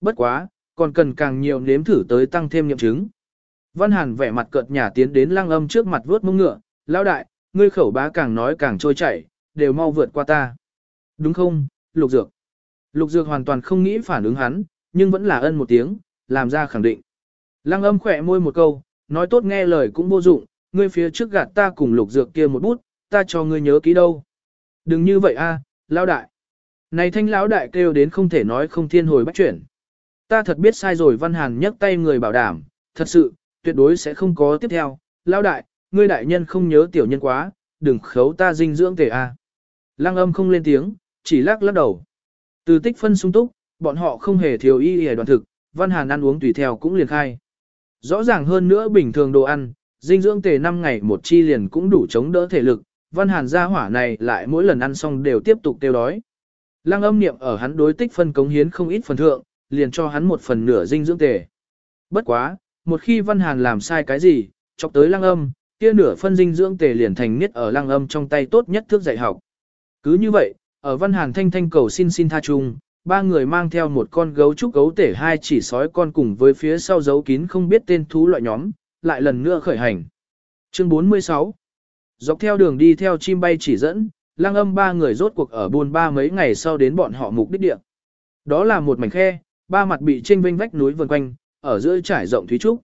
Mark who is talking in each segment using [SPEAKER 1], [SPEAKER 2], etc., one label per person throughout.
[SPEAKER 1] Bất quá, còn cần càng nhiều nếm thử tới tăng thêm nghiệm chứng. Văn Hàn vẻ mặt cợt nhà tiến đến lăng âm trước mặt vuốt mông ngựa, lão đại, ngươi khẩu bá càng nói càng trôi chảy, đều mau vượt qua ta. Đúng không, lục dược. Lục dược hoàn toàn không nghĩ phản ứng hắn, nhưng vẫn là ân một tiếng, làm ra khẳng định. Lăng âm khỏe môi một câu, nói tốt nghe lời cũng vô dụng, ngươi phía trước gạt ta cùng lục dược kia một bút, ta cho ngươi nhớ kỹ đâu. Đừng như vậy a, lão đại. Này thanh lão đại kêu đến không thể nói không thiên hồi bắt chuyển. Ta thật biết sai rồi Văn Hàn nhấc tay người bảo đảm, thật sự, tuyệt đối sẽ không có tiếp theo. Lão đại, ngươi đại nhân không nhớ tiểu nhân quá, đừng khấu ta dinh dưỡng tề a. À. Lăng âm không lên tiếng, chỉ lắc lắc đầu. Từ tích phân sung túc, bọn họ không hề thiếu y hề đoàn thực, Văn Hàn ăn uống tùy theo cũng liền khai. Rõ ràng hơn nữa bình thường đồ ăn, dinh dưỡng tề 5 ngày một chi liền cũng đủ chống đỡ thể lực, Văn Hàn gia hỏa này lại mỗi lần ăn xong đều tiếp tục tiêu đói. Lăng âm niệm ở hắn đối tích phân cống hiến không ít phần thượng, liền cho hắn một phần nửa dinh dưỡng tề. Bất quá, một khi Văn Hàn làm sai cái gì, chọc tới lăng âm, kia nửa phân dinh dưỡng tề liền thành niết ở lăng âm trong tay tốt nhất thước dạy học. Cứ như vậy, ở Văn Hàn thanh thanh cầu xin xin tha chung, ba người mang theo một con gấu trúc gấu tể hai chỉ sói con cùng với phía sau giấu kín không biết tên thú loại nhóm, lại lần nữa khởi hành. Chương 46 Dọc theo đường đi theo chim bay chỉ dẫn, lang âm ba người rốt cuộc ở buôn ba mấy ngày sau đến bọn họ mục đích địa. Đó là một mảnh khe, ba mặt bị trên vinh vách núi vần quanh, ở giữa trải rộng thúy trúc.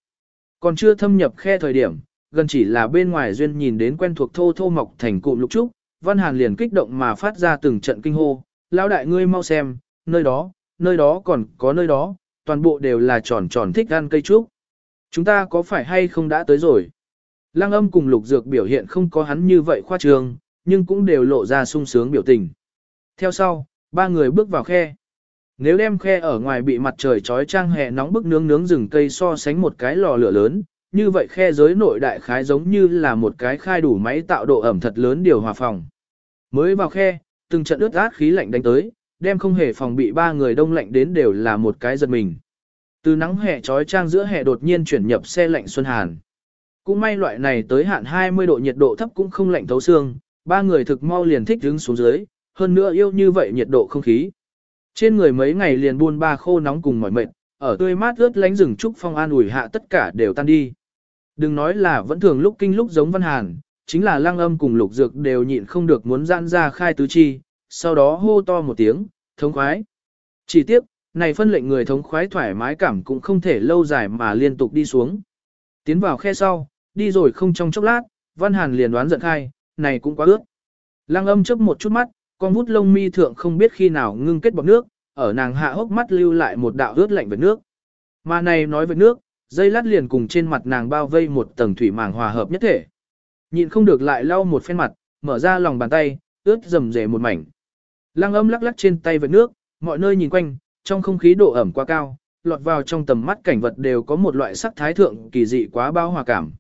[SPEAKER 1] Còn chưa thâm nhập khe thời điểm, gần chỉ là bên ngoài duyên nhìn đến quen thuộc thô thô mọc thành cụm lục trúc, Văn Hàn liền kích động mà phát ra từng trận kinh hô, lão đại ngươi mau xem, nơi đó, nơi đó còn có nơi đó, toàn bộ đều là tròn tròn thích ăn cây trúc. Chúng ta có phải hay không đã tới rồi? Lăng âm cùng lục dược biểu hiện không có hắn như vậy khoa trương, nhưng cũng đều lộ ra sung sướng biểu tình. Theo sau, ba người bước vào khe. Nếu đem khe ở ngoài bị mặt trời trói trang hè nóng bức nướng nướng rừng cây so sánh một cái lò lửa lớn, như vậy khe giới nội đại khái giống như là một cái khai đủ máy tạo độ ẩm thật lớn điều hòa phòng. Mới vào khe, từng trận ướt át khí lạnh đánh tới, đem không hề phòng bị ba người đông lạnh đến đều là một cái giật mình. Từ nắng hè trói trang giữa hè đột nhiên chuyển nhập xe lạnh xuân hàn. Cũng may loại này tới hạn 20 độ nhiệt độ thấp cũng không lạnh thấu xương, ba người thực mau liền thích đứng xuống dưới, hơn nữa yêu như vậy nhiệt độ không khí. Trên người mấy ngày liền buôn ba khô nóng cùng mỏi mệt, ở tươi mát ướt lánh rừng trúc phong an ủi hạ tất cả đều tan đi. Đừng nói là vẫn thường lúc kinh lúc giống văn hàn, chính là lăng âm cùng lục dược đều nhịn không được muốn giãn ra khai tứ chi, sau đó hô to một tiếng, thống khoái. Chỉ tiếc, này phân lệnh người thống khoái thoải mái cảm cũng không thể lâu dài mà liên tục đi xuống. Tiến vào khe sau, đi rồi không trong chốc lát, văn hàn liền đoán giận khai, này cũng quá ướt. Lăng âm chớp một chút mắt, con vút lông mi thượng không biết khi nào ngưng kết bọt nước, ở nàng hạ hốc mắt lưu lại một đạo ướt lạnh với nước. Mà này nói về nước, dây lát liền cùng trên mặt nàng bao vây một tầng thủy màng hòa hợp nhất thể. Nhịn không được lại lau một phen mặt, mở ra lòng bàn tay, ướt rầm rề một mảnh. Lăng âm lắc lắc trên tay với nước, mọi nơi nhìn quanh, trong không khí độ ẩm quá cao, lọt vào trong tầm mắt cảnh vật đều có một loại sắc thái thượng kỳ dị quá bao hòa cảm.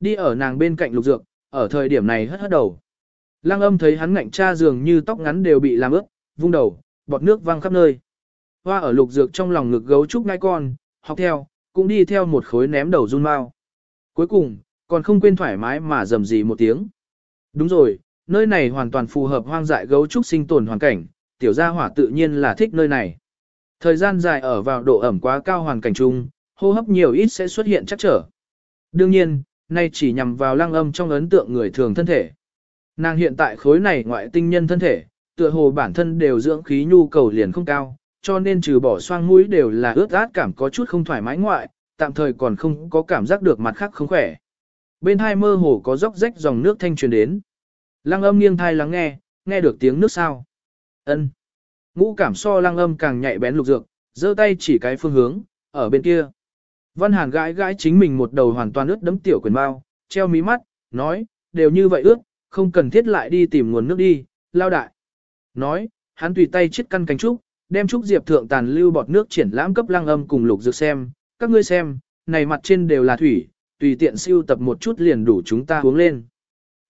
[SPEAKER 1] Đi ở nàng bên cạnh lục dược, ở thời điểm này hất hất đầu. Lăng âm thấy hắn ngạnh cha dường như tóc ngắn đều bị làm ướt, vung đầu, bọt nước văng khắp nơi. Hoa ở lục dược trong lòng ngực gấu trúc ngai con, học theo, cũng đi theo một khối ném đầu run mau. Cuối cùng, còn không quên thoải mái mà dầm gì một tiếng. Đúng rồi, nơi này hoàn toàn phù hợp hoang dại gấu trúc sinh tồn hoàn cảnh, tiểu gia hỏa tự nhiên là thích nơi này. Thời gian dài ở vào độ ẩm quá cao hoàn cảnh chung, hô hấp nhiều ít sẽ xuất hiện chắc trở. Đương nhiên, nay chỉ nhằm vào lăng âm trong ấn tượng người thường thân thể. Nàng hiện tại khối này ngoại tinh nhân thân thể, tựa hồ bản thân đều dưỡng khí nhu cầu liền không cao, cho nên trừ bỏ xoang mũi đều là ướt át cảm có chút không thoải mái ngoại, tạm thời còn không có cảm giác được mặt khác không khỏe. Bên hai mơ hồ có róc rách dòng nước thanh truyền đến. Lăng âm nghiêng thai lắng nghe, nghe được tiếng nước sao. ân Ngũ cảm so lăng âm càng nhạy bén lục dược, giơ tay chỉ cái phương hướng, ở bên kia. Văn Hàn gãi gãi chính mình một đầu hoàn toàn ướt đấm tiểu quyền bao, treo mí mắt, nói, đều như vậy ướt, không cần thiết lại đi tìm nguồn nước đi, lao đại. Nói, hắn tùy tay chiết căn cánh trúc, đem trúc diệp thượng tàn lưu bọt nước triển lãm cấp lăng âm cùng lục dược xem, các ngươi xem, này mặt trên đều là thủy, tùy tiện siêu tập một chút liền đủ chúng ta uống lên.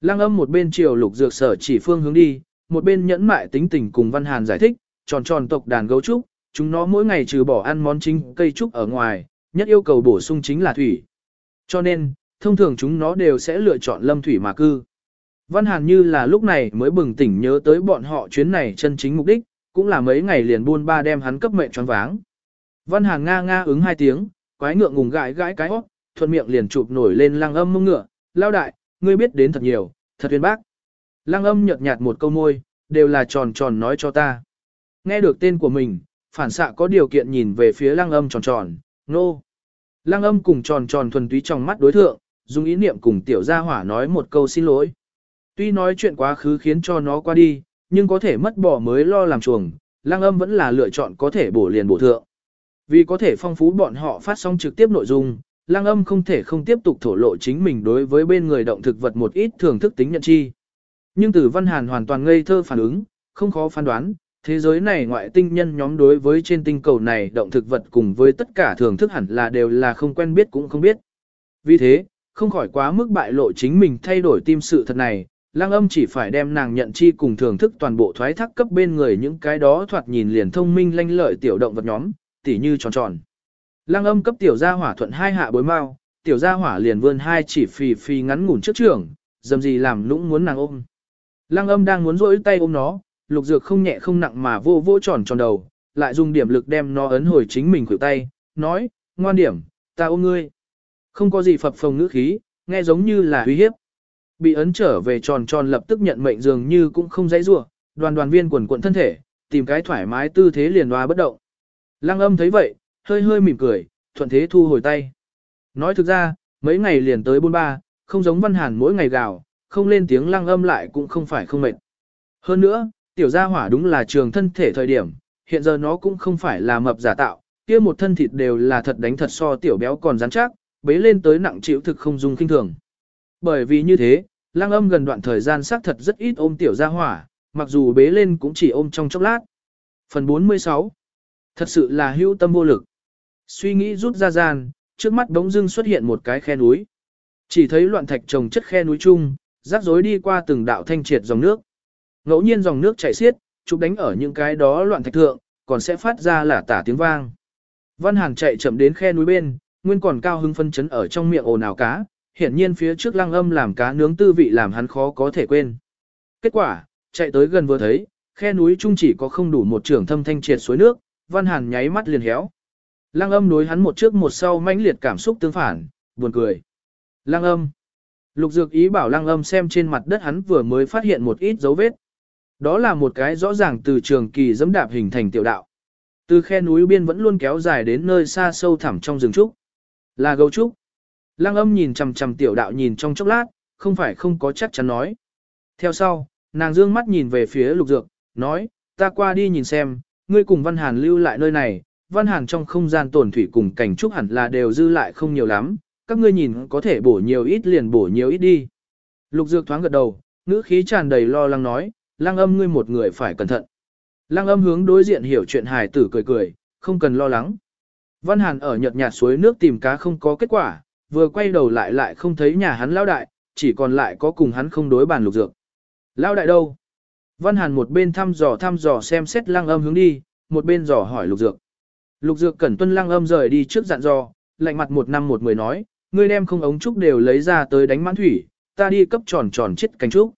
[SPEAKER 1] Lăng âm một bên chiều lục dược sở chỉ phương hướng đi, một bên nhẫn mại tính tình cùng Văn Hàn giải thích, tròn tròn tộc đàn gấu trúc, chúng nó mỗi ngày trừ bỏ ăn món chính cây trúc ở ngoài, nhất yêu cầu bổ sung chính là thủy. Cho nên, thông thường chúng nó đều sẽ lựa chọn lâm thủy mà cư. Văn Hàn như là lúc này mới bừng tỉnh nhớ tới bọn họ chuyến này chân chính mục đích, cũng là mấy ngày liền buôn ba đem hắn cấp mệnh choáng váng. Văn Hàn nga nga ứng hai tiếng, quái ngượng ngùng gãi gãi cái óc, thuận miệng liền chụp nổi lên lăng âm mông ngựa, lao đại, ngươi biết đến thật nhiều, thật uyên bác. Lăng âm nhợt nhạt một câu môi, đều là tròn tròn nói cho ta. Nghe được tên của mình, phản xạ có điều kiện nhìn về phía lăng âm tròn tròn, nô. No. Lăng âm cùng tròn tròn thuần túy trong mắt đối thượng, dùng ý niệm cùng tiểu gia hỏa nói một câu xin lỗi. Tuy nói chuyện quá khứ khiến cho nó qua đi, nhưng có thể mất bỏ mới lo làm chuồng, Lang âm vẫn là lựa chọn có thể bổ liền bổ thượng. Vì có thể phong phú bọn họ phát sóng trực tiếp nội dung, Lang âm không thể không tiếp tục thổ lộ chính mình đối với bên người động thực vật một ít thưởng thức tính nhận chi. Nhưng từ văn hàn hoàn toàn ngây thơ phản ứng, không khó phán đoán, thế giới này ngoại tinh nhân nhóm đối với trên tinh cầu này động thực vật cùng với tất cả thưởng thức hẳn là đều là không quen biết cũng không biết. Vì thế, không khỏi quá mức bại lộ chính mình thay đổi tim sự thật này, lang âm chỉ phải đem nàng nhận chi cùng thưởng thức toàn bộ thoái thác cấp bên người những cái đó thoạt nhìn liền thông minh lanh lợi tiểu động vật nhóm, tỉ như tròn tròn. Lang âm cấp tiểu gia hỏa thuận hai hạ bối mau, tiểu gia hỏa liền vươn hai chỉ phì phì ngắn ngủn trước trường, dầm gì làm lũng muốn nàng ôm. Lang âm đang muốn rỗi tay ôm nó, lục dược không nhẹ không nặng mà vô vô tròn tròn đầu, lại dùng điểm lực đem nó ấn hồi chính mình khuỷu tay, nói, ngoan điểm, ta ôm ngươi. Không có gì phập phồng ngữ khí, nghe giống như là uy hiếp. Bị ấn trở về tròn tròn lập tức nhận mệnh dường như cũng không dãy rủa, đoàn đoàn viên quần quận thân thể, tìm cái thoải mái tư thế liền hoa bất động. Lăng âm thấy vậy, hơi hơi mỉm cười, thuận thế thu hồi tay. Nói thực ra, mấy ngày liền tới bôn ba, không giống văn hàn mỗi ngày gào, không lên tiếng lăng âm lại cũng không phải không mệt. Hơn nữa, tiểu gia hỏa đúng là trường thân thể thời điểm, hiện giờ nó cũng không phải là mập giả tạo, kia một thân thịt đều là thật đánh thật so tiểu béo còn rắn chắc, bế lên tới nặng chịu thực không dùng kinh thường. Bởi vì như thế, lang âm gần đoạn thời gian xác thật rất ít ôm tiểu gia hỏa, mặc dù bế lên cũng chỉ ôm trong chốc lát. Phần 46 Thật sự là hữu tâm vô lực. Suy nghĩ rút ra gian, trước mắt đống dưng xuất hiện một cái khe núi. Chỉ thấy loạn thạch trồng chất khe núi chung, rắc rối đi qua từng đạo thanh triệt dòng nước. Ngẫu nhiên dòng nước chảy xiết, chụp đánh ở những cái đó loạn thạch thượng, còn sẽ phát ra là tả tiếng vang. Văn Hàn chạy chậm đến khe núi bên, nguyên còn cao hứng phân chấn ở trong miệng ồn ào cá, hiển nhiên phía trước lăng âm làm cá nướng tư vị làm hắn khó có thể quên. Kết quả, chạy tới gần vừa thấy, khe núi trung chỉ có không đủ một trường thâm thanh triệt suối nước, Văn Hàn nháy mắt liền héo. Lăng âm đối hắn một trước một sau mãnh liệt cảm xúc tương phản, buồn cười. Lăng âm. Lục dược ý bảo lăng âm xem trên mặt đất hắn vừa mới phát hiện một ít dấu vết. Đó là một cái rõ ràng từ trường kỳ dẫm đạp hình thành tiểu đạo. Từ khe núi biên vẫn luôn kéo dài đến nơi xa sâu thẳm trong rừng trúc. Là gấu trúc. Lăng âm nhìn chằm chằm tiểu đạo nhìn trong chốc lát, không phải không có chắc chắn nói. Theo sau, nàng dương mắt nhìn về phía lục dược, nói, ta qua đi nhìn xem, ngươi cùng Văn Hàn lưu lại nơi này, Văn Hàn trong không gian tổn thủy cùng cảnh trúc hẳn là đều dư lại không nhiều lắm, các ngươi nhìn có thể bổ nhiều ít liền bổ nhiều ít đi. Lục dược thoáng gật đầu, ngữ khí tràn đầy lo lắng nói, lăng âm ngươi một người phải cẩn thận. Lăng âm hướng đối diện hiểu chuyện hài tử cười cười, không cần lo lắng. Văn Hàn ở nhợt nhạt suối nước tìm cá không có kết quả, vừa quay đầu lại lại không thấy nhà hắn lão đại, chỉ còn lại có cùng hắn không đối bàn lục dược. Lão đại đâu? Văn Hàn một bên thăm dò thăm dò xem xét lăng âm hướng đi, một bên dò hỏi lục dược. Lục dược cẩn tuân lăng âm rời đi trước dặn dò, lạnh mặt một năm một mười nói, ngươi đem không ống trúc đều lấy ra tới đánh mãn thủy, ta đi cấp tròn tròn chết cánh trúc.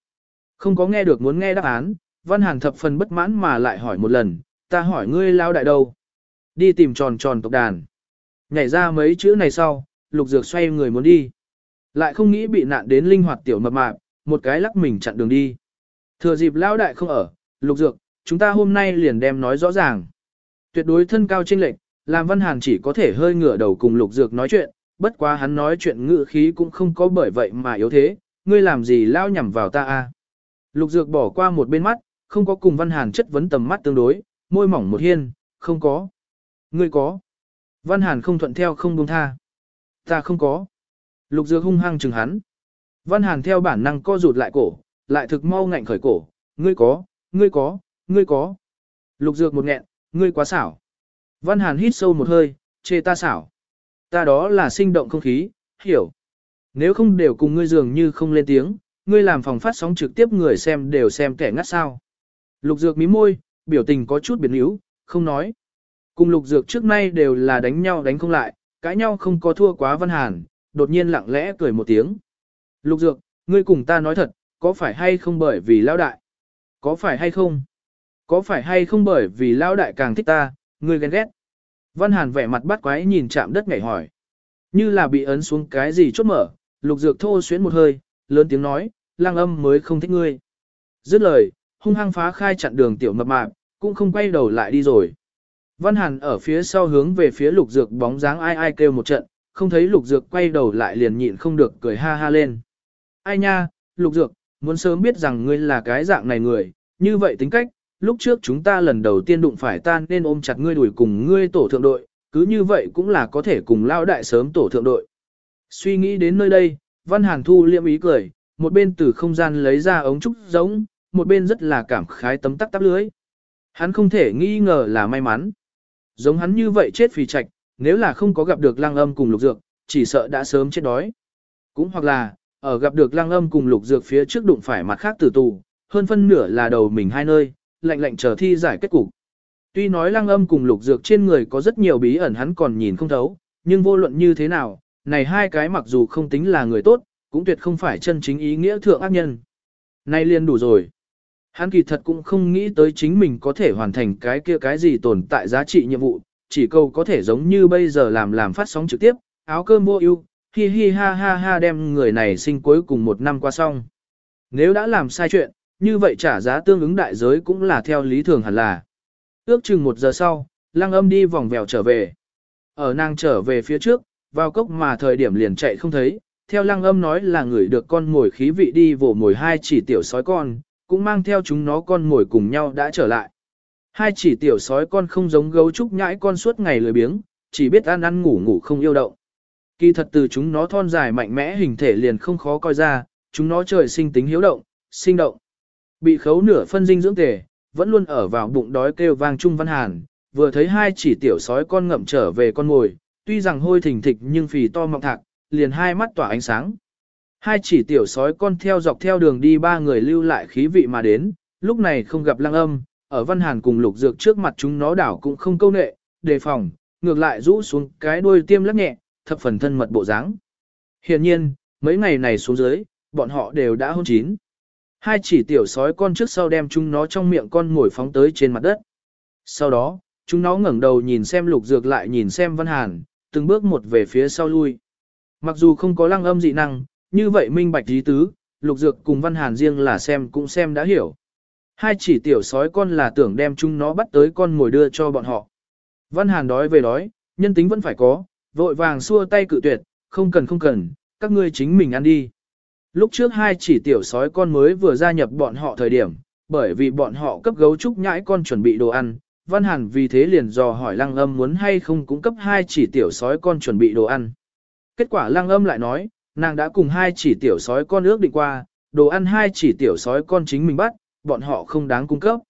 [SPEAKER 1] Không có nghe được muốn nghe đáp án, Văn Hàn thập phần bất mãn mà lại hỏi một lần, ta hỏi ngươi lao đại đâu? Đi tìm tròn tròn tộc đàn. Nhảy ra mấy chữ này sau, lục dược xoay người muốn đi. Lại không nghĩ bị nạn đến linh hoạt tiểu mập mạp, một cái lắc mình chặn đường đi. Thừa dịp lao đại không ở, lục dược, chúng ta hôm nay liền đem nói rõ ràng. Tuyệt đối thân cao chênh lệch, làm Văn Hàn chỉ có thể hơi ngửa đầu cùng lục dược nói chuyện, bất quá hắn nói chuyện ngự khí cũng không có bởi vậy mà yếu thế, ngươi làm gì lao nhằm vào ta a? Lục dược bỏ qua một bên mắt, không có cùng Văn Hàn chất vấn tầm mắt tương đối, môi mỏng một hiên, không có. Ngươi có. Văn Hàn không thuận theo không buông tha. Ta không có. Lục dược hung hăng chừng hắn. Văn Hàn theo bản năng co rụt lại cổ, lại thực mau ngạnh khởi cổ. Ngươi có, ngươi có, ngươi có. Lục dược một nghẹn, ngươi quá xảo. Văn Hàn hít sâu một hơi, chê ta xảo. Ta đó là sinh động không khí, hiểu. Nếu không đều cùng ngươi dường như không lên tiếng, ngươi làm phòng phát sóng trực tiếp người xem đều xem kẻ ngắt sao. Lục dược mí môi, biểu tình có chút biến yếu, không nói. Cùng lục dược trước nay đều là đánh nhau đánh không lại, cãi nhau không có thua quá văn hàn, đột nhiên lặng lẽ cười một tiếng. Lục dược, ngươi cùng ta nói thật, có phải hay không bởi vì lão đại? Có phải hay không? Có phải hay không bởi vì lão đại càng thích ta, ngươi ghen ghét? Văn Hàn vẻ mặt bắt quái nhìn chạm đất ngảy hỏi. Như là bị ấn xuống cái gì chốt mở, lục dược thô xuyến một hơi, lớn tiếng nói, lang âm mới không thích ngươi. Dứt lời, hung hăng phá khai chặn đường tiểu mập mạp, cũng không quay đầu lại đi rồi. Văn Hàn ở phía sau hướng về phía lục dược bóng dáng ai ai kêu một trận, không thấy lục dược quay đầu lại liền nhịn không được cười ha ha lên. Ai nha, lục dược, muốn sớm biết rằng ngươi là cái dạng này người, như vậy tính cách, lúc trước chúng ta lần đầu tiên đụng phải tan nên ôm chặt ngươi đuổi cùng ngươi tổ thượng đội, cứ như vậy cũng là có thể cùng lao đại sớm tổ thượng đội. Suy nghĩ đến nơi đây, Văn Hàn Thu liệm ý cười, một bên từ không gian lấy ra ống trúc giống, một bên rất là cảm khái tấm tắc tắp lưới. Hắn không thể nghi ngờ là may mắn. Giống hắn như vậy chết phì trạch, nếu là không có gặp được lăng âm cùng lục dược, chỉ sợ đã sớm chết đói. Cũng hoặc là, ở gặp được lăng âm cùng lục dược phía trước đụng phải mặt khác tử tù, hơn phân nửa là đầu mình hai nơi, lạnh lạnh chờ thi giải kết cục. Tuy nói lăng âm cùng lục dược trên người có rất nhiều bí ẩn hắn còn nhìn không thấu, nhưng vô luận như thế nào, này hai cái mặc dù không tính là người tốt, cũng tuyệt không phải chân chính ý nghĩa thượng ác nhân. Nay liền đủ rồi. Hắn kỳ thật cũng không nghĩ tới chính mình có thể hoàn thành cái kia cái gì tồn tại giá trị nhiệm vụ, chỉ cầu có thể giống như bây giờ làm làm phát sóng trực tiếp, áo cơm mua yêu, hi hi ha ha ha đem người này sinh cuối cùng một năm qua xong. Nếu đã làm sai chuyện, như vậy trả giá tương ứng đại giới cũng là theo lý thường hẳn là. Ước chừng một giờ sau, lăng âm đi vòng vèo trở về. Ở nàng trở về phía trước, vào cốc mà thời điểm liền chạy không thấy, theo lăng âm nói là người được con ngồi khí vị đi vỗ mồi hai chỉ tiểu sói con, cũng mang theo chúng nó con ngồi cùng nhau đã trở lại. Hai chỉ tiểu sói con không giống gấu trúc nhãi con suốt ngày lười biếng, chỉ biết ăn ăn ngủ ngủ không yêu động. Kỳ thật từ chúng nó thon dài mạnh mẽ hình thể liền không khó coi ra, chúng nó trời sinh tính hiếu động, sinh động. Bị khấu nửa phân dinh dưỡng tề, vẫn luôn ở vào bụng đói kêu vang trung văn hàn, vừa thấy hai chỉ tiểu sói con ngậm trở về con ngồi, tuy rằng hôi thình thịch nhưng phì to mọng thạc, liền hai mắt tỏa ánh sáng. Hai chỉ tiểu sói con theo dọc theo đường đi ba người lưu lại khí vị mà đến, lúc này không gặp lăng âm, ở văn hàn cùng lục dược trước mặt chúng nó đảo cũng không câu nệ, đề phòng, ngược lại rũ xuống cái đuôi tiêm lắc nhẹ, thập phần thân mật bộ dáng. Hiện nhiên, mấy ngày này xuống dưới, bọn họ đều đã hôn chín. Hai chỉ tiểu sói con trước sau đem chúng nó trong miệng con ngồi phóng tới trên mặt đất. Sau đó, chúng nó ngẩng đầu nhìn xem lục dược lại nhìn xem văn hàn, từng bước một về phía sau lui. Mặc dù không có lăng âm dị năng, như vậy minh bạch lý tứ, lục dược cùng văn hàn riêng là xem cũng xem đã hiểu. Hai chỉ tiểu sói con là tưởng đem chúng nó bắt tới con ngồi đưa cho bọn họ. Văn hàn đói về đói, nhân tính vẫn phải có, vội vàng xua tay cự tuyệt, không cần không cần, các ngươi chính mình ăn đi. Lúc trước hai chỉ tiểu sói con mới vừa gia nhập bọn họ thời điểm, bởi vì bọn họ cấp gấu trúc nhãi con chuẩn bị đồ ăn, Văn Hàn vì thế liền dò hỏi Lăng Âm muốn hay không cung cấp hai chỉ tiểu sói con chuẩn bị đồ ăn. Kết quả Lăng Âm lại nói, nàng đã cùng hai chỉ tiểu sói con ước định qua, đồ ăn hai chỉ tiểu sói con chính mình bắt, bọn họ không đáng cung cấp.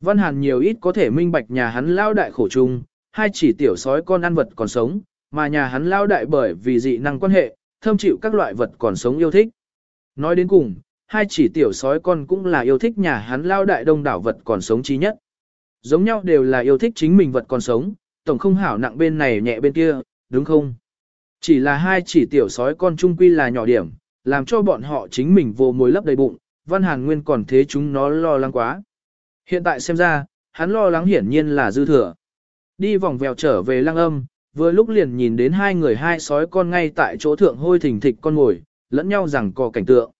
[SPEAKER 1] Văn Hàn nhiều ít có thể minh bạch nhà hắn lao đại khổ chung, hai chỉ tiểu sói con ăn vật còn sống, mà nhà hắn lao đại bởi vì dị năng quan hệ, thâm chịu các loại vật còn sống yêu thích. Nói đến cùng, hai chỉ tiểu sói con cũng là yêu thích nhà hắn lao đại đông đảo vật còn sống chi nhất. Giống nhau đều là yêu thích chính mình vật còn sống, tổng không hảo nặng bên này nhẹ bên kia, đúng không? Chỉ là hai chỉ tiểu sói con trung quy là nhỏ điểm, làm cho bọn họ chính mình vô mối lấp đầy bụng, Văn Hàn Nguyên còn thế chúng nó lo lắng quá. Hiện tại xem ra, hắn lo lắng hiển nhiên là dư thừa. Đi vòng vèo trở về lăng âm, vừa lúc liền nhìn đến hai người hai sói con ngay tại chỗ thượng hôi thình thịch con ngồi, lẫn nhau rằng có cảnh tượng.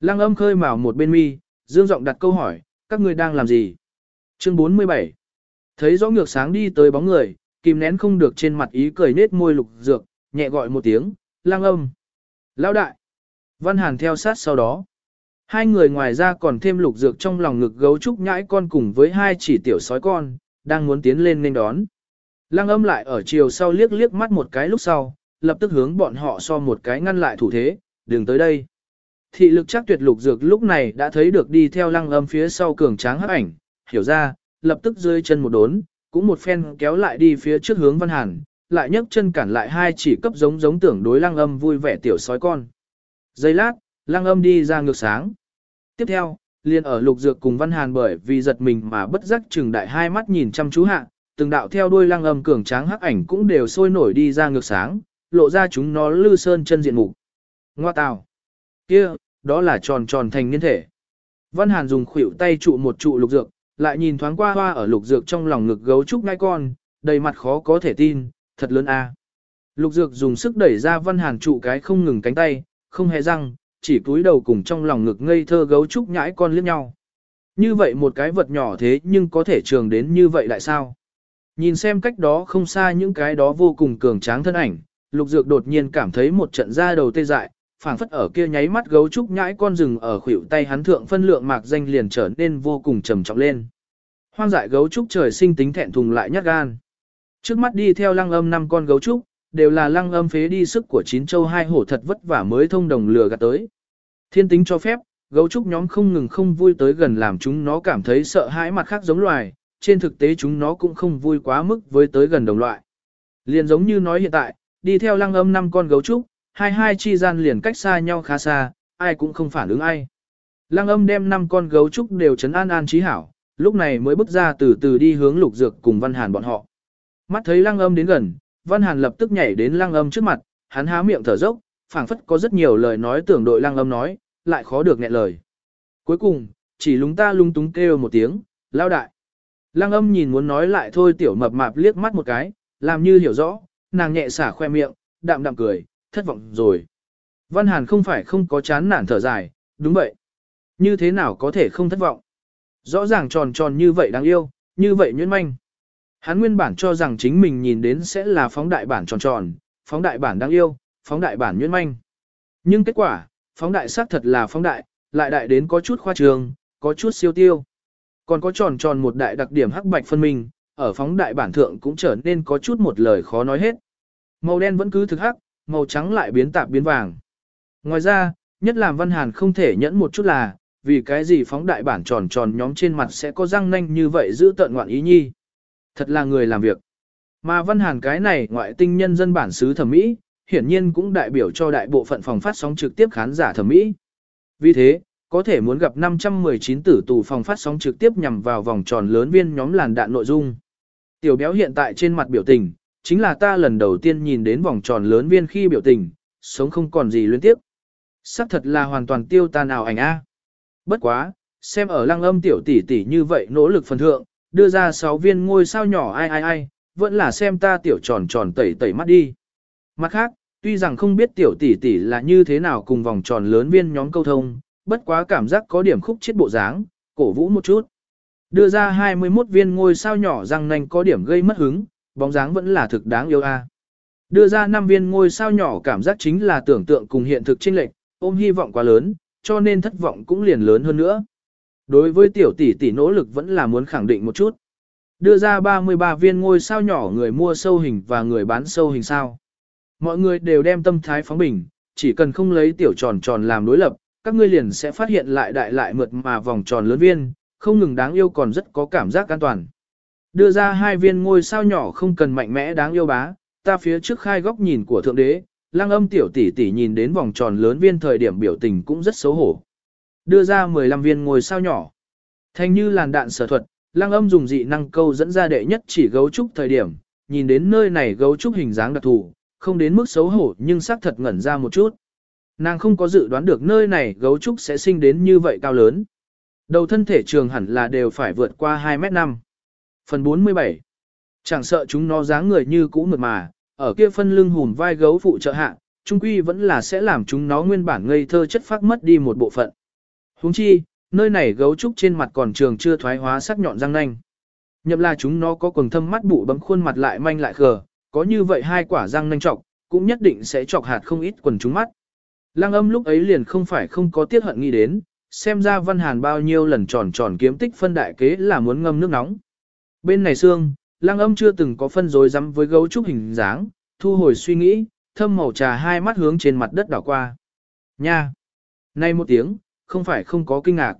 [SPEAKER 1] Lăng âm khơi mào một bên mi, dương giọng đặt câu hỏi, các ngươi đang làm gì? Chương 47 Thấy rõ ngược sáng đi tới bóng người, kìm nén không được trên mặt ý cười nết môi lục dược, nhẹ gọi một tiếng, lăng âm. Lão đại. Văn Hàn theo sát sau đó. Hai người ngoài ra còn thêm lục dược trong lòng ngực gấu trúc nhãi con cùng với hai chỉ tiểu sói con, đang muốn tiến lên nên đón. Lăng âm lại ở chiều sau liếc liếc mắt một cái lúc sau, lập tức hướng bọn họ so một cái ngăn lại thủ thế, đừng tới đây. Thị lực chắc tuyệt lục dược lúc này đã thấy được đi theo lăng âm phía sau cường tráng hắc ảnh, hiểu ra, lập tức rơi chân một đốn, cũng một phen kéo lại đi phía trước hướng văn hàn, lại nhấc chân cản lại hai chỉ cấp giống giống tưởng đối lăng âm vui vẻ tiểu sói con. Giây lát, lăng âm đi ra ngược sáng. Tiếp theo, liền ở lục dược cùng văn hàn bởi vì giật mình mà bất giác chừng đại hai mắt nhìn chăm chú hạ, từng đạo theo đuôi lăng âm cường tráng hắc ảnh cũng đều sôi nổi đi ra ngược sáng, lộ ra chúng nó lư sơn chân diện mục. Ngoa tào. kia, đó là tròn tròn thành niên thể. Văn Hàn dùng khuỷu tay trụ một trụ lục dược, lại nhìn thoáng qua hoa ở lục dược trong lòng ngực gấu trúc ngai con, đầy mặt khó có thể tin, thật lớn a. Lục Dược dùng sức đẩy ra Văn Hàn trụ cái không ngừng cánh tay, không hề răng, chỉ cúi đầu cùng trong lòng ngực ngây thơ gấu trúc nhãi con liếc nhau. Như vậy một cái vật nhỏ thế nhưng có thể trường đến như vậy lại sao? Nhìn xem cách đó không xa những cái đó vô cùng cường tráng thân ảnh, Lục Dược đột nhiên cảm thấy một trận da đầu tê dại, phảng phất ở kia nháy mắt gấu trúc nhãi con rừng ở khuỷu tay hắn thượng phân lượng mạc danh liền trở nên vô cùng trầm trọng lên. Hoang dại gấu trúc trời sinh tính thẹn thùng lại nhát gan. Trước mắt đi theo lăng âm năm con gấu trúc, đều là lăng âm phế đi sức của chín châu hai hổ thật vất vả mới thông đồng lừa gạt tới. Thiên tính cho phép, gấu trúc nhóm không ngừng không vui tới gần làm chúng nó cảm thấy sợ hãi mặt khác giống loài, trên thực tế chúng nó cũng không vui quá mức với tới gần đồng loại. Liền giống như nói hiện tại, đi theo lăng âm năm con gấu trúc, hai hai chi gian liền cách xa nhau khá xa, ai cũng không phản ứng ai. Lăng âm đem năm con gấu trúc đều chấn an an trí hảo, lúc này mới bước ra từ từ đi hướng lục dược cùng văn hàn bọn họ. Mắt thấy lăng âm đến gần, văn hàn lập tức nhảy đến lăng âm trước mặt, hắn há miệng thở dốc, phảng phất có rất nhiều lời nói tưởng đội lăng âm nói, lại khó được nghẹn lời. Cuối cùng, chỉ lúng ta lung túng kêu một tiếng, lao đại. Lăng âm nhìn muốn nói lại thôi tiểu mập mạp liếc mắt một cái, làm như hiểu rõ, nàng nhẹ xả khoe miệng, đạm đạm cười, thất vọng rồi. Văn Hàn không phải không có chán nản thở dài, đúng vậy. Như thế nào có thể không thất vọng? Rõ ràng tròn tròn như vậy đáng yêu, như vậy nhuyễn manh. Hắn nguyên bản cho rằng chính mình nhìn đến sẽ là phóng đại bản tròn tròn, phóng đại bản đáng yêu, phóng đại bản nhuyễn manh. Nhưng kết quả, phóng đại xác thật là phóng đại, lại đại đến có chút khoa trường, có chút siêu tiêu. Còn có tròn tròn một đại đặc điểm hắc bạch phân minh, ở phóng đại bản thượng cũng trở nên có chút một lời khó nói hết. Màu đen vẫn cứ thực hắc, màu trắng lại biến tạp biến vàng. Ngoài ra, nhất làm Văn Hàn không thể nhẫn một chút là, vì cái gì phóng đại bản tròn tròn nhóm trên mặt sẽ có răng nanh như vậy giữ tận ngoạn ý nhi. Thật là người làm việc. Mà Văn Hàn cái này ngoại tinh nhân dân bản xứ thẩm mỹ, hiển nhiên cũng đại biểu cho đại bộ phận phòng phát sóng trực tiếp khán giả thẩm mỹ. Vì thế, có thể muốn gặp 519 tử tù phòng phát sóng trực tiếp nhằm vào vòng tròn lớn viên nhóm làn đạn nội dung. Tiểu béo hiện tại trên mặt biểu tình, chính là ta lần đầu tiên nhìn đến vòng tròn lớn viên khi biểu tình, sống không còn gì liên tiếp. Sắc thật là hoàn toàn tiêu tan ảo ảnh a. Bất quá, xem ở lăng âm tiểu tỷ tỷ như vậy nỗ lực phần thượng, đưa ra 6 viên ngôi sao nhỏ ai ai ai, vẫn là xem ta tiểu tròn tròn tẩy tẩy mắt đi. Mặt khác, tuy rằng không biết tiểu tỷ tỷ là như thế nào cùng vòng tròn lớn viên nhóm câu thông, bất quá cảm giác có điểm khúc chết bộ dáng, cổ vũ một chút. Đưa ra 21 viên ngôi sao nhỏ răng nanh có điểm gây mất hứng, bóng dáng vẫn là thực đáng yêu a. Đưa ra 5 viên ngôi sao nhỏ cảm giác chính là tưởng tượng cùng hiện thực chênh lệch, ôm hy vọng quá lớn, cho nên thất vọng cũng liền lớn hơn nữa. Đối với tiểu tỷ tỷ nỗ lực vẫn là muốn khẳng định một chút. Đưa ra 33 viên ngôi sao nhỏ người mua sâu hình và người bán sâu hình sao. Mọi người đều đem tâm thái phóng bình, chỉ cần không lấy tiểu tròn tròn làm đối lập, các ngươi liền sẽ phát hiện lại đại lại mượt mà vòng tròn lớn viên, không ngừng đáng yêu còn rất có cảm giác an toàn. Đưa ra hai viên ngôi sao nhỏ không cần mạnh mẽ đáng yêu bá, ta phía trước khai góc nhìn của thượng đế, lang âm tiểu tỷ tỷ nhìn đến vòng tròn lớn viên thời điểm biểu tình cũng rất xấu hổ. Đưa ra 15 viên ngôi sao nhỏ. Thanh như làn đạn sở thuật, lang âm dùng dị năng câu dẫn ra đệ nhất chỉ gấu trúc thời điểm, nhìn đến nơi này gấu trúc hình dáng đặc thù, không đến mức xấu hổ nhưng xác thật ngẩn ra một chút. Nàng không có dự đoán được nơi này gấu trúc sẽ sinh đến như vậy cao lớn. Đầu thân thể trường hẳn là đều phải vượt qua 2 mét 5. Phần 47 Chẳng sợ chúng nó dáng người như cũ mượt mà, ở kia phân lưng hùn vai gấu phụ trợ hạ, trung quy vẫn là sẽ làm chúng nó nguyên bản ngây thơ chất phát mất đi một bộ phận. Huống chi, nơi này gấu trúc trên mặt còn trường chưa thoái hóa sắc nhọn răng nanh. Nhậm là chúng nó có quần thâm mắt bụ bấm khuôn mặt lại manh lại khờ, có như vậy hai quả răng nanh trọc, cũng nhất định sẽ chọc hạt không ít quần chúng mắt. Lăng âm lúc ấy liền không phải không có tiết hận nghĩ đến, xem ra văn hàn bao nhiêu lần tròn tròn kiếm tích phân đại kế là muốn ngâm nước nóng. Bên này xương, lăng âm chưa từng có phân rối rắm với gấu trúc hình dáng, thu hồi suy nghĩ, thâm màu trà hai mắt hướng trên mặt đất đảo qua. Nha! Nay một tiếng, không phải không có kinh ngạc.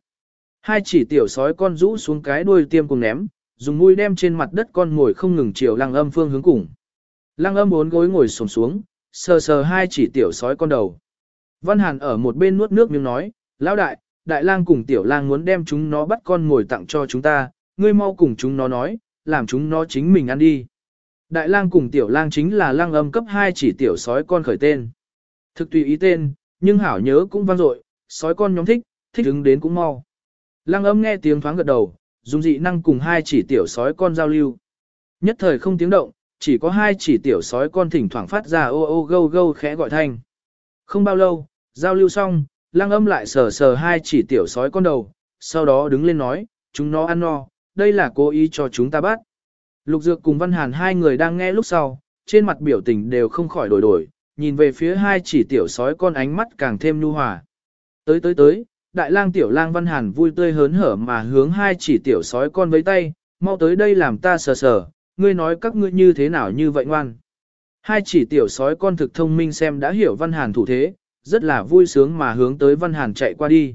[SPEAKER 1] Hai chỉ tiểu sói con rũ xuống cái đuôi tiêm cùng ném, dùng mũi đem trên mặt đất con ngồi không ngừng chiều lăng âm phương hướng cùng. Lăng âm bốn gối ngồi sồn xuống, sờ sờ hai chỉ tiểu sói con đầu. Văn Hàn ở một bên nuốt nước miếng nói, lão đại, đại lang cùng tiểu lang muốn đem chúng nó bắt con ngồi tặng cho chúng ta, ngươi mau cùng chúng nó nói, làm chúng nó chính mình ăn đi. Đại lang cùng tiểu lang chính là lang âm cấp hai chỉ tiểu sói con khởi tên. Thực tùy ý tên, nhưng hảo nhớ cũng vang dội, sói con nhóm thích, thích ứng đến cũng mau. Lang âm nghe tiếng thoáng gật đầu, dùng dị năng cùng hai chỉ tiểu sói con giao lưu. Nhất thời không tiếng động, chỉ có hai chỉ tiểu sói con thỉnh thoảng phát ra ô ô gâu gâu khẽ gọi thanh. Không bao lâu, giao lưu xong, lăng âm lại sờ sờ hai chỉ tiểu sói con đầu, sau đó đứng lên nói, chúng nó ăn no, đây là cố ý cho chúng ta bắt. Lục Dược cùng Văn Hàn hai người đang nghe lúc sau, trên mặt biểu tình đều không khỏi đổi đổi, nhìn về phía hai chỉ tiểu sói con ánh mắt càng thêm nhu hòa. Tới tới tới, đại lang tiểu lang Văn Hàn vui tươi hớn hở mà hướng hai chỉ tiểu sói con với tay, mau tới đây làm ta sờ sờ, ngươi nói các ngươi như thế nào như vậy ngoan. Hai chỉ tiểu sói con thực thông minh xem đã hiểu Văn Hàn thủ thế, rất là vui sướng mà hướng tới Văn Hàn chạy qua đi.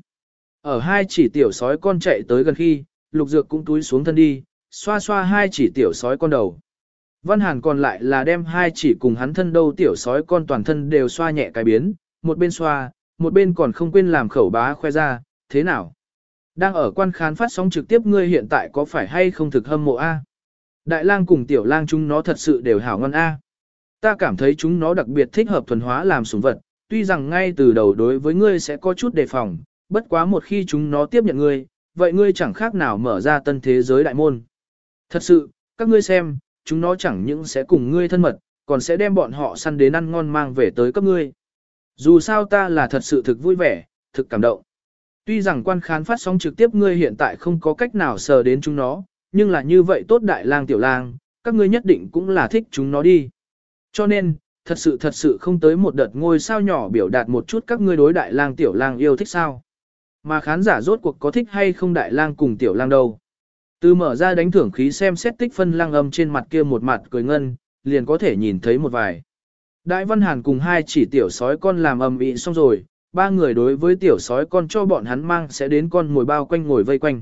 [SPEAKER 1] Ở hai chỉ tiểu sói con chạy tới gần khi, lục dược cũng túi xuống thân đi, xoa xoa hai chỉ tiểu sói con đầu. Văn Hàn còn lại là đem hai chỉ cùng hắn thân đâu tiểu sói con toàn thân đều xoa nhẹ cái biến, một bên xoa, một bên còn không quên làm khẩu bá khoe ra, thế nào? Đang ở quan khán phát sóng trực tiếp ngươi hiện tại có phải hay không thực hâm mộ A? Đại lang cùng tiểu lang chúng nó thật sự đều hảo ngon A. Ta cảm thấy chúng nó đặc biệt thích hợp thuần hóa làm sủng vật, tuy rằng ngay từ đầu đối với ngươi sẽ có chút đề phòng, bất quá một khi chúng nó tiếp nhận ngươi, vậy ngươi chẳng khác nào mở ra tân thế giới đại môn. Thật sự, các ngươi xem, chúng nó chẳng những sẽ cùng ngươi thân mật, còn sẽ đem bọn họ săn đến ăn ngon mang về tới cấp ngươi. Dù sao ta là thật sự thực vui vẻ, thực cảm động. Tuy rằng quan khán phát sóng trực tiếp ngươi hiện tại không có cách nào sờ đến chúng nó, nhưng là như vậy tốt đại lang tiểu lang, các ngươi nhất định cũng là thích chúng nó đi. Cho nên, thật sự thật sự không tới một đợt ngôi sao nhỏ biểu đạt một chút các ngươi đối đại lang tiểu lang yêu thích sao. Mà khán giả rốt cuộc có thích hay không đại lang cùng tiểu lang đâu. Từ mở ra đánh thưởng khí xem xét tích phân lang âm trên mặt kia một mặt cười ngân, liền có thể nhìn thấy một vài. Đại Văn Hàn cùng hai chỉ tiểu sói con làm ầm ĩ xong rồi, ba người đối với tiểu sói con cho bọn hắn mang sẽ đến con ngồi bao quanh ngồi vây quanh.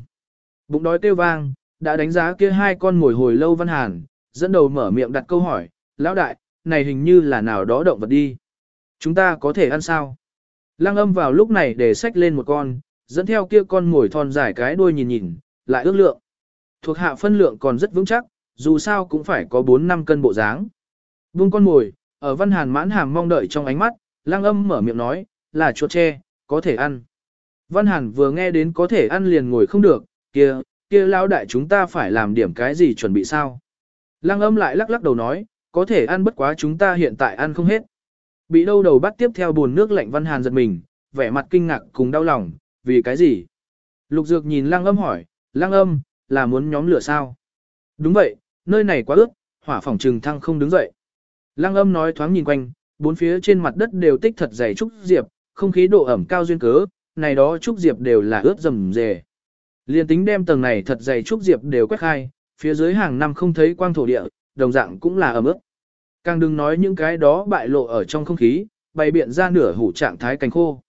[SPEAKER 1] Bụng đói kêu vang, đã đánh giá kia hai con ngồi hồi lâu Văn Hàn, dẫn đầu mở miệng đặt câu hỏi, lão đại, này hình như là nào đó động vật đi. Chúng ta có thể ăn sao? Lăng âm vào lúc này để xách lên một con, dẫn theo kia con ngồi thon dài cái đuôi nhìn nhìn, lại ước lượng. Thuộc hạ phân lượng còn rất vững chắc, dù sao cũng phải có 4-5 cân bộ dáng. Vương con ngồi, ở văn hàn mãn hàm mong đợi trong ánh mắt, lang âm mở miệng nói, là chuột tre, có thể ăn. Văn hàn vừa nghe đến có thể ăn liền ngồi không được, kia, kia lao đại chúng ta phải làm điểm cái gì chuẩn bị sao. Lang âm lại lắc lắc đầu nói, có thể ăn bất quá chúng ta hiện tại ăn không hết. Bị đâu đầu bắt tiếp theo buồn nước lạnh văn hàn giật mình, vẻ mặt kinh ngạc cùng đau lòng, vì cái gì? Lục dược nhìn lang âm hỏi, lang âm, là muốn nhóm lửa sao? Đúng vậy, nơi này quá ướt, hỏa phòng trừng thăng không đứng dậy. Lang âm nói thoáng nhìn quanh, bốn phía trên mặt đất đều tích thật dày trúc diệp, không khí độ ẩm cao duyên cớ, này đó trúc diệp đều là ướt rầm rề. Liên tính đem tầng này thật dày trúc diệp đều quét khai, phía dưới hàng năm không thấy quang thổ địa, đồng dạng cũng là ẩm ướt. Càng đừng nói những cái đó bại lộ ở trong không khí, bày biện ra nửa hủ trạng thái cánh khô.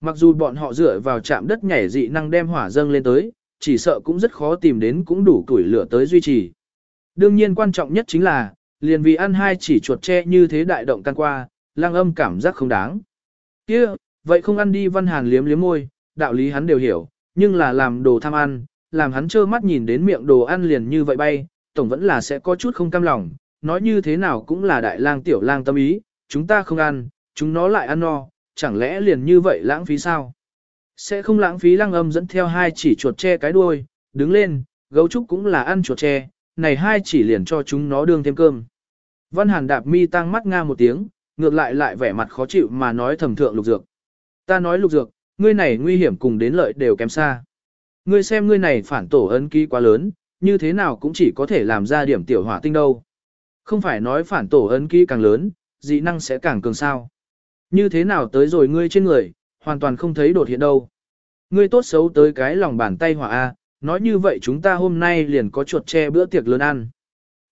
[SPEAKER 1] Mặc dù bọn họ dựa vào chạm đất nhảy dị năng đem hỏa dâng lên tới, chỉ sợ cũng rất khó tìm đến cũng đủ tuổi lửa tới duy trì. Đương nhiên quan trọng nhất chính là, liền vì ăn hai chỉ chuột tre như thế đại động can qua, lang âm cảm giác không đáng. kia vậy không ăn đi văn hàn liếm liếm môi, đạo lý hắn đều hiểu, nhưng là làm đồ tham ăn, làm hắn trơ mắt nhìn đến miệng đồ ăn liền như vậy bay, tổng vẫn là sẽ có chút không cam lòng, nói như thế nào cũng là đại lang tiểu lang tâm ý, chúng ta không ăn, chúng nó lại ăn no, chẳng lẽ liền như vậy lãng phí sao? Sẽ không lãng phí lang âm dẫn theo hai chỉ chuột tre cái đuôi, đứng lên, gấu trúc cũng là ăn chuột tre, này hai chỉ liền cho chúng nó đương thêm cơm. Văn Hàn đạp mi tăng mắt nga một tiếng, ngược lại lại vẻ mặt khó chịu mà nói thầm thượng lục dược. Ta nói lục dược, ngươi này nguy hiểm cùng đến lợi đều kém xa. Ngươi xem ngươi này phản tổ ấn ký quá lớn, như thế nào cũng chỉ có thể làm ra điểm tiểu hỏa tinh đâu. Không phải nói phản tổ ấn ký càng lớn, dị năng sẽ càng cường sao. Như thế nào tới rồi ngươi trên người, hoàn toàn không thấy đột hiện đâu. Ngươi tốt xấu tới cái lòng bàn tay hỏa A, nói như vậy chúng ta hôm nay liền có chuột che bữa tiệc lớn ăn.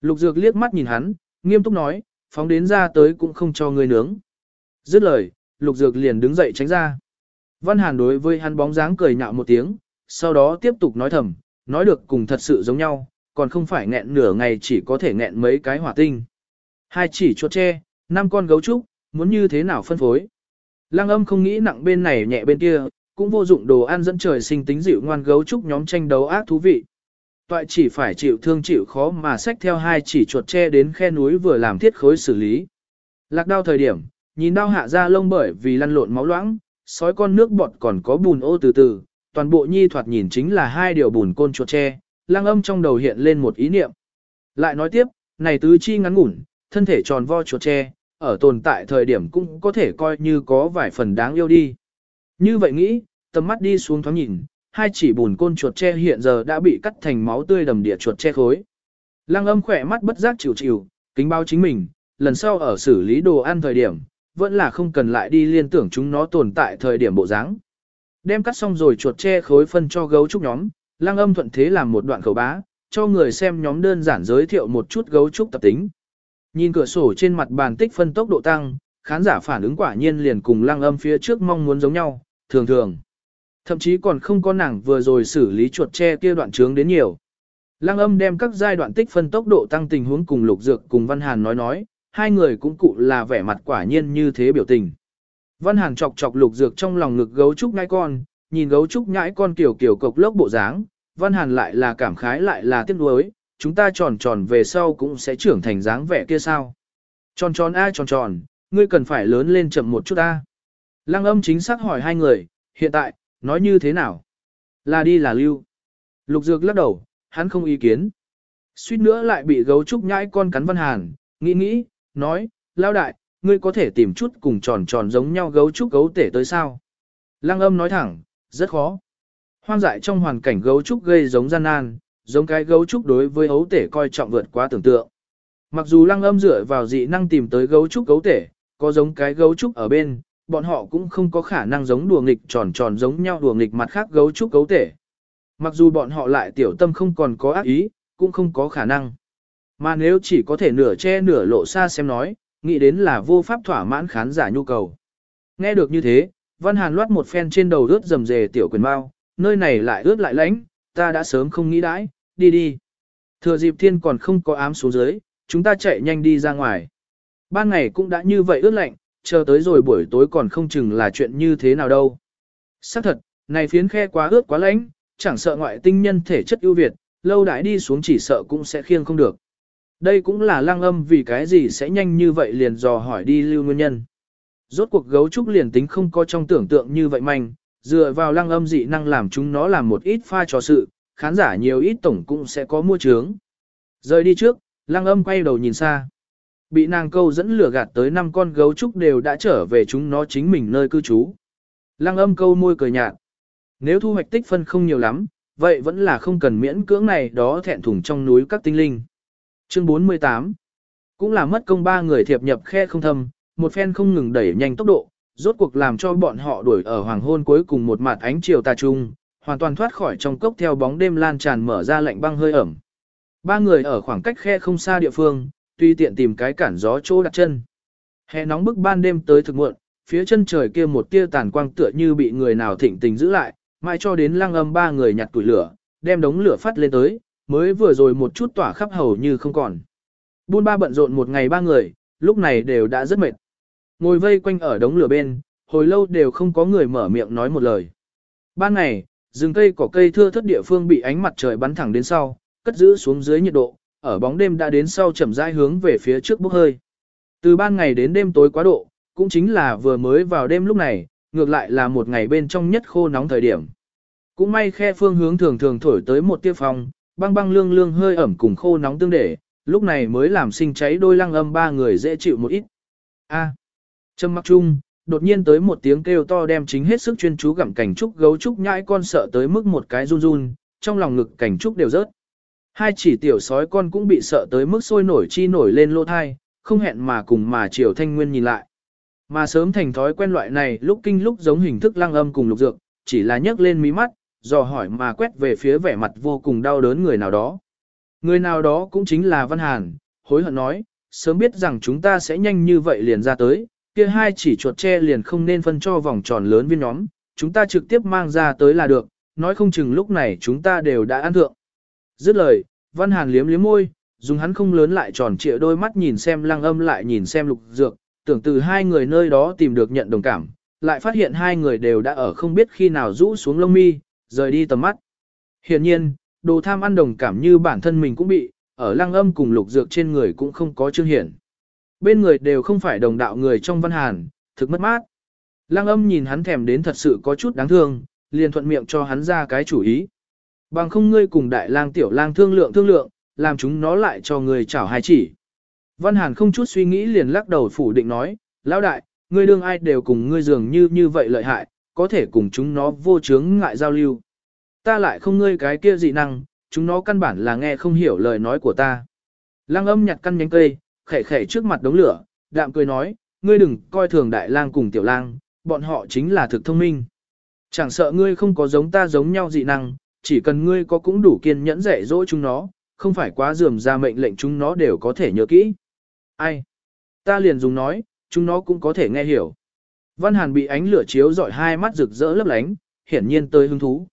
[SPEAKER 1] Lục dược liếc mắt nhìn hắn, nghiêm túc nói, phóng đến ra tới cũng không cho ngươi nướng. Dứt lời, lục dược liền đứng dậy tránh ra. Văn Hàn đối với hắn bóng dáng cười nhạo một tiếng, sau đó tiếp tục nói thầm, nói được cùng thật sự giống nhau, còn không phải nghẹn nửa ngày chỉ có thể nghẹn mấy cái hỏa tinh. Hai chỉ chuột tre, năm con gấu trúc, muốn như thế nào phân phối. Lăng âm không nghĩ nặng bên này nhẹ bên kia, cũng vô dụng đồ ăn dẫn trời sinh tính dịu ngoan gấu trúc nhóm tranh đấu ác thú vị. Toại chỉ phải chịu thương chịu khó mà xách theo hai chỉ chuột tre đến khe núi vừa làm thiết khối xử lý. Lạc đao thời điểm, nhìn đao hạ ra lông bởi vì lăn lộn máu loãng, sói con nước bọt còn có bùn ô từ từ, toàn bộ nhi thoạt nhìn chính là hai điều bùn côn chuột tre, lang âm trong đầu hiện lên một ý niệm. Lại nói tiếp, này tứ chi ngắn ngủn, thân thể tròn vo chuột tre, ở tồn tại thời điểm cũng có thể coi như có vài phần đáng yêu đi. Như vậy nghĩ, tầm mắt đi xuống thoáng nhìn, hai chỉ bùn côn chuột tre hiện giờ đã bị cắt thành máu tươi đầm địa chuột tre khối. Lăng âm khỏe mắt bất giác chịu chịu, kính báo chính mình, lần sau ở xử lý đồ ăn thời điểm, vẫn là không cần lại đi liên tưởng chúng nó tồn tại thời điểm bộ dáng. Đem cắt xong rồi chuột tre khối phân cho gấu trúc nhóm, lang âm thuận thế làm một đoạn khẩu bá, cho người xem nhóm đơn giản giới thiệu một chút gấu trúc tập tính. Nhìn cửa sổ trên mặt bàn tích phân tốc độ tăng, khán giả phản ứng quả nhiên liền cùng lang âm phía trước mong muốn giống nhau, thường thường. Thậm chí còn không có nàng vừa rồi xử lý chuột tre kia đoạn trướng đến nhiều. Lăng âm đem các giai đoạn tích phân tốc độ tăng tình huống cùng lục dược cùng Văn Hàn nói nói, hai người cũng cụ là vẻ mặt quả nhiên như thế biểu tình. Văn Hàn chọc chọc lục dược trong lòng ngực gấu trúc nhãi con, nhìn gấu trúc nhãi con kiểu kiểu cộc lốc bộ dáng, Văn Hàn lại là cảm khái lại là tiếc nuối, chúng ta tròn tròn về sau cũng sẽ trưởng thành dáng vẻ kia sao. Tròn tròn a tròn tròn, ngươi cần phải lớn lên chậm một chút a. Lăng âm chính xác hỏi hai người, hiện tại, nói như thế nào? Là đi là lưu. Lục dược lắc đầu, hắn không ý kiến. Suýt nữa lại bị gấu trúc nhãi con cắn Văn Hàn, nghĩ nghĩ, nói, lao đại, ngươi có thể tìm chút cùng tròn tròn giống nhau gấu trúc gấu tể tới sao? Lăng âm nói thẳng, rất khó. Hoang dại trong hoàn cảnh gấu trúc gây giống gian nan, giống cái gấu trúc đối với ấu tể coi trọng vượt quá tưởng tượng. Mặc dù lăng âm dựa vào dị năng tìm tới gấu trúc gấu tể, có giống cái gấu trúc ở bên, bọn họ cũng không có khả năng giống đùa nghịch tròn tròn giống nhau đùa nghịch mặt khác gấu trúc gấu tể. Mặc dù bọn họ lại tiểu tâm không còn có ác ý, cũng không có khả năng. Mà nếu chỉ có thể nửa che nửa lộ xa xem nói, nghĩ đến là vô pháp thỏa mãn khán giả nhu cầu. Nghe được như thế, Văn Hàn loát một phen trên đầu rướt rầm rề tiểu quyền bao, nơi này lại ướt lại lánh, ta đã sớm không nghĩ đãi, đi đi. Thừa dịp thiên còn không có ám xuống dưới, chúng ta chạy nhanh đi ra ngoài. Ban ngày cũng đã như vậy ướt lạnh, chờ tới rồi buổi tối còn không chừng là chuyện như thế nào đâu. Xác thật, này phiến khe quá ướt quá lạnh, chẳng sợ ngoại tinh nhân thể chất ưu việt, lâu đãi đi xuống chỉ sợ cũng sẽ khiêng không được. Đây cũng là lăng âm vì cái gì sẽ nhanh như vậy liền dò hỏi đi lưu nguyên nhân. Rốt cuộc gấu trúc liền tính không có trong tưởng tượng như vậy manh, dựa vào lăng âm dị năng làm chúng nó làm một ít pha trò sự, khán giả nhiều ít tổng cũng sẽ có mua trướng. Rời đi trước, lăng âm quay đầu nhìn xa. Bị nàng câu dẫn lửa gạt tới năm con gấu trúc đều đã trở về chúng nó chính mình nơi cư trú. Lăng âm câu môi cười nhạt. Nếu thu hoạch tích phân không nhiều lắm, vậy vẫn là không cần miễn cưỡng này đó thẹn thùng trong núi các tinh linh. Chương 48 Cũng là mất công ba người thiệp nhập khe không thâm, một phen không ngừng đẩy nhanh tốc độ, rốt cuộc làm cho bọn họ đuổi ở hoàng hôn cuối cùng một mặt ánh chiều tà trung, hoàn toàn thoát khỏi trong cốc theo bóng đêm lan tràn mở ra lạnh băng hơi ẩm. Ba người ở khoảng cách khe không xa địa phương, tuy tiện tìm cái cản gió chỗ đặt chân. Hè nóng bức ban đêm tới thực muộn, phía chân trời kia một tia tàn quang tựa như bị người nào thịnh tình giữ lại, mai cho đến lăng âm ba người nhặt tuổi lửa, đem đống lửa phát lên tới, mới vừa rồi một chút tỏa khắp hầu như không còn. Buôn ba bận rộn một ngày ba người, lúc này đều đã rất mệt. Ngồi vây quanh ở đống lửa bên, hồi lâu đều không có người mở miệng nói một lời. Ban ngày, rừng cây cỏ cây thưa thất địa phương bị ánh mặt trời bắn thẳng đến sau, cất giữ xuống dưới nhiệt độ, ở bóng đêm đã đến sau chậm rãi hướng về phía trước bốc hơi. Từ ban ngày đến đêm tối quá độ, cũng chính là vừa mới vào đêm lúc này, ngược lại là một ngày bên trong nhất khô nóng thời điểm. Cũng may khe phương hướng thường thường thổi tới một tia phòng, băng băng lương lương hơi ẩm cùng khô nóng tương để, lúc này mới làm sinh cháy đôi lăng âm ba người dễ chịu một ít. A. À, Trâm mặc chung, đột nhiên tới một tiếng kêu to đem chính hết sức chuyên chú gặm cảnh trúc gấu trúc nhãi con sợ tới mức một cái run run, trong lòng ngực cảnh trúc đều rớt. Hai chỉ tiểu sói con cũng bị sợ tới mức sôi nổi chi nổi lên lô thai, không hẹn mà cùng mà chiều thanh nguyên nhìn lại. Mà sớm thành thói quen loại này lúc kinh lúc giống hình thức lăng âm cùng lục dược, chỉ là nhấc lên mí mắt, dò hỏi mà quét về phía vẻ mặt vô cùng đau đớn người nào đó. Người nào đó cũng chính là Văn Hàn, hối hận nói, sớm biết rằng chúng ta sẽ nhanh như vậy liền ra tới, kia hai chỉ chuột tre liền không nên phân cho vòng tròn lớn viên nhóm, chúng ta trực tiếp mang ra tới là được, nói không chừng lúc này chúng ta đều đã ăn thượng. Dứt lời, Văn Hàn liếm liếm môi, dùng hắn không lớn lại tròn trịa đôi mắt nhìn xem lăng âm lại nhìn xem lục dược, tưởng từ hai người nơi đó tìm được nhận đồng cảm, lại phát hiện hai người đều đã ở không biết khi nào rũ xuống lông mi, rời đi tầm mắt. Hiển nhiên, đồ tham ăn đồng cảm như bản thân mình cũng bị, ở lăng âm cùng lục dược trên người cũng không có chương hiển. Bên người đều không phải đồng đạo người trong văn hàn, thực mất mát. Lăng âm nhìn hắn thèm đến thật sự có chút đáng thương, liền thuận miệng cho hắn ra cái chủ ý. Bằng không ngươi cùng đại lang tiểu lang thương lượng thương lượng, làm chúng nó lại cho người chảo hai chỉ. Văn Hàn không chút suy nghĩ liền lắc đầu phủ định nói, lão đại, ngươi đương ai đều cùng ngươi dường như như vậy lợi hại, có thể cùng chúng nó vô chướng ngại giao lưu. Ta lại không ngươi cái kia dị năng, chúng nó căn bản là nghe không hiểu lời nói của ta. Lăng âm nhặt căn nhánh cây, khẻ khẻ trước mặt đống lửa, đạm cười nói, ngươi đừng coi thường đại lang cùng tiểu lang, bọn họ chính là thực thông minh. Chẳng sợ ngươi không có giống ta giống nhau dị năng, chỉ cần ngươi có cũng đủ kiên nhẫn dạy dỗ chúng nó, không phải quá dườm ra mệnh lệnh chúng nó đều có thể nhớ kỹ. Ai? Ta liền dùng nói, chúng nó cũng có thể nghe hiểu. Văn Hàn bị ánh lửa chiếu dọi hai mắt rực rỡ lấp lánh, hiển nhiên tới hứng thú.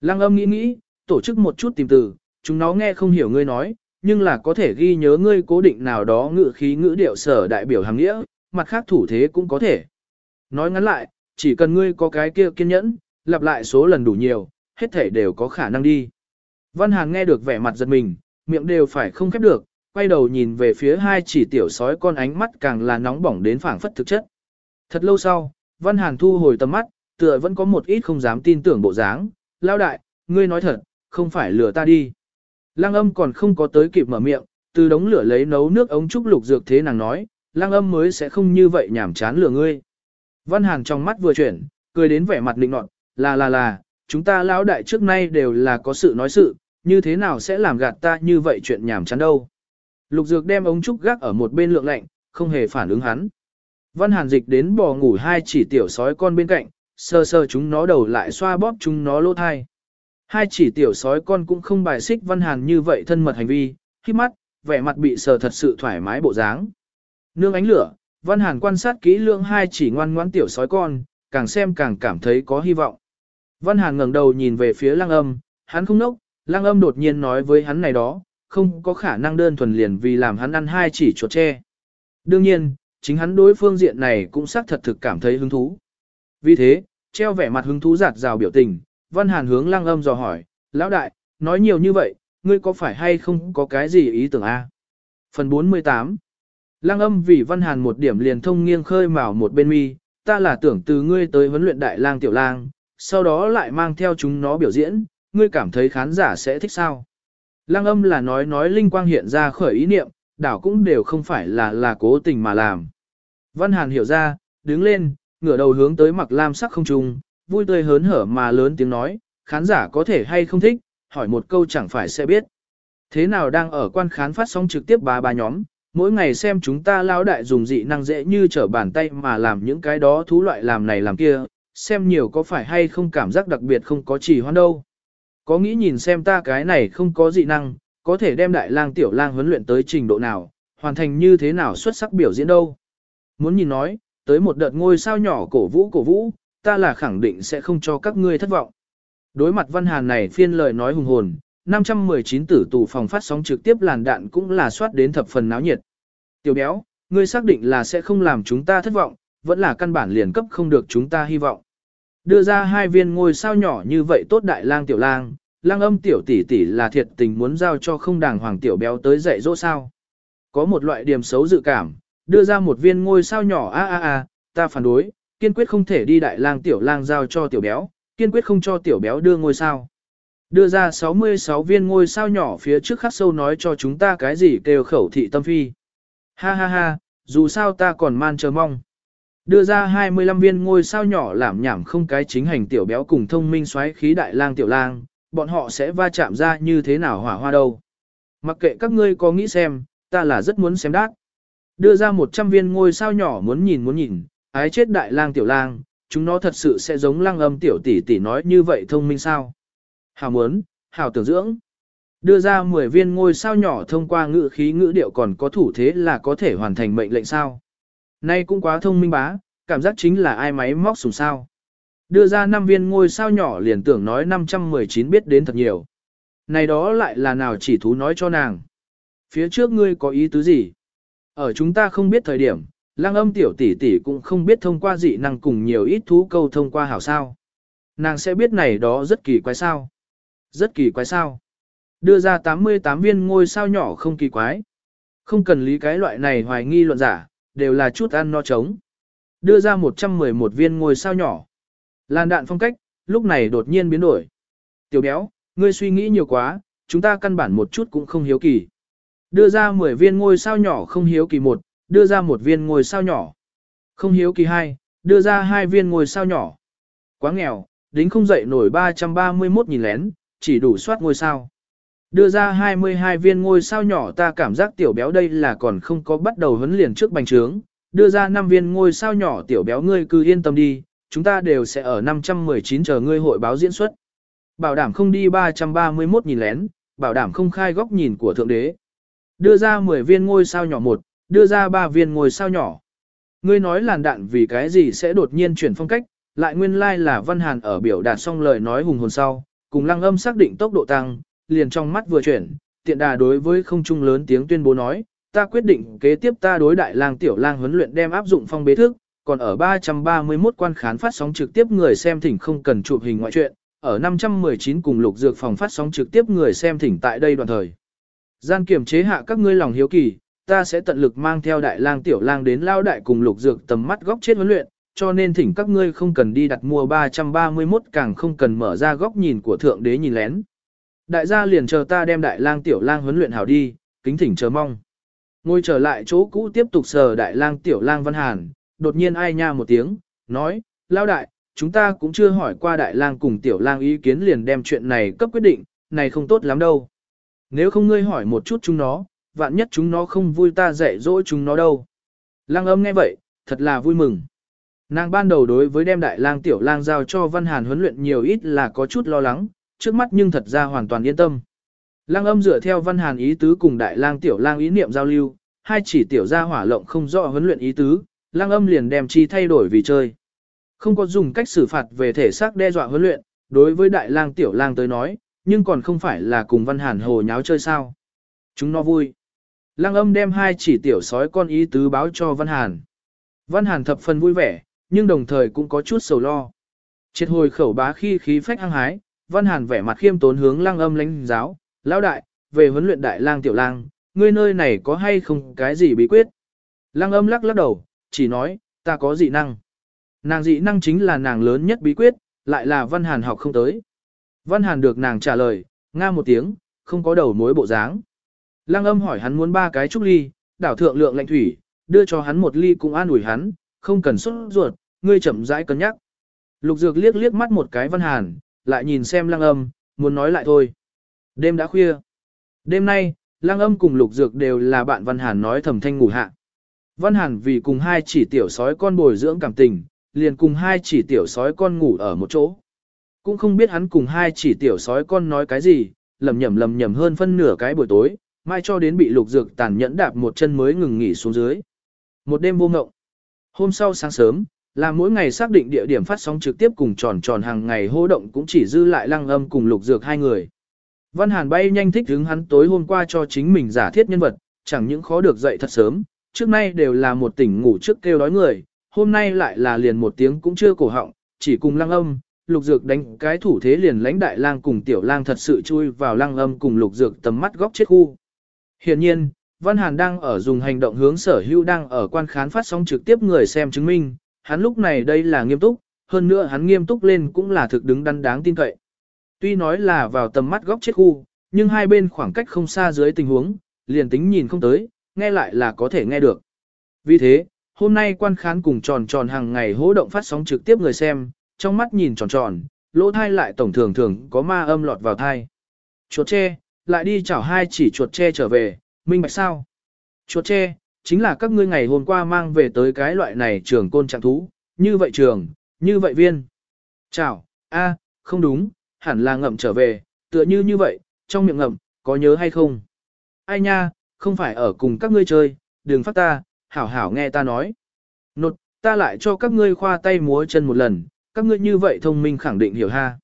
[SPEAKER 1] Lăng âm nghĩ nghĩ, tổ chức một chút tìm từ, chúng nó nghe không hiểu ngươi nói, nhưng là có thể ghi nhớ ngươi cố định nào đó ngữ khí ngữ điệu sở đại biểu hàng nghĩa, mặt khác thủ thế cũng có thể. Nói ngắn lại, chỉ cần ngươi có cái kia kiên nhẫn, lặp lại số lần đủ nhiều, hết thể đều có khả năng đi. Văn Hàn nghe được vẻ mặt giật mình, miệng đều phải không khép được, quay đầu nhìn về phía hai chỉ tiểu sói con ánh mắt càng là nóng bỏng đến phảng phất thực chất. Thật lâu sau, Văn Hàn thu hồi tầm mắt, tựa vẫn có một ít không dám tin tưởng bộ dáng, lao đại, ngươi nói thật, không phải lừa ta đi. Lăng âm còn không có tới kịp mở miệng, từ đống lửa lấy nấu nước ống trúc lục dược thế nàng nói, lăng âm mới sẽ không như vậy nhảm chán lừa ngươi. Văn Hàn trong mắt vừa chuyển, cười đến vẻ mặt định nọt, là là là, chúng ta lão đại trước nay đều là có sự nói sự, như thế nào sẽ làm gạt ta như vậy chuyện nhảm chán đâu. Lục dược đem ống trúc gác ở một bên lượng lạnh, không hề phản ứng hắn. Văn Hàn dịch đến bò ngủ hai chỉ tiểu sói con bên cạnh, sơ sơ chúng nó đầu lại xoa bóp chúng nó lỗ thai. Hai chỉ tiểu sói con cũng không bài xích Văn Hàn như vậy thân mật hành vi, khi mắt, vẻ mặt bị sờ thật sự thoải mái bộ dáng. Nương ánh lửa, Văn Hàn quan sát kỹ lưỡng hai chỉ ngoan ngoãn tiểu sói con, càng xem càng cảm thấy có hy vọng. Văn Hàn ngẩng đầu nhìn về phía lăng âm, hắn không nốc, lăng âm đột nhiên nói với hắn này đó, không có khả năng đơn thuần liền vì làm hắn ăn hai chỉ chuột tre. Đương nhiên, chính hắn đối phương diện này cũng xác thật thực cảm thấy hứng thú. Vì thế, treo vẻ mặt hứng thú giạt rào biểu tình, Văn Hàn hướng lăng âm dò hỏi, lão đại, nói nhiều như vậy, ngươi có phải hay không có cái gì ý tưởng a? Phần 48 Lăng âm vì Văn Hàn một điểm liền thông nghiêng khơi mào một bên mi, ta là tưởng từ ngươi tới huấn luyện đại lang tiểu lang, sau đó lại mang theo chúng nó biểu diễn, ngươi cảm thấy khán giả sẽ thích sao? Lăng âm là nói nói linh quang hiện ra khởi ý niệm, đảo cũng đều không phải là là cố tình mà làm. Văn Hàn hiểu ra, đứng lên, ngửa đầu hướng tới mặc lam sắc không trùng, vui tươi hớn hở mà lớn tiếng nói, khán giả có thể hay không thích, hỏi một câu chẳng phải sẽ biết. Thế nào đang ở quan khán phát sóng trực tiếp bà bà nhóm, mỗi ngày xem chúng ta lao đại dùng dị năng dễ như trở bàn tay mà làm những cái đó thú loại làm này làm kia, xem nhiều có phải hay không cảm giác đặc biệt không có chỉ hoan đâu. Có nghĩ nhìn xem ta cái này không có dị năng, có thể đem đại lang tiểu lang huấn luyện tới trình độ nào, hoàn thành như thế nào xuất sắc biểu diễn đâu. Muốn nhìn nói, tới một đợt ngôi sao nhỏ cổ vũ cổ vũ, ta là khẳng định sẽ không cho các ngươi thất vọng. Đối mặt văn hàn này phiên lời nói hùng hồn, 519 tử tù phòng phát sóng trực tiếp làn đạn cũng là soát đến thập phần náo nhiệt. Tiểu béo, ngươi xác định là sẽ không làm chúng ta thất vọng, vẫn là căn bản liền cấp không được chúng ta hy vọng. Đưa ra hai viên ngôi sao nhỏ như vậy tốt đại lang tiểu lang, lang âm tiểu tỷ tỷ là thiệt tình muốn giao cho không đàng hoàng tiểu béo tới dạy dỗ sao. Có một loại điểm xấu dự cảm, đưa ra một viên ngôi sao nhỏ a a a, ta phản đối, kiên quyết không thể đi đại lang tiểu lang giao cho tiểu béo, kiên quyết không cho tiểu béo đưa ngôi sao. Đưa ra 66 viên ngôi sao nhỏ phía trước khắc sâu nói cho chúng ta cái gì kêu khẩu thị tâm phi. Ha ha ha, dù sao ta còn man chờ mong. Đưa ra 25 viên ngôi sao nhỏ làm nhảm không cái chính hành tiểu béo cùng thông minh xoáy khí đại lang tiểu lang, bọn họ sẽ va chạm ra như thế nào hỏa hoa đâu. Mặc kệ các ngươi có nghĩ xem, ta là rất muốn xem đát. Đưa ra 100 viên ngôi sao nhỏ muốn nhìn muốn nhìn, ái chết đại lang tiểu lang, chúng nó thật sự sẽ giống lang âm tiểu tỷ tỷ nói như vậy thông minh sao. Hảo muốn, hảo tưởng dưỡng. Đưa ra 10 viên ngôi sao nhỏ thông qua ngữ khí ngữ điệu còn có thủ thế là có thể hoàn thành mệnh lệnh sao. Nay cũng quá thông minh bá, cảm giác chính là ai máy móc sùng sao. Đưa ra năm viên ngôi sao nhỏ liền tưởng nói 519 biết đến thật nhiều. Này đó lại là nào chỉ thú nói cho nàng. Phía trước ngươi có ý tứ gì? Ở chúng ta không biết thời điểm, lang âm tiểu tỷ tỷ cũng không biết thông qua dị năng cùng nhiều ít thú câu thông qua hảo sao. Nàng sẽ biết này đó rất kỳ quái sao. Rất kỳ quái sao. Đưa ra 88 viên ngôi sao nhỏ không kỳ quái. Không cần lý cái loại này hoài nghi luận giả, đều là chút ăn no trống. Đưa ra 111 viên ngôi sao nhỏ. Làn đạn phong cách, lúc này đột nhiên biến đổi. Tiểu béo, ngươi suy nghĩ nhiều quá, chúng ta căn bản một chút cũng không hiếu kỳ. Đưa ra 10 viên ngôi sao nhỏ không hiếu kỳ một, đưa ra một viên ngôi sao nhỏ. Không hiếu kỳ hai, đưa ra hai viên ngôi sao nhỏ. Quá nghèo, đính không dậy nổi 331 nhìn lén, chỉ đủ soát ngôi sao. Đưa ra 22 viên ngôi sao nhỏ ta cảm giác tiểu béo đây là còn không có bắt đầu huấn liền trước bành trướng. Đưa ra 5 viên ngôi sao nhỏ tiểu béo ngươi cứ yên tâm đi, chúng ta đều sẽ ở 519 chờ ngươi hội báo diễn xuất. Bảo đảm không đi 331 nhìn lén, bảo đảm không khai góc nhìn của Thượng Đế. Đưa ra 10 viên ngôi sao nhỏ một, đưa ra 3 viên ngôi sao nhỏ. Ngươi nói làn đạn vì cái gì sẽ đột nhiên chuyển phong cách, lại nguyên lai like là Văn Hàn ở biểu đạt xong lời nói hùng hồn sau, cùng lăng âm xác định tốc độ tăng, liền trong mắt vừa chuyển, tiện đà đối với không trung lớn tiếng tuyên bố nói, ta quyết định kế tiếp ta đối đại lang tiểu lang huấn luyện đem áp dụng phong bế thức, còn ở 331 quan khán phát sóng trực tiếp người xem thỉnh không cần chụp hình ngoại truyện, ở 519 cùng lục dược phòng phát sóng trực tiếp người xem thỉnh tại đây đoạn thời. Gian kiểm chế hạ các ngươi lòng hiếu kỳ, ta sẽ tận lực mang theo đại lang tiểu lang đến lao đại cùng lục dược tầm mắt góc chết huấn luyện, cho nên thỉnh các ngươi không cần đi đặt mua 331 càng không cần mở ra góc nhìn của thượng đế nhìn lén. Đại gia liền chờ ta đem đại lang tiểu lang huấn luyện hảo đi, kính thỉnh chờ mong. Ngồi trở lại chỗ cũ tiếp tục sờ đại lang tiểu lang văn hàn, đột nhiên ai nha một tiếng, nói, lao đại, chúng ta cũng chưa hỏi qua đại lang cùng tiểu lang ý kiến liền đem chuyện này cấp quyết định, này không tốt lắm đâu. Nếu không ngươi hỏi một chút chúng nó, vạn nhất chúng nó không vui ta dạy dỗ chúng nó đâu. Lang âm nghe vậy, thật là vui mừng. Nàng ban đầu đối với đem đại lang tiểu lang giao cho Văn Hàn huấn luyện nhiều ít là có chút lo lắng, trước mắt nhưng thật ra hoàn toàn yên tâm. Lang âm dựa theo Văn Hàn ý tứ cùng đại lang tiểu lang ý niệm giao lưu, hai chỉ tiểu gia hỏa lộng không rõ huấn luyện ý tứ, lang âm liền đem chi thay đổi vì chơi. Không có dùng cách xử phạt về thể xác đe dọa huấn luyện, đối với đại lang tiểu lang tới nói, nhưng còn không phải là cùng Văn Hàn hồ nháo chơi sao. Chúng nó vui. Lang âm đem hai chỉ tiểu sói con ý tứ báo cho Văn Hàn. Văn Hàn thập phần vui vẻ, nhưng đồng thời cũng có chút sầu lo. Triệt hồi khẩu bá khi khí phách hăng hái, Văn Hàn vẻ mặt khiêm tốn hướng lang âm lãnh giáo, lão đại, về huấn luyện đại lang tiểu lang, ngươi nơi này có hay không cái gì bí quyết? Lang âm lắc lắc đầu, chỉ nói, ta có dị năng. Nàng dị năng chính là nàng lớn nhất bí quyết, lại là Văn Hàn học không tới. Văn Hàn được nàng trả lời, nga một tiếng, không có đầu mối bộ dáng. Lăng âm hỏi hắn muốn ba cái trúc ly, đảo thượng lượng lệnh thủy, đưa cho hắn một ly cũng an ủi hắn, không cần xuất ruột, ngươi chậm rãi cân nhắc. Lục dược liếc liếc mắt một cái Văn Hàn, lại nhìn xem lăng âm, muốn nói lại thôi. Đêm đã khuya. Đêm nay, lăng âm cùng lục dược đều là bạn Văn Hàn nói thầm thanh ngủ hạ. Văn Hàn vì cùng hai chỉ tiểu sói con bồi dưỡng cảm tình, liền cùng hai chỉ tiểu sói con ngủ ở một chỗ. Cũng không biết hắn cùng hai chỉ tiểu sói con nói cái gì, lầm nhầm lầm nhầm hơn phân nửa cái buổi tối, mai cho đến bị lục dược tàn nhẫn đạp một chân mới ngừng nghỉ xuống dưới. Một đêm vô ngộng. Hôm sau sáng sớm, là mỗi ngày xác định địa điểm phát sóng trực tiếp cùng tròn tròn hàng ngày hô động cũng chỉ dư lại lăng âm cùng lục dược hai người. Văn Hàn bay nhanh thích hứng hắn tối hôm qua cho chính mình giả thiết nhân vật, chẳng những khó được dậy thật sớm, trước nay đều là một tỉnh ngủ trước kêu đói người, hôm nay lại là liền một tiếng cũng chưa cổ họng, chỉ cùng lăng âm, lục dược đánh cái thủ thế liền lãnh đại lang cùng tiểu lang thật sự chui vào lăng âm cùng lục dược tầm mắt góc chết khu. Hiện nhiên, Văn Hàn đang ở dùng hành động hướng sở hữu đang ở quan khán phát sóng trực tiếp người xem chứng minh, hắn lúc này đây là nghiêm túc, hơn nữa hắn nghiêm túc lên cũng là thực đứng đắn đáng tin cậy. Tuy nói là vào tầm mắt góc chết khu, nhưng hai bên khoảng cách không xa dưới tình huống, liền tính nhìn không tới, nghe lại là có thể nghe được. Vì thế, hôm nay quan khán cùng tròn tròn hàng ngày hỗ động phát sóng trực tiếp người xem, trong mắt nhìn tròn tròn, lỗ thai lại tổng thường thường có ma âm lọt vào thai. Chuột tre, lại đi chảo hai chỉ chuột tre trở về, minh bạch sao? Chuột tre, chính là các ngươi ngày hôm qua mang về tới cái loại này trường côn trạng thú, như vậy trường, như vậy viên. chào a, không đúng, hẳn là ngậm trở về, tựa như như vậy, trong miệng ngậm, có nhớ hay không? Ai nha, không phải ở cùng các ngươi chơi, đừng phát ta, hảo hảo nghe ta nói. Nột, ta lại cho các ngươi khoa tay múa chân một lần, các ngươi như vậy thông minh khẳng định hiểu ha.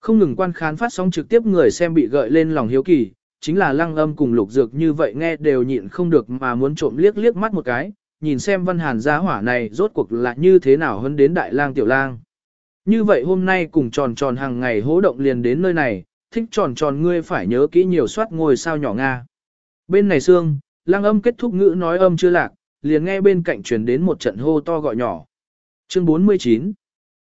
[SPEAKER 1] Không ngừng quan khán phát sóng trực tiếp người xem bị gợi lên lòng hiếu kỳ, chính là lăng âm cùng lục dược như vậy nghe đều nhịn không được mà muốn trộm liếc liếc mắt một cái, nhìn xem văn hàn gia hỏa này rốt cuộc là như thế nào hơn đến đại lang tiểu lang. Như vậy hôm nay cùng tròn tròn hàng ngày hố động liền đến nơi này, thích tròn tròn ngươi phải nhớ kỹ nhiều soát ngôi sao nhỏ Nga. Bên này xương, lang âm kết thúc ngữ nói âm chưa lạc, liền nghe bên cạnh truyền đến một trận hô to gọi nhỏ. Chương 49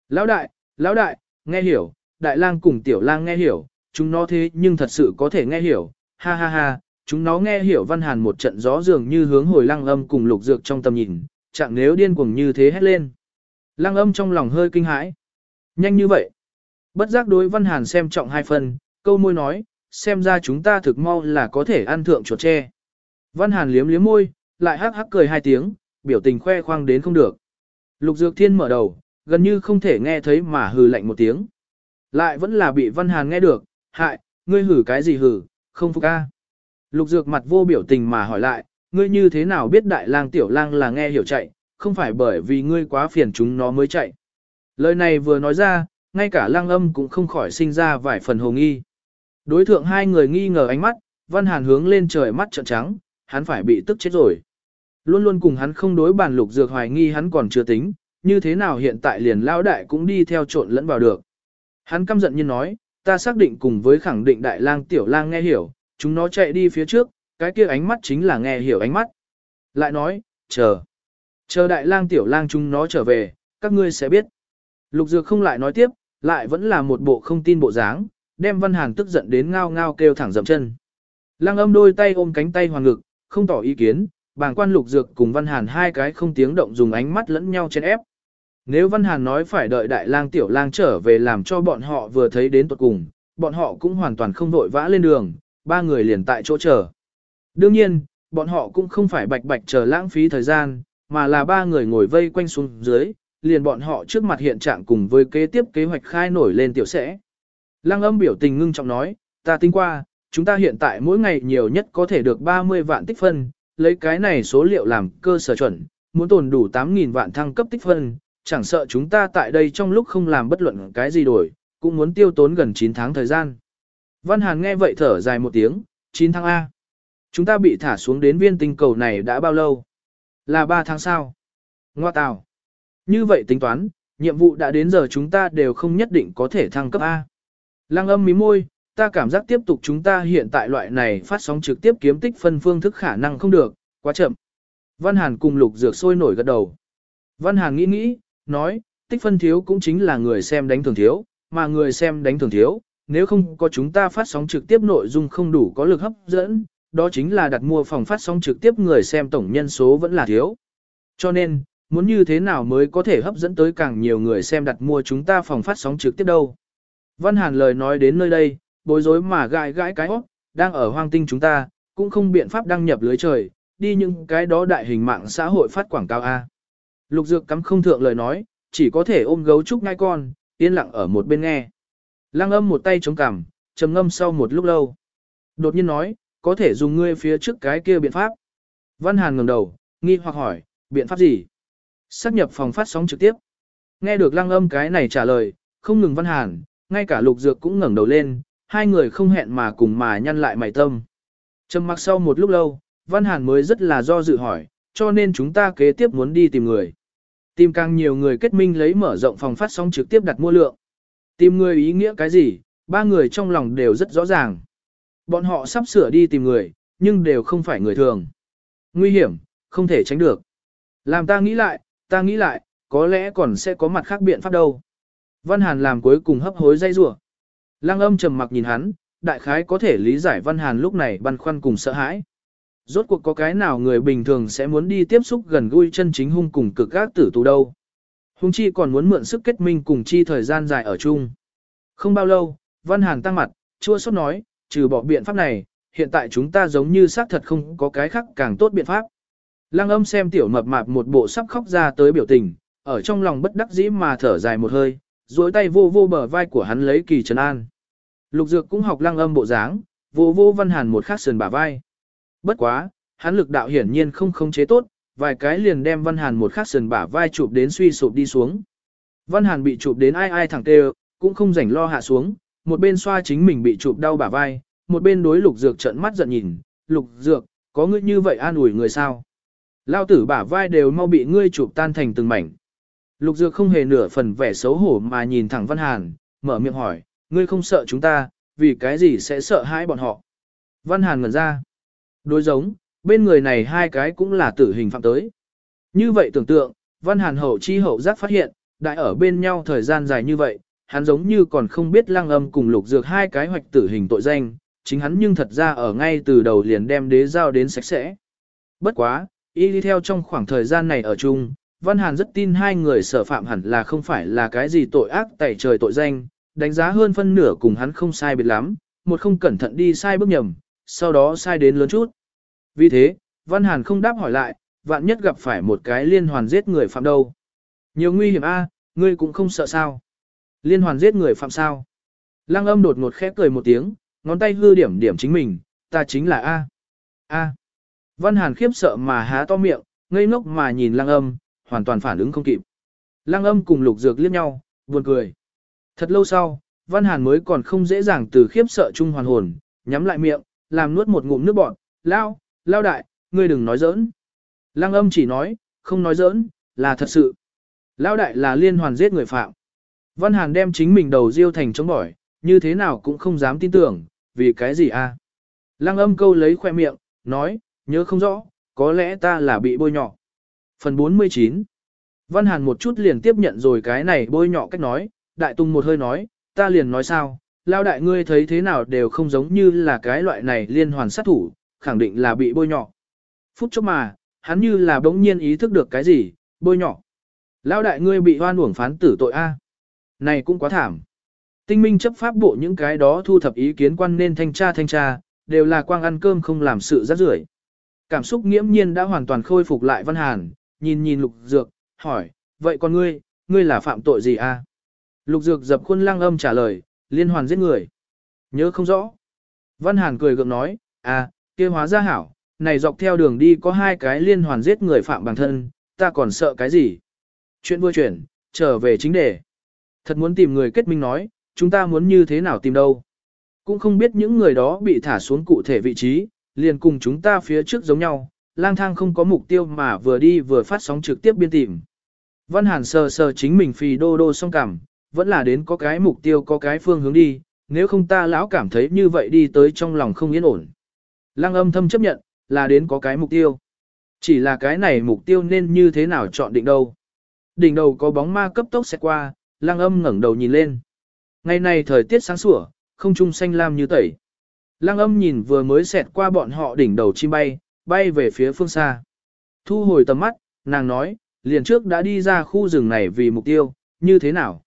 [SPEAKER 1] Lão đại, lão đại, nghe hiểu, đại lang cùng tiểu lang nghe hiểu, chúng nó thế nhưng thật sự có thể nghe hiểu, ha ha ha, chúng nó nghe hiểu văn hàn một trận gió dường như hướng hồi lăng âm cùng lục dược trong tầm nhìn, chẳng nếu điên cuồng như thế hét lên. Lăng âm trong lòng hơi kinh hãi. Nhanh như vậy. Bất giác đối văn hàn xem trọng hai phần, câu môi nói, xem ra chúng ta thực mau là có thể ăn thượng chuột tre. Văn hàn liếm liếm môi, lại hắc hắc cười hai tiếng, biểu tình khoe khoang đến không được. Lục dược thiên mở đầu, gần như không thể nghe thấy mà hừ lạnh một tiếng. Lại vẫn là bị văn hàn nghe được, hại, ngươi hử cái gì hử, không phục a. Lục dược mặt vô biểu tình mà hỏi lại, ngươi như thế nào biết đại lang tiểu lang là nghe hiểu chạy, không phải bởi vì ngươi quá phiền chúng nó mới chạy. Lời này vừa nói ra, ngay cả lang âm cũng không khỏi sinh ra vài phần hồ nghi. Đối thượng hai người nghi ngờ ánh mắt, văn hàn hướng lên trời mắt trợn trắng, hắn phải bị tức chết rồi. Luôn luôn cùng hắn không đối bàn lục dược hoài nghi hắn còn chưa tính, như thế nào hiện tại liền lao đại cũng đi theo trộn lẫn vào được. Hắn căm giận như nói, ta xác định cùng với khẳng định đại lang tiểu lang nghe hiểu, chúng nó chạy đi phía trước, cái kia ánh mắt chính là nghe hiểu ánh mắt. Lại nói, chờ. Chờ đại lang tiểu lang chúng nó trở về, các ngươi sẽ biết. Lục dược không lại nói tiếp, lại vẫn là một bộ không tin bộ dáng, đem văn hàn tức giận đến ngao ngao kêu thẳng dậm chân. Lang âm đôi tay ôm cánh tay hoàng ngực, không tỏ ý kiến, bàng quan lục dược cùng văn hàn hai cái không tiếng động dùng ánh mắt lẫn nhau trên ép. Nếu văn hàn nói phải đợi đại lang tiểu lang trở về làm cho bọn họ vừa thấy đến tuột cùng, bọn họ cũng hoàn toàn không vội vã lên đường, ba người liền tại chỗ chờ. Đương nhiên, bọn họ cũng không phải bạch bạch chờ lãng phí thời gian, mà là ba người ngồi vây quanh xuống dưới, liền bọn họ trước mặt hiện trạng cùng với kế tiếp kế hoạch khai nổi lên tiểu sẽ. Lăng âm biểu tình ngưng trọng nói, ta tính qua, chúng ta hiện tại mỗi ngày nhiều nhất có thể được 30 vạn tích phân, lấy cái này số liệu làm cơ sở chuẩn, muốn tồn đủ 8.000 vạn thăng cấp tích phân, chẳng sợ chúng ta tại đây trong lúc không làm bất luận cái gì đổi, cũng muốn tiêu tốn gần 9 tháng thời gian. Văn Hàn nghe vậy thở dài một tiếng, 9 tháng A. Chúng ta bị thả xuống đến viên tinh cầu này đã bao lâu? Là 3 tháng sau. Ngoa tào. Như vậy tính toán, nhiệm vụ đã đến giờ chúng ta đều không nhất định có thể thăng cấp A. Lăng âm mí môi, ta cảm giác tiếp tục chúng ta hiện tại loại này phát sóng trực tiếp kiếm tích phân phương thức khả năng không được, quá chậm. Văn Hàn cùng lục dược sôi nổi gật đầu. Văn Hàn nghĩ nghĩ, nói, tích phân thiếu cũng chính là người xem đánh thường thiếu, mà người xem đánh thường thiếu, nếu không có chúng ta phát sóng trực tiếp nội dung không đủ có lực hấp dẫn, đó chính là đặt mua phòng phát sóng trực tiếp người xem tổng nhân số vẫn là thiếu. Cho nên, muốn như thế nào mới có thể hấp dẫn tới càng nhiều người xem đặt mua chúng ta phòng phát sóng trực tiếp đâu. Văn Hàn lời nói đến nơi đây, bối rối mà gãi gãi cái óc, đang ở hoang tinh chúng ta, cũng không biện pháp đăng nhập lưới trời, đi những cái đó đại hình mạng xã hội phát quảng cáo A. Lục Dược cắm không thượng lời nói, chỉ có thể ôm gấu trúc ngai con, yên lặng ở một bên nghe. Lăng âm một tay chống cằm, trầm ngâm sau một lúc lâu. Đột nhiên nói, có thể dùng ngươi phía trước cái kia biện pháp. Văn Hàn ngẩng đầu, nghi hoặc hỏi, biện pháp gì? Xác nhập phòng phát sóng trực tiếp. Nghe được lăng âm cái này trả lời, không ngừng Văn Hàn, ngay cả lục dược cũng ngẩng đầu lên, hai người không hẹn mà cùng mà nhăn lại mày tâm. Trầm mặc sau một lúc lâu, Văn Hàn mới rất là do dự hỏi, cho nên chúng ta kế tiếp muốn đi tìm người. Tìm càng nhiều người kết minh lấy mở rộng phòng phát sóng trực tiếp đặt mua lượng. Tìm người ý nghĩa cái gì, ba người trong lòng đều rất rõ ràng. Bọn họ sắp sửa đi tìm người, nhưng đều không phải người thường. Nguy hiểm, không thể tránh được. Làm ta nghĩ lại, ta nghĩ lại, có lẽ còn sẽ có mặt khác biện pháp đâu. Văn Hàn làm cuối cùng hấp hối dây rủa. Lăng âm trầm mặc nhìn hắn, đại khái có thể lý giải Văn Hàn lúc này băn khoăn cùng sợ hãi. Rốt cuộc có cái nào người bình thường sẽ muốn đi tiếp xúc gần gũi chân chính hung cùng cực các tử tù đâu. Hung chi còn muốn mượn sức kết minh cùng chi thời gian dài ở chung. Không bao lâu, Văn Hàn tăng mặt, chua xót nói, trừ bỏ biện pháp này, hiện tại chúng ta giống như xác thật không có cái khác càng tốt biện pháp. Lăng âm xem tiểu mập mạp một bộ sắp khóc ra tới biểu tình, ở trong lòng bất đắc dĩ mà thở dài một hơi, duỗi tay vô vô bờ vai của hắn lấy kỳ trấn an. Lục dược cũng học lăng âm bộ dáng, vô vô văn hàn một khắc sườn bả vai. Bất quá, hắn lực đạo hiển nhiên không khống chế tốt, vài cái liền đem văn hàn một khắc sườn bả vai chụp đến suy sụp đi xuống. Văn hàn bị chụp đến ai ai thẳng tê cũng không rảnh lo hạ xuống, một bên xoa chính mình bị chụp đau bả vai, một bên đối lục dược trợn mắt giận nhìn, lục dược, có ngươi như vậy an ủi người sao? Lao tử bả vai đều mau bị ngươi chụp tan thành từng mảnh. Lục dược không hề nửa phần vẻ xấu hổ mà nhìn thẳng Văn Hàn, mở miệng hỏi, ngươi không sợ chúng ta, vì cái gì sẽ sợ hãi bọn họ? Văn Hàn ngẩn ra. Đối giống, bên người này hai cái cũng là tử hình phạm tới. Như vậy tưởng tượng, Văn Hàn hậu chi hậu giác phát hiện, đại ở bên nhau thời gian dài như vậy, hắn giống như còn không biết lăng âm cùng lục dược hai cái hoạch tử hình tội danh, chính hắn nhưng thật ra ở ngay từ đầu liền đem đế giao đến sạch sẽ. Bất quá, y đi theo trong khoảng thời gian này ở chung, Văn Hàn rất tin hai người sở phạm hẳn là không phải là cái gì tội ác tẩy trời tội danh, đánh giá hơn phân nửa cùng hắn không sai biệt lắm, một không cẩn thận đi sai bước nhầm, sau đó sai đến lớn chút. Vì thế, Văn Hàn không đáp hỏi lại, vạn nhất gặp phải một cái liên hoàn giết người phạm đâu. Nhiều nguy hiểm a, ngươi cũng không sợ sao. Liên hoàn giết người phạm sao. Lăng âm đột ngột khẽ cười một tiếng, ngón tay hư điểm điểm chính mình, ta chính là A. A. Văn Hàn khiếp sợ mà há to miệng, ngây ngốc mà nhìn lăng âm, hoàn toàn phản ứng không kịp. Lăng âm cùng lục dược liếc nhau, buồn cười. Thật lâu sau, Văn Hàn mới còn không dễ dàng từ khiếp sợ chung hoàn hồn, nhắm lại miệng, làm nuốt một ngụm nước bọt, lao, lao đại, ngươi đừng nói giỡn. Lăng âm chỉ nói, không nói giỡn, là thật sự. Lao đại là liên hoàn giết người phạm. Văn Hàn đem chính mình đầu riêu thành chống bỏi, như thế nào cũng không dám tin tưởng, vì cái gì a? Lăng âm câu lấy khoe miệng, nói, nhớ không rõ, có lẽ ta là bị bôi nhọ. Phần 49 Văn Hàn một chút liền tiếp nhận rồi cái này bôi nhọ cách nói, đại tung một hơi nói, ta liền nói sao, lao đại ngươi thấy thế nào đều không giống như là cái loại này liên hoàn sát thủ, khẳng định là bị bôi nhọ. Phút chốc mà, hắn như là bỗng nhiên ý thức được cái gì, bôi nhọ. Lao đại ngươi bị hoan uổng phán tử tội A. Này cũng quá thảm. Tinh minh chấp pháp bộ những cái đó thu thập ý kiến quan nên thanh tra thanh tra, đều là quang ăn cơm không làm sự rắc rưởi. Cảm xúc nghiễm nhiên đã hoàn toàn khôi phục lại Văn Hàn, nhìn nhìn Lục Dược, hỏi, vậy con ngươi, ngươi là phạm tội gì a? Lục Dược dập khuôn lăng âm trả lời, liên hoàn giết người. Nhớ không rõ. Văn Hàn cười gượng nói, à, kia hóa ra hảo, này dọc theo đường đi có hai cái liên hoàn giết người phạm bằng thân, ta còn sợ cái gì? Chuyện vừa chuyển, trở về chính đề. Thật muốn tìm người kết minh nói, chúng ta muốn như thế nào tìm đâu. Cũng không biết những người đó bị thả xuống cụ thể vị trí, liền cùng chúng ta phía trước giống nhau, lang thang không có mục tiêu mà vừa đi vừa phát sóng trực tiếp biên tìm. Văn Hàn sờ sờ chính mình phì đô đô song cảm, vẫn là đến có cái mục tiêu có cái phương hướng đi, nếu không ta lão cảm thấy như vậy đi tới trong lòng không yên ổn. Lăng âm thâm chấp nhận, là đến có cái mục tiêu. Chỉ là cái này mục tiêu nên như thế nào chọn định đâu. Đỉnh đầu có bóng ma cấp tốc sẽ qua, lăng âm ngẩng đầu nhìn lên. Ngày này thời tiết sáng sủa, không trung xanh lam như tẩy. Lăng âm nhìn vừa mới xẹt qua bọn họ đỉnh đầu chim bay, bay về phía phương xa. Thu hồi tầm mắt, nàng nói, liền trước đã đi ra khu rừng này vì mục tiêu, như thế nào?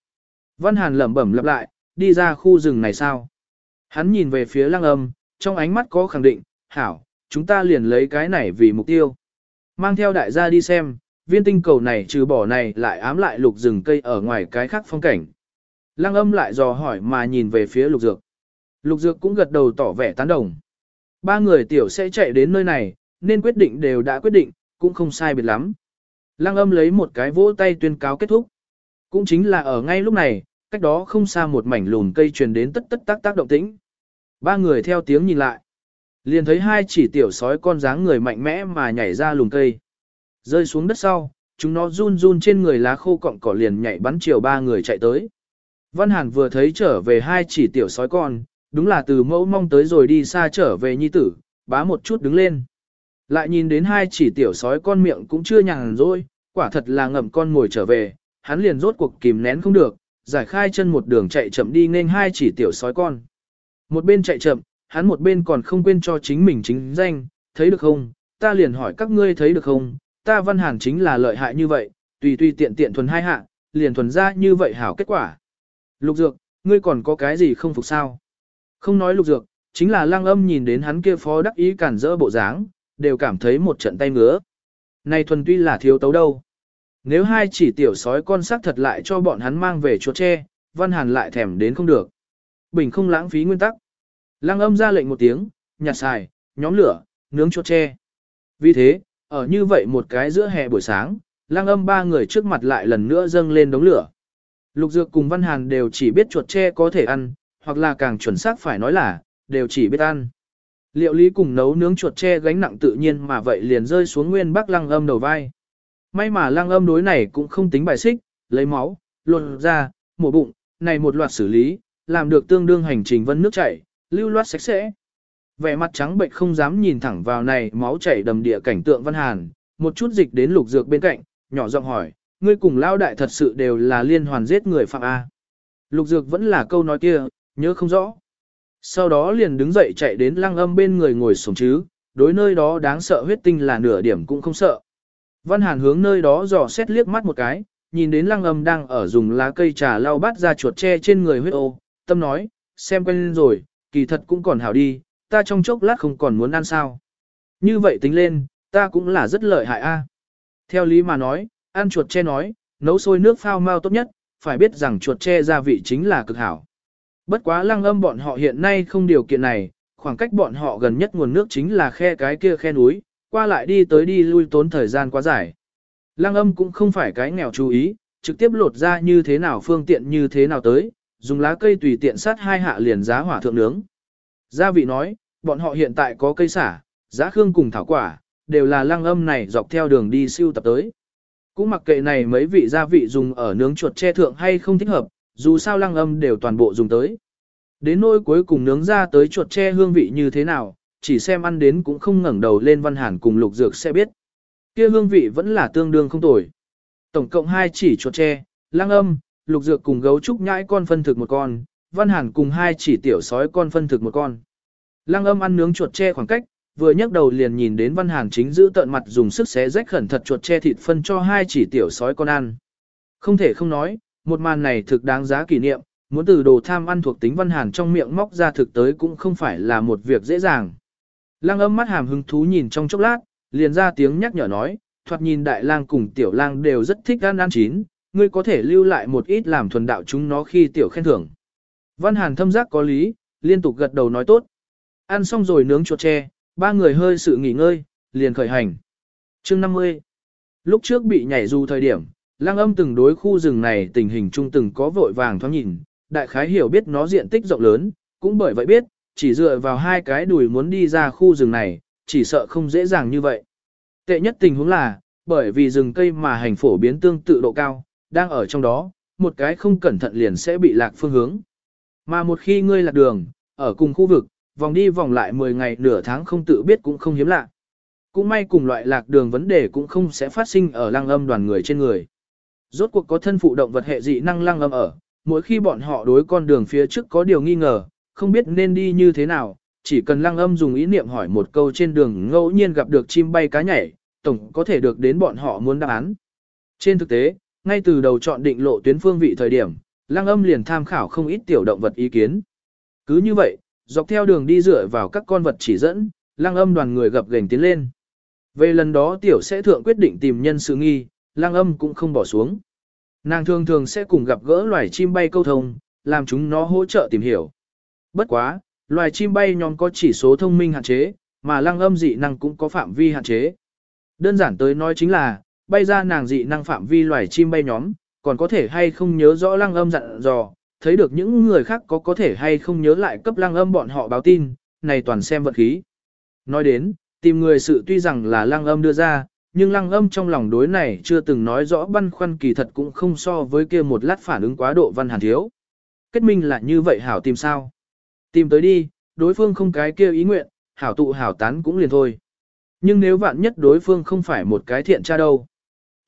[SPEAKER 1] Văn Hàn lẩm bẩm lặp lại, đi ra khu rừng này sao? Hắn nhìn về phía lăng âm, trong ánh mắt có khẳng định, hảo, chúng ta liền lấy cái này vì mục tiêu. Mang theo đại gia đi xem, viên tinh cầu này trừ bỏ này lại ám lại lục rừng cây ở ngoài cái khác phong cảnh. Lăng âm lại dò hỏi mà nhìn về phía lục dược. Lục dược cũng gật đầu tỏ vẻ tán đồng. Ba người tiểu sẽ chạy đến nơi này, nên quyết định đều đã quyết định, cũng không sai biệt lắm. Lăng âm lấy một cái vỗ tay tuyên cáo kết thúc. Cũng chính là ở ngay lúc này, cách đó không xa một mảnh lùn cây truyền đến tất tất tác tác động tĩnh. Ba người theo tiếng nhìn lại. Liền thấy hai chỉ tiểu sói con dáng người mạnh mẽ mà nhảy ra lùm cây. Rơi xuống đất sau, chúng nó run run trên người lá khô cọng cỏ liền nhảy bắn chiều ba người chạy tới. Văn Hàn vừa thấy trở về hai chỉ tiểu sói con, đúng là từ mẫu mong tới rồi đi xa trở về nhi tử, bá một chút đứng lên. Lại nhìn đến hai chỉ tiểu sói con miệng cũng chưa nhàn rồi, quả thật là ngậm con ngồi trở về, hắn liền rốt cuộc kìm nén không được, giải khai chân một đường chạy chậm đi nên hai chỉ tiểu sói con. Một bên chạy chậm, hắn một bên còn không quên cho chính mình chính danh, thấy được không, ta liền hỏi các ngươi thấy được không, ta văn hàn chính là lợi hại như vậy, tùy tùy tiện tiện thuần hai hạ, liền thuần ra như vậy hảo kết quả. Lục dược, ngươi còn có cái gì không phục sao? Không nói lục dược, chính là lang âm nhìn đến hắn kia phó đắc ý cản rỡ bộ dáng, đều cảm thấy một trận tay ngứa. Này thuần tuy là thiếu tấu đâu. Nếu hai chỉ tiểu sói con sắc thật lại cho bọn hắn mang về chuột tre, văn hàn lại thèm đến không được. Bình không lãng phí nguyên tắc. Lăng âm ra lệnh một tiếng, nhặt xài, nhóm lửa, nướng chuột tre. Vì thế, ở như vậy một cái giữa hè buổi sáng, lăng âm ba người trước mặt lại lần nữa dâng lên đống lửa. Lục Dược cùng Văn Hàn đều chỉ biết chuột tre có thể ăn, hoặc là càng chuẩn xác phải nói là, đều chỉ biết ăn. Liệu lý cùng nấu nướng chuột tre gánh nặng tự nhiên mà vậy liền rơi xuống nguyên bắc lăng âm đầu vai. May mà lăng âm đối này cũng không tính bài xích, lấy máu, luồn ra, mổ bụng, này một loạt xử lý, làm được tương đương hành trình vân nước chảy, lưu loát sạch sẽ. Vẻ mặt trắng bệnh không dám nhìn thẳng vào này máu chảy đầm địa cảnh tượng văn hàn, một chút dịch đến lục dược bên cạnh, nhỏ giọng hỏi, ngươi cùng lao đại thật sự đều là liên hoàn giết người phạm A. Lục dược vẫn là câu nói kia, nhớ không rõ. Sau đó liền đứng dậy chạy đến lăng âm bên người ngồi sổng chứ, đối nơi đó đáng sợ huyết tinh là nửa điểm cũng không sợ. Văn Hàn hướng nơi đó dò xét liếc mắt một cái, nhìn đến lăng âm đang ở dùng lá cây trà lau bát ra chuột tre trên người huyết ô, tâm nói, xem quen rồi, kỳ thật cũng còn hảo đi, ta trong chốc lát không còn muốn ăn sao. Như vậy tính lên, ta cũng là rất lợi hại a. Theo lý mà nói, ăn chuột tre nói, nấu sôi nước phao mau tốt nhất, phải biết rằng chuột tre gia vị chính là cực hảo. Bất quá lăng âm bọn họ hiện nay không điều kiện này, khoảng cách bọn họ gần nhất nguồn nước chính là khe cái kia khe núi, qua lại đi tới đi lui tốn thời gian quá dài. Lăng âm cũng không phải cái nghèo chú ý, trực tiếp lột ra như thế nào phương tiện như thế nào tới, dùng lá cây tùy tiện sát hai hạ liền giá hỏa thượng nướng. Gia vị nói, bọn họ hiện tại có cây xả, giá khương cùng thảo quả, đều là lăng âm này dọc theo đường đi siêu tập tới. Cũng mặc kệ này mấy vị gia vị dùng ở nướng chuột che thượng hay không thích hợp, dù sao lăng âm đều toàn bộ dùng tới. Đến nỗi cuối cùng nướng ra tới chuột che hương vị như thế nào, chỉ xem ăn đến cũng không ngẩng đầu lên văn hàn cùng lục dược sẽ biết. Kia hương vị vẫn là tương đương không tồi. Tổng cộng hai chỉ chuột tre, lăng âm, lục dược cùng gấu trúc nhãi con phân thực một con, văn hàn cùng hai chỉ tiểu sói con phân thực một con. Lăng âm ăn nướng chuột tre khoảng cách, vừa nhấc đầu liền nhìn đến văn hàn chính giữ tận mặt dùng sức xé rách khẩn thật chuột tre thịt phân cho hai chỉ tiểu sói con ăn. Không thể không nói, một màn này thực đáng giá kỷ niệm, muốn từ đồ tham ăn thuộc tính văn hàn trong miệng móc ra thực tới cũng không phải là một việc dễ dàng. Lăng âm mắt hàm hứng thú nhìn trong chốc lát, liền ra tiếng nhắc nhở nói, thoạt nhìn đại lang cùng tiểu lang đều rất thích ăn ăn chín, ngươi có thể lưu lại một ít làm thuần đạo chúng nó khi tiểu khen thưởng. Văn hàn thâm giác có lý, liên tục gật đầu nói tốt. Ăn xong rồi nướng chuột tre, ba người hơi sự nghỉ ngơi, liền khởi hành. chương 50 Lúc trước bị nhảy dù thời điểm, lang âm từng đối khu rừng này tình hình Chung từng có vội vàng thoáng nhìn, đại khái hiểu biết nó diện tích rộng lớn, cũng bởi vậy biết, chỉ dựa vào hai cái đùi muốn đi ra khu rừng này, chỉ sợ không dễ dàng như vậy. Tệ nhất tình huống là, bởi vì rừng cây mà hành phổ biến tương tự độ cao, đang ở trong đó, một cái không cẩn thận liền sẽ bị lạc phương hướng. Mà một khi ngươi lạc đường, ở cùng khu vực, vòng đi vòng lại 10 ngày nửa tháng không tự biết cũng không hiếm lạ. Cũng may cùng loại lạc đường vấn đề cũng không sẽ phát sinh ở lăng âm đoàn người trên người. Rốt cuộc có thân phụ động vật hệ dị năng lăng âm ở, mỗi khi bọn họ đối con đường phía trước có điều nghi ngờ, không biết nên đi như thế nào, chỉ cần lăng âm dùng ý niệm hỏi một câu trên đường ngẫu nhiên gặp được chim bay cá nhảy, tổng có thể được đến bọn họ muốn đáp án. Trên thực tế, ngay từ đầu chọn định lộ tuyến phương vị thời điểm, lăng âm liền tham khảo không ít tiểu động vật ý kiến. Cứ như vậy, dọc theo đường đi dựa vào các con vật chỉ dẫn, lăng âm đoàn người gặp gành tiến lên. Về lần đó tiểu sẽ thượng quyết định tìm nhân sự nghi, lăng âm cũng không bỏ xuống. Nàng thường thường sẽ cùng gặp gỡ loài chim bay câu thông, làm chúng nó hỗ trợ tìm hiểu. Bất quá, loài chim bay nhóm có chỉ số thông minh hạn chế, mà lăng âm dị năng cũng có phạm vi hạn chế. Đơn giản tới nói chính là, bay ra nàng dị năng phạm vi loài chim bay nhóm, còn có thể hay không nhớ rõ lăng âm dặn dò, thấy được những người khác có có thể hay không nhớ lại cấp lăng âm bọn họ báo tin, này toàn xem vận khí. Nói đến, tìm người sự tuy rằng là lăng âm đưa ra, nhưng lăng âm trong lòng đối này chưa từng nói rõ băn khoăn kỳ thật cũng không so với kia một lát phản ứng quá độ văn hàn thiếu. Kết minh là như vậy hảo tìm sao? Tìm tới đi, đối phương không cái kia ý nguyện, hảo tụ hảo tán cũng liền thôi. Nhưng nếu vạn nhất đối phương không phải một cái thiện cha đâu.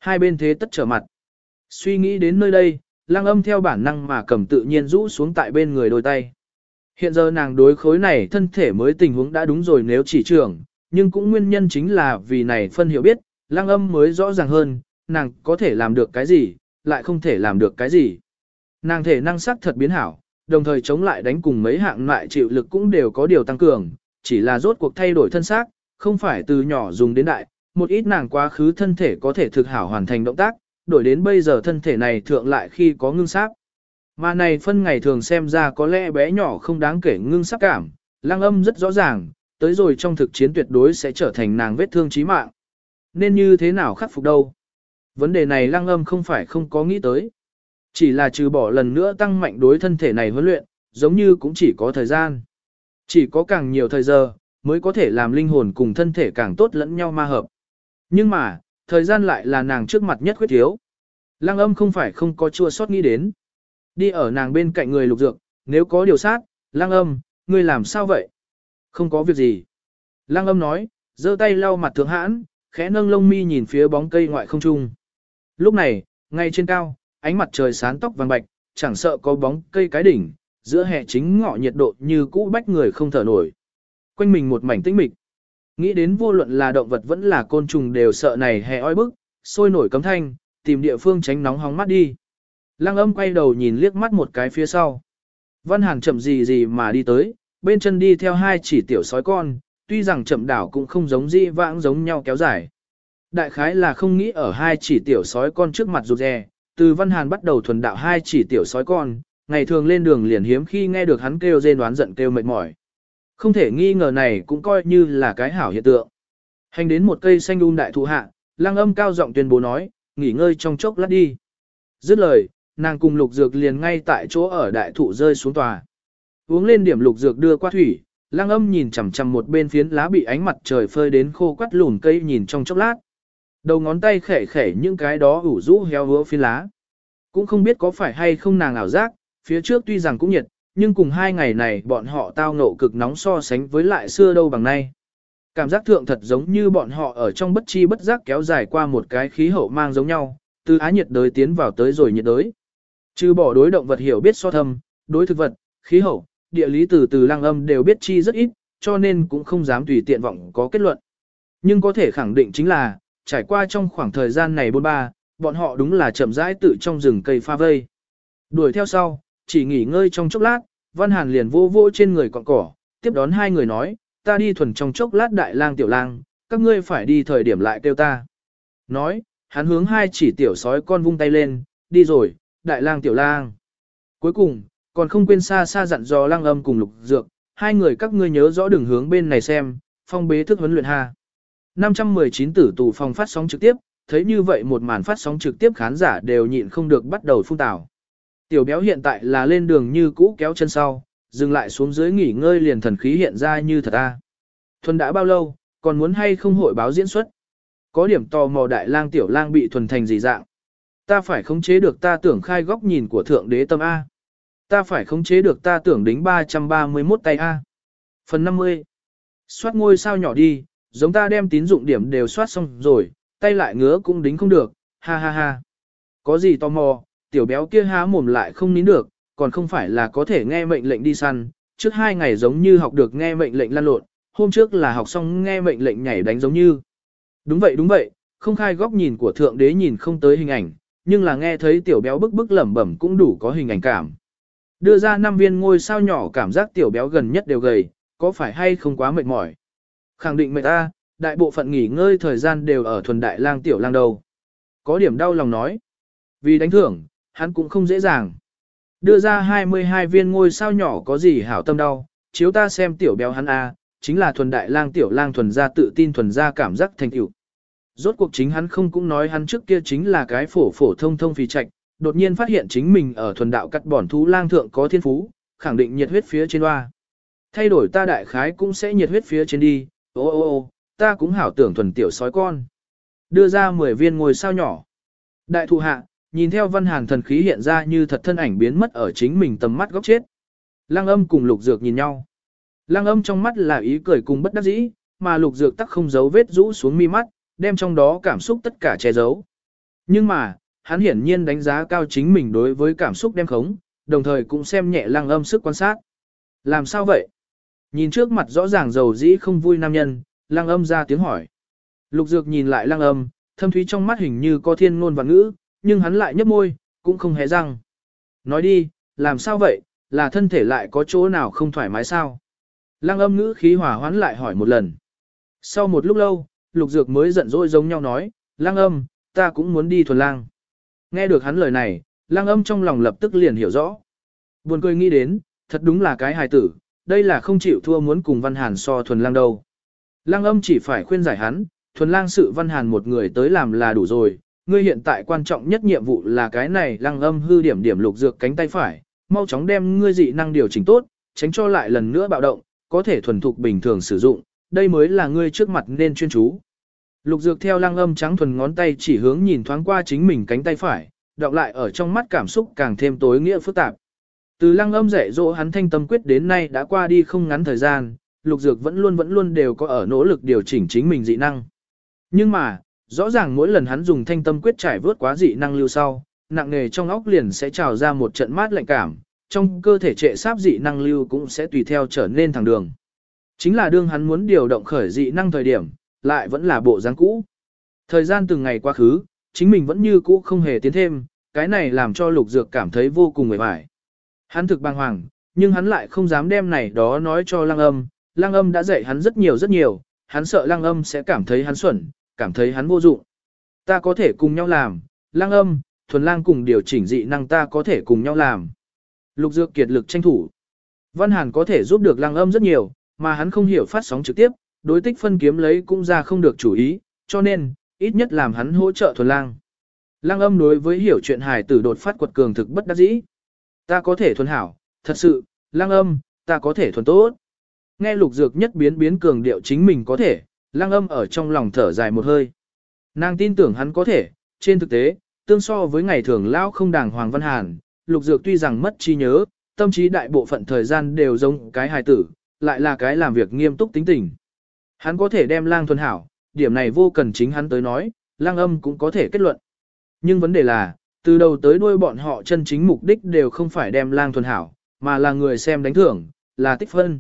[SPEAKER 1] Hai bên thế tất trở mặt. Suy nghĩ đến nơi đây, lăng âm theo bản năng mà cầm tự nhiên rũ xuống tại bên người đôi tay. Hiện giờ nàng đối khối này thân thể mới tình huống đã đúng rồi nếu chỉ trưởng, nhưng cũng nguyên nhân chính là vì này phân hiểu biết, lăng âm mới rõ ràng hơn, nàng có thể làm được cái gì, lại không thể làm được cái gì. Nàng thể năng sắc thật biến hảo, đồng thời chống lại đánh cùng mấy hạng loại chịu lực cũng đều có điều tăng cường, chỉ là rốt cuộc thay đổi thân xác, không phải từ nhỏ dùng đến đại, một ít nàng quá khứ thân thể có thể thực hảo hoàn thành động tác, đổi đến bây giờ thân thể này thượng lại khi có ngưng sắc. Mà này phân ngày thường xem ra có lẽ bé nhỏ không đáng kể ngưng sắc cảm, lăng âm rất rõ ràng, tới rồi trong thực chiến tuyệt đối sẽ trở thành nàng vết thương chí mạng. Nên như thế nào khắc phục đâu? Vấn đề này lăng âm không phải không có nghĩ tới. Chỉ là trừ bỏ lần nữa tăng mạnh đối thân thể này huấn luyện, giống như cũng chỉ có thời gian. Chỉ có càng nhiều thời giờ, mới có thể làm linh hồn cùng thân thể càng tốt lẫn nhau ma hợp. Nhưng mà, thời gian lại là nàng trước mặt nhất khuyết thiếu. Lăng âm không phải không có chua sót nghĩ đến. Đi ở nàng bên cạnh người lục dược, nếu có điều sát, lăng âm, ngươi làm sao vậy? Không có việc gì. Lăng âm nói, giơ tay lau mặt thượng hãn, khẽ nâng lông mi nhìn phía bóng cây ngoại không trung. Lúc này, ngay trên cao, ánh mặt trời sáng tóc vàng bạch, chẳng sợ có bóng cây cái đỉnh, giữa hè chính ngọ nhiệt độ như cũ bách người không thở nổi. Quanh mình một mảnh tĩnh mịch. Nghĩ đến vô luận là động vật vẫn là côn trùng đều sợ này hè oi bức, sôi nổi cấm thanh, tìm địa phương tránh nóng hóng mắt đi. Lăng âm quay đầu nhìn liếc mắt một cái phía sau. Văn Hàn chậm gì gì mà đi tới, bên chân đi theo hai chỉ tiểu sói con, tuy rằng chậm đảo cũng không giống di vãng giống nhau kéo dài. Đại khái là không nghĩ ở hai chỉ tiểu sói con trước mặt rụt rè, từ Văn Hàn bắt đầu thuần đạo hai chỉ tiểu sói con, ngày thường lên đường liền hiếm khi nghe được hắn kêu rên đoán giận kêu mệt mỏi. Không thể nghi ngờ này cũng coi như là cái hảo hiện tượng. Hành đến một cây xanh um đại thụ hạ, lang âm cao giọng tuyên bố nói, nghỉ ngơi trong chốc lát đi. Dứt lời, nàng cùng lục dược liền ngay tại chỗ ở đại thụ rơi xuống tòa. Uống lên điểm lục dược đưa qua thủy, lang âm nhìn chằm chằm một bên phiến lá bị ánh mặt trời phơi đến khô quắt lùn cây nhìn trong chốc lát. Đầu ngón tay khẽ khẽ những cái đó ủ rũ heo hứa phiến lá. Cũng không biết có phải hay không nàng ảo giác, phía trước tuy rằng cũng nhiệt, nhưng cùng hai ngày này bọn họ tao ngộ cực nóng so sánh với lại xưa đâu bằng nay. Cảm giác thượng thật giống như bọn họ ở trong bất chi bất giác kéo dài qua một cái khí hậu mang giống nhau, từ á nhiệt đới tiến vào tới rồi nhiệt đới. Trừ bỏ đối động vật hiểu biết so thâm, đối thực vật, khí hậu, địa lý từ từ lăng âm đều biết chi rất ít, cho nên cũng không dám tùy tiện vọng có kết luận. Nhưng có thể khẳng định chính là, trải qua trong khoảng thời gian này bôn ba, bọn họ đúng là chậm rãi tự trong rừng cây pha vây. Đuổi theo sau, chỉ nghỉ ngơi trong chốc lát, Văn Hàn liền vô vô trên người cọn cỏ, tiếp đón hai người nói, ta đi thuần trong chốc lát đại lang tiểu lang, các ngươi phải đi thời điểm lại kêu ta. Nói, hắn hướng hai chỉ tiểu sói con vung tay lên, đi rồi, đại lang tiểu lang. Cuối cùng, còn không quên xa xa dặn dò lang âm cùng lục dược, hai người các ngươi nhớ rõ đường hướng bên này xem, phong bế thức huấn luyện ha. 519 tử tù phòng phát sóng trực tiếp, thấy như vậy một màn phát sóng trực tiếp khán giả đều nhịn không được bắt đầu phun tào. Tiểu béo hiện tại là lên đường như cũ kéo chân sau, dừng lại xuống dưới nghỉ ngơi liền thần khí hiện ra như thật ta. Thuần đã bao lâu, còn muốn hay không hội báo diễn xuất? Có điểm tò mò đại lang tiểu lang bị thuần thành gì dạng? Ta phải khống chế được ta tưởng khai góc nhìn của thượng đế tâm A. Ta phải khống chế được ta tưởng đính 331 tay A. Phần 50. Xoát ngôi sao nhỏ đi, giống ta đem tín dụng điểm đều xoát xong rồi, tay lại ngứa cũng đính không được, ha ha ha. Có gì tò mò, tiểu béo kia há mồm lại không nín được, còn không phải là có thể nghe mệnh lệnh đi săn, trước hai ngày giống như học được nghe mệnh lệnh lăn lộn, hôm trước là học xong nghe mệnh lệnh nhảy đánh giống như. Đúng vậy đúng vậy, không khai góc nhìn của thượng đế nhìn không tới hình ảnh, nhưng là nghe thấy tiểu béo bức bức lẩm bẩm cũng đủ có hình ảnh cảm. Đưa ra năm viên ngôi sao nhỏ cảm giác tiểu béo gần nhất đều gầy, có phải hay không quá mệt mỏi? Khẳng định mệt ta, đại bộ phận nghỉ ngơi thời gian đều ở thuần đại lang tiểu lang đầu. Có điểm đau lòng nói. Vì đánh thưởng, hắn cũng không dễ dàng. Đưa ra 22 viên ngôi sao nhỏ có gì hảo tâm đau, chiếu ta xem tiểu béo hắn a, chính là thuần đại lang tiểu lang thuần ra tự tin thuần ra cảm giác thành tựu. Rốt cuộc chính hắn không cũng nói hắn trước kia chính là cái phổ phổ thông thông phì trạch, đột nhiên phát hiện chính mình ở thuần đạo cắt bỏn thú lang thượng có thiên phú, khẳng định nhiệt huyết phía trên hoa. Thay đổi ta đại khái cũng sẽ nhiệt huyết phía trên đi, ô ô ô, ta cũng hảo tưởng thuần tiểu sói con. Đưa ra 10 viên ngôi sao nhỏ. Đại thụ hạ, nhìn theo văn hàn thần khí hiện ra như thật thân ảnh biến mất ở chính mình tầm mắt góc chết. Lăng âm cùng lục dược nhìn nhau. Lăng âm trong mắt là ý cười cùng bất đắc dĩ, mà lục dược tắc không giấu vết rũ xuống mi mắt, đem trong đó cảm xúc tất cả che giấu. Nhưng mà, hắn hiển nhiên đánh giá cao chính mình đối với cảm xúc đem khống, đồng thời cũng xem nhẹ lăng âm sức quan sát. Làm sao vậy? Nhìn trước mặt rõ ràng dầu dĩ không vui nam nhân, lăng âm ra tiếng hỏi. Lục dược nhìn lại lăng âm, thâm thúy trong mắt hình như có thiên ngôn và ngữ, nhưng hắn lại nhấp môi, cũng không hé răng. Nói đi, làm sao vậy, là thân thể lại có chỗ nào không thoải mái sao? Lăng âm ngữ khí hỏa hoán lại hỏi một lần. Sau một lúc lâu, lục dược mới giận dỗi giống nhau nói, lăng âm, ta cũng muốn đi thuần lang. Nghe được hắn lời này, lăng âm trong lòng lập tức liền hiểu rõ. Buồn cười nghĩ đến, thật đúng là cái hài tử, đây là không chịu thua muốn cùng văn hàn so thuần lang đâu. Lăng âm chỉ phải khuyên giải hắn, thuần lang sự văn hàn một người tới làm là đủ rồi, ngươi hiện tại quan trọng nhất nhiệm vụ là cái này lăng âm hư điểm điểm lục dược cánh tay phải, mau chóng đem ngươi dị năng điều chỉnh tốt, tránh cho lại lần nữa bạo động, có thể thuần thục bình thường sử dụng, đây mới là ngươi trước mặt nên chuyên chú. Lục dược theo lăng âm trắng thuần ngón tay chỉ hướng nhìn thoáng qua chính mình cánh tay phải, đọc lại ở trong mắt cảm xúc càng thêm tối nghĩa phức tạp. Từ lăng âm dạy dỗ hắn thanh tâm quyết đến nay đã qua đi không ngắn thời gian, lục dược vẫn luôn vẫn luôn đều có ở nỗ lực điều chỉnh chính mình dị năng. Nhưng mà, rõ ràng mỗi lần hắn dùng thanh tâm quyết trải vớt quá dị năng lưu sau, nặng nề trong óc liền sẽ trào ra một trận mát lạnh cảm, trong cơ thể trệ sáp dị năng lưu cũng sẽ tùy theo trở nên thẳng đường. Chính là đương hắn muốn điều động khởi dị năng thời điểm, lại vẫn là bộ dáng cũ. Thời gian từng ngày quá khứ, chính mình vẫn như cũ không hề tiến thêm, cái này làm cho lục dược cảm thấy vô cùng mệt mỏi. Hắn thực bàng hoàng, nhưng hắn lại không dám đem này đó nói cho lăng âm, lăng âm đã dạy hắn rất nhiều rất nhiều, hắn sợ lăng âm sẽ cảm thấy hắn xuẩn, cảm thấy hắn vô dụng. Ta có thể cùng nhau làm, Lang âm, thuần lang cùng điều chỉnh dị năng ta có thể cùng nhau làm. Lục dược kiệt lực tranh thủ. Văn Hàn có thể giúp được Lang âm rất nhiều, mà hắn không hiểu phát sóng trực tiếp, đối tích phân kiếm lấy cũng ra không được chủ ý, cho nên, ít nhất làm hắn hỗ trợ thuần lang. Lang âm đối với hiểu chuyện hài tử đột phát quật cường thực bất đắc dĩ. Ta có thể thuần hảo, thật sự, Lang âm, ta có thể thuần tốt. Nghe lục dược nhất biến biến cường điệu chính mình có thể, lăng âm ở trong lòng thở dài một hơi. Nàng tin tưởng hắn có thể, trên thực tế, tương so với ngày thường lão không đàng hoàng văn hàn, lục dược tuy rằng mất trí nhớ, tâm trí đại bộ phận thời gian đều giống cái hài tử, lại là cái làm việc nghiêm túc tính tình. Hắn có thể đem lang thuần hảo, điểm này vô cần chính hắn tới nói, lang âm cũng có thể kết luận. Nhưng vấn đề là, từ đầu tới đuôi bọn họ chân chính mục đích đều không phải đem lang thuần hảo, mà là người xem đánh thưởng, là tích phân.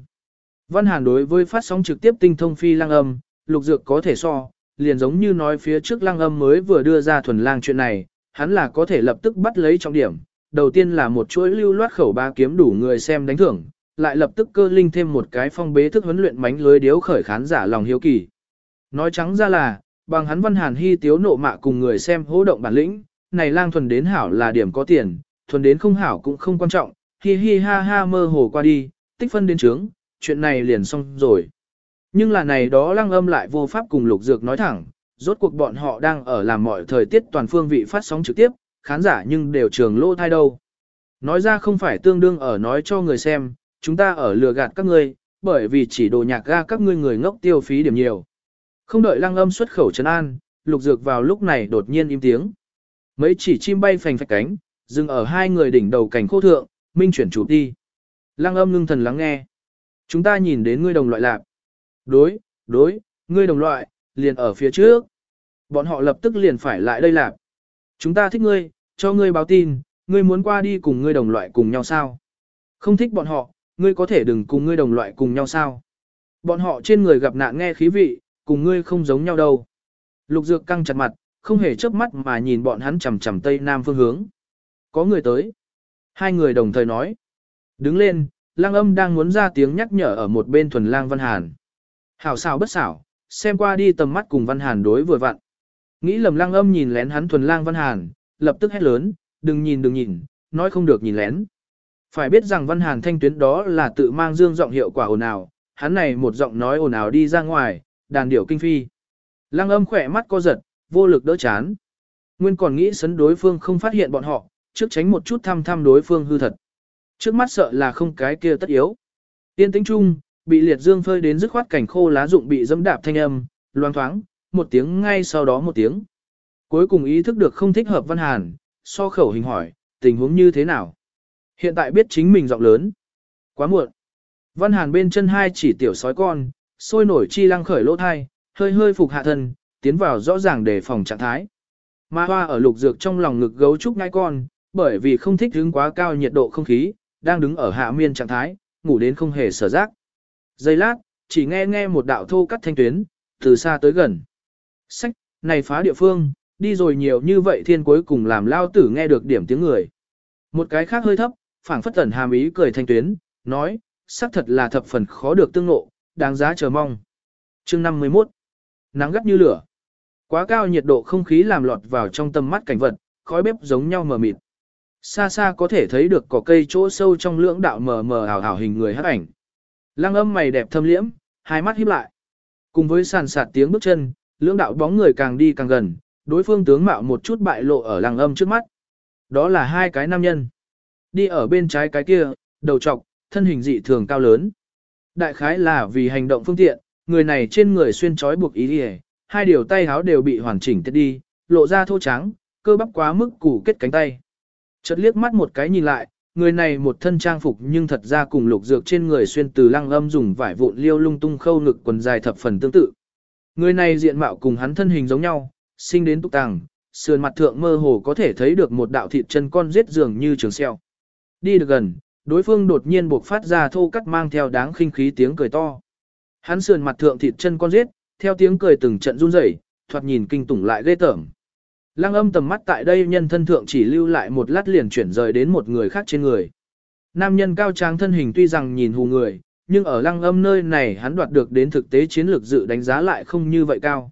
[SPEAKER 1] Văn Hàn đối với phát sóng trực tiếp tinh thông phi lang âm, lục dược có thể so, liền giống như nói phía trước lang âm mới vừa đưa ra thuần lang chuyện này, hắn là có thể lập tức bắt lấy trọng điểm. Đầu tiên là một chuỗi lưu loát khẩu ba kiếm đủ người xem đánh thưởng, lại lập tức cơ linh thêm một cái phong bế thức huấn luyện mánh lưới điếu khởi khán giả lòng hiếu kỳ. Nói trắng ra là, bằng hắn văn hàn hy tiếu nộ mạ cùng người xem hỗ động bản lĩnh, này lang thuần đến hảo là điểm có tiền, thuần đến không hảo cũng không quan trọng, hi hi ha ha mơ hồ qua đi, tích phân đến trướng, chuyện này liền xong rồi. Nhưng là này đó lăng âm lại vô pháp cùng lục dược nói thẳng, rốt cuộc bọn họ đang ở làm mọi thời tiết toàn phương vị phát sóng trực tiếp, khán giả nhưng đều trường lô thai đâu. Nói ra không phải tương đương ở nói cho người xem, chúng ta ở lừa gạt các ngươi, bởi vì chỉ đồ nhạc ga các ngươi người ngốc tiêu phí điểm nhiều. Không đợi lăng âm xuất khẩu trấn an, lục dược vào lúc này đột nhiên im tiếng. Mấy chỉ chim bay phành phạch cánh, dừng ở hai người đỉnh đầu cảnh khô thượng, minh chuyển chủ đi. Lăng âm ngưng thần lắng nghe. Chúng ta nhìn đến ngươi đồng loại lạc. Đối, đối, ngươi đồng loại, liền ở phía trước. Bọn họ lập tức liền phải lại đây lạc. Chúng ta thích ngươi, cho ngươi báo tin, ngươi muốn qua đi cùng ngươi đồng loại cùng nhau sao? Không thích bọn họ, ngươi có thể đừng cùng ngươi đồng loại cùng nhau sao? Bọn họ trên người gặp nạn nghe khí vị, cùng ngươi không giống nhau đâu. Lục Dược căng chặt mặt, không hề chớp mắt mà nhìn bọn hắn chằm chằm tây nam phương hướng. Có người tới. Hai người đồng thời nói. Đứng lên, lang âm đang muốn ra tiếng nhắc nhở ở một bên thuần lang Văn Hàn. Hảo xảo bất xảo, xem qua đi tầm mắt cùng Văn Hàn đối vừa vặn. Nghĩ lầm lang âm nhìn lén hắn thuần lang Văn Hàn, lập tức hét lớn, đừng nhìn đừng nhìn, nói không được nhìn lén. Phải biết rằng Văn Hàn thanh tuyến đó là tự mang dương giọng hiệu quả ồn ào, hắn này một giọng nói ồn ào đi ra ngoài, đàn điểu kinh phi. Lăng âm khỏe mắt co giật, vô lực đỡ chán. Nguyên còn nghĩ sấn đối phương không phát hiện bọn họ, trước tránh một chút thăm thăm đối phương hư thật. Trước mắt sợ là không cái kia tất yếu. Tiên tính chung, bị liệt dương phơi đến dứt khoát cảnh khô lá rụng bị dẫm đạp thanh âm, loang thoáng, một tiếng ngay sau đó một tiếng. Cuối cùng ý thức được không thích hợp Văn Hàn, so khẩu hình hỏi, tình huống như thế nào? Hiện tại biết chính mình giọng lớn. Quá muộn. Văn Hàn bên chân hai chỉ tiểu sói con, sôi nổi chi lăng khởi lỗ thai, hơi hơi phục hạ thân, tiến vào rõ ràng để phòng trạng thái. Ma hoa ở lục dược trong lòng ngực gấu trúc ngai con, bởi vì không thích hứng quá cao nhiệt độ không khí, đang đứng ở hạ miên trạng thái, ngủ đến không hề sở giác. Giây lát, chỉ nghe nghe một đạo thô cắt thanh tuyến, từ xa tới gần. Sách, này phá địa phương, đi rồi nhiều như vậy thiên cuối cùng làm lao tử nghe được điểm tiếng người. Một cái khác hơi thấp, phảng phất tẩn hàm ý cười thanh tuyến, nói, xác thật là thập phần khó được tương ngộ, đáng giá chờ mong. Chương 51 Nắng gắt như lửa. Quá cao nhiệt độ không khí làm lọt vào trong tầm mắt cảnh vật, khói bếp giống nhau mờ mịt. Xa xa có thể thấy được cỏ cây chỗ sâu trong lưỡng đạo mờ mờ ảo ảo hình người hắc ảnh. Lăng âm mày đẹp thâm liễm, hai mắt híp lại. Cùng với sàn sạt tiếng bước chân, lưỡng đạo bóng người càng đi càng gần, đối phương tướng mạo một chút bại lộ ở lăng âm trước mắt. Đó là hai cái nam nhân. Đi ở bên trái cái kia, đầu trọc, thân hình dị thường cao lớn. Đại khái là vì hành động phương tiện, người này trên người xuyên trói buộc ý hề, hai điều tay háo đều bị hoàn chỉnh tiết đi, lộ ra thô trắng, cơ bắp quá mức củ kết cánh tay. Chợt liếc mắt một cái nhìn lại, người này một thân trang phục nhưng thật ra cùng lục dược trên người xuyên từ lăng âm dùng vải vụn liêu lung tung khâu ngực quần dài thập phần tương tự. Người này diện mạo cùng hắn thân hình giống nhau, sinh đến túc tàng, sườn mặt thượng mơ hồ có thể thấy được một đạo thịt chân con giết dường như trường xeo. Đi được gần, đối phương đột nhiên buộc phát ra thô cắt mang theo đáng khinh khí tiếng cười to. Hắn sườn mặt thượng thịt chân con giết, theo tiếng cười từng trận run rẩy, thoạt nhìn kinh tủng lại ghê tởm. Lăng âm tầm mắt tại đây nhân thân thượng chỉ lưu lại một lát liền chuyển rời đến một người khác trên người. Nam nhân cao tráng thân hình tuy rằng nhìn hù người, nhưng ở lăng âm nơi này hắn đoạt được đến thực tế chiến lược dự đánh giá lại không như vậy cao.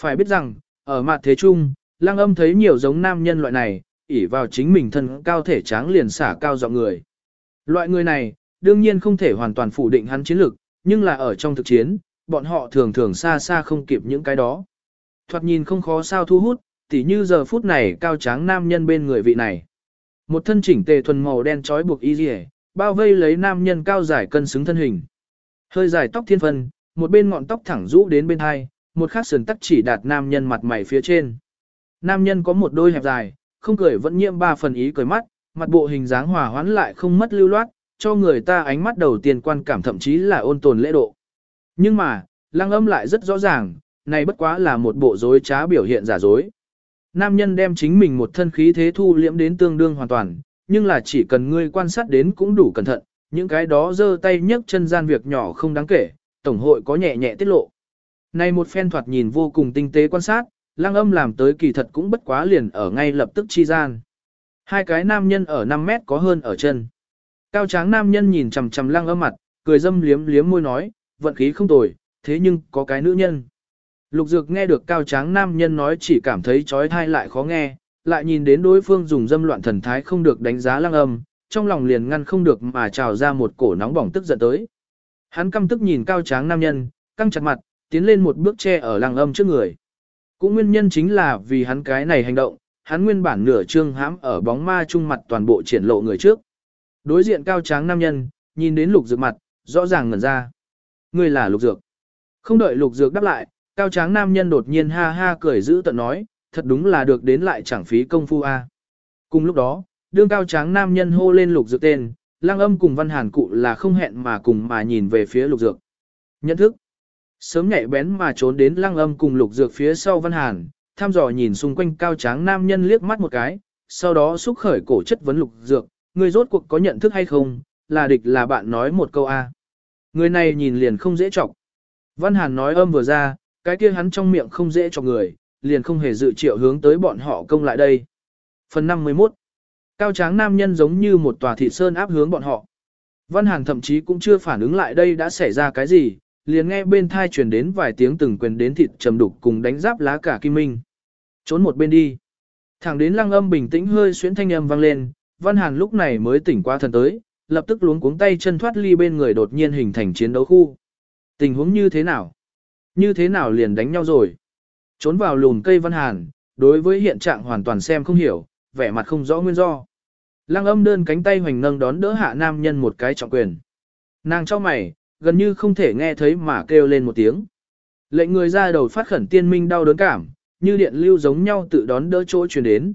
[SPEAKER 1] Phải biết rằng, ở mặt thế chung, lăng âm thấy nhiều giống nam nhân loại này, ỉ vào chính mình thân cao thể tráng liền xả cao giọng người. Loại người này, đương nhiên không thể hoàn toàn phủ định hắn chiến lược, nhưng là ở trong thực chiến, bọn họ thường thường xa xa không kịp những cái đó. Thoạt nhìn không khó sao thu hút, tỉ như giờ phút này cao tráng nam nhân bên người vị này. Một thân chỉnh tề thuần màu đen trói buộc y dì bao vây lấy nam nhân cao dài cân xứng thân hình. Hơi dài tóc thiên phân, một bên ngọn tóc thẳng rũ đến bên hai, một khác sườn tắc chỉ đạt nam nhân mặt mày phía trên. Nam nhân có một đôi hẹp dài, không cười vẫn nhiễm ba phần ý cười mắt, mặt bộ hình dáng hòa hoãn lại không mất lưu loát, cho người ta ánh mắt đầu tiên quan cảm thậm chí là ôn tồn lễ độ. Nhưng mà, lăng âm lại rất rõ ràng, này bất quá là một bộ dối trá biểu hiện giả dối. Nam nhân đem chính mình một thân khí thế thu liễm đến tương đương hoàn toàn, nhưng là chỉ cần ngươi quan sát đến cũng đủ cẩn thận, những cái đó giơ tay nhấc chân gian việc nhỏ không đáng kể, tổng hội có nhẹ nhẹ tiết lộ. Này một phen thoạt nhìn vô cùng tinh tế quan sát, lăng âm làm tới kỳ thật cũng bất quá liền ở ngay lập tức chi gian. Hai cái nam nhân ở 5 mét có hơn ở chân. Cao tráng nam nhân nhìn chằm chằm lăng âm mặt, cười dâm liếm liếm môi nói, vận khí không tồi, thế nhưng có cái nữ nhân. Lục dược nghe được cao tráng nam nhân nói chỉ cảm thấy trói thai lại khó nghe, lại nhìn đến đối phương dùng dâm loạn thần thái không được đánh giá lăng âm, trong lòng liền ngăn không được mà trào ra một cổ nóng bỏng tức giận tới. Hắn căm tức nhìn cao tráng nam nhân, căng chặt mặt, tiến lên một bước che ở lăng âm trước người. Cũng nguyên nhân chính là vì hắn cái này hành động, hắn nguyên bản nửa trương hãm ở bóng ma trung mặt toàn bộ triển lộ người trước. Đối diện cao tráng nam nhân, nhìn đến lục dược mặt, rõ ràng ngẩn ra. Ngươi là lục dược. Không đợi lục dược đáp lại, cao tráng nam nhân đột nhiên ha ha cười giữ tận nói, thật đúng là được đến lại chẳng phí công phu a. Cùng lúc đó, đương cao tráng nam nhân hô lên lục dược tên, lang âm cùng văn hàn cụ là không hẹn mà cùng mà nhìn về phía lục dược. Nhận thức. Sớm nhạy bén mà trốn đến Lang âm cùng lục dược phía sau văn hàn, tham dò nhìn xung quanh cao tráng nam nhân liếc mắt một cái, sau đó xúc khởi cổ chất vấn lục dược, người rốt cuộc có nhận thức hay không, là địch là bạn nói một câu A. Người này nhìn liền không dễ chọc. Văn hàn nói âm vừa ra, cái kia hắn trong miệng không dễ cho người, liền không hề dự triệu hướng tới bọn họ công lại đây. Phần 51 Cao tráng nam nhân giống như một tòa thị sơn áp hướng bọn họ. Văn Hàn thậm chí cũng chưa phản ứng lại đây đã xảy ra cái gì, liền nghe bên thai truyền đến vài tiếng từng quyền đến thịt trầm đục cùng đánh giáp lá cả kim minh. Trốn một bên đi. Thẳng đến lăng âm bình tĩnh hơi xuyến thanh âm vang lên, Văn Hàn lúc này mới tỉnh qua thần tới, lập tức luống cuống tay chân thoát ly bên người đột nhiên hình thành chiến đấu khu. Tình huống như thế nào? Như thế nào liền đánh nhau rồi? Trốn vào lùn cây Văn Hàn, đối với hiện trạng hoàn toàn xem không hiểu, vẻ mặt không rõ nguyên do. Lăng âm đơn cánh tay hoành nâng đón đỡ hạ nam nhân một cái trọng quyền. Nàng cho mày, gần như không thể nghe thấy mà kêu lên một tiếng. Lệnh người ra đầu phát khẩn tiên minh đau đớn cảm, như điện lưu giống nhau tự đón đỡ chỗ truyền đến.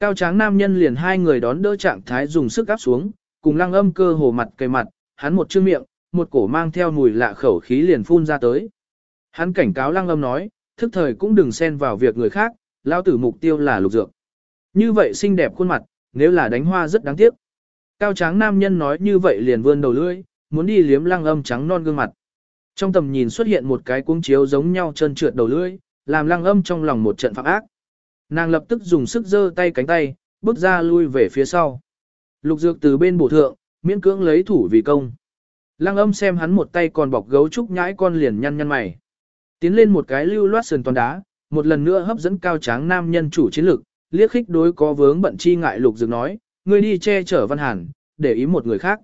[SPEAKER 1] Cao tráng nam nhân liền hai người đón đỡ trạng thái dùng sức áp xuống, cùng lăng âm cơ hồ mặt cây mặt, hắn một chữ miệng, một cổ mang theo mùi lạ khẩu khí liền phun ra tới. Hắn cảnh cáo lăng âm nói, thức thời cũng đừng xen vào việc người khác, lao tử mục tiêu là lục dược. Như vậy xinh đẹp khuôn mặt, nếu là đánh hoa rất đáng tiếc. Cao tráng nam nhân nói như vậy liền vươn đầu lưỡi, muốn đi liếm lăng âm trắng non gương mặt. Trong tầm nhìn xuất hiện một cái cuống chiếu giống nhau trơn trượt đầu lưỡi, làm lăng âm trong lòng một trận phạm ác. Nàng lập tức dùng sức giơ tay cánh tay, bước ra lui về phía sau. Lục dược từ bên bổ thượng, miễn cưỡng lấy thủ vì công. Lăng âm xem hắn một tay còn bọc gấu trúc nhãi con liền nhăn nhăn mày. Tiến lên một cái lưu loát sườn toàn đá, một lần nữa hấp dẫn cao tráng nam nhân chủ chiến lực, liếc khích đối có vướng bận chi ngại lục dược nói, ngươi đi che chở văn hàn, để ý một người khác.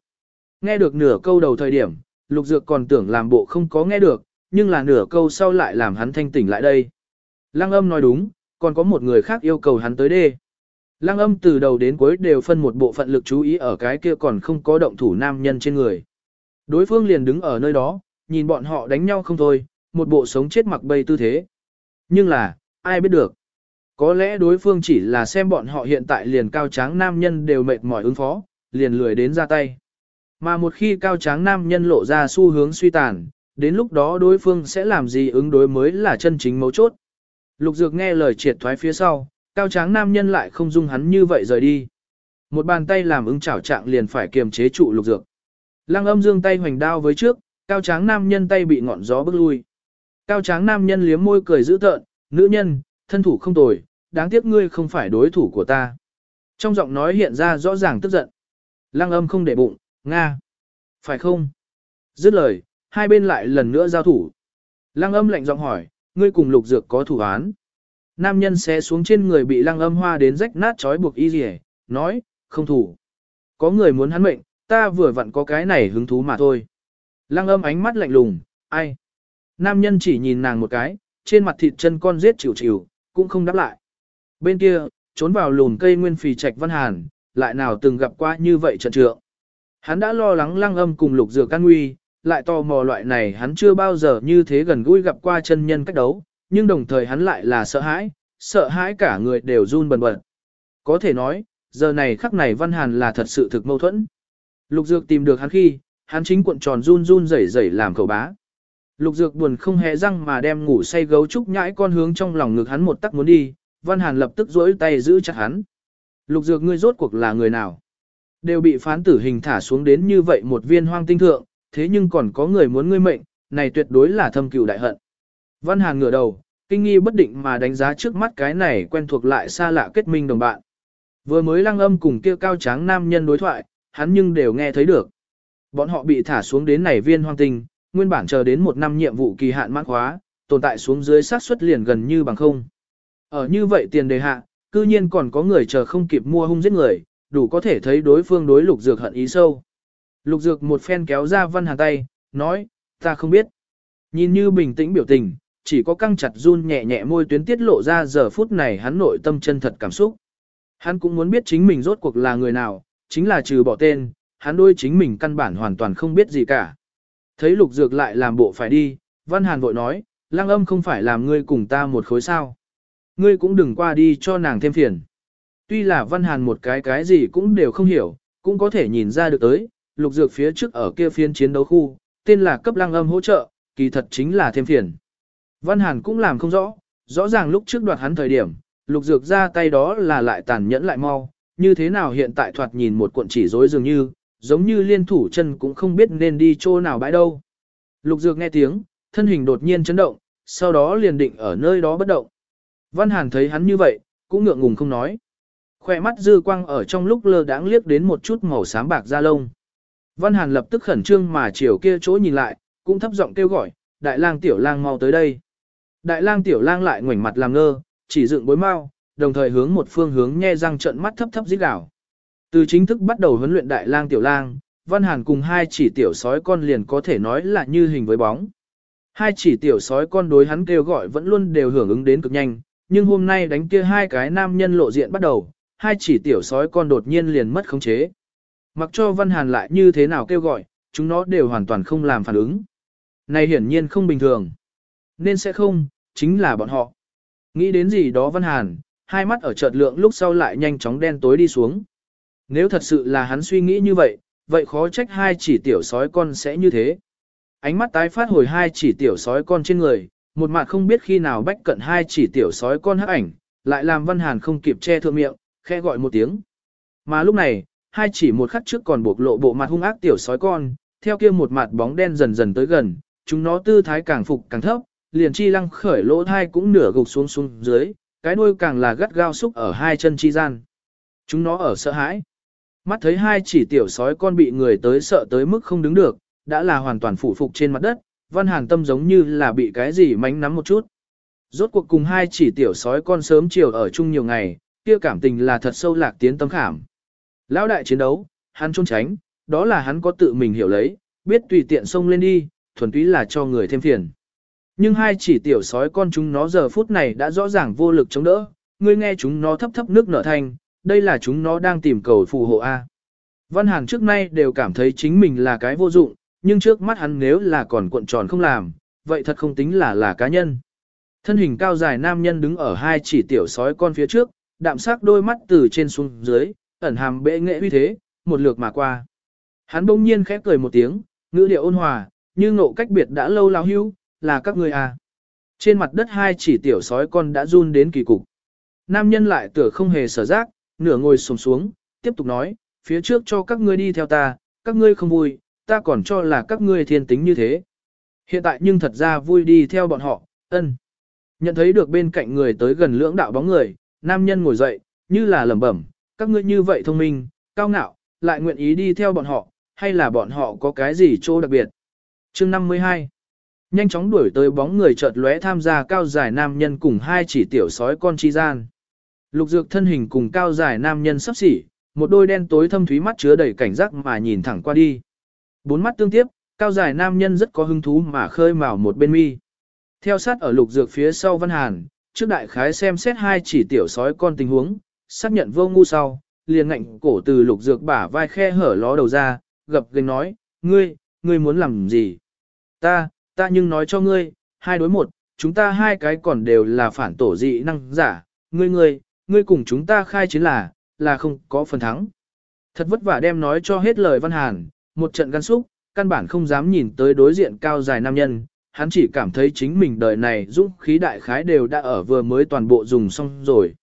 [SPEAKER 1] Nghe được nửa câu đầu thời điểm, lục dược còn tưởng làm bộ không có nghe được, nhưng là nửa câu sau lại làm hắn thanh tỉnh lại đây. Lăng âm nói đúng, còn có một người khác yêu cầu hắn tới đê. Lăng âm từ đầu đến cuối đều phân một bộ phận lực chú ý ở cái kia còn không có động thủ nam nhân trên người. Đối phương liền đứng ở nơi đó, nhìn bọn họ đánh nhau không thôi, một bộ sống chết mặc bay tư thế. Nhưng là, ai biết được. Có lẽ đối phương chỉ là xem bọn họ hiện tại liền cao tráng nam nhân đều mệt mỏi ứng phó, liền lười đến ra tay. Mà một khi cao tráng nam nhân lộ ra xu hướng suy tàn, đến lúc đó đối phương sẽ làm gì ứng đối mới là chân chính mấu chốt. Lục Dược nghe lời triệt thoái phía sau, cao tráng nam nhân lại không dung hắn như vậy rời đi. Một bàn tay làm ứng chảo trạng liền phải kiềm chế trụ lục dược. Lăng âm dương tay hoành đao với trước, cao tráng nam nhân tay bị ngọn gió bước lui. Cao tráng nam nhân liếm môi cười dữ tợn, nữ nhân, thân thủ không tồi, đáng tiếc ngươi không phải đối thủ của ta. Trong giọng nói hiện ra rõ ràng tức giận. Lăng âm không để bụng, Nga. Phải không? Dứt lời, hai bên lại lần nữa giao thủ. Lăng âm lạnh giọng hỏi, ngươi cùng lục dược có thủ án. Nam nhân xé xuống trên người bị lăng âm hoa đến rách nát trói buộc y rỉ, nói, không thủ. Có người muốn hắn mệnh, ta vừa vặn có cái này hứng thú mà thôi. Lăng âm ánh mắt lạnh lùng, ai? Nam nhân chỉ nhìn nàng một cái, trên mặt thịt chân con giết chịu chịu, cũng không đáp lại. Bên kia, trốn vào lùn cây nguyên phì trạch văn hàn, lại nào từng gặp qua như vậy trận trượng. Hắn đã lo lắng lăng âm cùng lục dược can nguy, lại tò mò loại này hắn chưa bao giờ như thế gần gũi gặp qua chân nhân cách đấu, nhưng đồng thời hắn lại là sợ hãi, sợ hãi cả người đều run bần bật. Có thể nói, giờ này khắc này Văn Hàn là thật sự thực mâu thuẫn. Lục Dược tìm được hắn khi, hắn chính cuộn tròn run run rẩy rẩy làm khẩu bá. Lục Dược buồn không hề răng mà đem ngủ say gấu trúc nhãi con hướng trong lòng ngực hắn một tắc muốn đi, Văn Hàn lập tức duỗi tay giữ chặt hắn. Lục Dược ngươi rốt cuộc là người nào? Đều bị phán tử hình thả xuống đến như vậy một viên hoang tinh thượng, thế nhưng còn có người muốn ngươi mệnh, này tuyệt đối là thâm cừu đại hận. Văn Hàn ngửa đầu, kinh nghi bất định mà đánh giá trước mắt cái này quen thuộc lại xa lạ kết minh đồng bạn. Vừa mới lăng âm cùng kia cao tráng nam nhân đối thoại, hắn nhưng đều nghe thấy được. Bọn họ bị thả xuống đến này viên hoang tinh, nguyên bản chờ đến một năm nhiệm vụ kỳ hạn mãn khóa, tồn tại xuống dưới sát suất liền gần như bằng không. Ở như vậy tiền đề hạ, cư nhiên còn có người chờ không kịp mua hung giết người, đủ có thể thấy đối phương đối lục dược hận ý sâu. Lục dược một phen kéo ra văn hàn tay, nói, ta không biết. Nhìn như bình tĩnh biểu tình, chỉ có căng chặt run nhẹ nhẹ môi tuyến tiết lộ ra giờ phút này hắn nội tâm chân thật cảm xúc. Hắn cũng muốn biết chính mình rốt cuộc là người nào, chính là trừ bỏ tên, hắn đôi chính mình căn bản hoàn toàn không biết gì cả. Thấy lục dược lại làm bộ phải đi, Văn Hàn vội nói, lăng âm không phải làm ngươi cùng ta một khối sao. Ngươi cũng đừng qua đi cho nàng thêm phiền. Tuy là Văn Hàn một cái cái gì cũng đều không hiểu, cũng có thể nhìn ra được tới, lục dược phía trước ở kia phiên chiến đấu khu, tên là cấp lăng âm hỗ trợ, kỳ thật chính là thêm phiền. Văn Hàn cũng làm không rõ, rõ ràng lúc trước đoạt hắn thời điểm, lục dược ra tay đó là lại tàn nhẫn lại mau, như thế nào hiện tại thoạt nhìn một cuộn chỉ rối dường như, giống như liên thủ chân cũng không biết nên đi chỗ nào bãi đâu. Lục dược nghe tiếng, thân hình đột nhiên chấn động, sau đó liền định ở nơi đó bất động. Văn Hàn thấy hắn như vậy, cũng ngượng ngùng không nói. Khoe mắt dư quang ở trong lúc lơ đãng liếc đến một chút màu xám bạc da lông. Văn Hàn lập tức khẩn trương mà chiều kia chỗ nhìn lại, cũng thấp giọng kêu gọi, đại lang tiểu lang mau tới đây. Đại lang tiểu lang lại ngoảnh mặt làm ngơ, chỉ dựng bối mau, đồng thời hướng một phương hướng nhe răng trận mắt thấp thấp rít gào. Từ chính thức bắt đầu huấn luyện đại lang tiểu lang, Văn Hàn cùng hai chỉ tiểu sói con liền có thể nói là như hình với bóng. Hai chỉ tiểu sói con đối hắn kêu gọi vẫn luôn đều hưởng ứng đến cực nhanh, nhưng hôm nay đánh kia hai cái nam nhân lộ diện bắt đầu, hai chỉ tiểu sói con đột nhiên liền mất khống chế. Mặc cho Văn Hàn lại như thế nào kêu gọi, chúng nó đều hoàn toàn không làm phản ứng. Này hiển nhiên không bình thường. Nên sẽ không, chính là bọn họ. Nghĩ đến gì đó Văn Hàn, hai mắt ở chợt lượng lúc sau lại nhanh chóng đen tối đi xuống. Nếu thật sự là hắn suy nghĩ như vậy, vậy khó trách hai chỉ tiểu sói con sẽ như thế. Ánh mắt tái phát hồi hai chỉ tiểu sói con trên người, một mặt không biết khi nào bách cận hai chỉ tiểu sói con hắc ảnh, lại làm Văn Hàn không kịp che thượng miệng, khẽ gọi một tiếng. Mà lúc này, hai chỉ một khắc trước còn bộc lộ bộ mặt hung ác tiểu sói con, theo kia một mặt bóng đen dần dần tới gần, chúng nó tư thái càng phục càng thấp, liền chi lăng khởi lỗ thai cũng nửa gục xuống xuống dưới, cái đuôi càng là gắt gao xúc ở hai chân chi gian. Chúng nó ở sợ hãi. Mắt thấy hai chỉ tiểu sói con bị người tới sợ tới mức không đứng được, đã là hoàn toàn phủ phục trên mặt đất, văn hàn tâm giống như là bị cái gì mánh nắm một chút. Rốt cuộc cùng hai chỉ tiểu sói con sớm chiều ở chung nhiều ngày, kia cảm tình là thật sâu lạc tiến tâm khảm. Lão đại chiến đấu, hắn trốn tránh, đó là hắn có tự mình hiểu lấy, biết tùy tiện xông lên đi, thuần túy là cho người thêm phiền. Nhưng hai chỉ tiểu sói con chúng nó giờ phút này đã rõ ràng vô lực chống đỡ, ngươi nghe chúng nó thấp thấp nước nở thanh, đây là chúng nó đang tìm cầu phù hộ A. Văn Hàn trước nay đều cảm thấy chính mình là cái vô dụng, nhưng trước mắt hắn nếu là còn cuộn tròn không làm, vậy thật không tính là là cá nhân. Thân hình cao dài nam nhân đứng ở hai chỉ tiểu sói con phía trước, đạm sắc đôi mắt từ trên xuống dưới, ẩn hàm bệ nghệ uy thế, một lượt mà qua. Hắn bỗng nhiên khép cười một tiếng, ngữ điệu ôn hòa, như ngộ cách biệt đã lâu lao hưu, là các người à. Trên mặt đất hai chỉ tiểu sói con đã run đến kỳ cục. Nam nhân lại tựa không hề sở giác, nửa ngồi xổm xuống, tiếp tục nói, phía trước cho các ngươi đi theo ta, các ngươi không vui, ta còn cho là các ngươi thiên tính như thế. Hiện tại nhưng thật ra vui đi theo bọn họ, ân. Nhận thấy được bên cạnh người tới gần lưỡng đạo bóng người, nam nhân ngồi dậy, như là lẩm bẩm, các ngươi như vậy thông minh, cao ngạo, lại nguyện ý đi theo bọn họ, hay là bọn họ có cái gì chỗ đặc biệt. Chương 52 Nhanh chóng đuổi tới bóng người chợt lóe tham gia cao dài nam nhân cùng hai chỉ tiểu sói con chi gian. Lục dược thân hình cùng cao dài nam nhân sắp xỉ, một đôi đen tối thâm thúy mắt chứa đầy cảnh giác mà nhìn thẳng qua đi. Bốn mắt tương tiếp, cao dài nam nhân rất có hứng thú mà khơi mào một bên mi. Theo sát ở lục dược phía sau văn hàn, trước đại khái xem xét hai chỉ tiểu sói con tình huống, xác nhận vô ngu sau, liền ngạnh cổ từ lục dược bả vai khe hở ló đầu ra, gập gành nói, ngươi, ngươi muốn làm gì? Ta, ta nhưng nói cho ngươi, hai đối một, chúng ta hai cái còn đều là phản tổ dị năng giả, ngươi ngươi, ngươi cùng chúng ta khai chiến là, là không có phần thắng. Thật vất vả đem nói cho hết lời văn hàn, một trận gan xúc, căn bản không dám nhìn tới đối diện cao dài nam nhân, hắn chỉ cảm thấy chính mình đời này dũng khí đại khái đều đã ở vừa mới toàn bộ dùng xong rồi.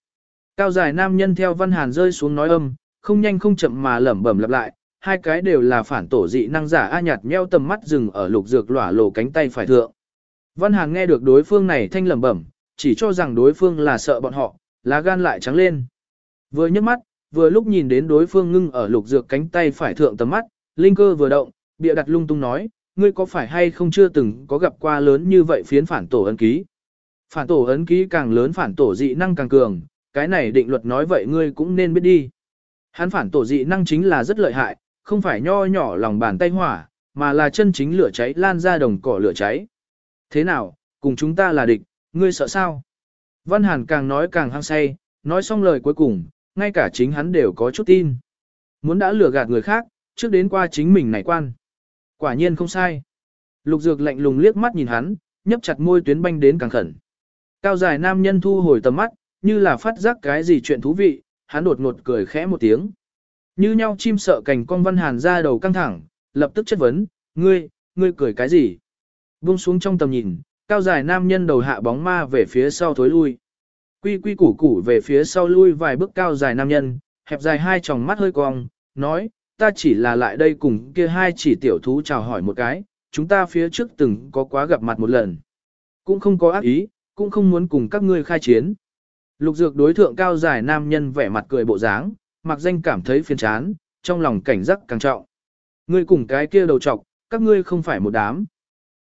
[SPEAKER 1] Cao dài nam nhân theo văn hàn rơi xuống nói âm, không nhanh không chậm mà lẩm bẩm lặp lại, hai cái đều là phản tổ dị năng giả a nhạt nheo tầm mắt dừng ở lục dược lỏa lồ cánh tay phải thượng. Văn hàn nghe được đối phương này thanh lẩm bẩm, chỉ cho rằng đối phương là sợ bọn họ, lá gan lại trắng lên. Vừa nhấc mắt, vừa lúc nhìn đến đối phương ngưng ở lục dược cánh tay phải thượng tầm mắt, linh cơ vừa động, bịa đặt lung tung nói, ngươi có phải hay không chưa từng có gặp qua lớn như vậy phiến phản tổ ấn ký. Phản tổ ấn ký càng lớn phản tổ dị năng càng cường, cái này định luật nói vậy ngươi cũng nên biết đi. Hắn phản tổ dị năng chính là rất lợi hại, không phải nho nhỏ lòng bàn tay hỏa, mà là chân chính lửa cháy lan ra đồng cỏ lửa cháy. Thế nào, cùng chúng ta là địch, ngươi sợ sao? Văn Hàn càng nói càng hăng say, nói xong lời cuối cùng, ngay cả chính hắn đều có chút tin. Muốn đã lừa gạt người khác, trước đến qua chính mình này quan. Quả nhiên không sai. Lục Dược lạnh lùng liếc mắt nhìn hắn, nhấp chặt môi tuyến banh đến càng khẩn. Cao dài nam nhân thu hồi tầm mắt, như là phát giác cái gì chuyện thú vị, hắn đột ngột cười khẽ một tiếng. Như nhau chim sợ cành con văn hàn ra đầu căng thẳng, lập tức chất vấn, ngươi, ngươi cười cái gì? Buông xuống trong tầm nhìn, cao dài nam nhân đầu hạ bóng ma về phía sau thối lui. Quy quy củ củ về phía sau lui vài bước cao dài nam nhân, hẹp dài hai tròng mắt hơi cong, nói, ta chỉ là lại đây cùng kia hai chỉ tiểu thú chào hỏi một cái, chúng ta phía trước từng có quá gặp mặt một lần. Cũng không có ác ý, cũng không muốn cùng các ngươi khai chiến. Lục dược đối thượng cao dài nam nhân vẻ mặt cười bộ dáng, mặc danh cảm thấy phiền chán, trong lòng cảnh giác càng trọng. Ngươi cùng cái kia đầu trọc, các ngươi không phải một đám.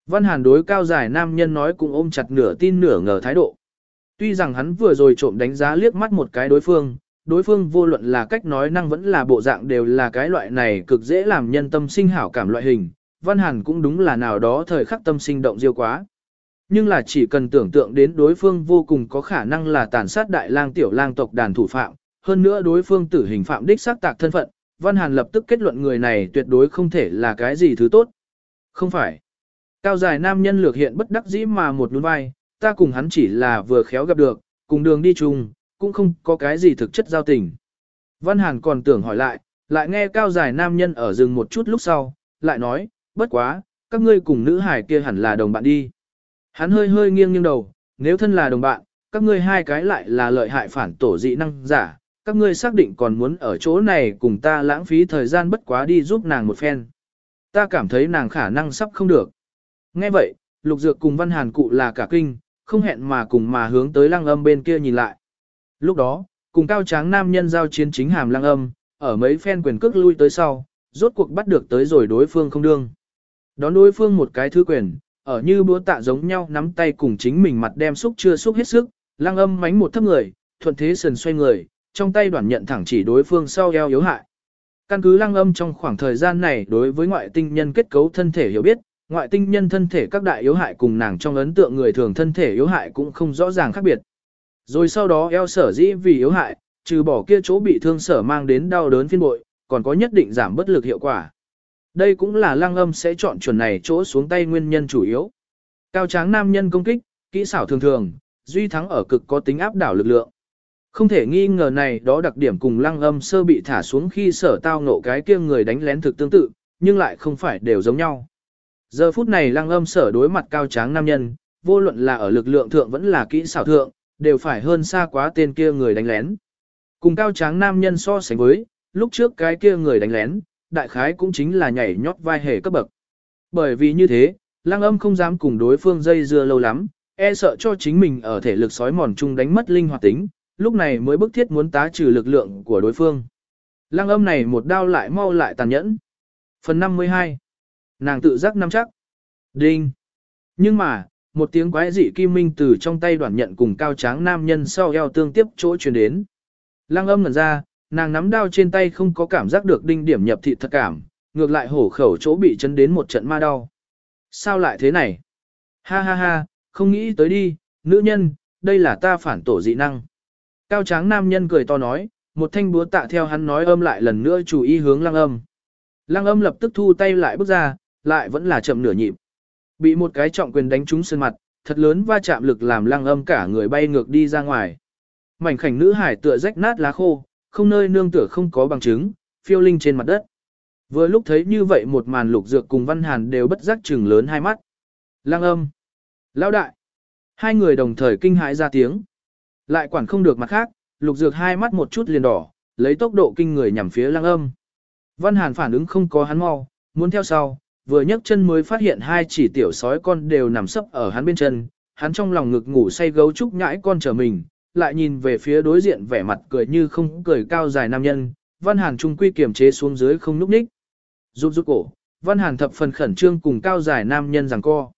[SPEAKER 1] Văn Hàn đối cao dài nam nhân nói cùng ôm chặt nửa tin nửa ngờ thái độ. Tuy rằng hắn vừa rồi trộm đánh giá liếc mắt một cái đối phương, đối phương vô luận là cách nói năng vẫn là bộ dạng đều là cái loại này cực dễ làm nhân tâm sinh hảo cảm loại hình, Văn Hàn cũng đúng là nào đó thời khắc tâm sinh động diêu quá. Nhưng là chỉ cần tưởng tượng đến đối phương vô cùng có khả năng là tàn sát đại lang tiểu lang tộc đàn thủ phạm, hơn nữa đối phương tử hình phạm đích xác tạc thân phận, Văn Hàn lập tức kết luận người này tuyệt đối không thể là cái gì thứ tốt. Không phải. Cao dài nam nhân lược hiện bất đắc dĩ mà một nhún vai, ta cùng hắn chỉ là vừa khéo gặp được, cùng đường đi chung, cũng không có cái gì thực chất giao tình. Văn Hàn còn tưởng hỏi lại, lại nghe cao dài nam nhân ở rừng một chút lúc sau, lại nói, bất quá, các ngươi cùng nữ hải kia hẳn là đồng bạn đi. Hắn hơi hơi nghiêng nghiêng đầu, nếu thân là đồng bạn, các ngươi hai cái lại là lợi hại phản tổ dị năng giả, các ngươi xác định còn muốn ở chỗ này cùng ta lãng phí thời gian bất quá đi giúp nàng một phen. Ta cảm thấy nàng khả năng sắp không được. Nghe vậy, lục dược cùng văn hàn cụ là cả kinh, không hẹn mà cùng mà hướng tới lăng âm bên kia nhìn lại. Lúc đó, cùng cao tráng nam nhân giao chiến chính hàm lăng âm, ở mấy phen quyền cước lui tới sau, rốt cuộc bắt được tới rồi đối phương không đương. Đón đối phương một cái thứ quyền, ở như búa tạ giống nhau nắm tay cùng chính mình mặt đem xúc chưa xúc hết sức, lăng âm mánh một thấp người, thuận thế sần xoay người, trong tay đoàn nhận thẳng chỉ đối phương sau eo yếu hại. Căn cứ lăng âm trong khoảng thời gian này đối với ngoại tinh nhân kết cấu thân thể hiểu biết, ngoại tinh nhân thân thể các đại yếu hại cùng nàng trong ấn tượng người thường thân thể yếu hại cũng không rõ ràng khác biệt. Rồi sau đó eo sở dĩ vì yếu hại, trừ bỏ kia chỗ bị thương sở mang đến đau đớn phiên bội, còn có nhất định giảm bất lực hiệu quả. Đây cũng là lăng âm sẽ chọn chuẩn này chỗ xuống tay nguyên nhân chủ yếu. Cao tráng nam nhân công kích, kỹ xảo thường thường, duy thắng ở cực có tính áp đảo lực lượng. Không thể nghi ngờ này đó đặc điểm cùng lăng âm sơ bị thả xuống khi sở tao nộ cái kia người đánh lén thực tương tự, nhưng lại không phải đều giống nhau. Giờ phút này lăng âm sở đối mặt cao tráng nam nhân, vô luận là ở lực lượng thượng vẫn là kỹ xảo thượng, đều phải hơn xa quá tên kia người đánh lén. Cùng cao tráng nam nhân so sánh với, lúc trước cái kia người đánh lén, đại khái cũng chính là nhảy nhót vai hề cấp bậc. Bởi vì như thế, lăng âm không dám cùng đối phương dây dưa lâu lắm, e sợ cho chính mình ở thể lực sói mòn chung đánh mất linh hoạt tính, lúc này mới bức thiết muốn tá trừ lực lượng của đối phương. Lăng âm này một đao lại mau lại tàn nhẫn. Phần 52 Nàng tự giác nắm chắc. Đinh Nhưng mà, một tiếng quái dị kim minh từ trong tay đoạn nhận cùng cao tráng nam nhân sau eo tương tiếp chỗ truyền đến. Lăng âm ngẩn ra, nàng nắm đao trên tay không có cảm giác được đinh điểm nhập thị thật cảm, ngược lại hổ khẩu chỗ bị chấn đến một trận ma đau. Sao lại thế này? Ha ha ha, không nghĩ tới đi, nữ nhân, đây là ta phản tổ dị năng. Cao tráng nam nhân cười to nói, một thanh búa tạ theo hắn nói âm lại lần nữa chú ý hướng lăng âm. Lăng âm lập tức thu tay lại bước ra, lại vẫn là chậm nửa nhịp. Bị một cái trọng quyền đánh trúng sơn mặt, thật lớn va chạm lực làm lăng âm cả người bay ngược đi ra ngoài. Mảnh khảnh nữ hải tựa rách nát lá khô, không nơi nương tựa không có bằng chứng, phiêu linh trên mặt đất. Vừa lúc thấy như vậy một màn lục dược cùng văn hàn đều bất giác chừng lớn hai mắt. Lăng âm. Lão đại. Hai người đồng thời kinh hãi ra tiếng. Lại quản không được mặt khác, lục dược hai mắt một chút liền đỏ, lấy tốc độ kinh người nhằm phía lăng âm. Văn hàn phản ứng không có hắn mau, muốn theo sau, vừa nhấc chân mới phát hiện hai chỉ tiểu sói con đều nằm sấp ở hắn bên chân, hắn trong lòng ngực ngủ say gấu trúc nhãi con trở mình, lại nhìn về phía đối diện vẻ mặt cười như không cười cao dài nam nhân, Văn Hàn trung quy kiềm chế xuống dưới không núp ních. Rụt rụt cổ, Văn Hàn thập phần khẩn trương cùng cao dài nam nhân giằng co.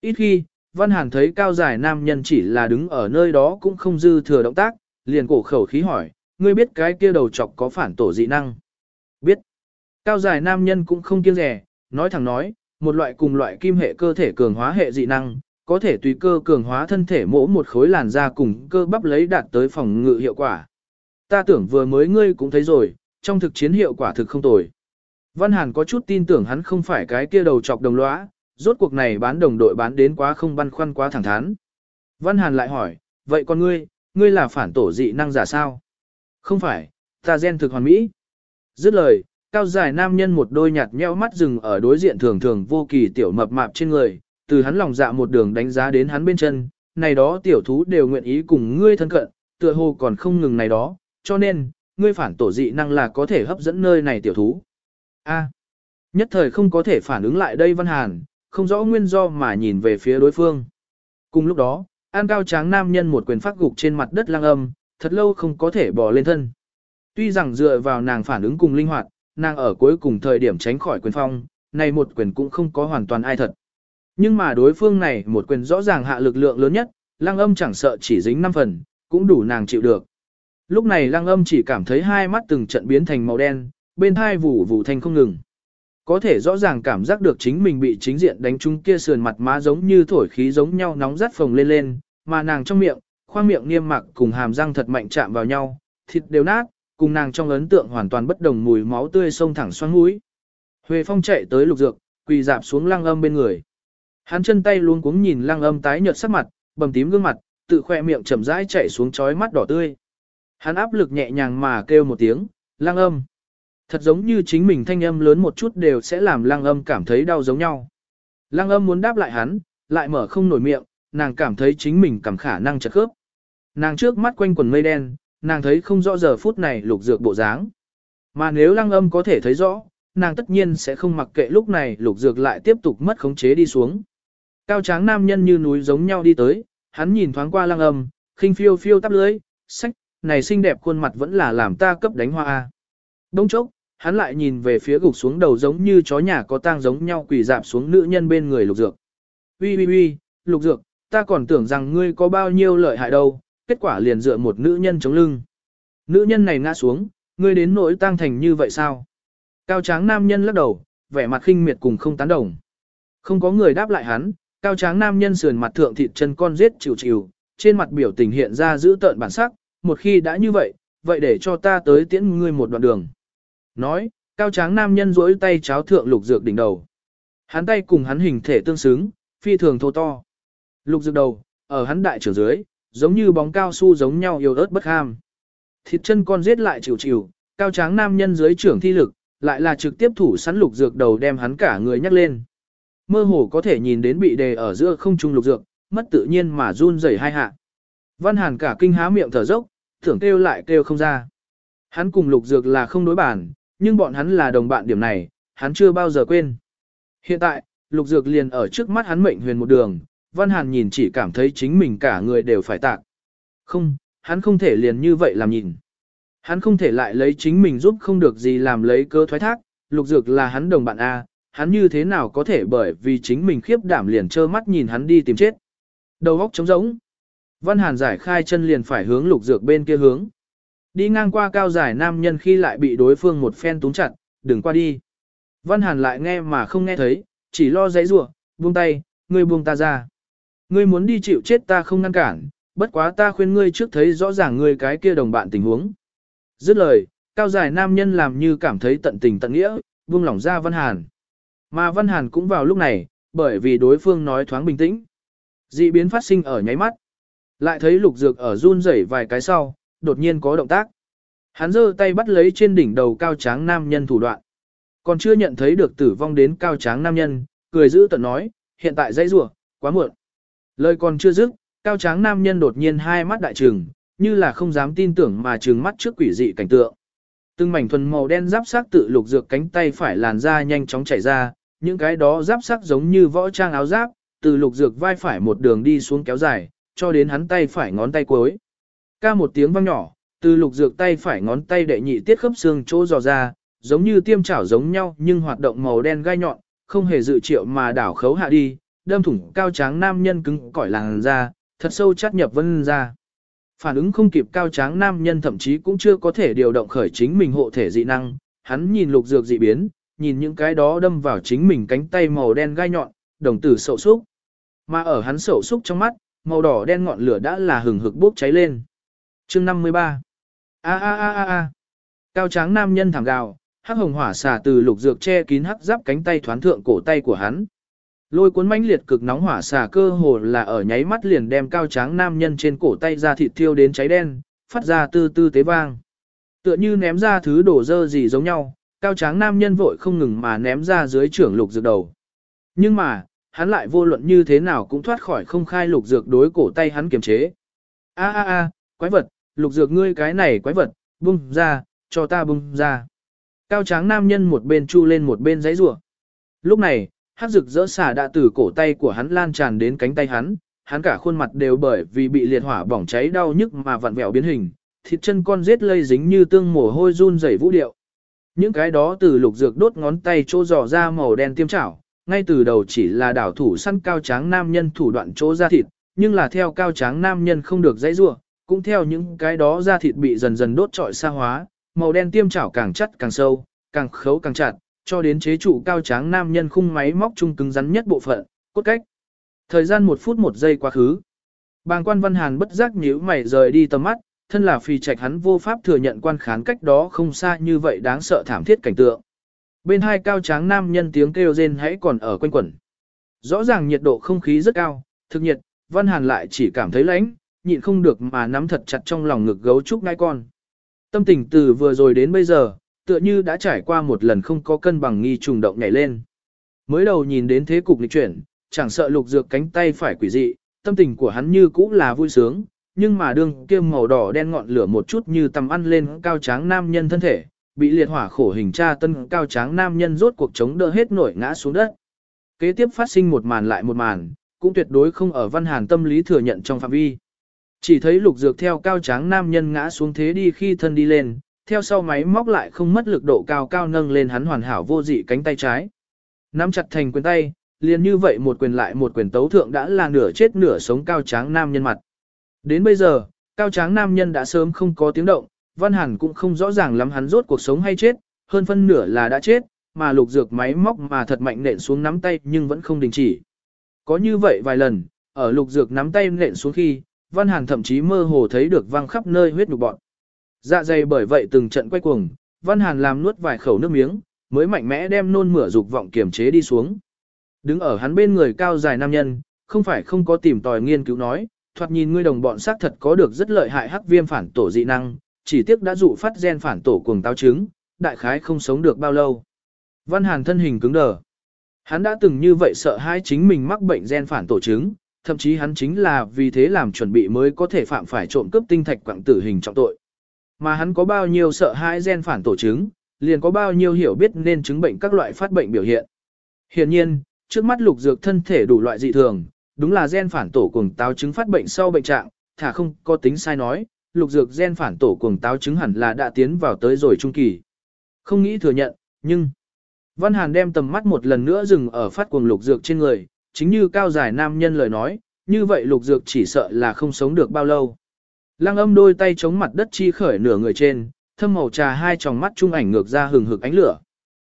[SPEAKER 1] Ít khi, Văn Hàn thấy cao dài nam nhân chỉ là đứng ở nơi đó cũng không dư thừa động tác, liền cổ khẩu khí hỏi, ngươi biết cái kia đầu chọc có phản tổ dị năng? Biết. Cao dài nam nhân cũng không kiêng rẻ, nói thẳng nói, một loại cùng loại kim hệ cơ thể cường hóa hệ dị năng, có thể tùy cơ cường hóa thân thể mỗ một khối làn da cùng cơ bắp lấy đạt tới phòng ngự hiệu quả. Ta tưởng vừa mới ngươi cũng thấy rồi, trong thực chiến hiệu quả thực không tồi. Văn Hàn có chút tin tưởng hắn không phải cái kia đầu chọc đồng lõa, rốt cuộc này bán đồng đội bán đến quá không băn khoăn quá thẳng thắn. Văn Hàn lại hỏi, vậy con ngươi, ngươi là phản tổ dị năng giả sao? Không phải, ta gen thực hoàn mỹ. Dứt lời, cao dài nam nhân một đôi nhạt nhẽo mắt rừng ở đối diện thường thường vô kỳ tiểu mập mạp trên người, từ hắn lòng dạ một đường đánh giá đến hắn bên chân, này đó tiểu thú đều nguyện ý cùng ngươi thân cận, tựa hồ còn không ngừng này đó, cho nên, ngươi phản tổ dị năng là có thể hấp dẫn nơi này tiểu thú. A. nhất thời không có thể phản ứng lại đây Văn Hàn, không rõ nguyên do mà nhìn về phía đối phương. Cùng lúc đó, an cao tráng nam nhân một quyền phát gục trên mặt đất lang âm, thật lâu không có thể bò lên thân. Tuy rằng dựa vào nàng phản ứng cùng linh hoạt, nàng ở cuối cùng thời điểm tránh khỏi quyền phong, này một quyền cũng không có hoàn toàn ai thật. Nhưng mà đối phương này một quyền rõ ràng hạ lực lượng lớn nhất, lăng âm chẳng sợ chỉ dính 5 phần, cũng đủ nàng chịu được. Lúc này lăng âm chỉ cảm thấy hai mắt từng trận biến thành màu đen, bên thai vù vù thanh không ngừng. Có thể rõ ràng cảm giác được chính mình bị chính diện đánh trúng kia sườn mặt má giống như thổi khí giống nhau nóng rát phồng lên lên, mà nàng trong miệng, khoang miệng niêm mạc cùng hàm răng thật mạnh chạm vào nhau, thịt đều nát, cùng nàng trong ấn tượng hoàn toàn bất đồng mùi máu tươi sông thẳng xoắn mũi. Huệ Phong chạy tới lục dược, quỳ dạp xuống lăng âm bên người. Hắn chân tay luôn cuống nhìn lăng âm tái nhợt sắc mặt, bầm tím gương mặt, tự khoe miệng chậm rãi chạy xuống chói mắt đỏ tươi. Hắn áp lực nhẹ nhàng mà kêu một tiếng, lăng âm. Thật giống như chính mình thanh âm lớn một chút đều sẽ làm lăng âm cảm thấy đau giống nhau. Lăng âm muốn đáp lại hắn, lại mở không nổi miệng, nàng cảm thấy chính mình cảm khả năng chật khớp. Nàng trước mắt quanh quần mây đen, nàng thấy không rõ giờ phút này lục dược bộ dáng. Mà nếu lăng âm có thể thấy rõ, nàng tất nhiên sẽ không mặc kệ lúc này lục dược lại tiếp tục mất khống chế đi xuống. Cao tráng nam nhân như núi giống nhau đi tới, hắn nhìn thoáng qua lăng âm, khinh phiêu phiêu tắp lưới, sách, này xinh đẹp khuôn mặt vẫn là làm ta cấp đánh hoa. Đông chốc, hắn lại nhìn về phía gục xuống đầu giống như chó nhà có tang giống nhau quỳ dạp xuống nữ nhân bên người lục dược. Ui ui ui, lục dược, ta còn tưởng rằng ngươi có bao nhiêu lợi hại đâu, kết quả liền dựa một nữ nhân chống lưng. Nữ nhân này ngã xuống, ngươi đến nỗi tang thành như vậy sao? Cao tráng nam nhân lắc đầu, vẻ mặt khinh miệt cùng không tán đồng. Không có người đáp lại hắn, cao tráng nam nhân sườn mặt thượng thịt chân con giết chịu chịu, trên mặt biểu tình hiện ra giữ tợn bản sắc, một khi đã như vậy, vậy để cho ta tới tiễn ngươi một đoạn đường. Nói, cao tráng nam nhân duỗi tay cháo thượng lục dược đỉnh đầu. Hắn tay cùng hắn hình thể tương xứng, phi thường thô to. Lục dược đầu, ở hắn đại trưởng dưới, giống như bóng cao su giống nhau yếu ớt bất ham. Thịt chân con giết lại chịu chịu, cao tráng nam nhân dưới trưởng thi lực, lại là trực tiếp thủ sắn lục dược đầu đem hắn cả người nhắc lên. Mơ hồ có thể nhìn đến bị đề ở giữa không trung lục dược, mất tự nhiên mà run rẩy hai hạ. Văn Hàn cả kinh há miệng thở dốc, thưởng kêu lại kêu không ra. Hắn cùng lục dược là không đối bản, nhưng bọn hắn là đồng bạn điểm này, hắn chưa bao giờ quên. Hiện tại, lục dược liền ở trước mắt hắn mệnh huyền một đường, Văn Hàn nhìn chỉ cảm thấy chính mình cả người đều phải tạc. Không, hắn không thể liền như vậy làm nhìn. Hắn không thể lại lấy chính mình giúp không được gì làm lấy cơ thoái thác, lục dược là hắn đồng bạn A, hắn như thế nào có thể bởi vì chính mình khiếp đảm liền trơ mắt nhìn hắn đi tìm chết. Đầu óc trống rỗng. Văn Hàn giải khai chân liền phải hướng lục dược bên kia hướng. Đi ngang qua cao giải nam nhân khi lại bị đối phương một phen túng chặt, đừng qua đi. Văn Hàn lại nghe mà không nghe thấy, chỉ lo giấy rủa buông tay, ngươi buông ta ra. Ngươi muốn đi chịu chết ta không ngăn cản, bất quá ta khuyên ngươi trước thấy rõ ràng ngươi cái kia đồng bạn tình huống. Dứt lời, cao giải nam nhân làm như cảm thấy tận tình tận nghĩa, buông lỏng ra Văn Hàn. Mà Văn Hàn cũng vào lúc này, bởi vì đối phương nói thoáng bình tĩnh. Dị biến phát sinh ở nháy mắt. Lại thấy lục dược ở run rẩy vài cái sau, đột nhiên có động tác. Hắn giơ tay bắt lấy trên đỉnh đầu cao tráng nam nhân thủ đoạn. Còn chưa nhận thấy được tử vong đến cao tráng nam nhân, cười giữ tận nói, hiện tại dây rủa quá muộn. Lời còn chưa dứt, cao tráng nam nhân đột nhiên hai mắt đại trừng, như là không dám tin tưởng mà trừng mắt trước quỷ dị cảnh tượng. Từng mảnh thuần màu đen giáp sắc tự lục dược cánh tay phải làn ra nhanh chóng chảy ra, những cái đó giáp sắc giống như võ trang áo giáp, từ lục dược vai phải một đường đi xuống kéo dài, cho đến hắn tay phải ngón tay cuối. Ca một tiếng vang nhỏ, từ lục dược tay phải ngón tay đệ nhị tiết khớp xương chỗ dò ra, giống như tiêm chảo giống nhau nhưng hoạt động màu đen gai nhọn, không hề dự triệu mà đảo khấu hạ đi, đâm thủng cao tráng nam nhân cứng cỏi làn ra, thật sâu chát nhập vân ra. Phản ứng không kịp cao tráng nam nhân thậm chí cũng chưa có thể điều động khởi chính mình hộ thể dị năng, hắn nhìn lục dược dị biến, nhìn những cái đó đâm vào chính mình cánh tay màu đen gai nhọn, đồng tử sậu xúc. Mà ở hắn sậu xúc trong mắt, màu đỏ đen ngọn lửa đã là hừng hực bốc cháy lên. Chương 53 A a a a a Cao tráng nam nhân thẳng gào, hắc hồng hỏa xả từ lục dược che kín hắc giáp cánh tay thoán thượng cổ tay của hắn. Lôi cuốn mãnh liệt cực nóng hỏa xả cơ hồ là ở nháy mắt liền đem cao tráng nam nhân trên cổ tay ra thịt thiêu đến cháy đen, phát ra tư tư tế vang. Tựa như ném ra thứ đổ dơ gì giống nhau, cao tráng nam nhân vội không ngừng mà ném ra dưới trưởng lục dược đầu. Nhưng mà, hắn lại vô luận như thế nào cũng thoát khỏi không khai lục dược đối cổ tay hắn kiềm chế. A a a, quái vật, lục dược ngươi cái này quái vật, bung ra, cho ta bung ra. Cao tráng nam nhân một bên chu lên một bên giấy rủa. Lúc này, hắc rực rỡ xả đã từ cổ tay của hắn lan tràn đến cánh tay hắn, hắn cả khuôn mặt đều bởi vì bị liệt hỏa bỏng cháy đau nhức mà vặn vẹo biến hình, thịt chân con giết lây dính như tương mồ hôi run rẩy vũ điệu. Những cái đó từ lục dược đốt ngón tay chỗ dò ra màu đen tiêm chảo, ngay từ đầu chỉ là đảo thủ săn cao tráng nam nhân thủ đoạn chỗ ra thịt, nhưng là theo cao tráng nam nhân không được dãy rua, cũng theo những cái đó ra thịt bị dần dần đốt trọi xa hóa, màu đen tiêm chảo càng chất càng sâu, càng khấu càng chặt, cho đến chế trụ cao tráng nam nhân khung máy móc trung cứng rắn nhất bộ phận, cốt cách. Thời gian một phút một giây quá khứ. Bàng quan văn hàn bất giác nhíu mày rời đi tầm mắt, thân là phi trạch hắn vô pháp thừa nhận quan khán cách đó không xa như vậy đáng sợ thảm thiết cảnh tượng. Bên hai cao tráng nam nhân tiếng kêu rên hãy còn ở quanh quẩn. Rõ ràng nhiệt độ không khí rất cao, thực nhiệt, văn hàn lại chỉ cảm thấy lạnh, nhịn không được mà nắm thật chặt trong lòng ngực gấu trúc ngai con. Tâm tình từ vừa rồi đến bây giờ, tựa như đã trải qua một lần không có cân bằng nghi trùng động nhảy lên. Mới đầu nhìn đến thế cục lịch chuyển, chẳng sợ lục dược cánh tay phải quỷ dị, tâm tình của hắn như cũ là vui sướng, nhưng mà đương kia màu đỏ đen ngọn lửa một chút như tầm ăn lên cao tráng nam nhân thân thể, bị liệt hỏa khổ hình tra tân cao tráng nam nhân rốt cuộc chống đỡ hết nổi ngã xuống đất. Kế tiếp phát sinh một màn lại một màn, cũng tuyệt đối không ở văn hàn tâm lý thừa nhận trong phạm vi. Chỉ thấy lục dược theo cao tráng nam nhân ngã xuống thế đi khi thân đi lên, theo sau máy móc lại không mất lực độ cao cao nâng lên hắn hoàn hảo vô dị cánh tay trái. Nắm chặt thành quyền tay, liền như vậy một quyền lại một quyền tấu thượng đã là nửa chết nửa sống cao tráng nam nhân mặt. Đến bây giờ, cao tráng nam nhân đã sớm không có tiếng động, Văn Hàn cũng không rõ ràng lắm hắn rốt cuộc sống hay chết, hơn phân nửa là đã chết, mà lục dược máy móc mà thật mạnh nện xuống nắm tay nhưng vẫn không đình chỉ. Có như vậy vài lần, ở lục dược nắm tay nện xuống khi, Văn Hàn thậm chí mơ hồ thấy được văng khắp nơi huyết nhục bọn. Dạ dày bởi vậy từng trận quay cuồng, Văn Hàn làm nuốt vài khẩu nước miếng, mới mạnh mẽ đem nôn mửa dục vọng kiềm chế đi xuống. Đứng ở hắn bên người cao dài nam nhân, không phải không có tìm tòi nghiên cứu nói, thoạt nhìn ngươi đồng bọn xác thật có được rất lợi hại hắc viêm phản tổ dị năng, chỉ tiếc đã dụ phát gen phản tổ cuồng táo trứng, đại khái không sống được bao lâu. Văn Hàn thân hình cứng đờ. Hắn đã từng như vậy sợ hai chính mình mắc bệnh gen phản tổ trứng, thậm chí hắn chính là vì thế làm chuẩn bị mới có thể phạm phải trộm cướp tinh thạch quặng tử hình trọng tội. Mà hắn có bao nhiêu sợ hãi gen phản tổ chứng, liền có bao nhiêu hiểu biết nên chứng bệnh các loại phát bệnh biểu hiện. Hiện nhiên, trước mắt lục dược thân thể đủ loại dị thường, đúng là gen phản tổ cuồng táo chứng phát bệnh sau bệnh trạng, thả không có tính sai nói, lục dược gen phản tổ cuồng táo chứng hẳn là đã tiến vào tới rồi trung kỳ. Không nghĩ thừa nhận, nhưng Văn Hàn đem tầm mắt một lần nữa dừng ở phát cuồng lục dược trên người, chính như cao giải nam nhân lời nói, như vậy lục dược chỉ sợ là không sống được bao lâu. Lăng âm đôi tay chống mặt đất chi khởi nửa người trên, thâm màu trà hai tròng mắt trung ảnh ngược ra hừng hực ánh lửa.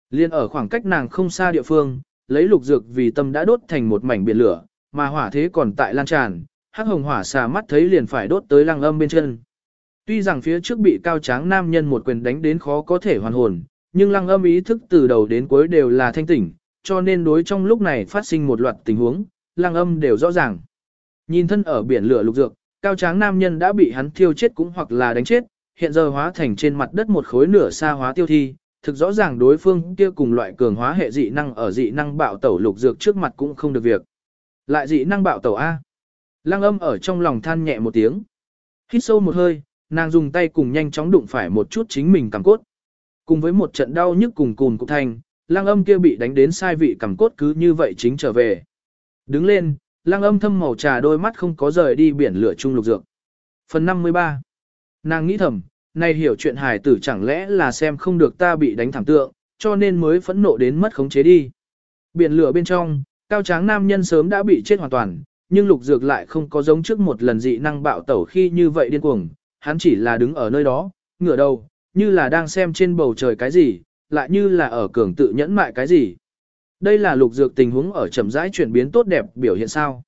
[SPEAKER 1] Liên ở khoảng cách nàng không xa địa phương, lấy lục dược vì tâm đã đốt thành một mảnh biển lửa, mà hỏa thế còn tại lan tràn, hắc hồng hỏa xà mắt thấy liền phải đốt tới lăng âm bên chân. Tuy rằng phía trước bị cao tráng nam nhân một quyền đánh đến khó có thể hoàn hồn, nhưng lăng âm ý thức từ đầu đến cuối đều là thanh tỉnh, cho nên đối trong lúc này phát sinh một loạt tình huống, lăng âm đều rõ ràng. Nhìn thân ở biển lửa lục dược, cao tráng nam nhân đã bị hắn thiêu chết cũng hoặc là đánh chết, hiện giờ hóa thành trên mặt đất một khối nửa xa hóa tiêu thi, thực rõ ràng đối phương kia cùng loại cường hóa hệ dị năng ở dị năng bạo tẩu lục dược trước mặt cũng không được việc. Lại dị năng bạo tẩu A. Lăng âm ở trong lòng than nhẹ một tiếng. Hít sâu một hơi, nàng dùng tay cùng nhanh chóng đụng phải một chút chính mình cằm cốt. Cùng với một trận đau nhức cùng cùn cục thành, lăng âm kia bị đánh đến sai vị cằm cốt cứ như vậy chính trở về. Đứng lên, lăng âm thâm màu trà đôi mắt không có rời đi biển lửa chung lục dược. Phần 53 Nàng nghĩ thầm, này hiểu chuyện hài tử chẳng lẽ là xem không được ta bị đánh thảm tượng, cho nên mới phẫn nộ đến mất khống chế đi. Biển lửa bên trong, cao tráng nam nhân sớm đã bị chết hoàn toàn, nhưng lục dược lại không có giống trước một lần dị năng bạo tẩu khi như vậy điên cuồng, hắn chỉ là đứng ở nơi đó, ngửa đầu, như là đang xem trên bầu trời cái gì, lại như là ở cường tự nhẫn mại cái gì. Đây là lục dược tình huống ở chậm rãi chuyển biến tốt đẹp biểu hiện sao.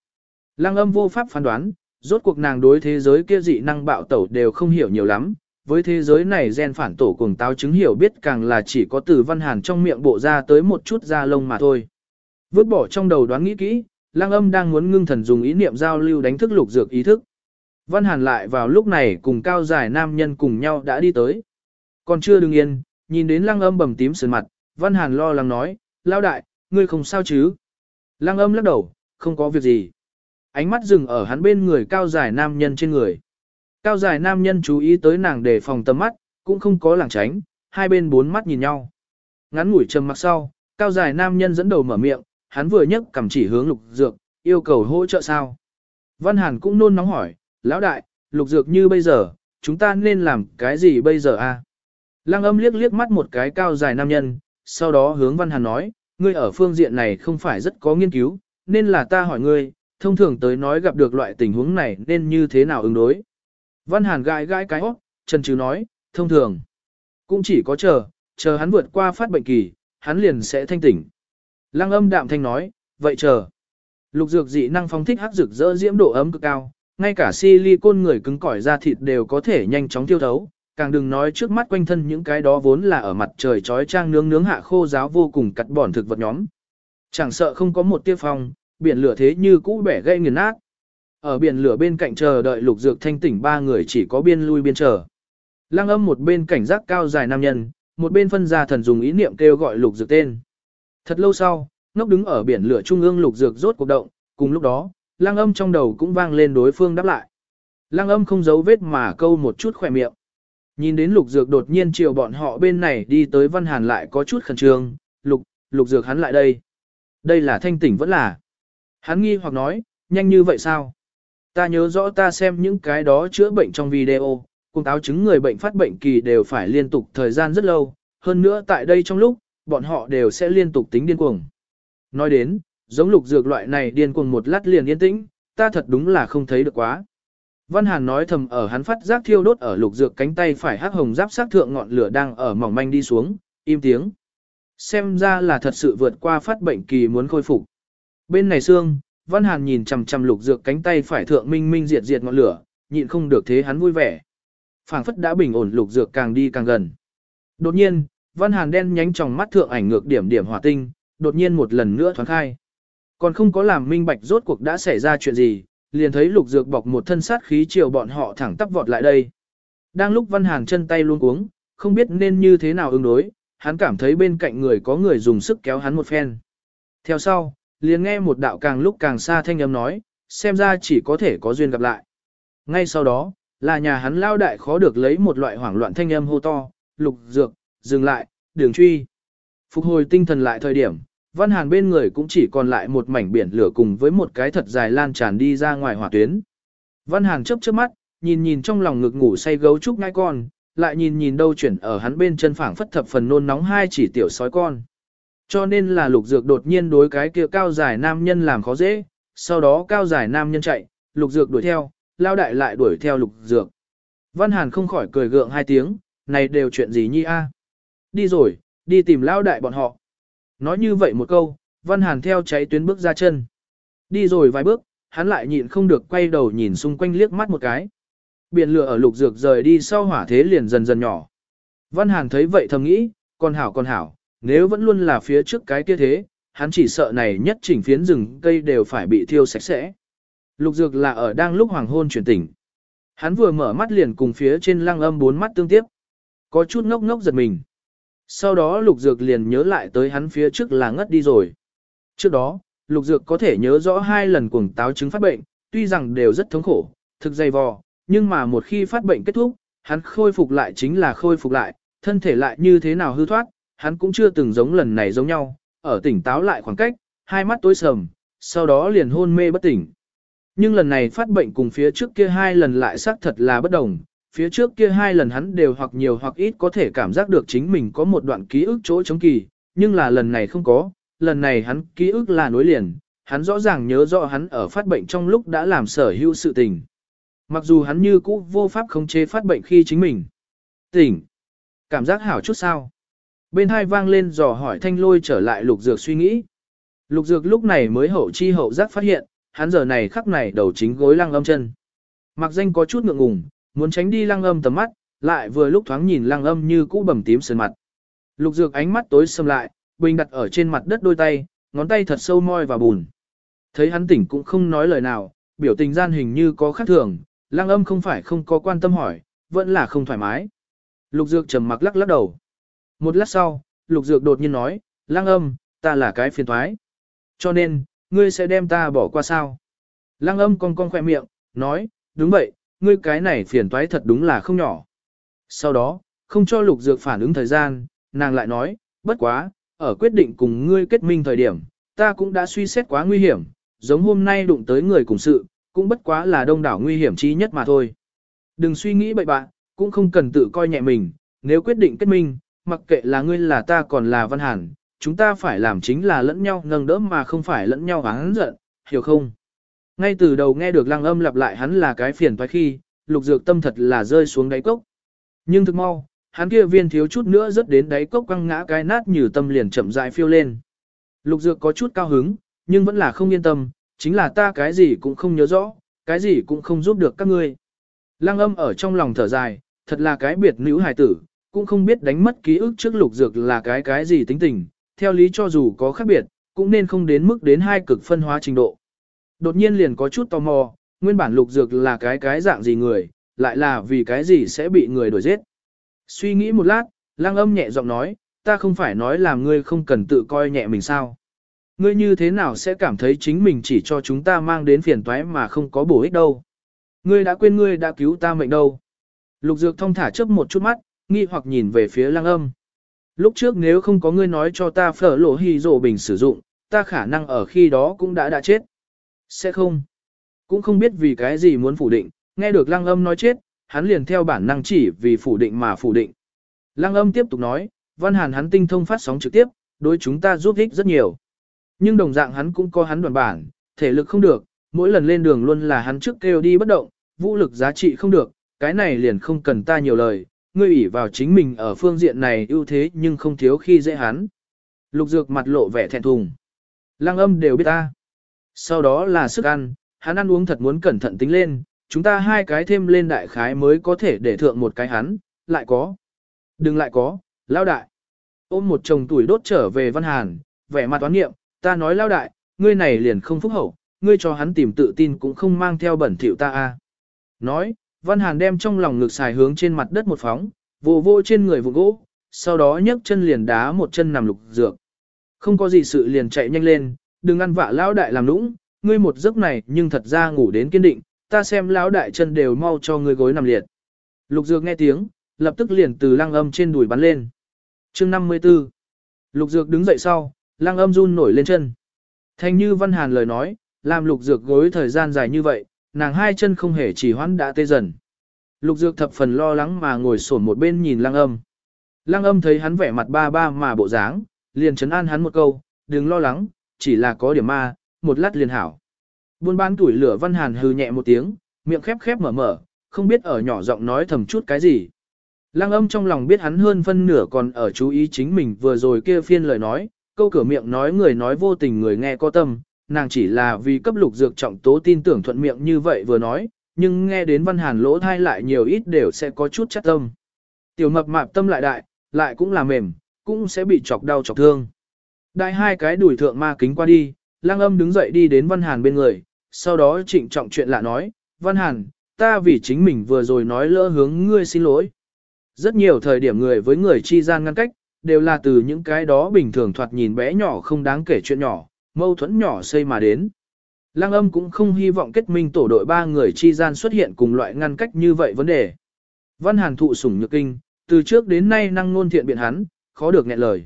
[SPEAKER 1] Lăng âm vô pháp phán đoán, rốt cuộc nàng đối thế giới kia dị năng bạo tẩu đều không hiểu nhiều lắm, với thế giới này gen phản tổ cuồng táo chứng hiểu biết càng là chỉ có từ văn hàn trong miệng bộ ra tới một chút da lông mà thôi. Vứt bỏ trong đầu đoán nghĩ kỹ, lang âm đang muốn ngưng thần dùng ý niệm giao lưu đánh thức lục dược ý thức. Văn hàn lại vào lúc này cùng cao giải nam nhân cùng nhau đã đi tới. Còn chưa đừng yên, nhìn đến lăng âm bầm tím sườn mặt, văn hàn lo lắng nói, lao đại, ngươi không sao chứ? Lăng âm lắc đầu, không có việc gì. Ánh mắt dừng ở hắn bên người cao dài nam nhân trên người. Cao dài nam nhân chú ý tới nàng để phòng tầm mắt, cũng không có lảng tránh, hai bên bốn mắt nhìn nhau. Ngắn ngủi trầm mặc sau, cao dài nam nhân dẫn đầu mở miệng, hắn vừa nhấc cầm chỉ hướng lục dược, yêu cầu hỗ trợ sao. Văn Hàn cũng nôn nóng hỏi, lão đại, lục dược như bây giờ, chúng ta nên làm cái gì bây giờ a? Lăng âm liếc liếc mắt một cái cao dài nam nhân, sau đó hướng Văn Hàn nói, ngươi ở phương diện này không phải rất có nghiên cứu, nên là ta hỏi ngươi, thông thường tới nói gặp được loại tình huống này nên như thế nào ứng đối. Văn Hàn gãi gãi cái óc, Trần Trừ nói, thông thường. Cũng chỉ có chờ, chờ hắn vượt qua phát bệnh kỳ, hắn liền sẽ thanh tỉnh. Lăng âm đạm thanh nói, vậy chờ. Lục dược dị năng phong thích hắc dược dỡ diễm độ ấm cực cao, ngay cả silicon người cứng cỏi da thịt đều có thể nhanh chóng tiêu thấu, càng đừng nói trước mắt quanh thân những cái đó vốn là ở mặt trời trói trang nướng nướng hạ khô giáo vô cùng cắt bỏn thực vật nhóm. Chẳng sợ không có một tia phong, biển lửa thế như cũ bẻ gây nghiền nát. Ở biển lửa bên cạnh chờ đợi lục dược thanh tỉnh ba người chỉ có biên lui biên chờ. Lăng âm một bên cảnh giác cao dài nam nhân, một bên phân ra thần dùng ý niệm kêu gọi lục dược tên. Thật lâu sau, ngốc đứng ở biển lửa trung ương lục dược rốt cuộc động, cùng lúc đó, lăng âm trong đầu cũng vang lên đối phương đáp lại. Lăng âm không giấu vết mà câu một chút khỏe miệng. Nhìn đến lục dược đột nhiên chiều bọn họ bên này đi tới văn hàn lại có chút khẩn trương, lục, lục dược hắn lại đây. Đây là thanh tỉnh vẫn là. Hắn nghi hoặc nói, nhanh như vậy sao? Ta nhớ rõ ta xem những cái đó chữa bệnh trong video, cùng táo chứng người bệnh phát bệnh kỳ đều phải liên tục thời gian rất lâu, hơn nữa tại đây trong lúc, bọn họ đều sẽ liên tục tính điên cuồng. Nói đến, giống lục dược loại này điên cuồng một lát liền yên tĩnh, ta thật đúng là không thấy được quá. Văn Hàn nói thầm ở hắn phát giác thiêu đốt ở lục dược cánh tay phải hắc hồng giáp sát thượng ngọn lửa đang ở mỏng manh đi xuống, im tiếng. Xem ra là thật sự vượt qua phát bệnh kỳ muốn khôi phục. Bên này xương, Văn Hàn nhìn chằm chằm lục dược cánh tay phải thượng minh minh diệt diệt ngọn lửa, nhịn không được thế hắn vui vẻ. Phảng phất đã bình ổn lục dược càng đi càng gần. Đột nhiên, Văn Hàn đen nhánh trong mắt thượng ảnh ngược điểm điểm hỏa tinh, đột nhiên một lần nữa thoáng khai. Còn không có làm minh bạch rốt cuộc đã xảy ra chuyện gì, liền thấy lục dược bọc một thân sát khí chiều bọn họ thẳng tắp vọt lại đây. Đang lúc Văn Hàn chân tay luôn cuống, không biết nên như thế nào ứng đối, hắn cảm thấy bên cạnh người có người dùng sức kéo hắn một phen. Theo sau, liền nghe một đạo càng lúc càng xa thanh âm nói, xem ra chỉ có thể có duyên gặp lại. Ngay sau đó, là nhà hắn lao đại khó được lấy một loại hoảng loạn thanh âm hô to, lục dược, dừng lại, đường truy. Phục hồi tinh thần lại thời điểm, Văn Hàn bên người cũng chỉ còn lại một mảnh biển lửa cùng với một cái thật dài lan tràn đi ra ngoài hỏa tuyến. Văn Hàn chớp chớp mắt, nhìn nhìn trong lòng ngực ngủ say gấu trúc ngai con, lại nhìn nhìn đâu chuyển ở hắn bên chân phảng phất thập phần nôn nóng hai chỉ tiểu sói con. Cho nên là lục dược đột nhiên đối cái kia cao dài nam nhân làm khó dễ, sau đó cao dài nam nhân chạy, lục dược đuổi theo, lao đại lại đuổi theo lục dược. Văn Hàn không khỏi cười gượng hai tiếng, này đều chuyện gì nhi a? Đi rồi, đi tìm lao đại bọn họ. Nói như vậy một câu, Văn Hàn theo cháy tuyến bước ra chân. Đi rồi vài bước, hắn lại nhịn không được quay đầu nhìn xung quanh liếc mắt một cái. Biển lửa ở lục dược rời đi sau hỏa thế liền dần dần nhỏ. Văn Hàn thấy vậy thầm nghĩ, con hảo con hảo, nếu vẫn luôn là phía trước cái kia thế, hắn chỉ sợ này nhất chỉnh phiến rừng cây đều phải bị thiêu sạch sẽ. Lục dược là ở đang lúc hoàng hôn chuyển tỉnh. Hắn vừa mở mắt liền cùng phía trên lăng âm bốn mắt tương tiếp. Có chút ngốc ngốc giật mình. Sau đó lục dược liền nhớ lại tới hắn phía trước là ngất đi rồi. Trước đó, lục dược có thể nhớ rõ hai lần cuồng táo chứng phát bệnh, tuy rằng đều rất thống khổ, thực dày vò, nhưng mà một khi phát bệnh kết thúc, hắn khôi phục lại chính là khôi phục lại, thân thể lại như thế nào hư thoát, hắn cũng chưa từng giống lần này giống nhau, ở tỉnh táo lại khoảng cách, hai mắt tối sầm, sau đó liền hôn mê bất tỉnh. Nhưng lần này phát bệnh cùng phía trước kia hai lần lại xác thật là bất đồng, phía trước kia hai lần hắn đều hoặc nhiều hoặc ít có thể cảm giác được chính mình có một đoạn ký ức chỗ chống kỳ, nhưng là lần này không có, lần này hắn ký ức là nối liền, hắn rõ ràng nhớ rõ hắn ở phát bệnh trong lúc đã làm sở hữu sự tình. Mặc dù hắn như cũ vô pháp khống chế phát bệnh khi chính mình. Tỉnh. Cảm giác hảo chút sao. Bên hai vang lên dò hỏi thanh lôi trở lại lục dược suy nghĩ. Lục dược lúc này mới hậu chi hậu giác phát hiện, hắn giờ này khắc này đầu chính gối lăng âm chân. Mặc danh có chút ngượng ngùng, muốn tránh đi lăng âm tầm mắt, lại vừa lúc thoáng nhìn lăng âm như cũ bầm tím sơn mặt. Lục dược ánh mắt tối sầm lại, bình đặt ở trên mặt đất đôi tay, ngón tay thật sâu moi vào bùn. Thấy hắn tỉnh cũng không nói lời nào, biểu tình gian hình như có khác thường, lăng âm không phải không có quan tâm hỏi, vẫn là không thoải mái. Lục dược trầm mặc lắc lắc đầu. Một lát sau, lục dược đột nhiên nói, lăng âm, ta là cái phiền thoái. Cho nên, ngươi sẽ đem ta bỏ qua sao? Lăng âm cong cong khỏe miệng, nói, đúng vậy, ngươi cái này phiền toái thật đúng là không nhỏ. Sau đó, không cho lục dược phản ứng thời gian, nàng lại nói, bất quá, ở quyết định cùng ngươi kết minh thời điểm, ta cũng đã suy xét quá nguy hiểm, giống hôm nay đụng tới người cùng sự, cũng bất quá là đông đảo nguy hiểm chí nhất mà thôi. Đừng suy nghĩ bậy bạn, cũng không cần tự coi nhẹ mình, nếu quyết định kết minh, mặc kệ là ngươi là ta còn là văn hàn, chúng ta phải làm chính là lẫn nhau nâng đỡ mà không phải lẫn nhau hắn giận, hiểu không? Ngay từ đầu nghe được lăng âm lặp lại hắn là cái phiền toái khi, lục dược tâm thật là rơi xuống đáy cốc. Nhưng thực mau, hắn kia viên thiếu chút nữa rớt đến đáy cốc quăng ngã cái nát như tâm liền chậm rãi phiêu lên. Lục dược có chút cao hứng, nhưng vẫn là không yên tâm, chính là ta cái gì cũng không nhớ rõ, cái gì cũng không giúp được các ngươi. Lăng âm ở trong lòng thở dài, thật là cái biệt nữ hài tử, cũng không biết đánh mất ký ức trước lục dược là cái cái gì tính tình, theo lý cho dù có khác biệt, cũng nên không đến mức đến hai cực phân hóa trình độ. Đột nhiên liền có chút tò mò, nguyên bản lục dược là cái cái dạng gì người, lại là vì cái gì sẽ bị người đuổi giết. Suy nghĩ một lát, lang âm nhẹ giọng nói, ta không phải nói là ngươi không cần tự coi nhẹ mình sao. Ngươi như thế nào sẽ cảm thấy chính mình chỉ cho chúng ta mang đến phiền toái mà không có bổ ích đâu. Ngươi đã quên ngươi đã cứu ta mệnh đâu. Lục dược thông thả chớp một chút mắt, nghi hoặc nhìn về phía lang âm. Lúc trước nếu không có ngươi nói cho ta phở lộ hy rộ bình sử dụng, ta khả năng ở khi đó cũng đã đã chết. Sẽ không. Cũng không biết vì cái gì muốn phủ định, nghe được lăng âm nói chết, hắn liền theo bản năng chỉ vì phủ định mà phủ định. Lăng âm tiếp tục nói, văn hàn hắn tinh thông phát sóng trực tiếp, đối chúng ta giúp ích rất nhiều. Nhưng đồng dạng hắn cũng có hắn đoàn bản, thể lực không được, mỗi lần lên đường luôn là hắn trước kêu đi bất động, vũ lực giá trị không được, cái này liền không cần ta nhiều lời, ngươi ủy vào chính mình ở phương diện này ưu thế nhưng không thiếu khi dễ hắn. Lục dược mặt lộ vẻ thẹn thùng. Lăng âm đều biết ta. Sau đó là sức ăn, hắn ăn uống thật muốn cẩn thận tính lên, chúng ta hai cái thêm lên đại khái mới có thể để thượng một cái hắn, lại có. Đừng lại có, lao đại. Ôm một chồng tuổi đốt trở về văn hàn, vẻ mặt toán nghiệm, ta nói lao đại, ngươi này liền không phúc hậu, ngươi cho hắn tìm tự tin cũng không mang theo bẩn thỉu ta a. Nói, văn hàn đem trong lòng ngực xài hướng trên mặt đất một phóng, vô vô trên người vụ gỗ, sau đó nhấc chân liền đá một chân nằm lục dược. Không có gì sự liền chạy nhanh lên, đừng ăn vạ lão đại làm nũng, ngươi một giấc này nhưng thật ra ngủ đến kiên định, ta xem lão đại chân đều mau cho ngươi gối nằm liệt. Lục Dược nghe tiếng, lập tức liền từ lăng âm trên đùi bắn lên. chương 54 Lục Dược đứng dậy sau, lăng âm run nổi lên chân. Thanh như Văn Hàn lời nói, làm Lục Dược gối thời gian dài như vậy, nàng hai chân không hề chỉ hoãn đã tê dần. Lục Dược thập phần lo lắng mà ngồi sổn một bên nhìn lăng âm. Lăng âm thấy hắn vẻ mặt ba ba mà bộ dáng, liền chấn an hắn một câu, đừng lo lắng, chỉ là có điểm ma, một lát liền hảo. Buôn bán tuổi lửa Văn Hàn hừ nhẹ một tiếng, miệng khép khép mở mở, không biết ở nhỏ giọng nói thầm chút cái gì. Lăng âm trong lòng biết hắn hơn phân nửa còn ở chú ý chính mình vừa rồi kia phiên lời nói, câu cửa miệng nói người nói vô tình người nghe có tâm, nàng chỉ là vì cấp lục dược trọng tố tin tưởng thuận miệng như vậy vừa nói, nhưng nghe đến văn hàn lỗ thai lại nhiều ít đều sẽ có chút chắc tâm. Tiểu mập mạp tâm lại đại, lại cũng là mềm, cũng sẽ bị chọc đau chọc thương. Đại hai cái đuổi thượng ma kính qua đi, lang âm đứng dậy đi đến văn hàn bên người, sau đó trịnh trọng chuyện lạ nói, văn hàn, ta vì chính mình vừa rồi nói lỡ hướng ngươi xin lỗi. Rất nhiều thời điểm người với người chi gian ngăn cách, đều là từ những cái đó bình thường thoạt nhìn bé nhỏ không đáng kể chuyện nhỏ, mâu thuẫn nhỏ xây mà đến. Lăng âm cũng không hy vọng kết minh tổ đội ba người chi gian xuất hiện cùng loại ngăn cách như vậy vấn đề. Văn Hàn thụ sủng nhược kinh, từ trước đến nay năng ngôn thiện biện hắn, khó được nghẹn lời.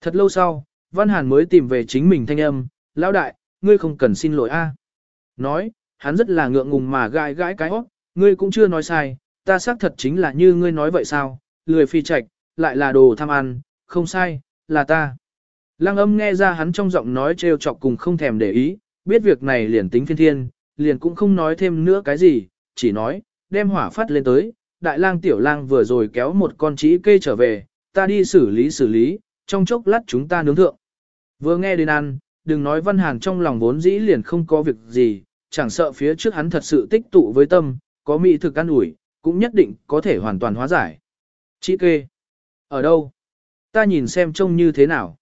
[SPEAKER 1] Thật lâu sau, Văn Hàn mới tìm về chính mình thanh âm, lão đại, ngươi không cần xin lỗi a. Nói, hắn rất là ngượng ngùng mà gãi gãi cái óc, ngươi cũng chưa nói sai, ta xác thật chính là như ngươi nói vậy sao, lười phi trạch, lại là đồ tham ăn, không sai, là ta. Lăng âm nghe ra hắn trong giọng nói trêu chọc cùng không thèm để ý, biết việc này liền tính phiên thiên, liền cũng không nói thêm nữa cái gì, chỉ nói, đem hỏa phát lên tới, đại lang tiểu lang vừa rồi kéo một con trĩ kê trở về, ta đi xử lý xử lý, trong chốc lát chúng ta nướng thượng. Vừa nghe đến ăn, đừng nói văn hàn trong lòng vốn dĩ liền không có việc gì, chẳng sợ phía trước hắn thật sự tích tụ với tâm, có mỹ thực ăn ủi, cũng nhất định có thể hoàn toàn hóa giải. Chị kê. Ở đâu? Ta nhìn xem trông như thế nào.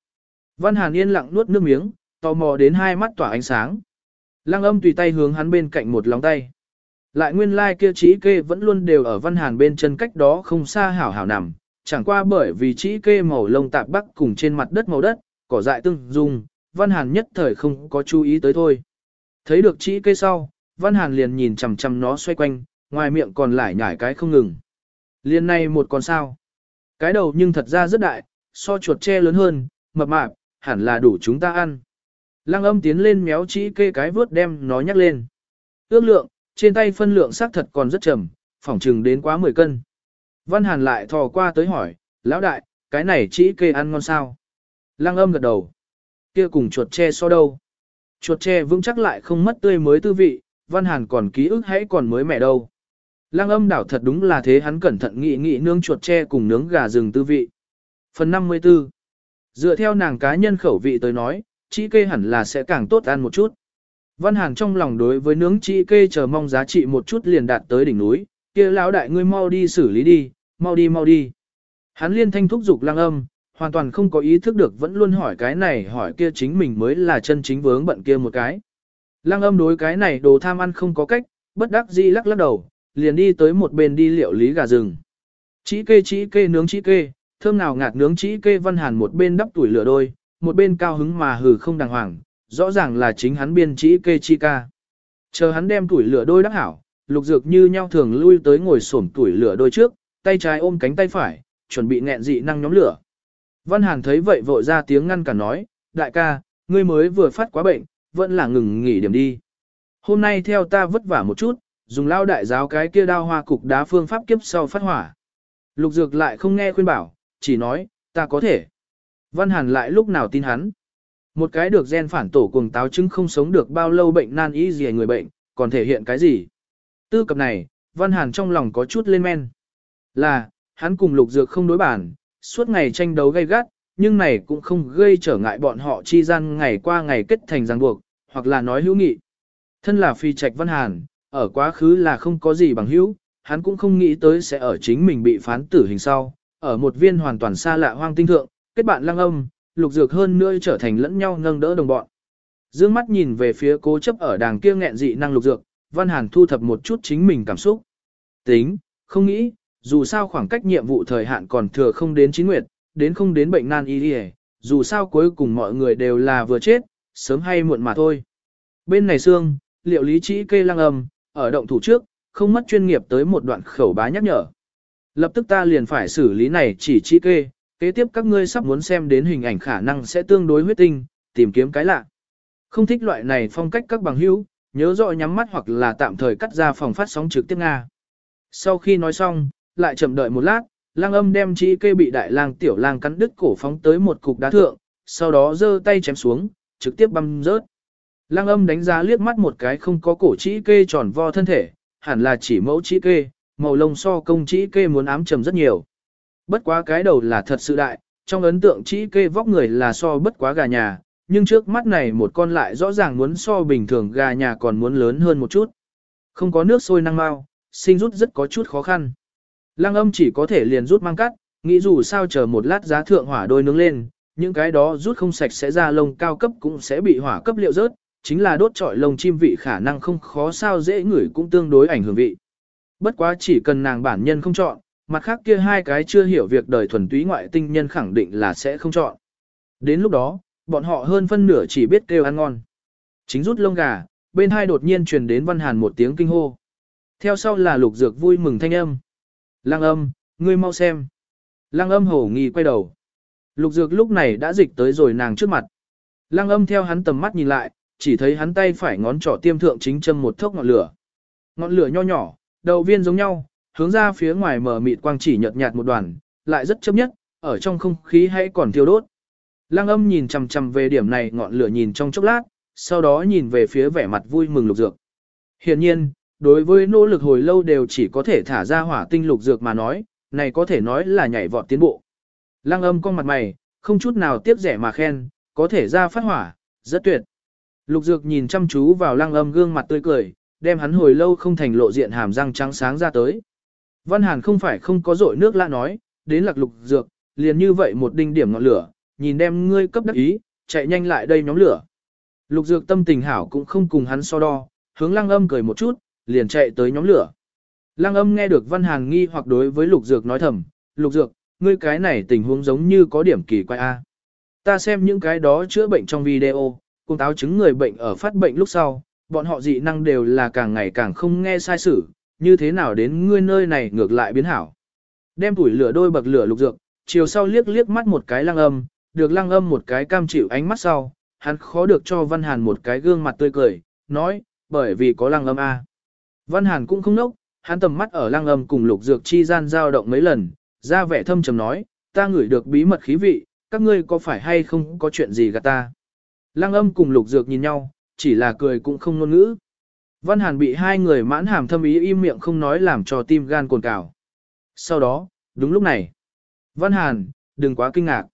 [SPEAKER 1] Văn Hàn yên lặng nuốt nước miếng, tò mò đến hai mắt tỏa ánh sáng. Lăng âm tùy tay hướng hắn bên cạnh một lòng tay. Lại nguyên lai like kia trí kê vẫn luôn đều ở Văn Hàn bên chân cách đó không xa hảo hảo nằm, chẳng qua bởi vì trí kê màu lông tạp bắc cùng trên mặt đất màu đất, cỏ dại tương dung, Văn Hàn nhất thời không có chú ý tới thôi. Thấy được chỉ kê sau, Văn Hàn liền nhìn chằm chằm nó xoay quanh, ngoài miệng còn lại nhải cái không ngừng. Liên này một con sao. Cái đầu nhưng thật ra rất đại, so chuột tre lớn hơn, mập mạp, hẳn là đủ chúng ta ăn. Lăng âm tiến lên méo chỉ kê cái vớt đem nó nhắc lên. Ước lượng, trên tay phân lượng xác thật còn rất chậm, phỏng chừng đến quá 10 cân. Văn Hàn lại thò qua tới hỏi, lão đại, cái này chỉ kê ăn ngon sao? Lăng âm gật đầu. Kia cùng chuột tre so đâu? Chuột tre vững chắc lại không mất tươi mới tư vị, Văn Hàn còn ký ức hãy còn mới mẻ đâu. Lăng âm đảo thật đúng là thế hắn cẩn thận nghĩ nghĩ nướng chuột tre cùng nướng gà rừng tư vị. Phần 54 Dựa theo nàng cá nhân khẩu vị tới nói, chỉ kê hẳn là sẽ càng tốt ăn một chút. Văn Hàn trong lòng đối với nướng chỉ kê chờ mong giá trị một chút liền đạt tới đỉnh núi, kia lão đại ngươi mau đi xử lý đi, mau đi mau đi. Hắn liên thanh thúc giục lăng âm, hoàn toàn không có ý thức được vẫn luôn hỏi cái này hỏi kia chính mình mới là chân chính vướng bận kia một cái. Lăng âm đối cái này đồ tham ăn không có cách, bất đắc dĩ lắc lắc đầu, liền đi tới một bên đi liệu lý gà rừng. Chỉ kê chỉ kê nướng chỉ kê, thơm nào ngạt nướng chỉ kê văn hàn một bên đắp tuổi lửa đôi, một bên cao hứng mà hừ không đàng hoàng, rõ ràng là chính hắn biên chỉ kê chi ca. Chờ hắn đem tuổi lửa đôi đắp hảo, lục dược như nhau thường lui tới ngồi xổm tuổi lửa đôi trước, tay trái ôm cánh tay phải, chuẩn bị nghẹn dị năng nhóm lửa. Văn hàn thấy vậy vội ra tiếng ngăn cả nói, đại ca, ngươi mới vừa phát quá bệnh, vẫn là ngừng nghỉ điểm đi. Hôm nay theo ta vất vả một chút, dùng lao đại giáo cái kia đao hoa cục đá phương pháp kiếp sau phát hỏa. Lục dược lại không nghe khuyên bảo, chỉ nói, ta có thể. Văn Hàn lại lúc nào tin hắn. Một cái được gen phản tổ cùng táo chứng không sống được bao lâu bệnh nan y gì người bệnh, còn thể hiện cái gì. Tư cập này, Văn Hàn trong lòng có chút lên men. Là, hắn cùng lục dược không đối bản, suốt ngày tranh đấu gay gắt, nhưng này cũng không gây trở ngại bọn họ chi gian ngày qua ngày kết thành ràng buộc, hoặc là nói hữu nghị. Thân là phi trạch Văn Hàn, ở quá khứ là không có gì bằng hữu, hắn cũng không nghĩ tới sẽ ở chính mình bị phán tử hình sau, ở một viên hoàn toàn xa lạ hoang tinh thượng, kết bạn lăng âm, lục dược hơn nữa trở thành lẫn nhau nâng đỡ đồng bọn. Dương mắt nhìn về phía cố chấp ở đàng kia nghẹn dị năng lục dược, Văn Hàn thu thập một chút chính mình cảm xúc. Tính, không nghĩ, dù sao khoảng cách nhiệm vụ thời hạn còn thừa không đến chín nguyệt, đến không đến bệnh nan y đi dù sao cuối cùng mọi người đều là vừa chết, sớm hay muộn mà thôi. Bên này xương, liệu lý trí kê lăng âm, ở động thủ trước, không mất chuyên nghiệp tới một đoạn khẩu bá nhắc nhở. Lập tức ta liền phải xử lý này chỉ trí kê, kế tiếp các ngươi sắp muốn xem đến hình ảnh khả năng sẽ tương đối huyết tinh, tìm kiếm cái lạ. Không thích loại này phong cách các bằng hữu, nhớ rõ nhắm mắt hoặc là tạm thời cắt ra phòng phát sóng trực tiếp Nga. Sau khi nói xong, lại chậm đợi một lát, lang âm đem chỉ kê bị đại lang tiểu lang cắn đứt cổ phóng tới một cục đá thượng, sau đó giơ tay chém xuống, trực tiếp băm rớt. Lang âm đánh giá liếc mắt một cái không có cổ chỉ kê tròn vo thân thể, hẳn là chỉ mẫu chỉ kê, màu lông so công chỉ kê muốn ám trầm rất nhiều. Bất quá cái đầu là thật sự đại, trong ấn tượng chỉ kê vóc người là so bất quá gà nhà, nhưng trước mắt này một con lại rõ ràng muốn so bình thường gà nhà còn muốn lớn hơn một chút. Không có nước sôi năng mau, sinh rút rất có chút khó khăn. Lăng âm chỉ có thể liền rút mang cắt, nghĩ dù sao chờ một lát giá thượng hỏa đôi nướng lên, những cái đó rút không sạch sẽ ra lông cao cấp cũng sẽ bị hỏa cấp liệu rớt, chính là đốt trọi lông chim vị khả năng không khó sao dễ ngửi cũng tương đối ảnh hưởng vị. Bất quá chỉ cần nàng bản nhân không chọn, mặt khác kia hai cái chưa hiểu việc đời thuần túy ngoại tinh nhân khẳng định là sẽ không chọn. Đến lúc đó, bọn họ hơn phân nửa chỉ biết kêu ăn ngon. Chính rút lông gà, bên hai đột nhiên truyền đến Văn Hàn một tiếng kinh hô. Theo sau là lục dược vui mừng thanh âm. Lăng âm, ngươi mau xem. Lăng âm hổ nghi quay đầu. Lục dược lúc này đã dịch tới rồi nàng trước mặt. Lăng âm theo hắn tầm mắt nhìn lại, chỉ thấy hắn tay phải ngón trỏ tiêm thượng chính châm một thốc ngọn lửa. Ngọn lửa nho nhỏ, đầu viên giống nhau, hướng ra phía ngoài mở mịt quang chỉ nhợt nhạt một đoàn, lại rất chấp nhất, ở trong không khí hay còn thiêu đốt. Lăng âm nhìn chằm chằm về điểm này ngọn lửa nhìn trong chốc lát, sau đó nhìn về phía vẻ mặt vui mừng lục dược. Hiển nhiên, đối với nỗ lực hồi lâu đều chỉ có thể thả ra hỏa tinh lục dược mà nói, này có thể nói là nhảy vọt tiến bộ. Lăng âm con mặt mày, không chút nào tiếc rẻ mà khen, có thể ra phát hỏa, rất tuyệt. Lục dược nhìn chăm chú vào lăng âm gương mặt tươi cười, đem hắn hồi lâu không thành lộ diện hàm răng trắng sáng ra tới. Văn Hàn không phải không có dội nước lạ nói, đến lạc lục dược, liền như vậy một đinh điểm ngọn lửa, nhìn đem ngươi cấp đắc ý, chạy nhanh lại đây nhóm lửa. Lục dược tâm tình hảo cũng không cùng hắn so đo, hướng lăng âm cười một chút, liền chạy tới nhóm lửa. Lăng âm nghe được Văn Hàn nghi hoặc đối với lục dược nói thầm, lục dược, ngươi cái này tình huống giống như có điểm kỳ quái a. Ta xem những cái đó chữa bệnh trong video, cùng táo chứng người bệnh ở phát bệnh lúc sau, bọn họ dị năng đều là càng ngày càng không nghe sai sử, như thế nào đến ngươi nơi này ngược lại biến hảo. Đem tuổi lửa đôi bậc lửa lục dược, chiều sau liếc liếc mắt một cái lăng âm, được lăng âm một cái cam chịu ánh mắt sau, hắn khó được cho Văn Hàn một cái gương mặt tươi cười, nói, bởi vì có lăng âm A. Văn Hàn cũng không nốc, hắn tầm mắt ở Lang âm cùng lục dược chi gian dao động mấy lần, ra vẻ thâm trầm nói, ta ngửi được bí mật khí vị, các ngươi có phải hay không có chuyện gì gạt ta. Lang âm cùng lục dược nhìn nhau, chỉ là cười cũng không ngôn ngữ. Văn Hàn bị hai người mãn hàm thâm ý im miệng không nói làm cho tim gan cồn cào. Sau đó, đúng lúc này, Văn Hàn, đừng quá kinh ngạc.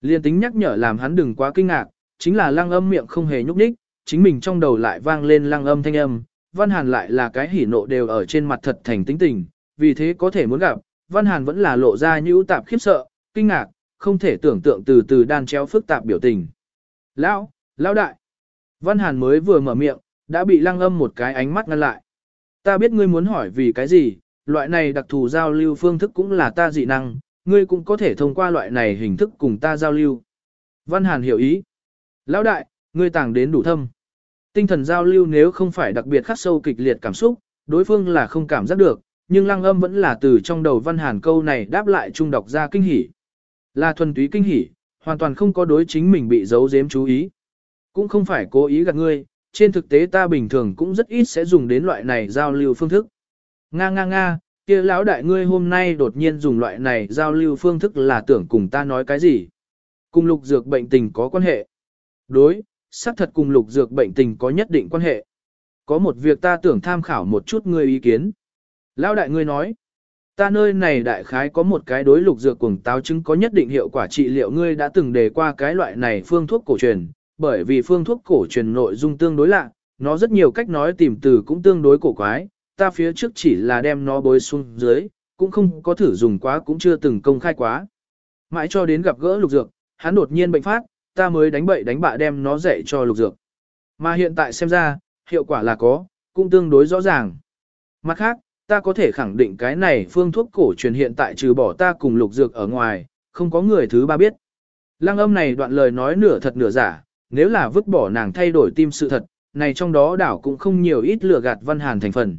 [SPEAKER 1] Liên tính nhắc nhở làm hắn đừng quá kinh ngạc, chính là lăng âm miệng không hề nhúc nhích, chính mình trong đầu lại vang lên lăng âm thanh âm, Văn Hàn lại là cái hỉ nộ đều ở trên mặt thật thành tính tình, vì thế có thể muốn gặp, Văn Hàn vẫn là lộ ra nhũ tạp khiếp sợ, kinh ngạc, không thể tưởng tượng từ từ đan chéo phức tạp biểu tình. Lão, lão đại. Văn Hàn mới vừa mở miệng, đã bị lăng âm một cái ánh mắt ngăn lại. Ta biết ngươi muốn hỏi vì cái gì, loại này đặc thù giao lưu phương thức cũng là ta dị năng, ngươi cũng có thể thông qua loại này hình thức cùng ta giao lưu. Văn Hàn hiểu ý. Lão đại, ngươi tàng đến đủ thâm. Tinh thần giao lưu nếu không phải đặc biệt khắc sâu kịch liệt cảm xúc, đối phương là không cảm giác được, nhưng lăng âm vẫn là từ trong đầu Văn Hàn câu này đáp lại trung đọc ra kinh hỉ. Là thuần túy kinh hỉ, hoàn toàn không có đối chính mình bị giấu giếm chú ý. Cũng không phải cố ý gạt ngươi, trên thực tế ta bình thường cũng rất ít sẽ dùng đến loại này giao lưu phương thức. Nga nga nga, kia lão đại ngươi hôm nay đột nhiên dùng loại này giao lưu phương thức là tưởng cùng ta nói cái gì? Cùng lục dược bệnh tình có quan hệ. Đối, xác thật cùng lục dược bệnh tình có nhất định quan hệ. Có một việc ta tưởng tham khảo một chút ngươi ý kiến. Lão đại ngươi nói, ta nơi này đại khái có một cái đối lục dược cuồng táo chứng có nhất định hiệu quả trị liệu ngươi đã từng đề qua cái loại này phương thuốc cổ truyền, bởi vì phương thuốc cổ truyền nội dung tương đối lạ, nó rất nhiều cách nói tìm từ cũng tương đối cổ quái, ta phía trước chỉ là đem nó bối xuống dưới, cũng không có thử dùng quá cũng chưa từng công khai quá. Mãi cho đến gặp gỡ lục dược, hắn đột nhiên bệnh phát, ta mới đánh bậy đánh bạ đem nó dạy cho lục dược. Mà hiện tại xem ra, hiệu quả là có, cũng tương đối rõ ràng. Mặt khác, ta có thể khẳng định cái này phương thuốc cổ truyền hiện tại trừ bỏ ta cùng lục dược ở ngoài, không có người thứ ba biết. Lăng âm này đoạn lời nói nửa thật nửa giả, nếu là vứt bỏ nàng thay đổi tim sự thật, này trong đó đảo cũng không nhiều ít lừa gạt Văn Hàn thành phần.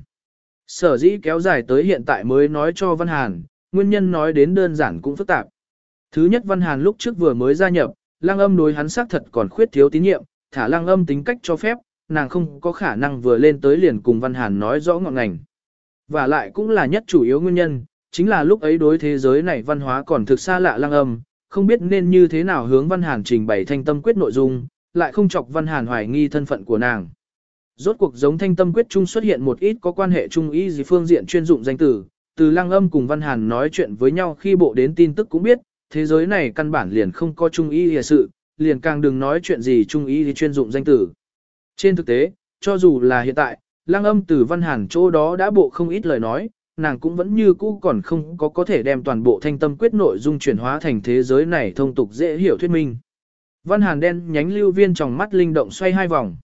[SPEAKER 1] Sở dĩ kéo dài tới hiện tại mới nói cho Văn Hàn, nguyên nhân nói đến đơn giản cũng phức tạp. Thứ nhất Văn Hàn lúc trước vừa mới gia nhập, Lăng Âm đối hắn xác thật còn khuyết thiếu tín nhiệm, thả Lăng Âm tính cách cho phép, nàng không có khả năng vừa lên tới liền cùng Văn Hàn nói rõ ngọn ngành. Và lại cũng là nhất chủ yếu nguyên nhân, chính là lúc ấy đối thế giới này văn hóa còn thực xa lạ Lăng Âm, không biết nên như thế nào hướng Văn Hàn trình bày thanh tâm quyết nội dung, lại không chọc Văn Hàn hoài nghi thân phận của nàng. Rốt cuộc giống thanh tâm quyết chung xuất hiện một ít có quan hệ chung ý gì phương diện chuyên dụng danh từ, từ Lăng Âm cùng Văn Hàn nói chuyện với nhau khi bộ đến tin tức cũng biết, thế giới này căn bản liền không có chung ý hề sự, liền càng đừng nói chuyện gì chung ý thì chuyên dụng danh từ. Trên thực tế, cho dù là hiện tại, Lăng Âm từ Văn Hàn chỗ đó đã bộ không ít lời nói, nàng cũng vẫn như cũ còn không có có thể đem toàn bộ thanh tâm quyết nội dung chuyển hóa thành thế giới này thông tục dễ hiểu thuyết minh. Văn Hàn đen nhánh lưu viên trong mắt linh động xoay hai vòng.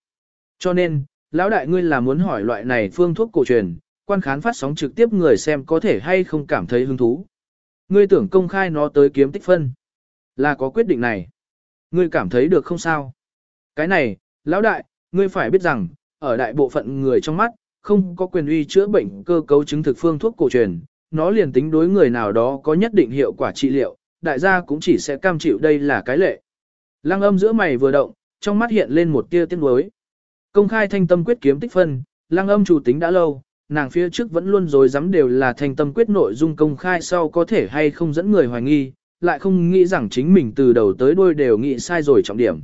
[SPEAKER 1] Cho nên, lão đại ngươi là muốn hỏi loại này phương thuốc cổ truyền, quan khán phát sóng trực tiếp người xem có thể hay không cảm thấy hứng thú. Ngươi tưởng công khai nó tới kiếm tích phân. Là có quyết định này. Ngươi cảm thấy được không sao? Cái này, lão đại, ngươi phải biết rằng, ở đại bộ phận người trong mắt, không có quyền uy chữa bệnh cơ cấu chứng thực phương thuốc cổ truyền, nó liền tính đối người nào đó có nhất định hiệu quả trị liệu, đại gia cũng chỉ sẽ cam chịu đây là cái lệ. Lăng âm giữa mày vừa động, trong mắt hiện lên một tia tiếc nuối. Công khai thanh tâm quyết kiếm tích phân, lăng âm chủ tính đã lâu, nàng phía trước vẫn luôn dối dám đều là thành tâm quyết nội dung công khai sau có thể hay không dẫn người hoài nghi, lại không nghĩ rằng chính mình từ đầu tới đuôi đều nghĩ sai rồi trọng điểm.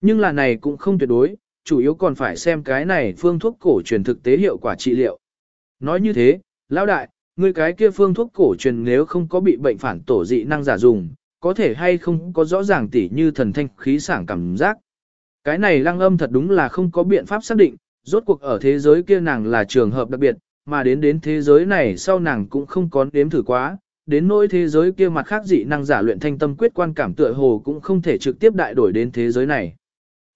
[SPEAKER 1] Nhưng là này cũng không tuyệt đối, chủ yếu còn phải xem cái này phương thuốc cổ truyền thực tế hiệu quả trị liệu. Nói như thế, lão đại, người cái kia phương thuốc cổ truyền nếu không có bị bệnh phản tổ dị năng giả dùng, có thể hay không có rõ ràng tỉ như thần thanh khí sảng cảm giác. Cái này lăng âm thật đúng là không có biện pháp xác định, rốt cuộc ở thế giới kia nàng là trường hợp đặc biệt, mà đến đến thế giới này sau nàng cũng không có đếm thử quá, đến nỗi thế giới kia mặt khác dị năng giả luyện thanh tâm quyết quan cảm tựa hồ cũng không thể trực tiếp đại đổi đến thế giới này.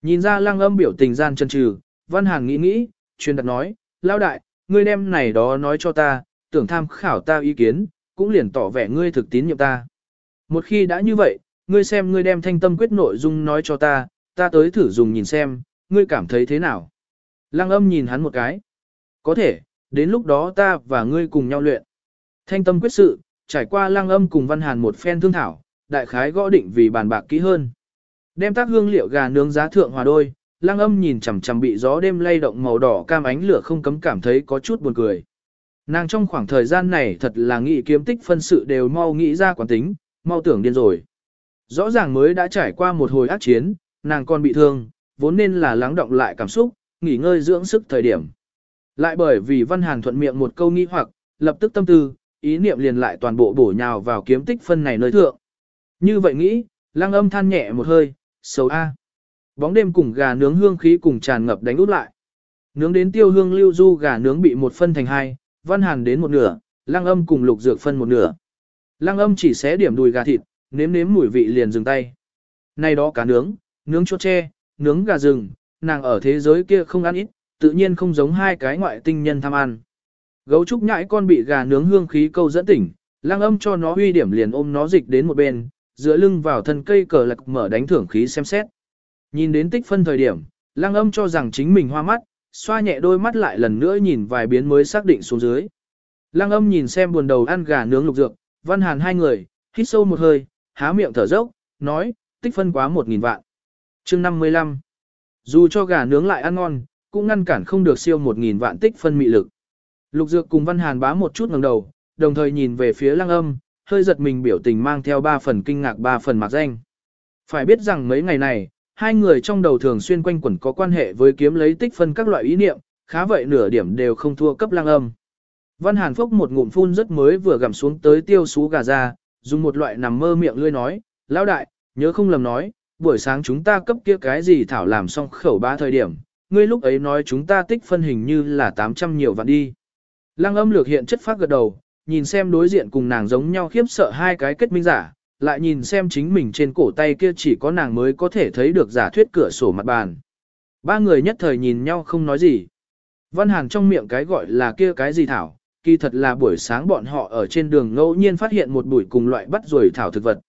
[SPEAKER 1] Nhìn ra lăng âm biểu tình gian chân trừ, Văn hàng nghĩ nghĩ, truyền đặt nói, lao đại, ngươi đem này đó nói cho ta, tưởng tham khảo ta ý kiến, cũng liền tỏ vẻ ngươi thực tín nhiệm ta. Một khi đã như vậy, ngươi xem ngươi đem thanh tâm quyết nội dung nói cho ta, ta tới thử dùng nhìn xem, ngươi cảm thấy thế nào. Lăng âm nhìn hắn một cái. Có thể, đến lúc đó ta và ngươi cùng nhau luyện. Thanh tâm quyết sự, trải qua lăng âm cùng văn hàn một phen thương thảo, đại khái gõ định vì bàn bạc kỹ hơn. Đem tác hương liệu gà nướng giá thượng hòa đôi, lăng âm nhìn chằm chằm bị gió đêm lay động màu đỏ cam ánh lửa không cấm cảm thấy có chút buồn cười. Nàng trong khoảng thời gian này thật là nghĩ kiếm tích phân sự đều mau nghĩ ra quán tính, mau tưởng điên rồi. Rõ ràng mới đã trải qua một hồi ác chiến, nàng còn bị thương, vốn nên là lắng động lại cảm xúc, nghỉ ngơi dưỡng sức thời điểm. Lại bởi vì Văn Hàn thuận miệng một câu nghi hoặc, lập tức tâm tư, ý niệm liền lại toàn bộ bổ nhào vào kiếm tích phân này nơi thượng. Như vậy nghĩ, lăng âm than nhẹ một hơi, xấu A. Bóng đêm cùng gà nướng hương khí cùng tràn ngập đánh út lại. Nướng đến tiêu hương lưu du gà nướng bị một phân thành hai, Văn Hàn đến một nửa, lăng âm cùng lục dược phân một nửa. Lăng âm chỉ xé điểm đùi gà thịt, nếm nếm mùi vị liền dừng tay. Này đó cá nướng, nướng chốt tre, nướng gà rừng, nàng ở thế giới kia không ăn ít, tự nhiên không giống hai cái ngoại tinh nhân tham ăn. Gấu trúc nhãi con bị gà nướng hương khí câu dẫn tỉnh, lang âm cho nó huy điểm liền ôm nó dịch đến một bên, dựa lưng vào thân cây cờ lạc mở đánh thưởng khí xem xét. Nhìn đến tích phân thời điểm, lang âm cho rằng chính mình hoa mắt, xoa nhẹ đôi mắt lại lần nữa nhìn vài biến mới xác định xuống dưới. Lang âm nhìn xem buồn đầu ăn gà nướng lục dược, văn hàn hai người, hít sâu một hơi, há miệng thở dốc, nói, tích phân quá một nghìn vạn. chương 55 dù cho gà nướng lại ăn ngon, cũng ngăn cản không được siêu 1.000 vạn tích phân mị lực. Lục Dược cùng Văn Hàn bá một chút ngẩng đầu, đồng thời nhìn về phía Lăng Âm, hơi giật mình biểu tình mang theo ba phần kinh ngạc ba phần mạc danh. Phải biết rằng mấy ngày này, hai người trong đầu thường xuyên quanh quẩn có quan hệ với kiếm lấy tích phân các loại ý niệm, khá vậy nửa điểm đều không thua cấp Lăng Âm. Văn Hàn phốc một ngụm phun rất mới vừa gặm xuống tới tiêu sú gà ra, dùng một loại nằm mơ miệng lươi nói, lão đại, nhớ không lầm nói, buổi sáng chúng ta cấp kia cái gì thảo làm xong khẩu ba thời điểm, ngươi lúc ấy nói chúng ta tích phân hình như là 800 nhiều vạn đi. Lăng âm lược hiện chất phát gật đầu, nhìn xem đối diện cùng nàng giống nhau khiếp sợ hai cái kết minh giả, lại nhìn xem chính mình trên cổ tay kia chỉ có nàng mới có thể thấy được giả thuyết cửa sổ mặt bàn. Ba người nhất thời nhìn nhau không nói gì. Văn Hàn trong miệng cái gọi là kia cái gì thảo, kỳ thật là buổi sáng bọn họ ở trên đường ngẫu nhiên phát hiện một bụi cùng loại bắt ruồi thảo thực vật.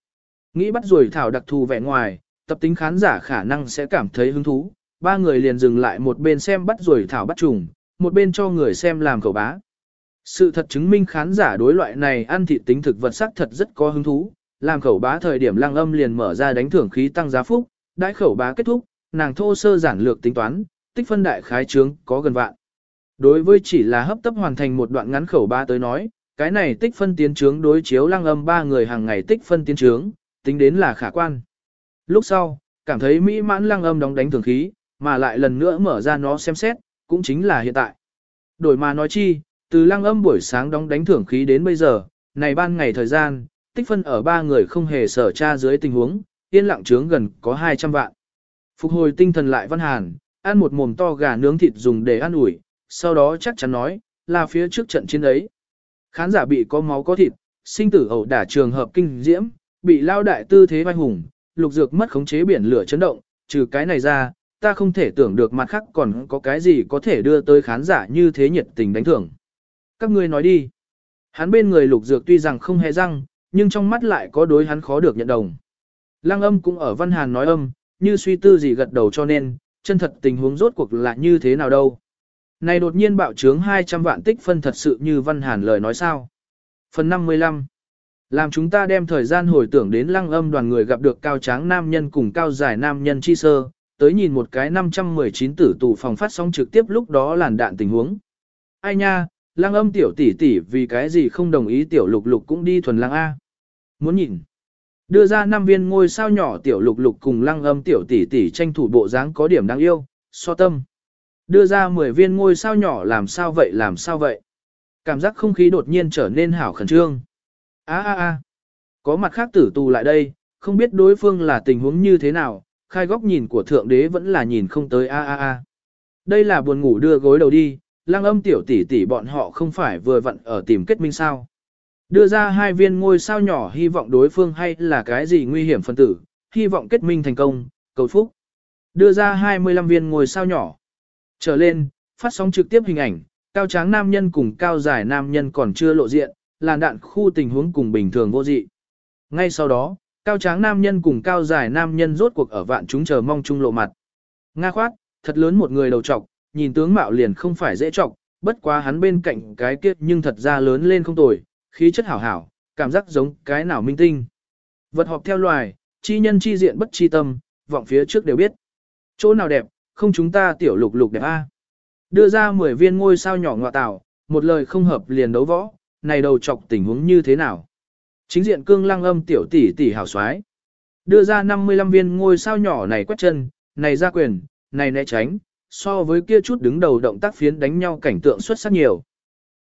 [SPEAKER 1] Nghĩ bắt ruồi thảo đặc thù vẻ ngoài, tập tính khán giả khả năng sẽ cảm thấy hứng thú, ba người liền dừng lại một bên xem bắt rồi thảo bắt trùng, một bên cho người xem làm khẩu bá. Sự thật chứng minh khán giả đối loại này ăn thịt tính thực vật sắc thật rất có hứng thú, làm khẩu bá thời điểm lăng âm liền mở ra đánh thưởng khí tăng giá phúc, đãi khẩu bá kết thúc, nàng thô sơ giản lược tính toán, tích phân đại khái trướng có gần vạn. Đối với chỉ là hấp tấp hoàn thành một đoạn ngắn khẩu bá tới nói, cái này tích phân tiến trướng đối chiếu lăng âm ba người hàng ngày tích phân tiến trướng, tính đến là khả quan. Lúc sau, cảm thấy mỹ mãn lăng âm đóng đánh thường khí, mà lại lần nữa mở ra nó xem xét, cũng chính là hiện tại. Đổi mà nói chi, từ lăng âm buổi sáng đóng đánh thưởng khí đến bây giờ, này ban ngày thời gian, tích phân ở ba người không hề sở tra dưới tình huống, yên lặng trướng gần có 200 vạn. Phục hồi tinh thần lại văn hàn, ăn một mồm to gà nướng thịt dùng để ăn ủi, sau đó chắc chắn nói, là phía trước trận chiến ấy. Khán giả bị có máu có thịt, sinh tử ẩu đả trường hợp kinh diễm, bị lao đại tư thế vai hùng, lục dược mất khống chế biển lửa chấn động, trừ cái này ra, ta không thể tưởng được mặt khác còn có cái gì có thể đưa tới khán giả như thế nhiệt tình đánh thưởng. Các ngươi nói đi. Hắn bên người lục dược tuy rằng không hề răng, nhưng trong mắt lại có đối hắn khó được nhận đồng. Lăng âm cũng ở văn hàn nói âm, như suy tư gì gật đầu cho nên, chân thật tình huống rốt cuộc là như thế nào đâu. Này đột nhiên bạo trướng 200 vạn tích phân thật sự như văn hàn lời nói sao. Phần 55 làm chúng ta đem thời gian hồi tưởng đến lăng âm đoàn người gặp được cao tráng nam nhân cùng cao giải nam nhân chi sơ, tới nhìn một cái 519 tử tù phòng phát sóng trực tiếp lúc đó làn đạn tình huống. Ai nha, lăng âm tiểu tỷ tỷ vì cái gì không đồng ý tiểu lục lục cũng đi thuần lăng A. Muốn nhìn. Đưa ra năm viên ngôi sao nhỏ tiểu lục lục cùng lăng âm tiểu tỷ tỷ tranh thủ bộ dáng có điểm đáng yêu, so tâm. Đưa ra 10 viên ngôi sao nhỏ làm sao vậy làm sao vậy. Cảm giác không khí đột nhiên trở nên hảo khẩn trương a a a có mặt khác tử tù lại đây, không biết đối phương là tình huống như thế nào, khai góc nhìn của thượng đế vẫn là nhìn không tới a a a. Đây là buồn ngủ đưa gối đầu đi, lang âm tiểu tỷ tỷ bọn họ không phải vừa vặn ở tìm kết minh sao. Đưa ra hai viên ngôi sao nhỏ hy vọng đối phương hay là cái gì nguy hiểm phân tử, hy vọng kết minh thành công, cầu phúc. Đưa ra 25 viên ngôi sao nhỏ. Trở lên, phát sóng trực tiếp hình ảnh, cao tráng nam nhân cùng cao dài nam nhân còn chưa lộ diện, làn đạn khu tình huống cùng bình thường vô dị. Ngay sau đó, cao tráng nam nhân cùng cao dài nam nhân rốt cuộc ở vạn chúng chờ mong chung lộ mặt. Nga khoát, thật lớn một người đầu trọc, nhìn tướng mạo liền không phải dễ trọc, bất quá hắn bên cạnh cái kiếp nhưng thật ra lớn lên không tồi, khí chất hảo hảo, cảm giác giống cái nào minh tinh. Vật họp theo loài, chi nhân chi diện bất chi tâm, vọng phía trước đều biết. Chỗ nào đẹp, không chúng ta tiểu lục lục đẹp a. Đưa ra 10 viên ngôi sao nhỏ ngọa tạo, một lời không hợp liền đấu võ, này đầu chọc tình huống như thế nào. Chính diện cương lăng âm tiểu tỷ tỷ hảo xoái. Đưa ra 55 viên ngôi sao nhỏ này quét chân, này ra quyền, này né tránh, so với kia chút đứng đầu động tác phiến đánh nhau cảnh tượng xuất sắc nhiều.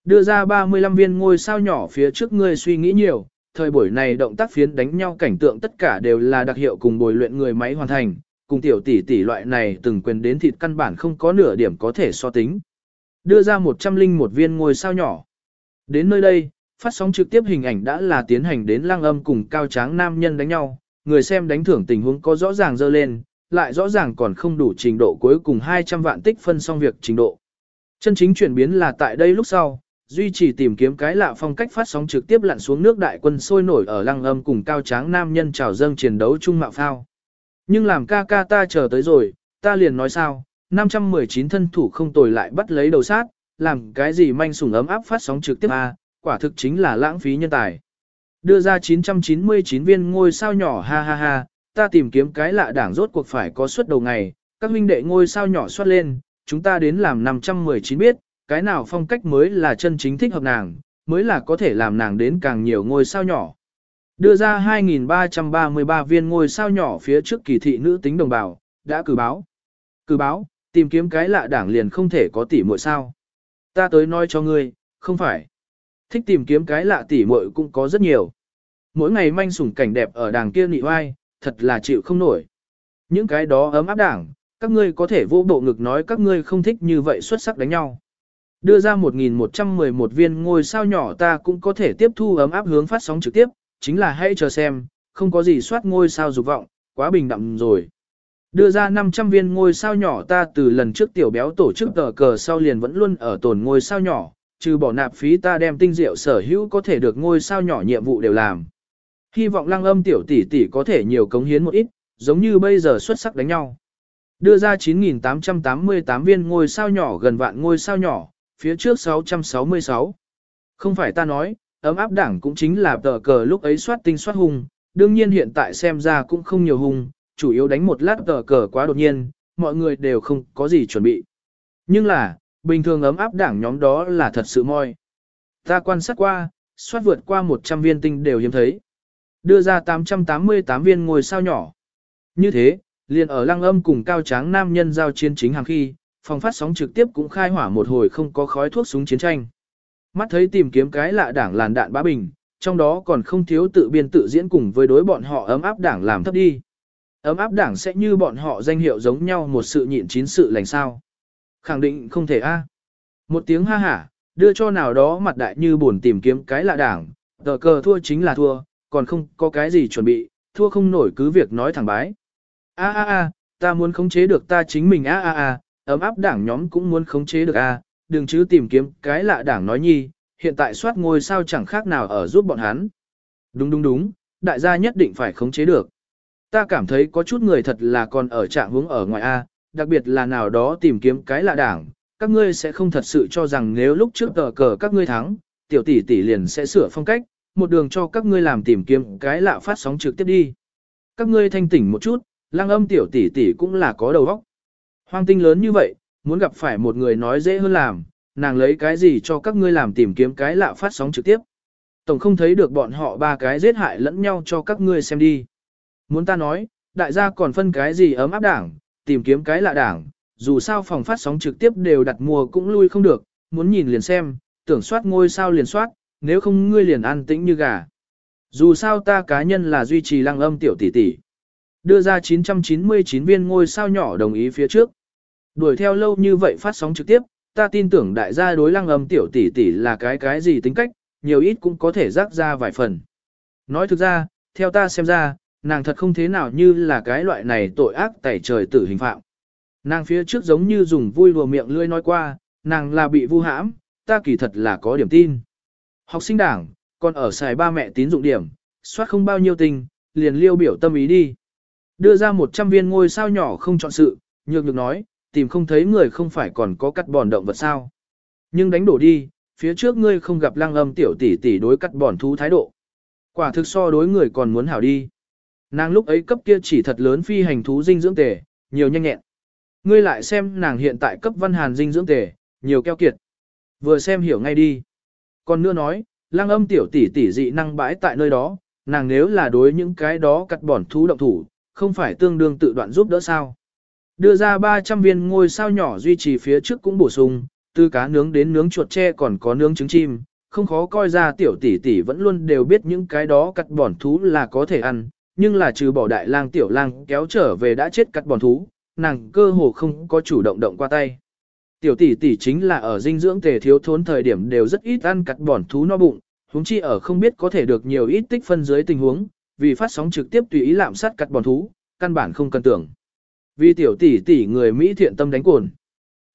[SPEAKER 1] Đưa ra 35 viên ngôi sao nhỏ phía trước ngươi suy nghĩ nhiều, thời buổi này động tác phiến đánh nhau cảnh tượng tất cả đều là đặc hiệu cùng bồi luyện người máy hoàn thành, cùng tiểu tỷ tỷ loại này từng quyền đến thịt căn bản không có nửa điểm có thể so tính. Đưa ra 101 viên ngôi sao nhỏ. Đến nơi đây, phát sóng trực tiếp hình ảnh đã là tiến hành đến lăng âm cùng cao tráng nam nhân đánh nhau, người xem đánh thưởng tình huống có rõ ràng dơ lên, lại rõ ràng còn không đủ trình độ cuối cùng 200 vạn tích phân xong việc trình độ. Chân chính chuyển biến là tại đây lúc sau, duy trì tìm kiếm cái lạ phong cách phát sóng trực tiếp lặn xuống nước đại quân sôi nổi ở lăng âm cùng cao tráng nam nhân trào dâng chiến đấu chung mạo phao. Nhưng làm ca ca ta chờ tới rồi, ta liền nói sao, 519 thân thủ không tồi lại bắt lấy đầu sát, làm cái gì manh sủng ấm áp phát sóng trực tiếp a, quả thực chính là lãng phí nhân tài. Đưa ra 999 viên ngôi sao nhỏ ha ha ha, ta tìm kiếm cái lạ đảng rốt cuộc phải có suất đầu ngày, các huynh đệ ngôi sao nhỏ xuất lên, chúng ta đến làm 519 biết, cái nào phong cách mới là chân chính thích hợp nàng, mới là có thể làm nàng đến càng nhiều ngôi sao nhỏ. Đưa ra 2.333 viên ngôi sao nhỏ phía trước kỳ thị nữ tính đồng bào, đã cử báo. Cử báo, tìm kiếm cái lạ đảng liền không thể có tỷ muội sao. Ta tới nói cho ngươi, không phải. Thích tìm kiếm cái lạ tỷ muội cũng có rất nhiều. Mỗi ngày manh sủng cảnh đẹp ở đàng kia nị oai, thật là chịu không nổi. Những cái đó ấm áp đảng, các ngươi có thể vô bộ ngực nói các ngươi không thích như vậy xuất sắc đánh nhau. Đưa ra 1.111 viên ngôi sao nhỏ ta cũng có thể tiếp thu ấm áp hướng phát sóng trực tiếp, chính là hãy chờ xem, không có gì soát ngôi sao dục vọng, quá bình đẳng rồi. Đưa ra 500 viên ngôi sao nhỏ ta từ lần trước tiểu béo tổ chức tờ cờ sau liền vẫn luôn ở tồn ngôi sao nhỏ, trừ bỏ nạp phí ta đem tinh diệu sở hữu có thể được ngôi sao nhỏ nhiệm vụ đều làm. Hy vọng lăng âm tiểu tỷ tỷ có thể nhiều cống hiến một ít, giống như bây giờ xuất sắc đánh nhau. Đưa ra 9.888 viên ngôi sao nhỏ gần vạn ngôi sao nhỏ, phía trước 666. Không phải ta nói, ấm áp đảng cũng chính là tờ cờ lúc ấy soát tinh soát hung, đương nhiên hiện tại xem ra cũng không nhiều hung, chủ yếu đánh một lát cờ cờ quá đột nhiên, mọi người đều không có gì chuẩn bị. Nhưng là, bình thường ấm áp đảng nhóm đó là thật sự moi. Ta quan sát qua, soát vượt qua 100 viên tinh đều hiếm thấy. Đưa ra 888 viên ngôi sao nhỏ. Như thế, liền ở lăng âm cùng cao tráng nam nhân giao chiến chính hàng khi, phòng phát sóng trực tiếp cũng khai hỏa một hồi không có khói thuốc súng chiến tranh. Mắt thấy tìm kiếm cái lạ đảng làn đạn bá bình, trong đó còn không thiếu tự biên tự diễn cùng với đối bọn họ ấm áp đảng làm thấp đi. Ấm áp đảng sẽ như bọn họ danh hiệu giống nhau một sự nhịn chín sự lành sao. Khẳng định không thể a. À. Một tiếng ha hả, đưa cho nào đó mặt đại như buồn tìm kiếm cái lạ đảng, tờ cờ thua chính là thua, còn không có cái gì chuẩn bị, thua không nổi cứ việc nói thẳng bái. A a a, ta muốn khống chế được ta chính mình a a a, ấm áp đảng nhóm cũng muốn khống chế được a, đừng chứ tìm kiếm cái lạ đảng nói nhi, hiện tại soát ngôi sao chẳng khác nào ở giúp bọn hắn. Đúng đúng đúng, đại gia nhất định phải khống chế được. Ta cảm thấy có chút người thật là còn ở trạng hướng ở ngoài A, đặc biệt là nào đó tìm kiếm cái lạ đảng, các ngươi sẽ không thật sự cho rằng nếu lúc trước cờ cờ các ngươi thắng, tiểu tỷ tỷ liền sẽ sửa phong cách, một đường cho các ngươi làm tìm kiếm cái lạ phát sóng trực tiếp đi. Các ngươi thanh tỉnh một chút, lang âm tiểu tỷ tỷ cũng là có đầu óc. Hoang tinh lớn như vậy, muốn gặp phải một người nói dễ hơn làm, nàng lấy cái gì cho các ngươi làm tìm kiếm cái lạ phát sóng trực tiếp. Tổng không thấy được bọn họ ba cái giết hại lẫn nhau cho các ngươi xem đi. Muốn ta nói, đại gia còn phân cái gì ấm áp đảng, tìm kiếm cái lạ đảng, dù sao phòng phát sóng trực tiếp đều đặt mua cũng lui không được, muốn nhìn liền xem, tưởng soát ngôi sao liền soát, nếu không ngươi liền ăn tĩnh như gà. Dù sao ta cá nhân là duy trì lăng âm tiểu tỷ tỷ. Đưa ra 999 viên ngôi sao nhỏ đồng ý phía trước. Đuổi theo lâu như vậy phát sóng trực tiếp, ta tin tưởng đại gia đối lăng âm tiểu tỷ tỷ là cái cái gì tính cách, nhiều ít cũng có thể rắc ra vài phần. Nói thực ra, theo ta xem ra, nàng thật không thế nào như là cái loại này tội ác tẩy trời tử hình phạm. Nàng phía trước giống như dùng vui lùa miệng lươi nói qua, nàng là bị vu hãm, ta kỳ thật là có điểm tin. Học sinh đảng, còn ở xài ba mẹ tín dụng điểm, soát không bao nhiêu tình, liền liêu biểu tâm ý đi. Đưa ra 100 viên ngôi sao nhỏ không chọn sự, nhược nhược nói, tìm không thấy người không phải còn có cắt bòn động vật sao. Nhưng đánh đổ đi, phía trước ngươi không gặp lăng âm tiểu tỷ tỷ đối cắt bòn thú thái độ. Quả thực so đối người còn muốn hảo đi. Nàng lúc ấy cấp kia chỉ thật lớn phi hành thú dinh dưỡng tề, nhiều nhanh nhẹn. Ngươi lại xem nàng hiện tại cấp văn hàn dinh dưỡng tề, nhiều keo kiệt. Vừa xem hiểu ngay đi. Còn nữa nói, lang âm tiểu tỷ tỷ dị năng bãi tại nơi đó, nàng nếu là đối những cái đó cắt bỏn thú động thủ, không phải tương đương tự đoạn giúp đỡ sao. Đưa ra 300 viên ngôi sao nhỏ duy trì phía trước cũng bổ sung, từ cá nướng đến nướng chuột tre còn có nướng trứng chim, không khó coi ra tiểu tỷ tỷ vẫn luôn đều biết những cái đó cắt bỏn thú là có thể ăn, nhưng là trừ bỏ đại lang tiểu lang kéo trở về đã chết cắt bòn thú, nàng cơ hồ không có chủ động động qua tay. Tiểu tỷ tỷ chính là ở dinh dưỡng tề thiếu thốn thời điểm đều rất ít ăn cắt bòn thú no bụng, huống chi ở không biết có thể được nhiều ít tích phân dưới tình huống, vì phát sóng trực tiếp tùy ý lạm sát cắt bòn thú, căn bản không cần tưởng. Vì tiểu tỷ tỷ người Mỹ thiện tâm đánh cồn.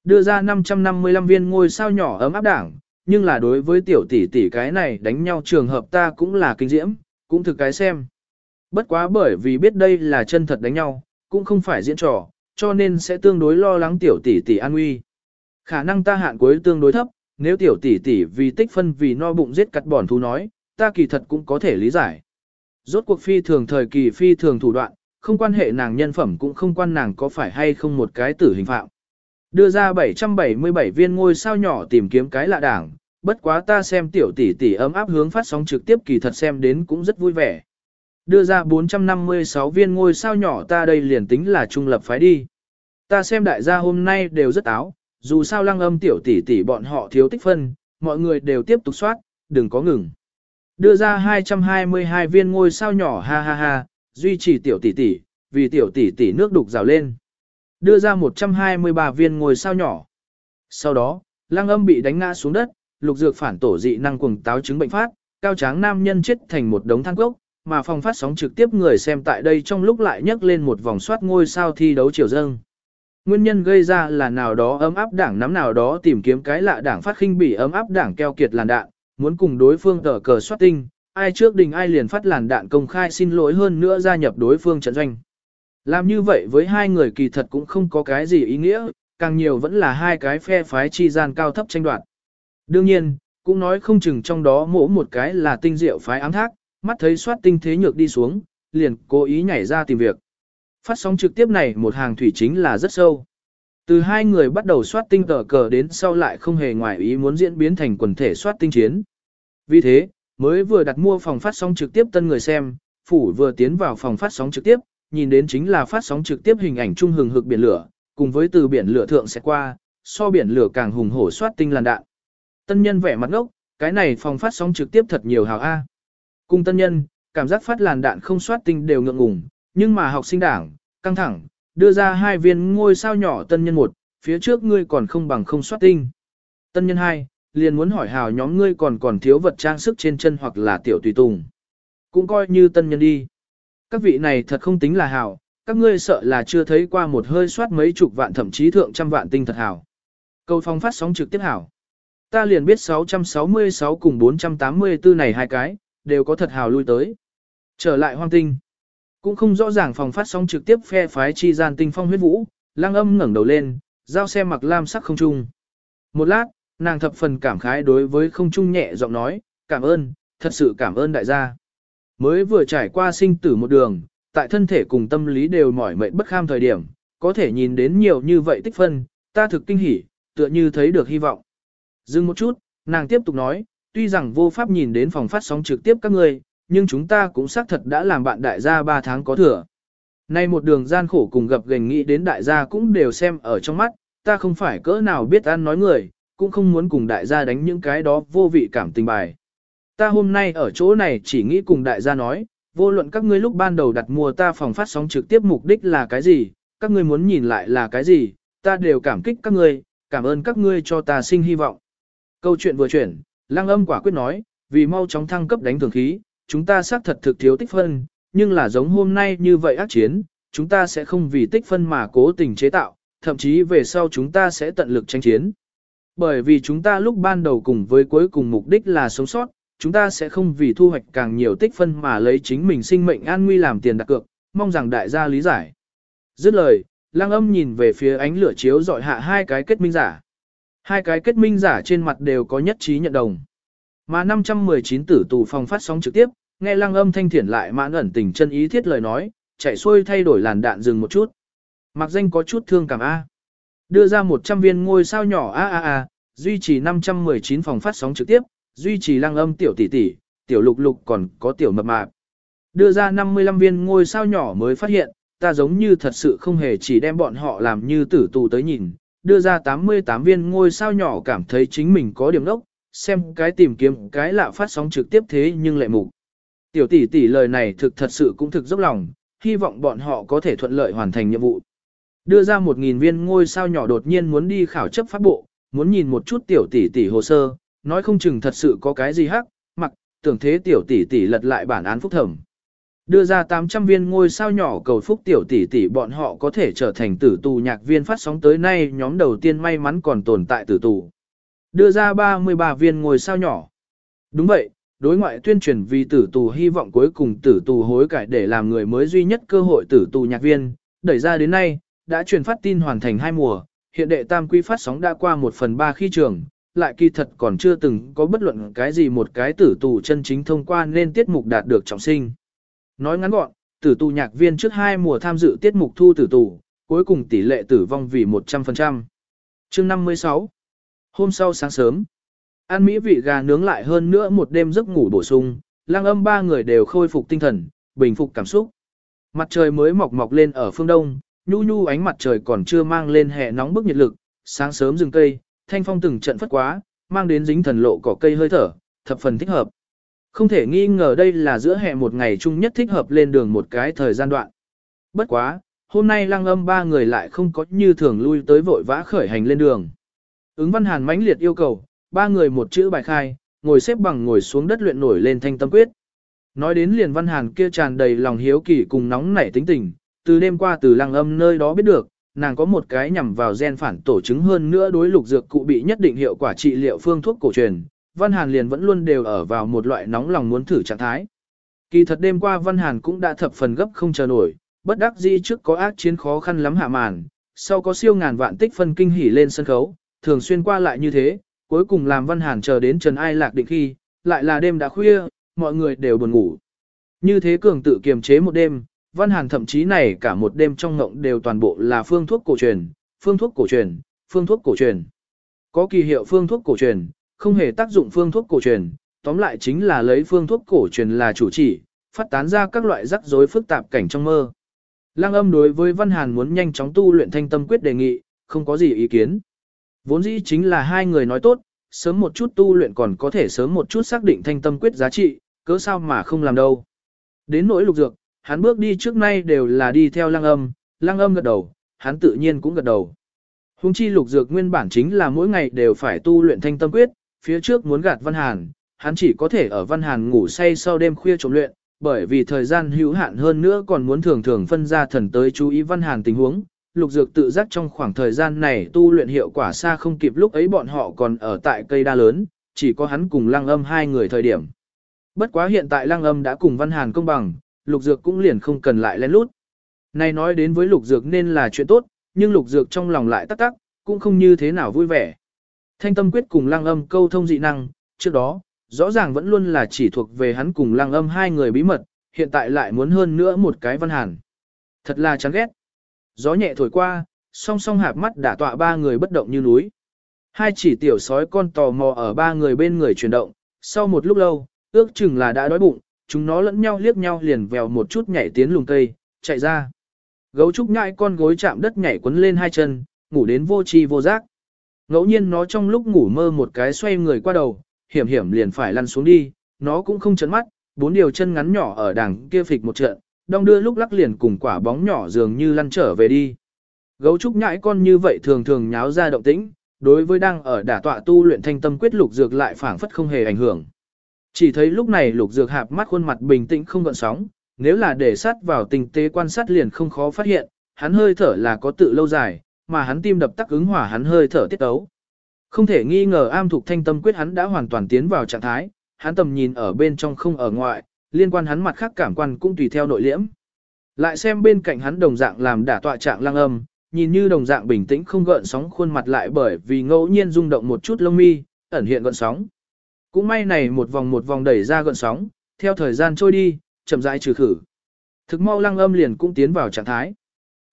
[SPEAKER 1] Đưa ra 555 viên ngôi sao nhỏ ấm áp đảng, nhưng là đối với tiểu tỷ tỷ cái này đánh nhau trường hợp ta cũng là kinh diễm, cũng thực cái xem. Bất quá bởi vì biết đây là chân thật đánh nhau, cũng không phải diễn trò, cho nên sẽ tương đối lo lắng tiểu tỷ tỷ an nguy. Khả năng ta hạn cuối tương đối thấp, nếu tiểu tỷ tỷ vì tích phân vì no bụng giết cắt bòn thú nói, ta kỳ thật cũng có thể lý giải. Rốt cuộc phi thường thời kỳ phi thường thủ đoạn, không quan hệ nàng nhân phẩm cũng không quan nàng có phải hay không một cái tử hình phạm. Đưa ra 777 viên ngôi sao nhỏ tìm kiếm cái lạ đảng, bất quá ta xem tiểu tỷ tỷ ấm áp hướng phát sóng trực tiếp kỳ thật xem đến cũng rất vui vẻ. Đưa ra 456 viên ngôi sao nhỏ ta đây liền tính là trung lập phái đi. Ta xem đại gia hôm nay đều rất áo, dù sao lăng âm tiểu tỷ tỷ bọn họ thiếu tích phân, mọi người đều tiếp tục soát, đừng có ngừng. Đưa ra 222 viên ngôi sao nhỏ ha ha ha, duy trì tiểu tỷ tỷ, vì tiểu tỷ tỷ nước đục rào lên. Đưa ra 123 viên ngôi sao nhỏ. Sau đó, lăng âm bị đánh ngã xuống đất, lục dược phản tổ dị năng cuồng táo chứng bệnh phát, cao tráng nam nhân chết thành một đống than cốc, mà phòng phát sóng trực tiếp người xem tại đây trong lúc lại nhấc lên một vòng soát ngôi sao thi đấu chiều dâng. Nguyên nhân gây ra là nào đó ấm áp đảng nắm nào đó tìm kiếm cái lạ đảng phát khinh bỉ ấm áp đảng keo kiệt làn đạn, muốn cùng đối phương tờ cờ soát tinh, ai trước đình ai liền phát làn đạn công khai xin lỗi hơn nữa gia nhập đối phương trận doanh. Làm như vậy với hai người kỳ thật cũng không có cái gì ý nghĩa, càng nhiều vẫn là hai cái phe phái chi gian cao thấp tranh đoạt. Đương nhiên, cũng nói không chừng trong đó mỗi một cái là tinh diệu phái ám thác, mắt thấy soát tinh thế nhược đi xuống, liền cố ý nhảy ra tìm việc. Phát sóng trực tiếp này một hàng thủy chính là rất sâu. Từ hai người bắt đầu soát tinh tờ cờ đến sau lại không hề ngoài ý muốn diễn biến thành quần thể soát tinh chiến. Vì thế, mới vừa đặt mua phòng phát sóng trực tiếp tân người xem, phủ vừa tiến vào phòng phát sóng trực tiếp, nhìn đến chính là phát sóng trực tiếp hình ảnh trung hừng hực biển lửa, cùng với từ biển lửa thượng sẽ qua, so biển lửa càng hùng hổ soát tinh làn đạn. Tân nhân vẻ mặt ngốc, cái này phòng phát sóng trực tiếp thật nhiều hào A. Cung tân nhân, cảm giác phát làn đạn không soát tinh đều ngượng ngùng, nhưng mà học sinh đảng, căng thẳng, đưa ra hai viên ngôi sao nhỏ tân nhân một, phía trước ngươi còn không bằng không soát tinh. Tân nhân hai, liền muốn hỏi hào nhóm ngươi còn còn thiếu vật trang sức trên chân hoặc là tiểu tùy tùng. Cũng coi như tân nhân đi. Các vị này thật không tính là hào, các ngươi sợ là chưa thấy qua một hơi soát mấy chục vạn thậm chí thượng trăm vạn tinh thật hào. Câu phong phát sóng trực tiếp hảo. Ta liền biết 666 cùng 484 này hai cái, đều có thật hào lui tới. Trở lại hoang tinh. Cũng không rõ ràng phòng phát sóng trực tiếp phe phái chi gian tinh phong huyết vũ, lang âm ngẩng đầu lên, giao xe mặc lam sắc không trung. Một lát, nàng thập phần cảm khái đối với không trung nhẹ giọng nói, cảm ơn, thật sự cảm ơn đại gia. Mới vừa trải qua sinh tử một đường, tại thân thể cùng tâm lý đều mỏi mệt bất kham thời điểm, có thể nhìn đến nhiều như vậy tích phân, ta thực kinh hỉ, tựa như thấy được hy vọng. Dừng một chút, nàng tiếp tục nói, tuy rằng vô pháp nhìn đến phòng phát sóng trực tiếp các ngươi, nhưng chúng ta cũng xác thật đã làm bạn đại gia 3 tháng có thừa. Nay một đường gian khổ cùng gặp gành nghĩ đến đại gia cũng đều xem ở trong mắt, ta không phải cỡ nào biết ăn nói người, cũng không muốn cùng đại gia đánh những cái đó vô vị cảm tình bài. Ta hôm nay ở chỗ này chỉ nghĩ cùng đại gia nói, vô luận các ngươi lúc ban đầu đặt mua ta phòng phát sóng trực tiếp mục đích là cái gì, các ngươi muốn nhìn lại là cái gì, ta đều cảm kích các ngươi, cảm ơn các ngươi cho ta sinh hy vọng. Câu chuyện vừa chuyển, lăng âm quả quyết nói, vì mau chóng thăng cấp đánh thường khí, chúng ta xác thật thực thiếu tích phân, nhưng là giống hôm nay như vậy ác chiến, chúng ta sẽ không vì tích phân mà cố tình chế tạo, thậm chí về sau chúng ta sẽ tận lực tranh chiến. Bởi vì chúng ta lúc ban đầu cùng với cuối cùng mục đích là sống sót, chúng ta sẽ không vì thu hoạch càng nhiều tích phân mà lấy chính mình sinh mệnh an nguy làm tiền đặt cược, mong rằng đại gia lý giải. Dứt lời, lang âm nhìn về phía ánh lửa chiếu dọi hạ hai cái kết minh giả. Hai cái kết minh giả trên mặt đều có nhất trí nhận đồng. Mà 519 tử tù phòng phát sóng trực tiếp, nghe lăng âm thanh thiển lại mãn ẩn tình chân ý thiết lời nói, chạy xuôi thay đổi làn đạn dừng một chút. Mặc danh có chút thương cảm A. Đưa ra 100 viên ngôi sao nhỏ A A A, duy trì 519 phòng phát sóng trực tiếp, duy trì lăng âm tiểu tỷ tỷ, tiểu lục lục còn có tiểu mập mạp. Đưa ra 55 viên ngôi sao nhỏ mới phát hiện, ta giống như thật sự không hề chỉ đem bọn họ làm như tử tù tới nhìn, đưa ra 88 viên ngôi sao nhỏ cảm thấy chính mình có điểm đốc, xem cái tìm kiếm cái lạ phát sóng trực tiếp thế nhưng lại mục. Tiểu tỷ tỷ lời này thực thật sự cũng thực dốc lòng, hy vọng bọn họ có thể thuận lợi hoàn thành nhiệm vụ. Đưa ra 1.000 viên ngôi sao nhỏ đột nhiên muốn đi khảo chấp pháp bộ, muốn nhìn một chút tiểu tỷ tỷ hồ sơ, nói không chừng thật sự có cái gì hắc, mặc, tưởng thế tiểu tỷ tỷ lật lại bản án phúc thẩm. Đưa ra 800 viên ngôi sao nhỏ cầu phúc tiểu tỷ tỷ bọn họ có thể trở thành tử tù nhạc viên phát sóng tới nay nhóm đầu tiên may mắn còn tồn tại tử tù. Đưa ra 33 viên ngôi sao nhỏ. Đúng vậy, đối ngoại tuyên truyền vì tử tù hy vọng cuối cùng tử tù hối cải để làm người mới duy nhất cơ hội tử tù nhạc viên, đẩy ra đến nay, đã truyền phát tin hoàn thành hai mùa, hiện đệ tam quy phát sóng đã qua một phần ba khi trường, lại kỳ thật còn chưa từng có bất luận cái gì một cái tử tù chân chính thông qua nên tiết mục đạt được trọng sinh. Nói ngắn gọn, tử tù nhạc viên trước hai mùa tham dự tiết mục thu tử tù, cuối cùng tỷ lệ tử vong vì 100%. chương 56 Hôm sau sáng sớm, ăn mỹ vị gà nướng lại hơn nữa một đêm giấc ngủ bổ sung, lang âm ba người đều khôi phục tinh thần, bình phục cảm xúc. Mặt trời mới mọc mọc lên ở phương đông, nhu nhu ánh mặt trời còn chưa mang lên hè nóng bức nhiệt lực, sáng sớm rừng cây, thanh phong từng trận phất quá, mang đến dính thần lộ cỏ cây hơi thở, thập phần thích hợp. Không thể nghi ngờ đây là giữa hè một ngày chung nhất thích hợp lên đường một cái thời gian đoạn. Bất quá, hôm nay lăng âm ba người lại không có như thường lui tới vội vã khởi hành lên đường. Ứng văn hàn mãnh liệt yêu cầu, ba người một chữ bài khai, ngồi xếp bằng ngồi xuống đất luyện nổi lên thanh tâm quyết. Nói đến liền văn hàn kia tràn đầy lòng hiếu kỳ cùng nóng nảy tính tình, từ đêm qua từ lăng âm nơi đó biết được, nàng có một cái nhằm vào gen phản tổ chứng hơn nữa đối lục dược cụ bị nhất định hiệu quả trị liệu phương thuốc cổ truyền, Văn Hàn liền vẫn luôn đều ở vào một loại nóng lòng muốn thử trạng thái. Kỳ thật đêm qua Văn Hàn cũng đã thập phần gấp không chờ nổi, bất đắc dĩ trước có ác chiến khó khăn lắm hạ màn, sau có siêu ngàn vạn tích phân kinh hỉ lên sân khấu, thường xuyên qua lại như thế, cuối cùng làm Văn Hàn chờ đến Trần Ai Lạc định khi, lại là đêm đã khuya, mọi người đều buồn ngủ. Như thế cường tự kiềm chế một đêm, Văn Hàn thậm chí này cả một đêm trong ngộng đều toàn bộ là phương thuốc cổ truyền, phương thuốc cổ truyền, phương thuốc cổ truyền. Có kỳ hiệu phương thuốc cổ truyền, không hề tác dụng phương thuốc cổ truyền, tóm lại chính là lấy phương thuốc cổ truyền là chủ chỉ, phát tán ra các loại rắc rối phức tạp cảnh trong mơ. Lăng âm đối với Văn Hàn muốn nhanh chóng tu luyện thanh tâm quyết đề nghị, không có gì ý kiến. Vốn dĩ chính là hai người nói tốt, sớm một chút tu luyện còn có thể sớm một chút xác định thanh tâm quyết giá trị, cớ sao mà không làm đâu. Đến nỗi lục dược, hắn bước đi trước nay đều là đi theo lăng âm, lăng âm gật đầu, hắn tự nhiên cũng gật đầu. Hùng chi lục dược nguyên bản chính là mỗi ngày đều phải tu luyện thanh tâm quyết, phía trước muốn gạt Văn Hàn, hắn chỉ có thể ở Văn Hàn ngủ say sau đêm khuya trộm luyện, bởi vì thời gian hữu hạn hơn nữa còn muốn thường thường phân ra thần tới chú ý Văn Hàn tình huống. Lục dược tự giác trong khoảng thời gian này tu luyện hiệu quả xa không kịp lúc ấy bọn họ còn ở tại cây đa lớn, chỉ có hắn cùng lăng âm hai người thời điểm. Bất quá hiện tại lăng âm đã cùng Văn Hàn công bằng, lục dược cũng liền không cần lại lén lút. Này nói đến với lục dược nên là chuyện tốt, nhưng lục dược trong lòng lại tắc tắc, cũng không như thế nào vui vẻ. Thanh tâm quyết cùng lăng âm câu thông dị năng, trước đó, rõ ràng vẫn luôn là chỉ thuộc về hắn cùng lăng âm hai người bí mật, hiện tại lại muốn hơn nữa một cái văn hàn. Thật là chán ghét. Gió nhẹ thổi qua, song song hạp mắt đã tọa ba người bất động như núi. Hai chỉ tiểu sói con tò mò ở ba người bên người chuyển động, sau một lúc lâu, ước chừng là đã đói bụng, chúng nó lẫn nhau liếc nhau liền vèo một chút nhảy tiến lùng cây, chạy ra. Gấu trúc nhãi con gối chạm đất nhảy quấn lên hai chân, ngủ đến vô tri vô giác. Ngẫu nhiên nó trong lúc ngủ mơ một cái xoay người qua đầu, hiểm hiểm liền phải lăn xuống đi, nó cũng không chấn mắt, bốn điều chân ngắn nhỏ ở đằng kia phịch một trận, đong đưa lúc lắc liền cùng quả bóng nhỏ dường như lăn trở về đi. Gấu trúc nhãi con như vậy thường thường nháo ra động tĩnh, đối với đang ở đả tọa tu luyện thanh tâm quyết lục dược lại phảng phất không hề ảnh hưởng. Chỉ thấy lúc này lục dược hạp mắt khuôn mặt bình tĩnh không gợn sóng, nếu là để sát vào tình tế quan sát liền không khó phát hiện, hắn hơi thở là có tự lâu dài, mà hắn tim đập tắc ứng hỏa hắn hơi thở tiết tấu. Không thể nghi ngờ am thuộc thanh tâm quyết hắn đã hoàn toàn tiến vào trạng thái, hắn tầm nhìn ở bên trong không ở ngoại, liên quan hắn mặt khác cảm quan cũng tùy theo nội liễm. Lại xem bên cạnh hắn đồng dạng làm đả tọa trạng lăng âm, nhìn như đồng dạng bình tĩnh không gợn sóng khuôn mặt lại bởi vì ngẫu nhiên rung động một chút lông mi, ẩn hiện gợn sóng. Cũng may này một vòng một vòng đẩy ra gợn sóng, theo thời gian trôi đi, chậm rãi trừ khử. Thực mau lăng âm liền cũng tiến vào trạng thái.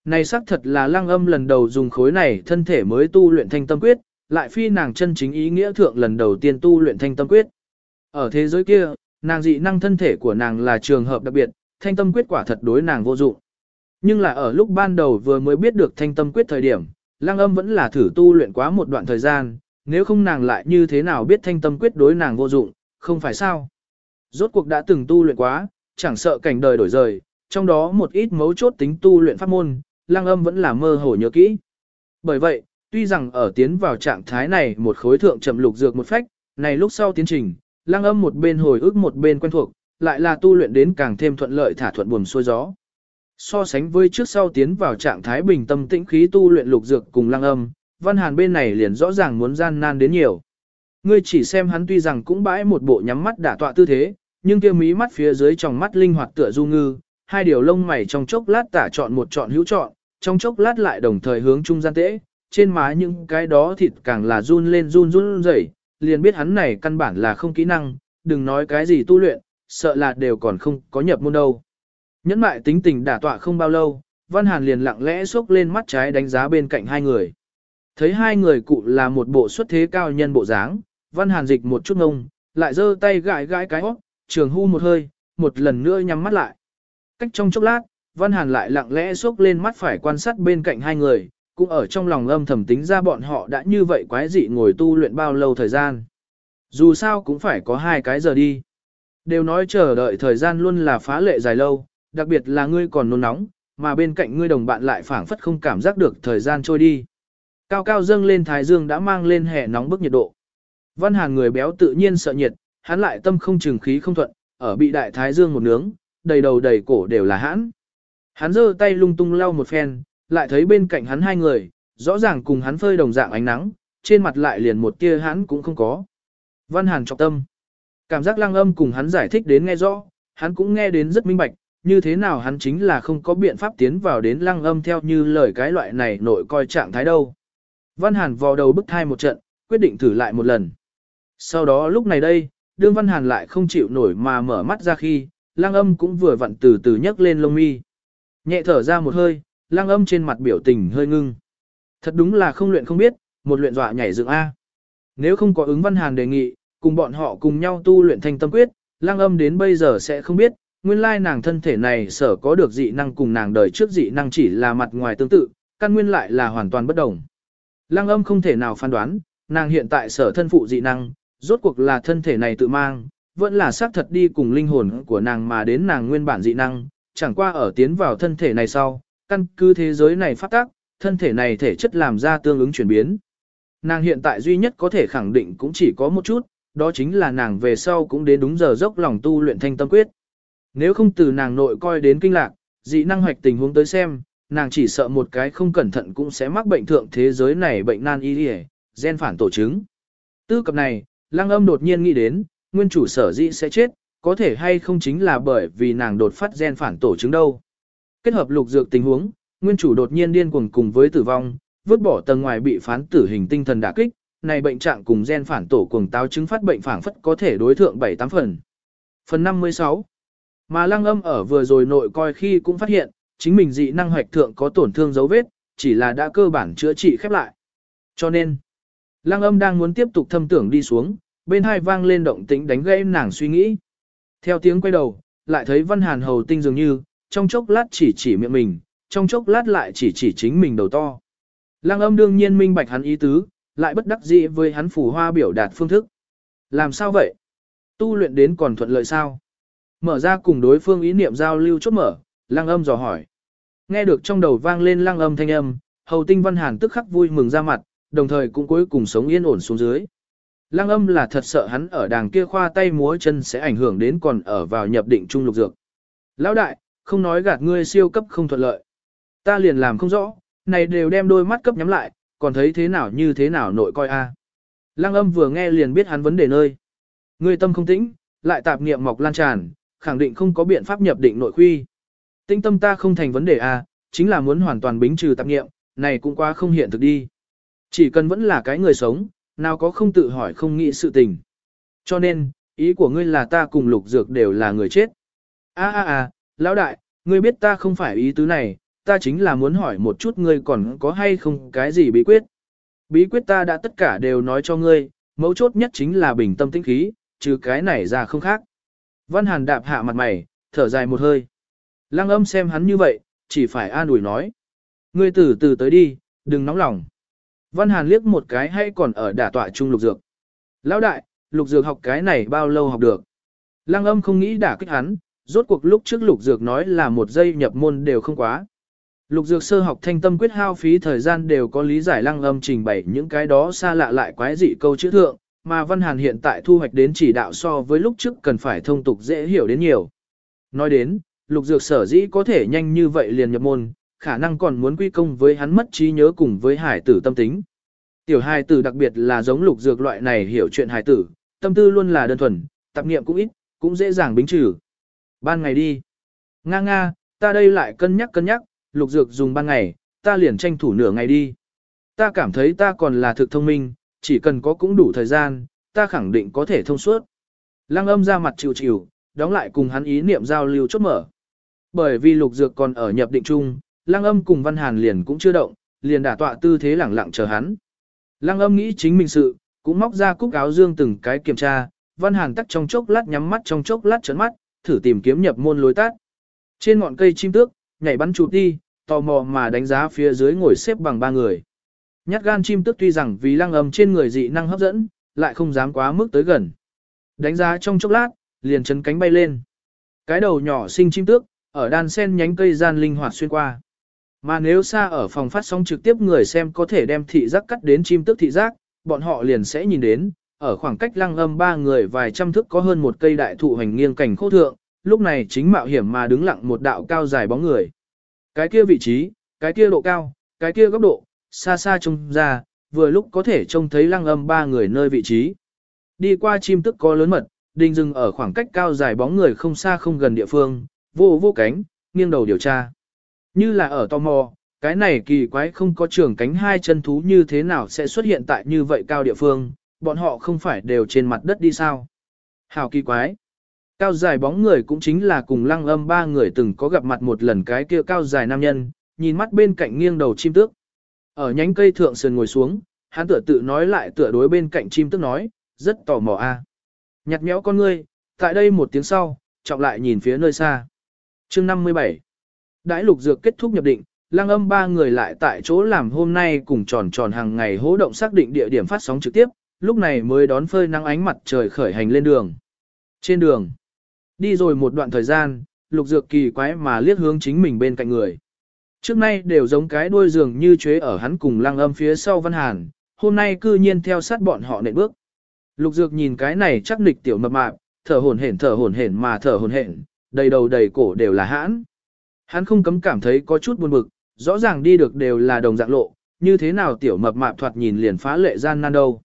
[SPEAKER 1] Này xác thật là lăng âm lần đầu dùng khối này thân thể mới tu luyện thanh tâm quyết, lại phi nàng chân chính ý nghĩa thượng lần đầu tiên tu luyện thanh tâm quyết. Ở thế giới kia, nàng dị năng thân thể của nàng là trường hợp đặc biệt, thanh tâm quyết quả thật đối nàng vô dụng. Nhưng là ở lúc ban đầu vừa mới biết được thanh tâm quyết thời điểm, lăng âm vẫn là thử tu luyện quá một đoạn thời gian, nếu không nàng lại như thế nào biết thanh tâm quyết đối nàng vô dụng, không phải sao. Rốt cuộc đã từng tu luyện quá, chẳng sợ cảnh đời đổi rời, trong đó một ít mấu chốt tính tu luyện pháp môn, lăng âm vẫn là mơ hồ nhớ kỹ. Bởi vậy, tuy rằng ở tiến vào trạng thái này một khối thượng chậm lục dược một phách, này lúc sau tiến trình, lăng âm một bên hồi ức một bên quen thuộc, lại là tu luyện đến càng thêm thuận lợi thả thuận buồm xuôi gió. So sánh với trước sau tiến vào trạng thái bình tâm tĩnh khí tu luyện lục dược cùng lăng âm, văn hàn bên này liền rõ ràng muốn gian nan đến nhiều. Ngươi chỉ xem hắn tuy rằng cũng bãi một bộ nhắm mắt đả tọa tư thế, nhưng kia mí mắt phía dưới trong mắt linh hoạt tựa du ngư, hai điều lông mày trong chốc lát tả chọn một chọn hữu chọn, trong chốc lát lại đồng thời hướng trung gian tễ, trên má những cái đó thịt càng là run lên run run rẩy, liền biết hắn này căn bản là không kỹ năng, đừng nói cái gì tu luyện, sợ là đều còn không có nhập môn đâu. Nhẫn mại tính tình đả tọa không bao lâu, Văn Hàn liền lặng lẽ xốc lên mắt trái đánh giá bên cạnh hai người. Thấy hai người cụ là một bộ xuất thế cao nhân bộ dáng, Văn Hàn dịch một chút ngông, lại giơ tay gãi gãi cái hót, trường hu một hơi, một lần nữa nhắm mắt lại. Cách trong chốc lát, Văn Hàn lại lặng lẽ xốc lên mắt phải quan sát bên cạnh hai người, cũng ở trong lòng âm thầm tính ra bọn họ đã như vậy quái dị ngồi tu luyện bao lâu thời gian. Dù sao cũng phải có hai cái giờ đi. Đều nói chờ đợi thời gian luôn là phá lệ dài lâu, đặc biệt là ngươi còn nôn nóng, mà bên cạnh ngươi đồng bạn lại phảng phất không cảm giác được thời gian trôi đi. Cao cao dâng lên thái dương đã mang lên hè nóng bức nhiệt độ. Văn Hàn người béo tự nhiên sợ nhiệt, hắn lại tâm không chừng khí không thuận, ở bị đại thái dương một nướng, đầy đầu đầy cổ đều là hãn. Hắn giơ tay lung tung lau một phen, lại thấy bên cạnh hắn hai người, rõ ràng cùng hắn phơi đồng dạng ánh nắng, trên mặt lại liền một tia hắn cũng không có. Văn Hàn trọng tâm. Cảm giác lăng âm cùng hắn giải thích đến nghe rõ, hắn cũng nghe đến rất minh bạch, như thế nào hắn chính là không có biện pháp tiến vào đến lăng âm theo như lời cái loại này nội coi trạng thái đâu. Văn Hàn vò đầu bức thai một trận, quyết định thử lại một lần. Sau đó lúc này đây, đương Văn Hàn lại không chịu nổi mà mở mắt ra khi, Lang âm cũng vừa vặn từ từ nhấc lên lông mi. Nhẹ thở ra một hơi, Lang âm trên mặt biểu tình hơi ngưng. Thật đúng là không luyện không biết, một luyện dọa nhảy dựng A. Nếu không có ứng Văn Hàn đề nghị, cùng bọn họ cùng nhau tu luyện thanh tâm quyết, Lang âm đến bây giờ sẽ không biết, nguyên lai nàng thân thể này sở có được dị năng cùng nàng đời trước dị năng chỉ là mặt ngoài tương tự, căn nguyên lại là hoàn toàn bất đồng. Lăng âm không thể nào phán đoán, nàng hiện tại sở thân phụ dị năng, rốt cuộc là thân thể này tự mang, vẫn là xác thật đi cùng linh hồn của nàng mà đến nàng nguyên bản dị năng, chẳng qua ở tiến vào thân thể này sau, căn cứ thế giới này phát tác, thân thể này thể chất làm ra tương ứng chuyển biến. Nàng hiện tại duy nhất có thể khẳng định cũng chỉ có một chút, đó chính là nàng về sau cũng đến đúng giờ dốc lòng tu luyện thanh tâm quyết. Nếu không từ nàng nội coi đến kinh lạc, dị năng hoạch tình huống tới xem, nàng chỉ sợ một cái không cẩn thận cũng sẽ mắc bệnh thượng thế giới này bệnh nan y gen phản tổ chứng. Tư cập này, lăng âm đột nhiên nghĩ đến, nguyên chủ sở dĩ sẽ chết, có thể hay không chính là bởi vì nàng đột phát gen phản tổ chứng đâu. Kết hợp lục dược tình huống, nguyên chủ đột nhiên điên cuồng cùng với tử vong, vứt bỏ tầng ngoài bị phán tử hình tinh thần đả kích, này bệnh trạng cùng gen phản tổ cuồng táo chứng phát bệnh phản phất có thể đối thượng 7-8 phần. Phần 56 Mà lăng âm ở vừa rồi nội coi khi cũng phát hiện, chính mình dị năng hoạch thượng có tổn thương dấu vết, chỉ là đã cơ bản chữa trị khép lại. Cho nên, lăng âm đang muốn tiếp tục thâm tưởng đi xuống, bên hai vang lên động tĩnh đánh gãy nàng suy nghĩ. Theo tiếng quay đầu, lại thấy Văn Hàn hầu tinh dường như, trong chốc lát chỉ chỉ miệng mình, trong chốc lát lại chỉ chỉ chính mình đầu to. Lăng âm đương nhiên minh bạch hắn ý tứ, lại bất đắc dĩ với hắn phủ hoa biểu đạt phương thức. Làm sao vậy? Tu luyện đến còn thuận lợi sao? Mở ra cùng đối phương ý niệm giao lưu chốt mở, lăng âm dò hỏi. Nghe được trong đầu vang lên lăng âm thanh âm, hầu tinh văn hàn tức khắc vui mừng ra mặt, đồng thời cũng cuối cùng sống yên ổn xuống dưới. Lăng âm là thật sợ hắn ở đàng kia khoa tay múa chân sẽ ảnh hưởng đến còn ở vào nhập định trung lục dược. Lão đại, không nói gạt ngươi siêu cấp không thuận lợi. Ta liền làm không rõ, này đều đem đôi mắt cấp nhắm lại, còn thấy thế nào như thế nào nội coi a. Lăng âm vừa nghe liền biết hắn vấn đề nơi. Ngươi tâm không tĩnh, lại tạp niệm mọc lan tràn, khẳng định không có biện pháp nhập định nội khuy. Tinh tâm ta không thành vấn đề a, chính là muốn hoàn toàn bính trừ tạp niệm, này cũng quá không hiện thực đi. Chỉ cần vẫn là cái người sống, nào có không tự hỏi không nghĩ sự tình. Cho nên, ý của ngươi là ta cùng lục dược đều là người chết. A a a, lão đại, ngươi biết ta không phải ý tứ này, ta chính là muốn hỏi một chút ngươi còn có hay không cái gì bí quyết. Bí quyết ta đã tất cả đều nói cho ngươi, mấu chốt nhất chính là bình tâm tĩnh khí, trừ cái này ra không khác. Văn Hàn đạp hạ mặt mày, thở dài một hơi. Lăng âm xem hắn như vậy, chỉ phải an ủi nói. Ngươi từ từ tới đi, đừng nóng lòng. Văn Hàn liếc một cái hay còn ở đả tọa trung lục dược. Lão đại, lục dược học cái này bao lâu học được? Lăng âm không nghĩ đả kích hắn, rốt cuộc lúc trước lục dược nói là một giây nhập môn đều không quá. Lục dược sơ học thanh tâm quyết hao phí thời gian đều có lý giải lăng âm trình bày những cái đó xa lạ lại quái dị câu chữ thượng, mà Văn Hàn hiện tại thu hoạch đến chỉ đạo so với lúc trước cần phải thông tục dễ hiểu đến nhiều. Nói đến, lục dược sở dĩ có thể nhanh như vậy liền nhập môn, khả năng còn muốn quy công với hắn mất trí nhớ cùng với hải tử tâm tính. Tiểu hải tử đặc biệt là giống lục dược loại này hiểu chuyện hải tử, tâm tư luôn là đơn thuần, tạp niệm cũng ít, cũng dễ dàng bính trừ. Ban ngày đi. Nga nga, ta đây lại cân nhắc cân nhắc, lục dược dùng ban ngày, ta liền tranh thủ nửa ngày đi. Ta cảm thấy ta còn là thực thông minh, chỉ cần có cũng đủ thời gian, ta khẳng định có thể thông suốt. Lăng âm ra mặt chịu chịu, đóng lại cùng hắn ý niệm giao lưu chốt mở. Bởi vì lục dược còn ở nhập định chung, lăng âm cùng văn hàn liền cũng chưa động, liền đả tọa tư thế lẳng lặng chờ hắn. Lăng âm nghĩ chính mình sự, cũng móc ra cúc áo dương từng cái kiểm tra, văn hàn tắt trong chốc lát nhắm mắt trong chốc lát trấn mắt, thử tìm kiếm nhập môn lối tắt. Trên ngọn cây chim tước, nhảy bắn chụp đi, tò mò mà đánh giá phía dưới ngồi xếp bằng ba người. Nhát gan chim tước tuy rằng vì lăng âm trên người dị năng hấp dẫn, lại không dám quá mức tới gần. Đánh giá trong chốc lát, liền chấn cánh bay lên. Cái đầu nhỏ sinh chim tước, ở đan sen nhánh cây gian linh hoạt xuyên qua. Mà nếu xa ở phòng phát sóng trực tiếp người xem có thể đem thị giác cắt đến chim tức thị giác, bọn họ liền sẽ nhìn đến, ở khoảng cách lăng âm ba người vài trăm thước có hơn một cây đại thụ hành nghiêng cảnh khô thượng, lúc này chính mạo hiểm mà đứng lặng một đạo cao dài bóng người. Cái kia vị trí, cái kia độ cao, cái kia góc độ, xa xa trông ra, vừa lúc có thể trông thấy lăng âm ba người nơi vị trí. Đi qua chim tức có lớn mật, đình dừng ở khoảng cách cao dài bóng người không xa không gần địa phương, vô vô cánh, nghiêng đầu điều tra. Như là ở tò mò, cái này kỳ quái không có trường cánh hai chân thú như thế nào sẽ xuất hiện tại như vậy cao địa phương, bọn họ không phải đều trên mặt đất đi sao. Hào kỳ quái. Cao dài bóng người cũng chính là cùng lăng âm ba người từng có gặp mặt một lần cái kia cao dài nam nhân, nhìn mắt bên cạnh nghiêng đầu chim tước. Ở nhánh cây thượng sườn ngồi xuống, hắn tựa tự nói lại tựa đối bên cạnh chim tước nói, rất tò mò a. Nhặt méo con ngươi, tại đây một tiếng sau, trọng lại nhìn phía nơi xa. chương 57 Đãi lục dược kết thúc nhập định, lăng âm ba người lại tại chỗ làm hôm nay cùng tròn tròn hàng ngày hỗ động xác định địa điểm phát sóng trực tiếp, lúc này mới đón phơi nắng ánh mặt trời khởi hành lên đường. Trên đường, đi rồi một đoạn thời gian, lục dược kỳ quái mà liếc hướng chính mình bên cạnh người. Trước nay đều giống cái đuôi giường như chế ở hắn cùng lăng âm phía sau văn hàn, hôm nay cư nhiên theo sát bọn họ nện bước. Lục dược nhìn cái này chắc nịch tiểu mập mạp, thở hổn hển thở hổn hển mà thở hổn hển, đầy đầu đầy cổ đều là hãn. Hắn không cấm cảm thấy có chút buồn bực, rõ ràng đi được đều là đồng dạng lộ, như thế nào tiểu mập mạp thoạt nhìn liền phá lệ gian nan đâu.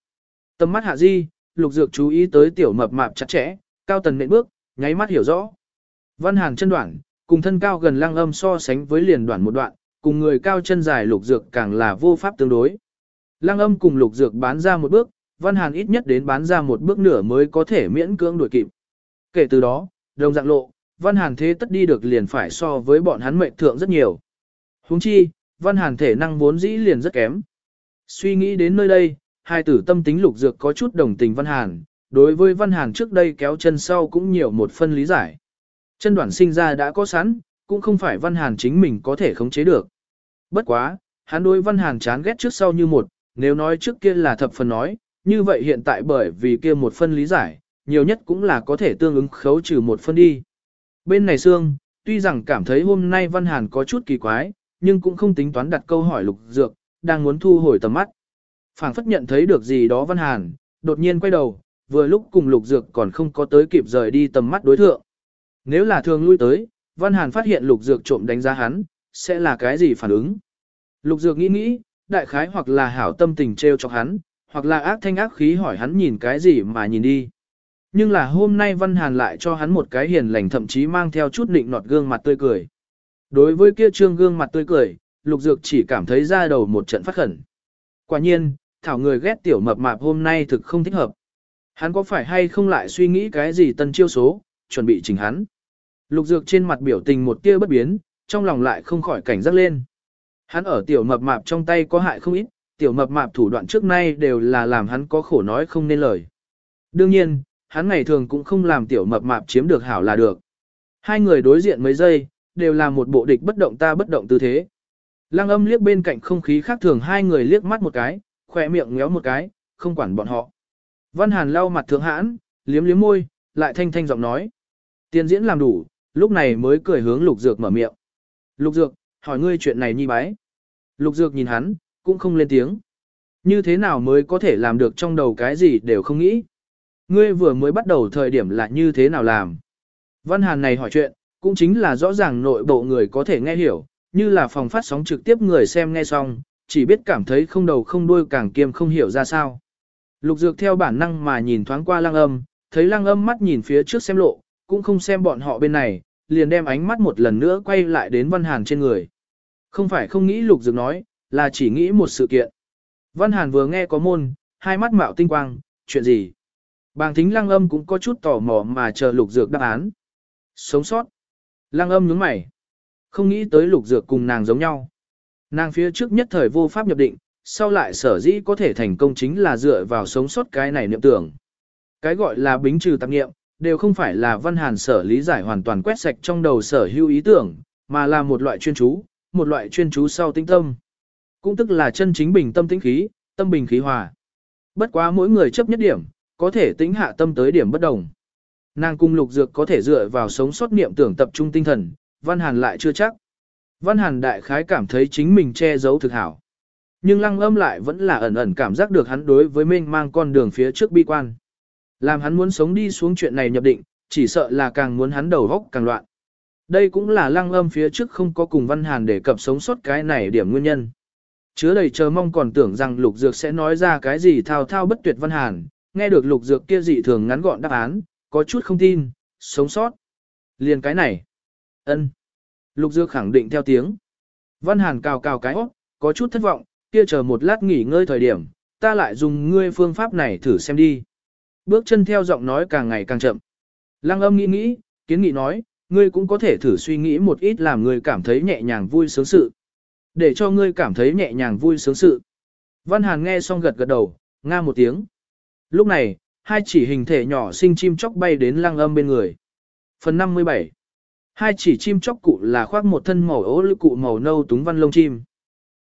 [SPEAKER 1] Tâm mắt hạ di, lục dược chú ý tới tiểu mập mạp chặt chẽ, cao tần nện bước, nháy mắt hiểu rõ. Văn hàng chân đoạn, cùng thân cao gần lăng âm so sánh với liền đoạn một đoạn, cùng người cao chân dài lục dược càng là vô pháp tương đối. Lăng âm cùng lục dược bán ra một bước, văn hàn ít nhất đến bán ra một bước nửa mới có thể miễn cưỡng đuổi kịp. Kể từ đó, đồng dạng lộ, văn hàn thế tất đi được liền phải so với bọn hắn mệnh thượng rất nhiều. huống chi, văn hàn thể năng vốn dĩ liền rất kém. Suy nghĩ đến nơi đây, hai tử tâm tính lục dược có chút đồng tình văn hàn, đối với văn hàn trước đây kéo chân sau cũng nhiều một phân lý giải. Chân đoạn sinh ra đã có sẵn, cũng không phải văn hàn chính mình có thể khống chế được. Bất quá, hắn đối văn hàn chán ghét trước sau như một, nếu nói trước kia là thập phần nói, như vậy hiện tại bởi vì kia một phân lý giải, nhiều nhất cũng là có thể tương ứng khấu trừ một phân đi. Bên này xương, tuy rằng cảm thấy hôm nay Văn Hàn có chút kỳ quái, nhưng cũng không tính toán đặt câu hỏi lục dược, đang muốn thu hồi tầm mắt. phảng phất nhận thấy được gì đó Văn Hàn, đột nhiên quay đầu, vừa lúc cùng lục dược còn không có tới kịp rời đi tầm mắt đối thượng. Nếu là thường lui tới, Văn Hàn phát hiện lục dược trộm đánh giá hắn, sẽ là cái gì phản ứng? Lục dược nghĩ nghĩ, đại khái hoặc là hảo tâm tình treo cho hắn, hoặc là ác thanh ác khí hỏi hắn nhìn cái gì mà nhìn đi. Nhưng là hôm nay Văn Hàn lại cho hắn một cái hiền lành thậm chí mang theo chút định nọt gương mặt tươi cười. Đối với kia trương gương mặt tươi cười, Lục Dược chỉ cảm thấy ra đầu một trận phát khẩn. Quả nhiên, Thảo người ghét tiểu mập mạp hôm nay thực không thích hợp. Hắn có phải hay không lại suy nghĩ cái gì tân chiêu số, chuẩn bị chỉnh hắn. Lục Dược trên mặt biểu tình một tia bất biến, trong lòng lại không khỏi cảnh giác lên. Hắn ở tiểu mập mạp trong tay có hại không ít, tiểu mập mạp thủ đoạn trước nay đều là làm hắn có khổ nói không nên lời. Đương nhiên, hắn ngày thường cũng không làm tiểu mập mạp chiếm được hảo là được. Hai người đối diện mấy giây, đều là một bộ địch bất động ta bất động tư thế. Lăng âm liếc bên cạnh không khí khác thường hai người liếc mắt một cái, khỏe miệng ngéo một cái, không quản bọn họ. Văn Hàn lau mặt thượng hãn, liếm liếm môi, lại thanh thanh giọng nói. Tiên diễn làm đủ, lúc này mới cười hướng lục dược mở miệng. Lục dược, hỏi ngươi chuyện này nhi bái. Lục dược nhìn hắn, cũng không lên tiếng. Như thế nào mới có thể làm được trong đầu cái gì đều không nghĩ. Ngươi vừa mới bắt đầu thời điểm là như thế nào làm. Văn Hàn này hỏi chuyện, cũng chính là rõ ràng nội bộ người có thể nghe hiểu, như là phòng phát sóng trực tiếp người xem nghe xong, chỉ biết cảm thấy không đầu không đuôi càng kiêm không hiểu ra sao. Lục Dược theo bản năng mà nhìn thoáng qua lăng âm, thấy lăng âm mắt nhìn phía trước xem lộ, cũng không xem bọn họ bên này, liền đem ánh mắt một lần nữa quay lại đến Văn Hàn trên người. Không phải không nghĩ Lục Dược nói, là chỉ nghĩ một sự kiện. Văn Hàn vừa nghe có môn, hai mắt mạo tinh quang, chuyện gì? Bàng thính lăng âm cũng có chút tò mò mà chờ lục dược đáp án. Sống sót. Lăng âm nhướng mày. Không nghĩ tới lục dược cùng nàng giống nhau. Nàng phía trước nhất thời vô pháp nhập định, sau lại sở dĩ có thể thành công chính là dựa vào sống sót cái này niệm tưởng. Cái gọi là bính trừ tạp niệm, đều không phải là văn hàn sở lý giải hoàn toàn quét sạch trong đầu sở hữu ý tưởng, mà là một loại chuyên chú, một loại chuyên chú sau tinh tâm. Cũng tức là chân chính bình tâm tĩnh khí, tâm bình khí hòa. Bất quá mỗi người chấp nhất điểm, có thể tính hạ tâm tới điểm bất đồng. Nàng cung lục dược có thể dựa vào sống sót niệm tưởng tập trung tinh thần, Văn Hàn lại chưa chắc. Văn Hàn đại khái cảm thấy chính mình che giấu thực hảo. Nhưng lăng âm lại vẫn là ẩn ẩn cảm giác được hắn đối với mênh mang con đường phía trước bi quan. Làm hắn muốn sống đi xuống chuyện này nhập định, chỉ sợ là càng muốn hắn đầu góc càng loạn. Đây cũng là lăng âm phía trước không có cùng Văn Hàn để cập sống sót cái này điểm nguyên nhân. Chứa đầy chờ mong còn tưởng rằng lục dược sẽ nói ra cái gì thao thao bất tuyệt Văn Hàn, nghe được lục dược kia dị thường ngắn gọn đáp án, có chút không tin, sống sót. Liền cái này. Ân. Lục Dược khẳng định theo tiếng. Văn Hàn cào cào cái ốc, có chút thất vọng, kia chờ một lát nghỉ ngơi thời điểm, ta lại dùng ngươi phương pháp này thử xem đi. Bước chân theo giọng nói càng ngày càng chậm. Lăng âm nghĩ nghĩ, kiến nghị nói, ngươi cũng có thể thử suy nghĩ một ít làm ngươi cảm thấy nhẹ nhàng vui sướng sự. Để cho ngươi cảm thấy nhẹ nhàng vui sướng sự. Văn Hàn nghe xong gật gật đầu, nga một tiếng. Lúc này, hai chỉ hình thể nhỏ sinh chim chóc bay đến lăng âm bên người. Phần 57 Hai chỉ chim chóc cụ là khoác một thân màu ố lư cụ màu nâu túng văn lông chim.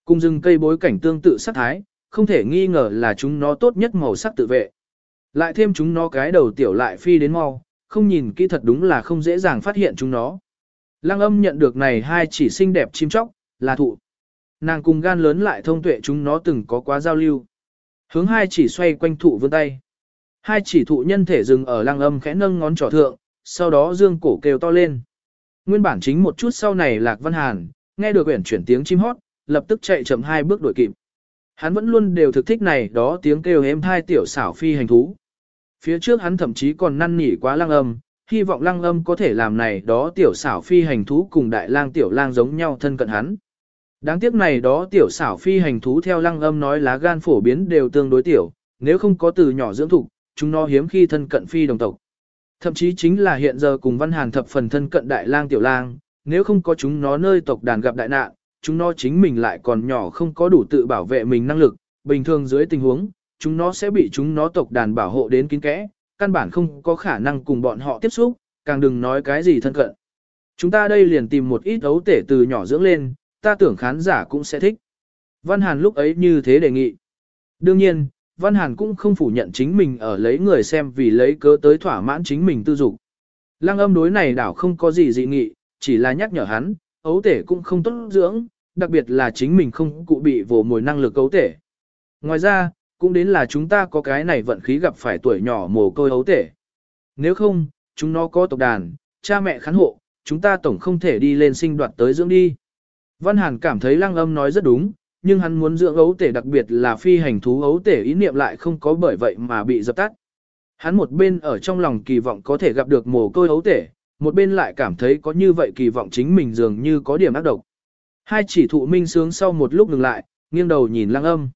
[SPEAKER 1] Cùng rừng cây bối cảnh tương tự sắc thái, không thể nghi ngờ là chúng nó tốt nhất màu sắc tự vệ. Lại thêm chúng nó cái đầu tiểu lại phi đến mau, không nhìn kỹ thật đúng là không dễ dàng phát hiện chúng nó. Lăng âm nhận được này hai chỉ xinh đẹp chim chóc, là thụ. Nàng cùng gan lớn lại thông tuệ chúng nó từng có quá giao lưu. Hướng hai chỉ xoay quanh thụ vươn tay. Hai chỉ thụ nhân thể dừng ở lăng âm khẽ nâng ngón trỏ thượng, sau đó dương cổ kêu to lên. Nguyên bản chính một chút sau này Lạc Văn Hàn, nghe được quyển chuyển tiếng chim hót, lập tức chạy chậm hai bước đuổi kịp. Hắn vẫn luôn đều thực thích này đó tiếng kêu êm thai tiểu xảo phi hành thú. Phía trước hắn thậm chí còn năn nỉ quá lăng âm, hy vọng lăng âm có thể làm này đó tiểu xảo phi hành thú cùng đại lang tiểu lang giống nhau thân cận hắn. Đáng tiếc này đó tiểu xảo phi hành thú theo lăng âm nói lá gan phổ biến đều tương đối tiểu, nếu không có từ nhỏ dưỡng thục, chúng nó hiếm khi thân cận phi đồng tộc. Thậm chí chính là hiện giờ cùng văn hàn thập phần thân cận đại lang tiểu lang, nếu không có chúng nó nơi tộc đàn gặp đại nạn, chúng nó chính mình lại còn nhỏ không có đủ tự bảo vệ mình năng lực, bình thường dưới tình huống, chúng nó sẽ bị chúng nó tộc đàn bảo hộ đến kín kẽ, căn bản không có khả năng cùng bọn họ tiếp xúc, càng đừng nói cái gì thân cận. Chúng ta đây liền tìm một ít ấu tể từ nhỏ dưỡng lên, ta tưởng khán giả cũng sẽ thích. Văn Hàn lúc ấy như thế đề nghị. Đương nhiên, Văn Hàn cũng không phủ nhận chính mình ở lấy người xem vì lấy cớ tới thỏa mãn chính mình tư dục. Lăng âm đối này đảo không có gì dị nghị, chỉ là nhắc nhở hắn, ấu tể cũng không tốt dưỡng, đặc biệt là chính mình không cụ bị vồ mồi năng lực ấu tể. Ngoài ra, cũng đến là chúng ta có cái này vận khí gặp phải tuổi nhỏ mồ côi ấu tể. Nếu không, chúng nó có tộc đàn, cha mẹ khán hộ, chúng ta tổng không thể đi lên sinh đoạt tới dưỡng đi. Văn Hàn cảm thấy lăng âm nói rất đúng, nhưng hắn muốn dưỡng ấu tể đặc biệt là phi hành thú ấu tể ý niệm lại không có bởi vậy mà bị dập tắt. Hắn một bên ở trong lòng kỳ vọng có thể gặp được mồ côi ấu tể, một bên lại cảm thấy có như vậy kỳ vọng chính mình dường như có điểm ác độc. Hai chỉ thụ minh sướng sau một lúc ngừng lại, nghiêng đầu nhìn lăng âm.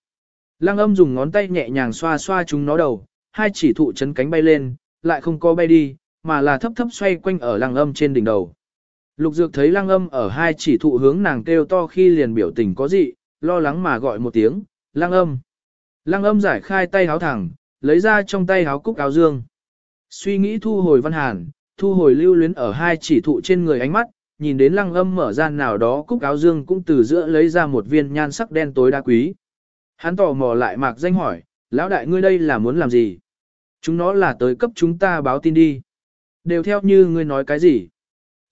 [SPEAKER 1] Lăng âm dùng ngón tay nhẹ nhàng xoa xoa chúng nó đầu, hai chỉ thụ chấn cánh bay lên, lại không có bay đi, mà là thấp thấp xoay quanh ở lăng âm trên đỉnh đầu. Lục dược thấy lăng âm ở hai chỉ thụ hướng nàng kêu to khi liền biểu tình có gì, lo lắng mà gọi một tiếng, lăng âm. Lăng âm giải khai tay háo thẳng, lấy ra trong tay háo cúc áo dương. Suy nghĩ thu hồi văn hàn, thu hồi lưu luyến ở hai chỉ thụ trên người ánh mắt, nhìn đến lăng âm mở ra nào đó cúc áo dương cũng từ giữa lấy ra một viên nhan sắc đen tối đa quý. Hắn tò mò lại mạc danh hỏi, lão đại ngươi đây là muốn làm gì? Chúng nó là tới cấp chúng ta báo tin đi. Đều theo như ngươi nói cái gì?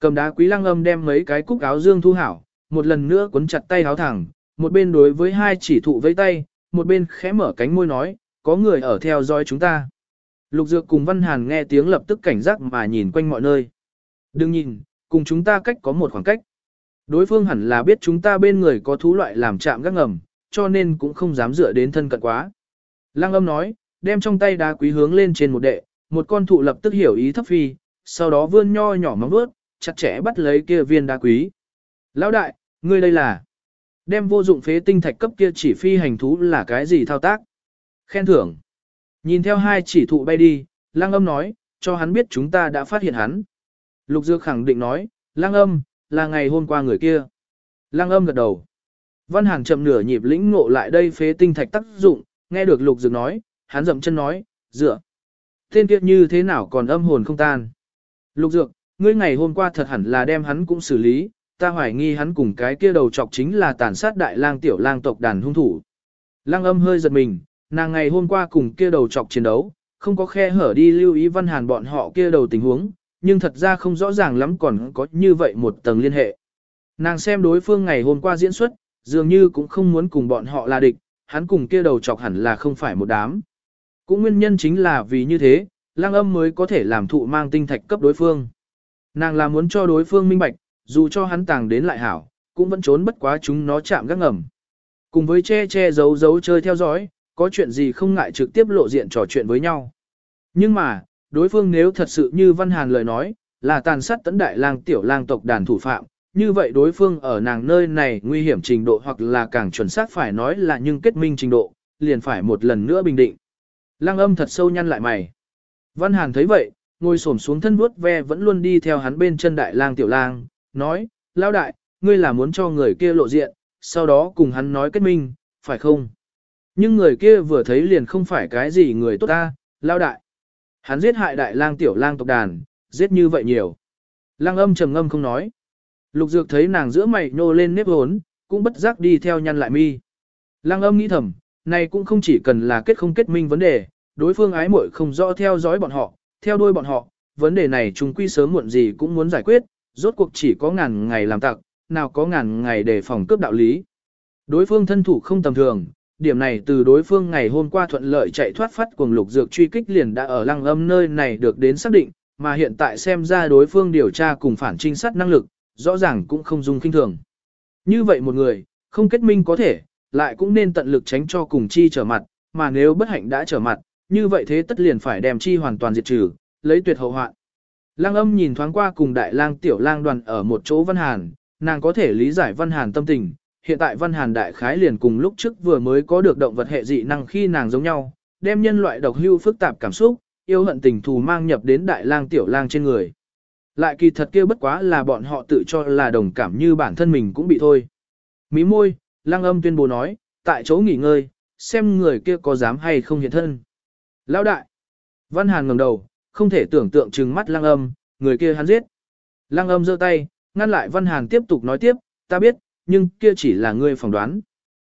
[SPEAKER 1] Cầm đá quý lăng âm đem mấy cái cúc áo dương thu hảo, một lần nữa cuốn chặt tay áo thẳng, một bên đối với hai chỉ thụ với tay, một bên khẽ mở cánh môi nói, có người ở theo dõi chúng ta. Lục Dược cùng Văn Hàn nghe tiếng lập tức cảnh giác mà nhìn quanh mọi nơi. Đừng nhìn, cùng chúng ta cách có một khoảng cách. Đối phương hẳn là biết chúng ta bên người có thú loại làm chạm gác ngầm, cho nên cũng không dám dựa đến thân cận quá. Lăng âm nói, đem trong tay đá quý hướng lên trên một đệ, một con thụ lập tức hiểu ý thấp phi, sau đó vươn nho nhỏ móng vuốt, chặt chẽ bắt lấy kia viên đá quý. Lão đại, ngươi đây là đem vô dụng phế tinh thạch cấp kia chỉ phi hành thú là cái gì thao tác? Khen thưởng. Nhìn theo hai chỉ thụ bay đi, Lăng âm nói, cho hắn biết chúng ta đã phát hiện hắn. Lục Dược khẳng định nói, Lăng âm, là ngày hôm qua người kia. Lăng âm gật đầu. Văn Hàn chậm nửa nhịp lĩnh ngộ lại đây phế tinh thạch tác dụng, nghe được Lục Dược nói, hắn dậm chân nói, dựa. Tên kia như thế nào còn âm hồn không tan. Lục Dược, ngươi ngày hôm qua thật hẳn là đem hắn cũng xử lý, ta hoài nghi hắn cùng cái kia đầu chọc chính là tàn sát đại lang tiểu lang tộc đàn hung thủ. Lang âm hơi giật mình, nàng ngày hôm qua cùng kia đầu chọc chiến đấu, không có khe hở đi lưu ý văn hàn bọn họ kia đầu tình huống, nhưng thật ra không rõ ràng lắm còn có như vậy một tầng liên hệ. Nàng xem đối phương ngày hôm qua diễn xuất, dường như cũng không muốn cùng bọn họ là địch, hắn cùng kia đầu chọc hẳn là không phải một đám. Cũng nguyên nhân chính là vì như thế, lang âm mới có thể làm thụ mang tinh thạch cấp đối phương. Nàng là muốn cho đối phương minh bạch, dù cho hắn tàng đến lại hảo, cũng vẫn trốn bất quá chúng nó chạm gác ngầm. Cùng với che che giấu giấu chơi theo dõi, có chuyện gì không ngại trực tiếp lộ diện trò chuyện với nhau. Nhưng mà, đối phương nếu thật sự như Văn Hàn lời nói, là tàn sát tấn đại lang tiểu lang tộc đàn thủ phạm, như vậy đối phương ở nàng nơi này nguy hiểm trình độ hoặc là càng chuẩn xác phải nói là nhưng kết minh trình độ, liền phải một lần nữa bình định. Lang âm thật sâu nhăn lại mày. Văn Hàn thấy vậy, ngồi xổm xuống thân vuốt ve vẫn luôn đi theo hắn bên chân đại lang tiểu lang, nói, lão đại, ngươi là muốn cho người kia lộ diện, sau đó cùng hắn nói kết minh, phải không? Nhưng người kia vừa thấy liền không phải cái gì người tốt ta, lão đại. Hắn giết hại đại lang tiểu lang tộc đàn, giết như vậy nhiều. Lang âm trầm ngâm không nói. Lục dược thấy nàng giữa mày nô lên nếp hốn, cũng bất giác đi theo nhăn lại mi. Lang âm nghĩ thầm, này cũng không chỉ cần là kết không kết minh vấn đề, đối phương ái muội không rõ theo dõi bọn họ, theo đuôi bọn họ, vấn đề này chúng quy sớm muộn gì cũng muốn giải quyết, rốt cuộc chỉ có ngàn ngày làm tặc, nào có ngàn ngày để phòng cướp đạo lý. Đối phương thân thủ không tầm thường, điểm này từ đối phương ngày hôm qua thuận lợi chạy thoát phát cuồng lục dược truy kích liền đã ở lăng âm nơi này được đến xác định, mà hiện tại xem ra đối phương điều tra cùng phản trinh sát năng lực, rõ ràng cũng không dung kinh thường. Như vậy một người, không kết minh có thể, lại cũng nên tận lực tránh cho cùng chi trở mặt, mà nếu bất hạnh đã trở mặt, như vậy thế tất liền phải đem chi hoàn toàn diệt trừ, lấy tuyệt hậu hoạn. Lăng âm nhìn thoáng qua cùng đại lang tiểu lang đoàn ở một chỗ văn hàn, nàng có thể lý giải văn hàn tâm tình, hiện tại văn hàn đại khái liền cùng lúc trước vừa mới có được động vật hệ dị năng khi nàng giống nhau, đem nhân loại độc hưu phức tạp cảm xúc, yêu hận tình thù mang nhập đến đại lang tiểu lang trên người. Lại kỳ thật kia bất quá là bọn họ tự cho là đồng cảm như bản thân mình cũng bị thôi. Mí môi, lang âm tuyên bố nói, tại chỗ nghỉ ngơi, xem người kia có dám hay không hiện thân. Lão đại! Văn Hàn ngẩng đầu, không thể tưởng tượng trừng mắt lang âm, người kia hắn giết. Lang âm giơ tay, ngăn lại Văn Hàn tiếp tục nói tiếp, ta biết, nhưng kia chỉ là ngươi phỏng đoán.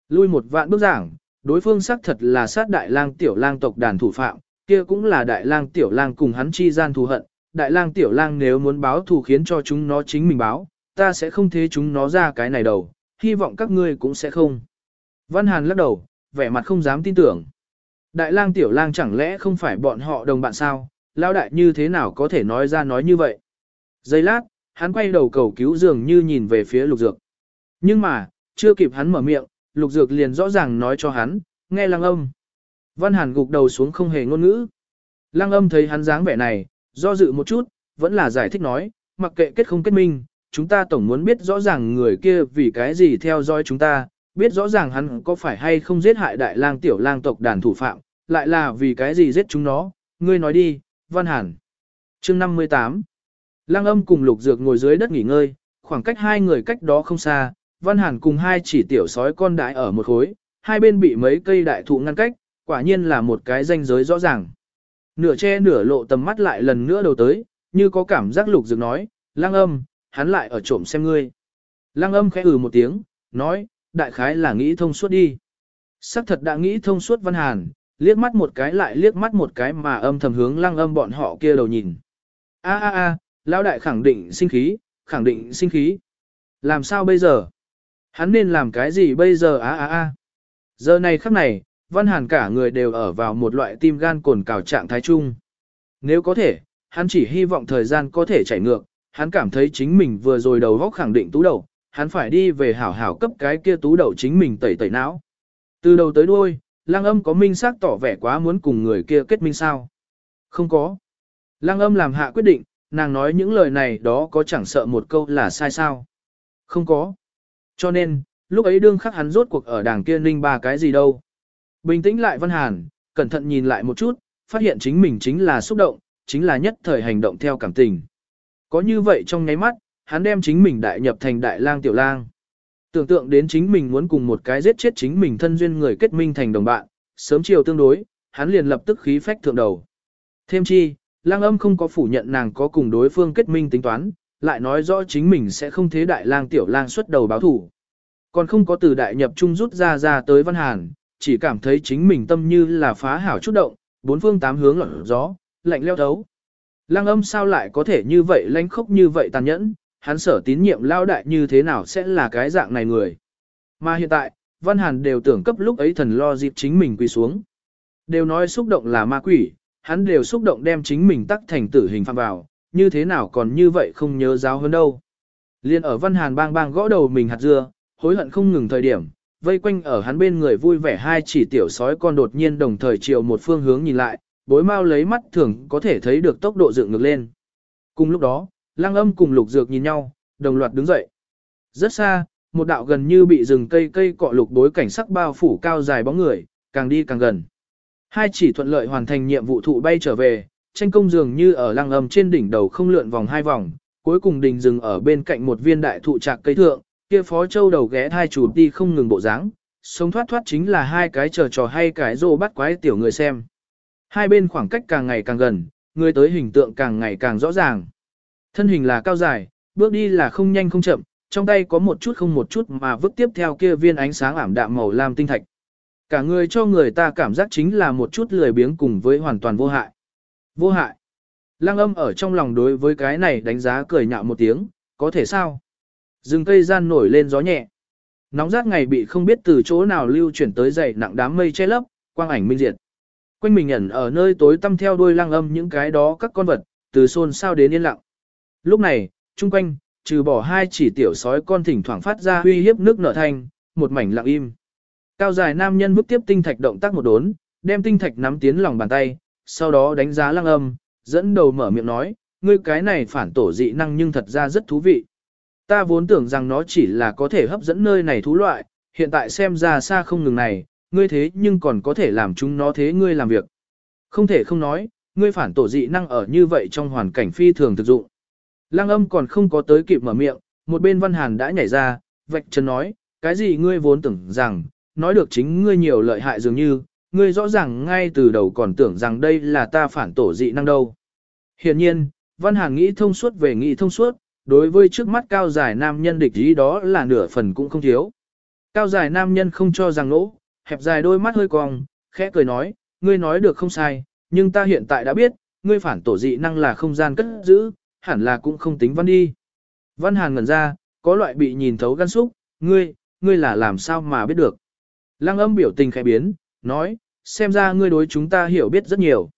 [SPEAKER 1] Lui một vạn bước giảng, đối phương xác thật là sát đại lang tiểu lang tộc đàn thủ phạm, kia cũng là đại lang tiểu lang cùng hắn chi gian thù hận. Đại lang tiểu lang nếu muốn báo thù khiến cho chúng nó chính mình báo, ta sẽ không thế chúng nó ra cái này đầu, hy vọng các ngươi cũng sẽ không. Văn Hàn lắc đầu, vẻ mặt không dám tin tưởng. Đại lang tiểu lang chẳng lẽ không phải bọn họ đồng bạn sao, lao đại như thế nào có thể nói ra nói như vậy. Giây lát, hắn quay đầu cầu cứu dường như nhìn về phía lục dược. Nhưng mà, chưa kịp hắn mở miệng, lục dược liền rõ ràng nói cho hắn, nghe Lang âm. Văn hàn gục đầu xuống không hề ngôn ngữ. Lang âm thấy hắn dáng vẻ này, do dự một chút, vẫn là giải thích nói, mặc kệ kết không kết minh, chúng ta tổng muốn biết rõ ràng người kia vì cái gì theo dõi chúng ta, biết rõ ràng hắn có phải hay không giết hại đại lang tiểu lang tộc đàn thủ phạm, lại là vì cái gì giết chúng nó, ngươi nói đi, Văn Hàn. chương 58 lang âm cùng lục dược ngồi dưới đất nghỉ ngơi, khoảng cách hai người cách đó không xa, Văn Hàn cùng hai chỉ tiểu sói con đại ở một khối, hai bên bị mấy cây đại thụ ngăn cách, quả nhiên là một cái ranh giới rõ ràng. Nửa che nửa lộ tầm mắt lại lần nữa đầu tới, như có cảm giác lục dược nói, lang âm, hắn lại ở trộm xem ngươi. Lăng âm khẽ ừ một tiếng, nói, đại khái là nghĩ thông suốt đi. Sắc thật đã nghĩ thông suốt Văn Hàn, liếc mắt một cái lại liếc mắt một cái mà âm thầm hướng lăng âm bọn họ kia đầu nhìn. A a a, lão đại khẳng định sinh khí, khẳng định sinh khí. Làm sao bây giờ? Hắn nên làm cái gì bây giờ a a a? Giờ này khắc này, Văn Hàn cả người đều ở vào một loại tim gan cồn cào trạng thái chung. Nếu có thể, hắn chỉ hy vọng thời gian có thể chảy ngược, hắn cảm thấy chính mình vừa rồi đầu góc khẳng định tú đầu, hắn phải đi về hảo hảo cấp cái kia tú đầu chính mình tẩy tẩy não. Từ đầu tới đuôi, lang âm có minh xác tỏ vẻ quá muốn cùng người kia kết minh sao? Không có. lang âm làm hạ quyết định, nàng nói những lời này đó có chẳng sợ một câu là sai sao? Không có. Cho nên, lúc ấy đương khắc hắn rốt cuộc ở đảng kia ninh ba cái gì đâu. Bình tĩnh lại Văn Hàn, cẩn thận nhìn lại một chút, phát hiện chính mình chính là xúc động, chính là nhất thời hành động theo cảm tình. Có như vậy trong nháy mắt, hắn đem chính mình đại nhập thành đại lang tiểu lang. Tưởng tượng đến chính mình muốn cùng một cái giết chết chính mình thân duyên người kết minh thành đồng bạn, sớm chiều tương đối, hắn liền lập tức khí phách thượng đầu. Thêm chi, lang âm không có phủ nhận nàng có cùng đối phương kết minh tính toán, lại nói rõ chính mình sẽ không thế đại lang tiểu lang xuất đầu báo thủ. Còn không có từ đại nhập trung rút ra ra tới văn hàn, chỉ cảm thấy chính mình tâm như là phá hảo chút động, bốn phương tám hướng lọt gió, lạnh leo thấu. Lang âm sao lại có thể như vậy lãnh khốc như vậy tàn nhẫn, hắn sở tín nhiệm lao đại như thế nào sẽ là cái dạng này người. Mà hiện tại, Văn Hàn đều tưởng cấp lúc ấy thần lo dịp chính mình quỳ xuống. Đều nói xúc động là ma quỷ, hắn đều xúc động đem chính mình tắc thành tử hình phạm vào, như thế nào còn như vậy không nhớ giáo hơn đâu. Liên ở Văn Hàn bang bang gõ đầu mình hạt dưa, hối hận không ngừng thời điểm, vây quanh ở hắn bên người vui vẻ hai chỉ tiểu sói con đột nhiên đồng thời chiều một phương hướng nhìn lại, bối mau lấy mắt thường có thể thấy được tốc độ dựng ngược lên. Cùng lúc đó, lăng âm cùng lục dược nhìn nhau, đồng loạt đứng dậy. Rất xa, một đạo gần như bị rừng cây cây cọ lục đối cảnh sắc bao phủ cao dài bóng người, càng đi càng gần. Hai chỉ thuận lợi hoàn thành nhiệm vụ thụ bay trở về, tranh công dường như ở lăng âm trên đỉnh đầu không lượn vòng hai vòng, cuối cùng đình dừng ở bên cạnh một viên đại thụ trạc cây thượng, kia phó châu đầu ghé thai chủ đi không ngừng bộ dáng, sống thoát thoát chính là hai cái chờ trò hay cái rô bắt quái tiểu người xem. Hai bên khoảng cách càng ngày càng gần, người tới hình tượng càng ngày càng rõ ràng. Thân hình là cao dài, bước đi là không nhanh không chậm, trong tay có một chút không một chút mà vứt tiếp theo kia viên ánh sáng ảm đạm màu lam tinh thạch. Cả người cho người ta cảm giác chính là một chút lười biếng cùng với hoàn toàn vô hại. Vô hại. Lăng âm ở trong lòng đối với cái này đánh giá cười nhạo một tiếng, có thể sao? Rừng cây gian nổi lên gió nhẹ. Nóng rát ngày bị không biết từ chỗ nào lưu chuyển tới dày nặng đám mây che lấp, quang ảnh minh diệt. Quanh mình ẩn ở nơi tối tăm theo đuôi lăng âm những cái đó các con vật, từ xôn sao đến yên lặng. Lúc này, chung quanh, trừ bỏ hai chỉ tiểu sói con thỉnh thoảng phát ra uy hiếp nước nở thanh, một mảnh lặng im. Cao dài nam nhân bước tiếp tinh thạch động tác một đốn, đem tinh thạch nắm tiến lòng bàn tay, sau đó đánh giá lăng âm, dẫn đầu mở miệng nói, ngươi cái này phản tổ dị năng nhưng thật ra rất thú vị. Ta vốn tưởng rằng nó chỉ là có thể hấp dẫn nơi này thú loại, hiện tại xem ra xa không ngừng này, ngươi thế nhưng còn có thể làm chúng nó thế ngươi làm việc. Không thể không nói, ngươi phản tổ dị năng ở như vậy trong hoàn cảnh phi thường thực dụng. Lăng âm còn không có tới kịp mở miệng, một bên văn hàn đã nhảy ra, vạch chân nói, cái gì ngươi vốn tưởng rằng, nói được chính ngươi nhiều lợi hại dường như, ngươi rõ ràng ngay từ đầu còn tưởng rằng đây là ta phản tổ dị năng đâu. Hiện nhiên, văn hàn nghĩ thông suốt về nghĩ thông suốt, đối với trước mắt cao dài nam nhân địch ý đó là nửa phần cũng không thiếu. Cao dài nam nhân không cho rằng lỗ, hẹp dài đôi mắt hơi cong, khẽ cười nói, ngươi nói được không sai, nhưng ta hiện tại đã biết, ngươi phản tổ dị năng là không gian cất giữ, hẳn là cũng không tính văn đi. Văn Hàn ngẩn ra, có loại bị nhìn thấu gan xúc, ngươi, ngươi là làm sao mà biết được. Lăng âm biểu tình khẽ biến, nói, xem ra ngươi đối chúng ta hiểu biết rất nhiều.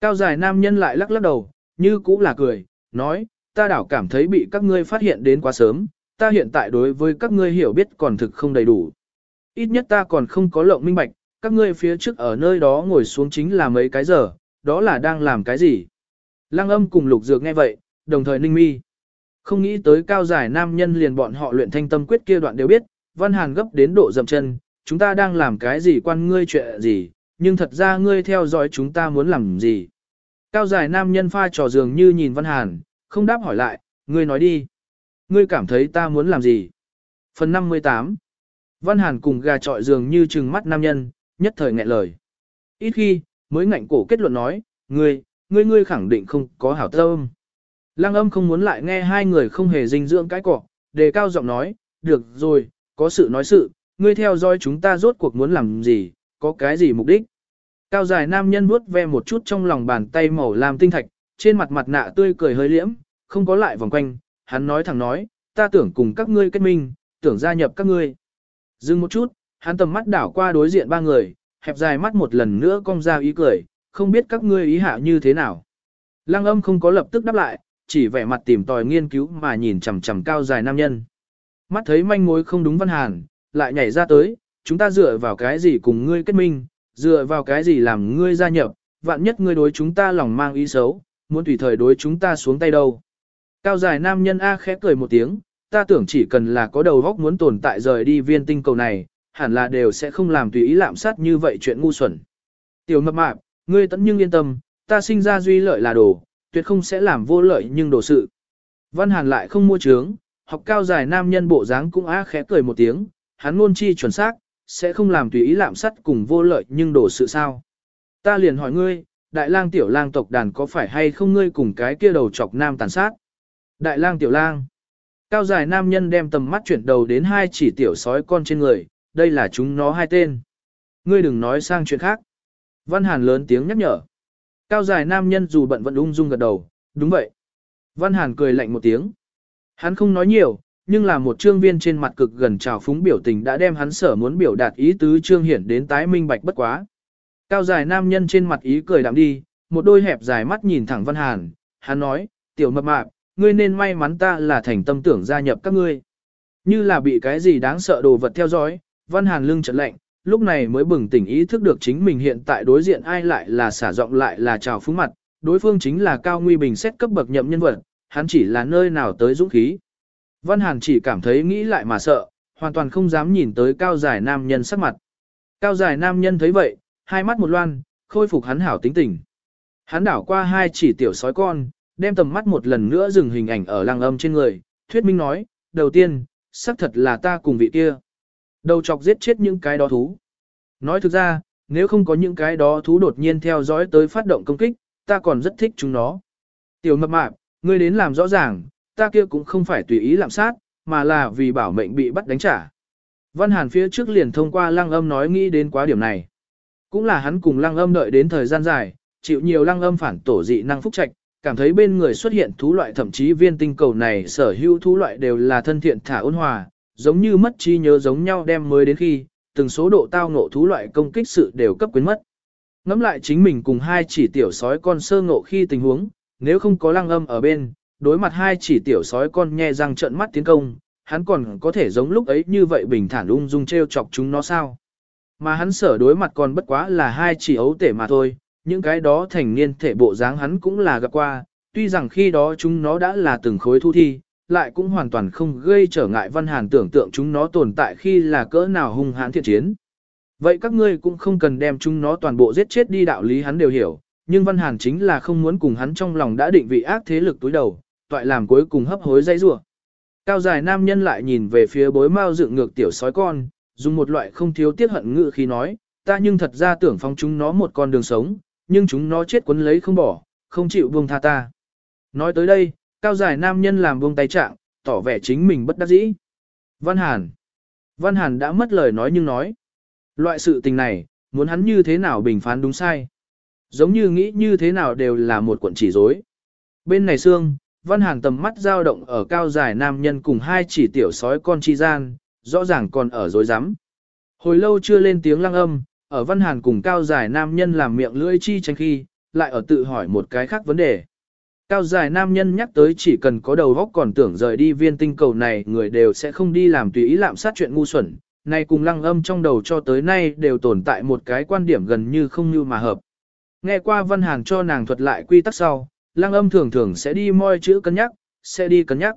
[SPEAKER 1] Cao dài nam nhân lại lắc lắc đầu, như cũng là cười, nói, ta đảo cảm thấy bị các ngươi phát hiện đến quá sớm, ta hiện tại đối với các ngươi hiểu biết còn thực không đầy đủ. Ít nhất ta còn không có lộng minh bạch, các ngươi phía trước ở nơi đó ngồi xuống chính là mấy cái giờ, đó là đang làm cái gì. Lăng âm cùng lục dược nghe vậy, đồng thời ninh mi. Không nghĩ tới cao giải nam nhân liền bọn họ luyện thanh tâm quyết kia đoạn đều biết, văn hàn gấp đến độ dậm chân, chúng ta đang làm cái gì quan ngươi chuyện gì, nhưng thật ra ngươi theo dõi chúng ta muốn làm gì. Cao giải nam nhân pha trò dường như nhìn văn hàn, không đáp hỏi lại, ngươi nói đi. Ngươi cảm thấy ta muốn làm gì? Phần 58 Văn Hàn cùng gà trọi dường như trừng mắt nam nhân, nhất thời nghẹn lời. Ít khi, mới ngạnh cổ kết luận nói, ngươi, ngươi ngươi khẳng định không có hảo tâm. Lăng âm không muốn lại nghe hai người không hề dinh dưỡng cái cỏ, đề cao giọng nói, được rồi, có sự nói sự, ngươi theo dõi chúng ta rốt cuộc muốn làm gì, có cái gì mục đích. Cao dài nam nhân vuốt ve một chút trong lòng bàn tay màu làm tinh thạch, trên mặt mặt nạ tươi cười hơi liễm, không có lại vòng quanh, hắn nói thẳng nói, ta tưởng cùng các ngươi kết minh, tưởng gia nhập các ngươi. Dừng một chút, hắn tầm mắt đảo qua đối diện ba người, hẹp dài mắt một lần nữa cong ra ý cười, không biết các ngươi ý hạ như thế nào. Lăng âm không có lập tức đáp lại, chỉ vẻ mặt tìm tòi nghiên cứu mà nhìn chằm chằm cao dài nam nhân. Mắt thấy manh mối không đúng văn hàn, lại nhảy ra tới, chúng ta dựa vào cái gì cùng ngươi kết minh, dựa vào cái gì làm ngươi gia nhập, vạn nhất ngươi đối chúng ta lòng mang ý xấu, muốn tùy thời đối chúng ta xuống tay đâu. Cao dài nam nhân A khẽ cười một tiếng, ta tưởng chỉ cần là có đầu góc muốn tồn tại rời đi viên tinh cầu này, hẳn là đều sẽ không làm tùy ý lạm sát như vậy chuyện ngu xuẩn. Tiểu mập mạp, ngươi tẫn nhưng yên tâm, ta sinh ra duy lợi là đồ, tuyệt không sẽ làm vô lợi nhưng đồ sự. Văn Hàn lại không mua trướng, học cao dài nam nhân bộ dáng cũng á khẽ cười một tiếng, hắn luôn chi chuẩn xác, sẽ không làm tùy ý lạm sắt cùng vô lợi nhưng đồ sự sao. Ta liền hỏi ngươi, đại lang tiểu lang tộc đàn có phải hay không ngươi cùng cái kia đầu chọc nam tàn sát? Đại lang tiểu lang. Cao dài nam nhân đem tầm mắt chuyển đầu đến hai chỉ tiểu sói con trên người, đây là chúng nó hai tên. Ngươi đừng nói sang chuyện khác. Văn Hàn lớn tiếng nhắc nhở. Cao dài nam nhân dù bận vẫn ung dung gật đầu, đúng vậy. Văn Hàn cười lạnh một tiếng. Hắn không nói nhiều, nhưng là một trương viên trên mặt cực gần trào phúng biểu tình đã đem hắn sở muốn biểu đạt ý tứ trương hiển đến tái minh bạch bất quá. Cao dài nam nhân trên mặt ý cười đạm đi, một đôi hẹp dài mắt nhìn thẳng Văn Hàn, hắn nói, tiểu mập mạp, ngươi nên may mắn ta là thành tâm tưởng gia nhập các ngươi. Như là bị cái gì đáng sợ đồ vật theo dõi, Văn Hàn lưng trận lạnh, lúc này mới bừng tỉnh ý thức được chính mình hiện tại đối diện ai lại là xả giọng lại là trào phúng mặt, đối phương chính là cao nguy bình xét cấp bậc nhậm nhân vật, hắn chỉ là nơi nào tới dũng khí. Văn Hàn chỉ cảm thấy nghĩ lại mà sợ, hoàn toàn không dám nhìn tới cao dài nam nhân sắc mặt. Cao dài nam nhân thấy vậy, hai mắt một loan, khôi phục hắn hảo tính tình. Hắn đảo qua hai chỉ tiểu sói con, đem tầm mắt một lần nữa dừng hình ảnh ở lăng âm trên người, thuyết minh nói, đầu tiên, xác thật là ta cùng vị kia. Đầu chọc giết chết những cái đó thú. Nói thực ra, nếu không có những cái đó thú đột nhiên theo dõi tới phát động công kích, ta còn rất thích chúng nó. Tiểu mập mạp, ngươi đến làm rõ ràng, ta kia cũng không phải tùy ý làm sát, mà là vì bảo mệnh bị bắt đánh trả. Văn Hàn phía trước liền thông qua lăng âm nói nghĩ đến quá điểm này. Cũng là hắn cùng lăng âm đợi đến thời gian dài, chịu nhiều lăng âm phản tổ dị năng phúc trạch, cảm thấy bên người xuất hiện thú loại thậm chí viên tinh cầu này sở hữu thú loại đều là thân thiện thả ôn hòa, giống như mất trí nhớ giống nhau đem mới đến khi, từng số độ tao ngộ thú loại công kích sự đều cấp quyến mất. Ngắm lại chính mình cùng hai chỉ tiểu sói con sơ ngộ khi tình huống, nếu không có lăng âm ở bên, đối mặt hai chỉ tiểu sói con nhe răng trợn mắt tiến công, hắn còn có thể giống lúc ấy như vậy bình thản ung dung treo chọc chúng nó sao. Mà hắn sở đối mặt còn bất quá là hai chỉ ấu tể mà thôi, những cái đó thành niên thể bộ dáng hắn cũng là gặp qua, tuy rằng khi đó chúng nó đã là từng khối thu thi, lại cũng hoàn toàn không gây trở ngại văn hàn tưởng tượng chúng nó tồn tại khi là cỡ nào hung hãn thiện chiến. Vậy các ngươi cũng không cần đem chúng nó toàn bộ giết chết đi đạo lý hắn đều hiểu, nhưng văn hàn chính là không muốn cùng hắn trong lòng đã định vị ác thế lực túi đầu, toại làm cuối cùng hấp hối dây rủa. Cao dài nam nhân lại nhìn về phía bối mao dựng ngược tiểu sói con, dùng một loại không thiếu tiết hận ngự khi nói, ta nhưng thật ra tưởng phong chúng nó một con đường sống, nhưng chúng nó chết quấn lấy không bỏ, không chịu buông tha ta. Nói tới đây, cao dài nam nhân làm buông tay trạng, tỏ vẻ chính mình bất đắc dĩ. Văn Hàn. Văn Hàn đã mất lời nói nhưng nói. Loại sự tình này, muốn hắn như thế nào bình phán đúng sai. Giống như nghĩ như thế nào đều là một cuộn chỉ dối. Bên này xương, Văn Hàn tầm mắt dao động ở cao dài nam nhân cùng hai chỉ tiểu sói con chi gian, rõ ràng còn ở dối rắm Hồi lâu chưa lên tiếng lăng âm, ở Văn Hàn cùng cao dài nam nhân làm miệng lưỡi chi tranh khi, lại ở tự hỏi một cái khác vấn đề. Cao dài nam nhân nhắc tới chỉ cần có đầu góc còn tưởng rời đi viên tinh cầu này người đều sẽ không đi làm tùy ý lạm sát chuyện ngu xuẩn. Này cùng lăng âm trong đầu cho tới nay đều tồn tại một cái quan điểm gần như không như mà hợp. Nghe qua Văn Hàn cho nàng thuật lại quy tắc sau, lăng âm thường thường sẽ đi moi chữ cân nhắc, sẽ đi cân nhắc.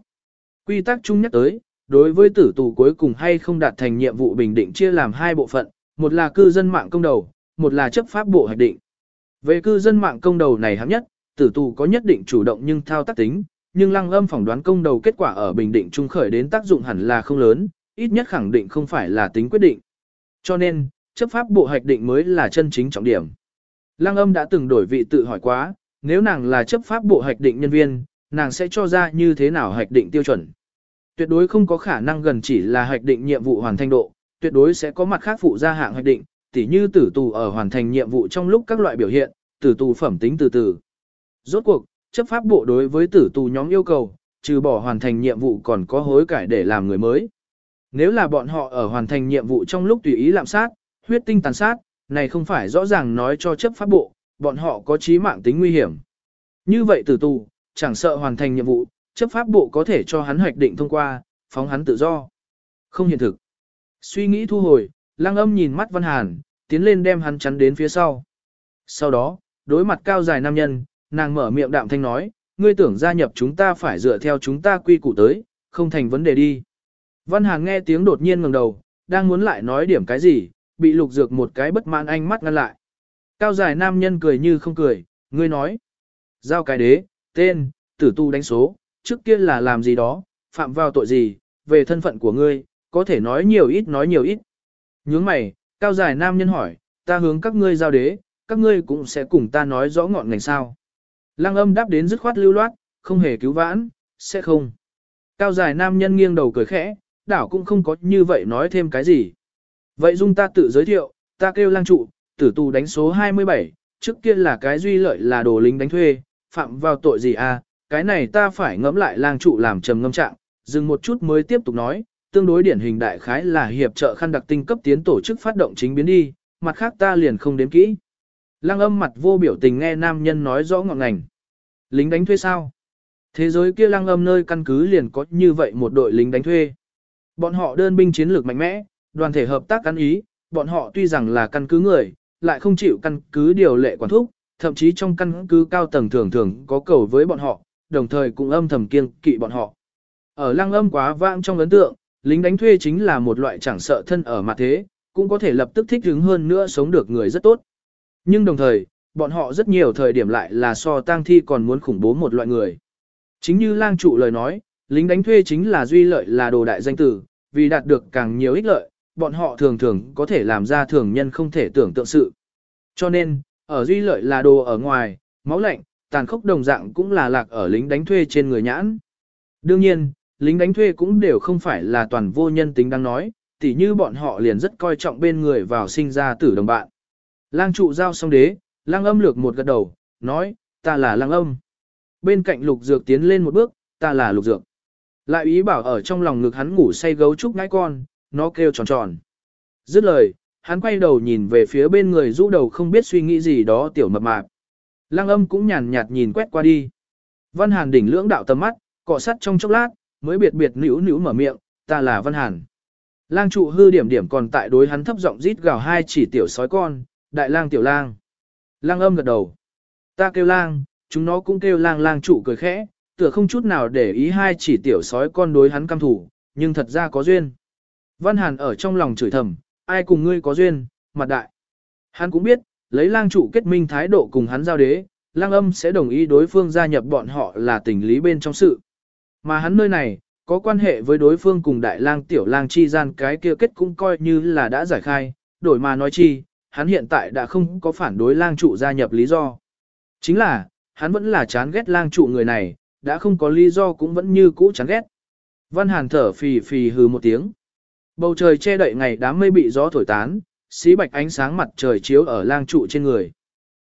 [SPEAKER 1] Quy tắc chung nhắc tới, đối với tử tù cuối cùng hay không đạt thành nhiệm vụ bình định chia làm hai bộ phận, một là cư dân mạng công đầu, một là chấp pháp bộ hoạch định. Về cư dân mạng công đầu này hấp nhất, tử tù có nhất định chủ động nhưng thao tác tính, nhưng lăng âm phỏng đoán công đầu kết quả ở bình định trung khởi đến tác dụng hẳn là không lớn, ít nhất khẳng định không phải là tính quyết định. Cho nên, chấp pháp bộ hoạch định mới là chân chính trọng điểm. Lăng âm đã từng đổi vị tự hỏi quá, nếu nàng là chấp pháp bộ hoạch định nhân viên, nàng sẽ cho ra như thế nào hoạch định tiêu chuẩn. Tuyệt đối không có khả năng gần chỉ là hoạch định nhiệm vụ hoàn thành độ, tuyệt đối sẽ có mặt khác phụ gia hạng hoạch định, tỉ như tử tù ở hoàn thành nhiệm vụ trong lúc các loại biểu hiện, tử tù phẩm tính từ từ. Rốt cuộc, chấp pháp bộ đối với tử tù nhóm yêu cầu, trừ bỏ hoàn thành nhiệm vụ còn có hối cải để làm người mới. Nếu là bọn họ ở hoàn thành nhiệm vụ trong lúc tùy ý lạm sát, huyết tinh tàn sát, này không phải rõ ràng nói cho chấp pháp bộ, bọn họ có chí mạng tính nguy hiểm. Như vậy tử tù, chẳng sợ hoàn thành nhiệm vụ, chấp pháp bộ có thể cho hắn hoạch định thông qua, phóng hắn tự do. Không hiện thực. Suy nghĩ thu hồi, lăng âm nhìn mắt Văn Hàn, tiến lên đem hắn chắn đến phía sau. Sau đó, đối mặt cao dài nam nhân, nàng mở miệng đạm thanh nói, ngươi tưởng gia nhập chúng ta phải dựa theo chúng ta quy củ tới, không thành vấn đề đi. Văn Hàng nghe tiếng đột nhiên ngẩng đầu, đang muốn lại nói điểm cái gì, bị lục dược một cái bất mãn ánh mắt ngăn lại. Cao dài nam nhân cười như không cười, ngươi nói. Giao cái đế, tên, tử tu đánh số, trước kia là làm gì đó, phạm vào tội gì, về thân phận của ngươi, có thể nói nhiều ít nói nhiều ít. Nhướng mày, cao dài nam nhân hỏi, ta hướng các ngươi giao đế, các ngươi cũng sẽ cùng ta nói rõ ngọn ngành sao. Lăng âm đáp đến dứt khoát lưu loát, không hề cứu vãn, sẽ không. Cao dài nam nhân nghiêng đầu cười khẽ, đảo cũng không có như vậy nói thêm cái gì. Vậy dung ta tự giới thiệu, ta kêu lang trụ, tử tù đánh số 27, trước kia là cái duy lợi là đồ lính đánh thuê, phạm vào tội gì à, cái này ta phải ngẫm lại lang trụ làm trầm ngâm trạng, dừng một chút mới tiếp tục nói, tương đối điển hình đại khái là hiệp trợ khăn đặc tinh cấp tiến tổ chức phát động chính biến đi, mặt khác ta liền không đếm kỹ. Lăng âm mặt vô biểu tình nghe nam nhân nói rõ ngọn ngành. Lính đánh thuê sao? Thế giới kia lăng âm nơi căn cứ liền có như vậy một đội lính đánh thuê. Bọn họ đơn binh chiến lược mạnh mẽ, đoàn thể hợp tác căn ý, bọn họ tuy rằng là căn cứ người, lại không chịu căn cứ điều lệ quản thúc, thậm chí trong căn cứ cao tầng thường thường có cầu với bọn họ, đồng thời cũng âm thầm kiêng kỵ bọn họ. Ở lăng âm quá vãng trong ấn tượng, lính đánh thuê chính là một loại chẳng sợ thân ở mặt thế, cũng có thể lập tức thích ứng hơn nữa sống được người rất tốt. Nhưng đồng thời, bọn họ rất nhiều thời điểm lại là so tang thi còn muốn khủng bố một loại người. Chính như lang trụ lời nói, lính đánh thuê chính là duy lợi là đồ đại danh tử, vì đạt được càng nhiều ích lợi, bọn họ thường thường có thể làm ra thường nhân không thể tưởng tượng sự. Cho nên, ở duy lợi là đồ ở ngoài, máu lạnh, tàn khốc đồng dạng cũng là lạc ở lính đánh thuê trên người nhãn. Đương nhiên, lính đánh thuê cũng đều không phải là toàn vô nhân tính đang nói, tỉ như bọn họ liền rất coi trọng bên người vào sinh ra tử đồng bạn. Lang trụ giao xong đế, lang âm lược một gật đầu, nói, ta là lang âm. Bên cạnh lục dược tiến lên một bước, ta là lục dược. Lại ý bảo ở trong lòng ngực hắn ngủ say gấu trúc ngãi con, nó kêu tròn tròn. Dứt lời, hắn quay đầu nhìn về phía bên người rũ đầu không biết suy nghĩ gì đó tiểu mập mạp. Lăng âm cũng nhàn nhạt nhìn quét qua đi. Văn Hàn đỉnh lưỡng đạo tầm mắt, cọ sắt trong chốc lát, mới biệt biệt nữu nữu mở miệng, ta là Văn Hàn. Lang trụ hư điểm điểm còn tại đối hắn thấp giọng rít gào hai chỉ tiểu sói con, đại lang tiểu lang. Lang âm gật đầu. Ta kêu lang, chúng nó cũng kêu lang lang trụ cười khẽ, tựa không chút nào để ý hai chỉ tiểu sói con đối hắn căm thủ, nhưng thật ra có duyên. Văn Hàn ở trong lòng chửi thầm, ai cùng ngươi có duyên, mặt đại. Hắn cũng biết, lấy lang trụ kết minh thái độ cùng hắn giao đế, lang âm sẽ đồng ý đối phương gia nhập bọn họ là tình lý bên trong sự. Mà hắn nơi này, có quan hệ với đối phương cùng đại lang tiểu lang chi gian cái kia kết cũng coi như là đã giải khai, đổi mà nói chi, hắn hiện tại đã không có phản đối lang trụ gia nhập lý do. Chính là, hắn vẫn là chán ghét lang trụ người này, đã không có lý do cũng vẫn như cũ chán ghét. Văn Hàn thở phì phì hừ một tiếng. Bầu trời che đậy ngày đám mây bị gió thổi tán, xí bạch ánh sáng mặt trời chiếu ở lang trụ trên người.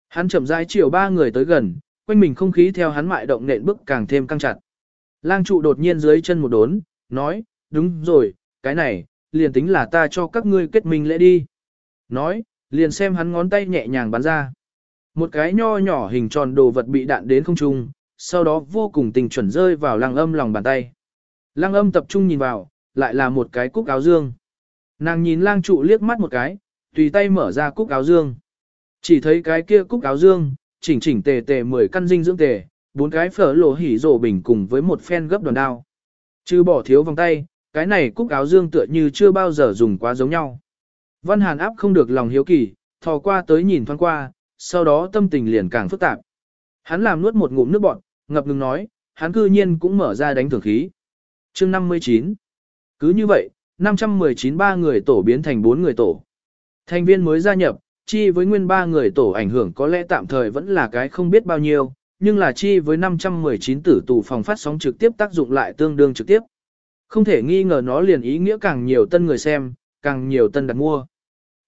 [SPEAKER 1] Hắn chậm rãi chiều ba người tới gần, quanh mình không khí theo hắn mại động nện bước càng thêm căng chặt. Lang trụ đột nhiên dưới chân một đốn, nói, đúng rồi, cái này, liền tính là ta cho các ngươi kết minh lễ đi. Nói, liền xem hắn ngón tay nhẹ nhàng bắn ra. Một cái nho nhỏ hình tròn đồ vật bị đạn đến không trung, sau đó vô cùng tình chuẩn rơi vào lăng âm lòng bàn tay. Lăng âm tập trung nhìn vào, lại là một cái cúc áo dương. Nàng nhìn lang trụ liếc mắt một cái, tùy tay mở ra cúc áo dương. Chỉ thấy cái kia cúc áo dương, chỉnh chỉnh tề tề 10 căn dinh dưỡng tề, bốn cái phở lộ hỉ rổ bình cùng với một phen gấp đòn đao. Chứ bỏ thiếu vòng tay, cái này cúc áo dương tựa như chưa bao giờ dùng quá giống nhau. Văn Hàn áp không được lòng hiếu kỳ, thò qua tới nhìn thoáng qua, sau đó tâm tình liền càng phức tạp. Hắn làm nuốt một ngụm nước bọt, ngập ngừng nói, hắn cư nhiên cũng mở ra đánh thưởng khí. chương 59 Cứ như vậy, 519 ba người tổ biến thành bốn người tổ. Thành viên mới gia nhập, chi với nguyên ba người tổ ảnh hưởng có lẽ tạm thời vẫn là cái không biết bao nhiêu, nhưng là chi với 519 tử tù phòng phát sóng trực tiếp tác dụng lại tương đương trực tiếp. Không thể nghi ngờ nó liền ý nghĩa càng nhiều tân người xem, càng nhiều tân đặt mua.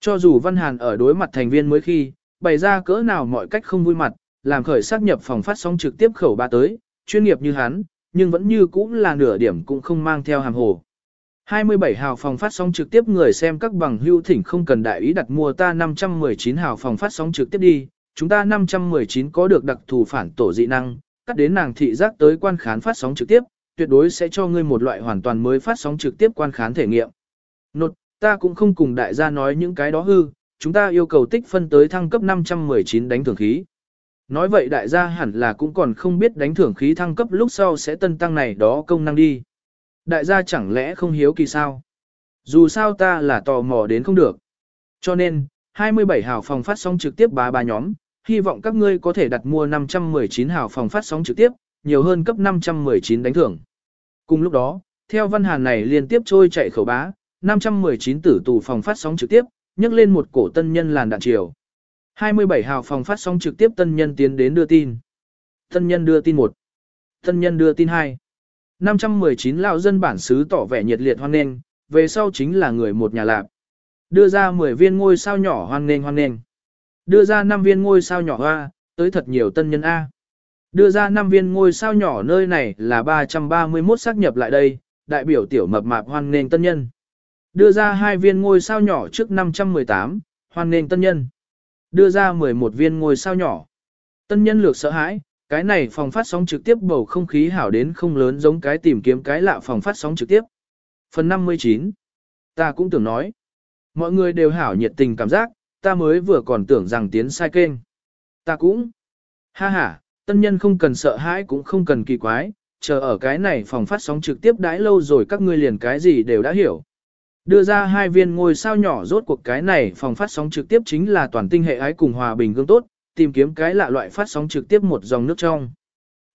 [SPEAKER 1] Cho dù Văn Hàn ở đối mặt thành viên mới khi, bày ra cỡ nào mọi cách không vui mặt, làm khởi xác nhập phòng phát sóng trực tiếp khẩu ba tới, chuyên nghiệp như hắn, nhưng vẫn như cũng là nửa điểm cũng không mang theo hàm hồ. 27 hào phòng phát sóng trực tiếp người xem các bằng hưu thỉnh không cần đại ý đặt mua ta 519 hào phòng phát sóng trực tiếp đi, chúng ta 519 có được đặc thù phản tổ dị năng, cắt đến nàng thị giác tới quan khán phát sóng trực tiếp, tuyệt đối sẽ cho ngươi một loại hoàn toàn mới phát sóng trực tiếp quan khán thể nghiệm. Nột, ta cũng không cùng đại gia nói những cái đó hư, chúng ta yêu cầu tích phân tới thăng cấp 519 đánh thưởng khí. Nói vậy đại gia hẳn là cũng còn không biết đánh thưởng khí thăng cấp lúc sau sẽ tân tăng này đó công năng đi. Đại gia chẳng lẽ không hiếu kỳ sao? Dù sao ta là tò mò đến không được. Cho nên, 27 hào phòng phát sóng trực tiếp ba ba nhóm, hy vọng các ngươi có thể đặt mua 519 hào phòng phát sóng trực tiếp, nhiều hơn cấp 519 đánh thưởng. Cùng lúc đó, theo văn hàn này liên tiếp trôi chạy khẩu bá, 519 tử tù phòng phát sóng trực tiếp, nhấc lên một cổ tân nhân làn đạn chiều. 27 hào phòng phát sóng trực tiếp tân nhân tiến đến đưa tin. Tân nhân đưa tin 1. Tân nhân đưa tin 2. 519 lão dân bản xứ tỏ vẻ nhiệt liệt hoan nghênh, về sau chính là người một nhà lạp. Đưa ra 10 viên ngôi sao nhỏ hoan nghênh hoan nghênh. Đưa ra 5 viên ngôi sao nhỏ hoa, tới thật nhiều tân nhân A. Đưa ra 5 viên ngôi sao nhỏ nơi này là 331 xác nhập lại đây, đại biểu tiểu mập mạp hoan nghênh tân nhân. Đưa ra hai viên ngôi sao nhỏ trước 518, hoàn nền tân nhân. Đưa ra 11 viên ngôi sao nhỏ. Tân nhân lược sợ hãi, cái này phòng phát sóng trực tiếp bầu không khí hảo đến không lớn giống cái tìm kiếm cái lạ phòng phát sóng trực tiếp. Phần 59. Ta cũng tưởng nói. Mọi người đều hảo nhiệt tình cảm giác, ta mới vừa còn tưởng rằng tiến sai kênh. Ta cũng. Ha ha, Tân nhân không cần sợ hãi cũng không cần kỳ quái, chờ ở cái này phòng phát sóng trực tiếp đãi lâu rồi các ngươi liền cái gì đều đã hiểu. Đưa ra hai viên ngôi sao nhỏ rốt cuộc cái này phòng phát sóng trực tiếp chính là toàn tinh hệ ái cùng hòa bình gương tốt, tìm kiếm cái lạ loại phát sóng trực tiếp một dòng nước trong.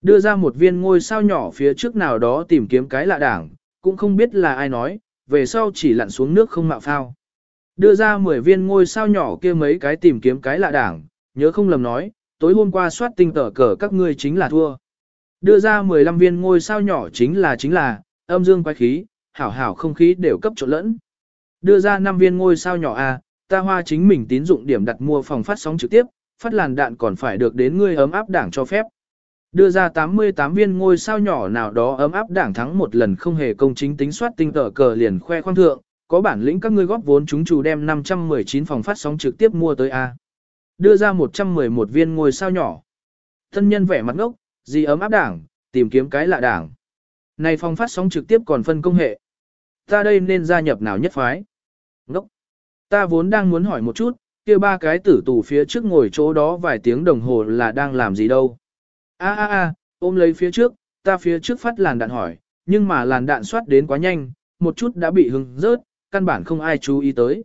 [SPEAKER 1] Đưa ra một viên ngôi sao nhỏ phía trước nào đó tìm kiếm cái lạ đảng, cũng không biết là ai nói, về sau chỉ lặn xuống nước không mạo phao. Đưa ra 10 viên ngôi sao nhỏ kia mấy cái tìm kiếm cái lạ đảng, nhớ không lầm nói, tối hôm qua soát tinh tở cờ các ngươi chính là thua. Đưa ra 15 viên ngôi sao nhỏ chính là chính là, âm dương quái khí, hảo hảo không khí đều cấp trộn lẫn. Đưa ra 5 viên ngôi sao nhỏ A, ta hoa chính mình tín dụng điểm đặt mua phòng phát sóng trực tiếp, phát làn đạn còn phải được đến ngươi ấm áp đảng cho phép. Đưa ra 88 viên ngôi sao nhỏ nào đó ấm áp đảng thắng một lần không hề công chính tính soát tinh tờ cờ liền khoe khoang thượng, có bản lĩnh các ngươi góp vốn chúng chủ đem 519 phòng phát sóng trực tiếp mua tới A. Đưa ra 111 viên ngôi sao nhỏ. Thân nhân vẻ mặt ngốc, gì ấm áp đảng, tìm kiếm cái lạ đảng. Này phòng phát sóng trực tiếp còn phân công hệ. Ta đây nên gia nhập nào nhất phái? Ngốc. Ta vốn đang muốn hỏi một chút, kia ba cái tử tù phía trước ngồi chỗ đó vài tiếng đồng hồ là đang làm gì đâu. A a a, ôm lấy phía trước, ta phía trước phát làn đạn hỏi, nhưng mà làn đạn soát đến quá nhanh, một chút đã bị hưng rớt, căn bản không ai chú ý tới.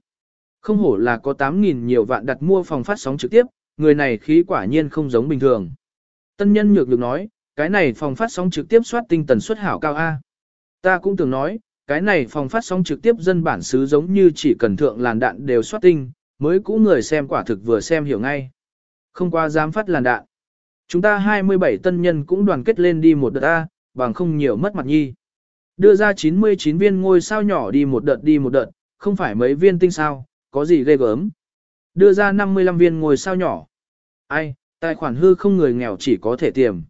[SPEAKER 1] Không hổ là có 8.000 nhiều vạn đặt mua phòng phát sóng trực tiếp, người này khí quả nhiên không giống bình thường. Tân nhân nhược được nói, cái này phòng phát sóng trực tiếp soát tinh tần suất hảo cao A. Ta cũng tưởng nói, cái này phòng phát sóng trực tiếp dân bản xứ giống như chỉ cần thượng làn đạn đều soát tinh, mới cũ người xem quả thực vừa xem hiểu ngay. Không qua dám phát làn đạn. Chúng ta 27 tân nhân cũng đoàn kết lên đi một đợt A, bằng không nhiều mất mặt nhi. Đưa ra 99 viên ngôi sao nhỏ đi một đợt đi một đợt, không phải mấy viên tinh sao, có gì ghê gớm. Đưa ra 55 viên ngôi sao nhỏ. Ai, tài khoản hư không người nghèo chỉ có thể tiềm.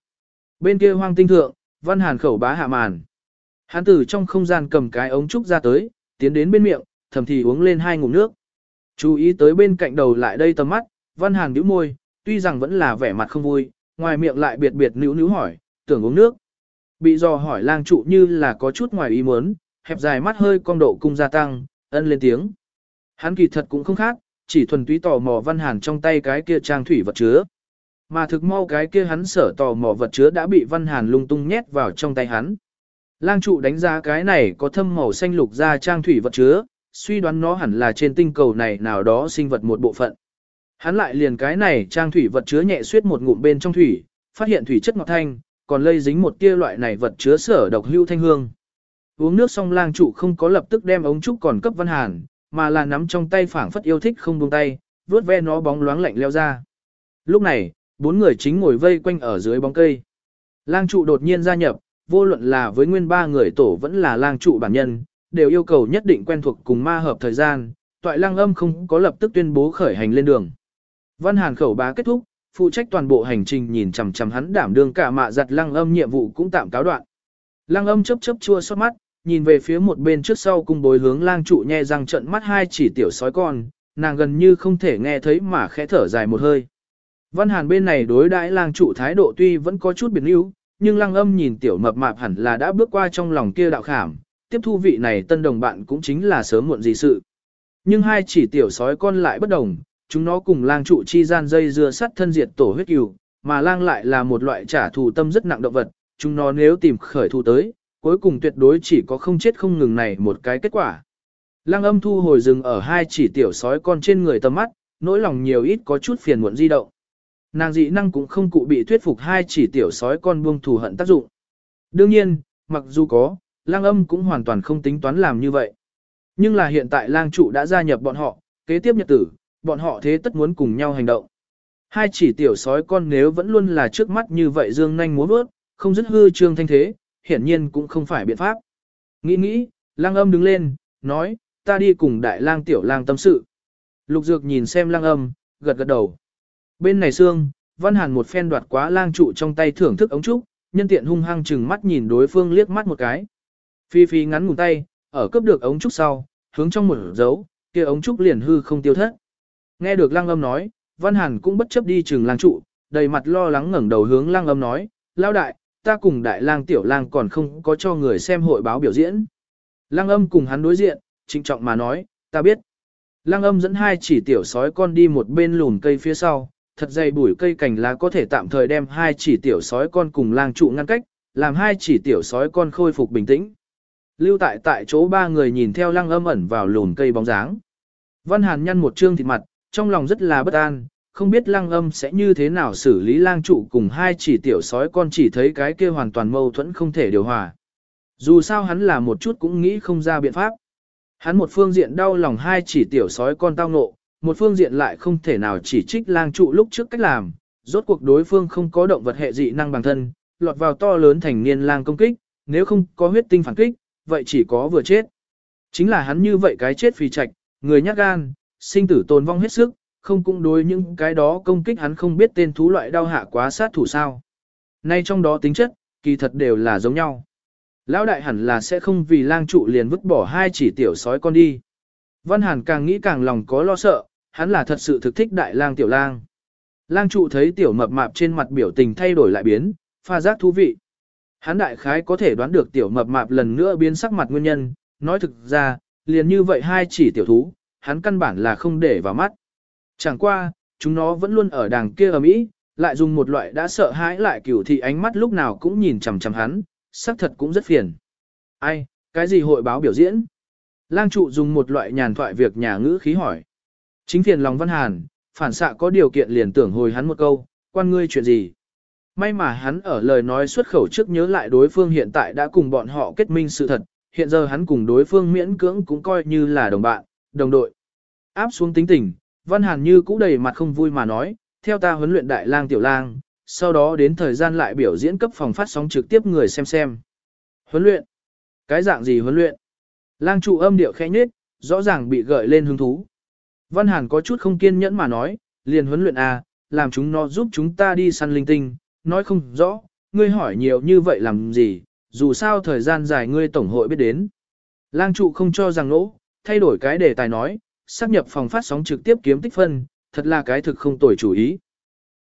[SPEAKER 1] Bên kia hoang tinh thượng, văn hàn khẩu bá hạ màn. Hắn từ trong không gian cầm cái ống trúc ra tới, tiến đến bên miệng, thầm thì uống lên hai ngụm nước. Chú ý tới bên cạnh đầu lại đây tầm mắt, văn hàng nhíu môi, tuy rằng vẫn là vẻ mặt không vui, ngoài miệng lại biệt biệt níu níu hỏi, tưởng uống nước. Bị dò hỏi lang trụ như là có chút ngoài ý muốn, hẹp dài mắt hơi cong độ cung gia tăng, ân lên tiếng. Hắn kỳ thật cũng không khác, chỉ thuần túy tò mò văn hàn trong tay cái kia trang thủy vật chứa. Mà thực mau cái kia hắn sở tò mò vật chứa đã bị văn hàn lung tung nhét vào trong tay hắn. Lang trụ đánh giá cái này có thâm màu xanh lục ra trang thủy vật chứa, suy đoán nó hẳn là trên tinh cầu này nào đó sinh vật một bộ phận. Hắn lại liền cái này trang thủy vật chứa nhẹ suyết một ngụm bên trong thủy, phát hiện thủy chất ngọt thanh, còn lây dính một tia loại này vật chứa sở độc hưu thanh hương. Uống nước xong lang trụ không có lập tức đem ống trúc còn cấp văn hàn, mà là nắm trong tay phảng phất yêu thích không buông tay, vuốt ve nó bóng loáng lạnh leo ra. Lúc này, bốn người chính ngồi vây quanh ở dưới bóng cây. Lang trụ đột nhiên gia nhập, vô luận là với nguyên ba người tổ vẫn là lang trụ bản nhân, đều yêu cầu nhất định quen thuộc cùng ma hợp thời gian, toại lang âm không có lập tức tuyên bố khởi hành lên đường. Văn Hàn khẩu bá kết thúc, phụ trách toàn bộ hành trình nhìn chằm chằm hắn đảm đương cả mạ giặt Lang âm nhiệm vụ cũng tạm cáo đoạn. Lang âm chớp chớp chua xót mắt, nhìn về phía một bên trước sau cùng bối hướng lang trụ nhe răng trận mắt hai chỉ tiểu sói con, nàng gần như không thể nghe thấy mà khẽ thở dài một hơi. Văn Hàn bên này đối đãi lang trụ thái độ tuy vẫn có chút biệt níu, nhưng lăng âm nhìn tiểu mập mạp hẳn là đã bước qua trong lòng kia đạo khảm, tiếp thu vị này tân đồng bạn cũng chính là sớm muộn gì sự. Nhưng hai chỉ tiểu sói con lại bất đồng, chúng nó cùng lang trụ chi gian dây dưa sắt thân diệt tổ huyết cừu, mà lang lại là một loại trả thù tâm rất nặng động vật, chúng nó nếu tìm khởi thù tới, cuối cùng tuyệt đối chỉ có không chết không ngừng này một cái kết quả. Lang âm thu hồi rừng ở hai chỉ tiểu sói con trên người tầm mắt, nỗi lòng nhiều ít có chút phiền muộn di động. Nàng dị năng cũng không cụ bị thuyết phục hai chỉ tiểu sói con buông thù hận tác dụng. Đương nhiên, mặc dù có, lang âm cũng hoàn toàn không tính toán làm như vậy. Nhưng là hiện tại lang trụ đã gia nhập bọn họ, kế tiếp nhật tử, bọn họ thế tất muốn cùng nhau hành động. Hai chỉ tiểu sói con nếu vẫn luôn là trước mắt như vậy dương nhanh múa bước, không dứt hư trương thanh thế, hiển nhiên cũng không phải biện pháp. Nghĩ nghĩ, lang âm đứng lên, nói, ta đi cùng đại lang tiểu lang tâm sự. Lục dược nhìn xem lang âm, gật gật đầu. Bên này xương, văn hàn một phen đoạt quá lang trụ trong tay thưởng thức ống trúc, nhân tiện hung hăng chừng mắt nhìn đối phương liếc mắt một cái. Phi phi ngắn ngùng tay, ở cướp được ống trúc sau, hướng trong một dấu, kia ống trúc liền hư không tiêu thất. Nghe được lang âm nói, văn hàn cũng bất chấp đi chừng lang trụ, đầy mặt lo lắng ngẩng đầu hướng lang âm nói, lao đại, ta cùng đại lang tiểu lang còn không có cho người xem hội báo biểu diễn. Lang âm cùng hắn đối diện, trịnh trọng mà nói, ta biết. Lang âm dẫn hai chỉ tiểu sói con đi một bên lùn cây phía sau, thật dày bụi cây cành lá có thể tạm thời đem hai chỉ tiểu sói con cùng lang trụ ngăn cách, làm hai chỉ tiểu sói con khôi phục bình tĩnh. Lưu tại tại chỗ ba người nhìn theo lăng âm ẩn vào lùn cây bóng dáng. Văn Hàn nhăn một trương thịt mặt, trong lòng rất là bất an, không biết lăng âm sẽ như thế nào xử lý lang trụ cùng hai chỉ tiểu sói con chỉ thấy cái kia hoàn toàn mâu thuẫn không thể điều hòa. Dù sao hắn là một chút cũng nghĩ không ra biện pháp. Hắn một phương diện đau lòng hai chỉ tiểu sói con tao ngộ, một phương diện lại không thể nào chỉ trích lang trụ lúc trước cách làm, rốt cuộc đối phương không có động vật hệ dị năng bằng thân, lọt vào to lớn thành niên lang công kích, nếu không có huyết tinh phản kích, vậy chỉ có vừa chết. Chính là hắn như vậy cái chết phì trạch, người nhát gan, sinh tử tồn vong hết sức, không cũng đối những cái đó công kích hắn không biết tên thú loại đau hạ quá sát thủ sao. Nay trong đó tính chất, kỳ thật đều là giống nhau. Lão đại hẳn là sẽ không vì lang trụ liền vứt bỏ hai chỉ tiểu sói con đi. Văn Hàn càng nghĩ càng lòng có lo sợ, hắn là thật sự thực thích đại lang tiểu lang. Lang trụ thấy tiểu mập mạp trên mặt biểu tình thay đổi lại biến, pha giác thú vị. Hắn đại khái có thể đoán được tiểu mập mạp lần nữa biến sắc mặt nguyên nhân, nói thực ra, liền như vậy hai chỉ tiểu thú, hắn căn bản là không để vào mắt. Chẳng qua, chúng nó vẫn luôn ở đàng kia ở mỹ, lại dùng một loại đã sợ hãi lại kiểu thị ánh mắt lúc nào cũng nhìn chằm chằm hắn, sắc thật cũng rất phiền. Ai, cái gì hội báo biểu diễn? Lang trụ dùng một loại nhàn thoại việc nhà ngữ khí hỏi. Chính phiền lòng văn hàn, phản xạ có điều kiện liền tưởng hồi hắn một câu, quan ngươi chuyện gì? May mà hắn ở lời nói xuất khẩu trước nhớ lại đối phương hiện tại đã cùng bọn họ kết minh sự thật, hiện giờ hắn cùng đối phương miễn cưỡng cũng coi như là đồng bạn, đồng đội. Áp xuống tính tình, Văn Hàn như cũ đầy mặt không vui mà nói, theo ta huấn luyện đại lang tiểu lang, sau đó đến thời gian lại biểu diễn cấp phòng phát sóng trực tiếp người xem xem. Huấn luyện? Cái dạng gì huấn luyện? Lang trụ âm điệu khẽ nhết, rõ ràng bị gợi lên hứng thú. Văn Hàn có chút không kiên nhẫn mà nói, liền huấn luyện à, làm chúng nó giúp chúng ta đi săn linh tinh, nói không rõ, ngươi hỏi nhiều như vậy làm gì, dù sao thời gian dài ngươi tổng hội biết đến. Lang trụ không cho rằng nỗ, thay đổi cái đề tài nói, xác nhập phòng phát sóng trực tiếp kiếm tích phân, thật là cái thực không tồi chủ ý.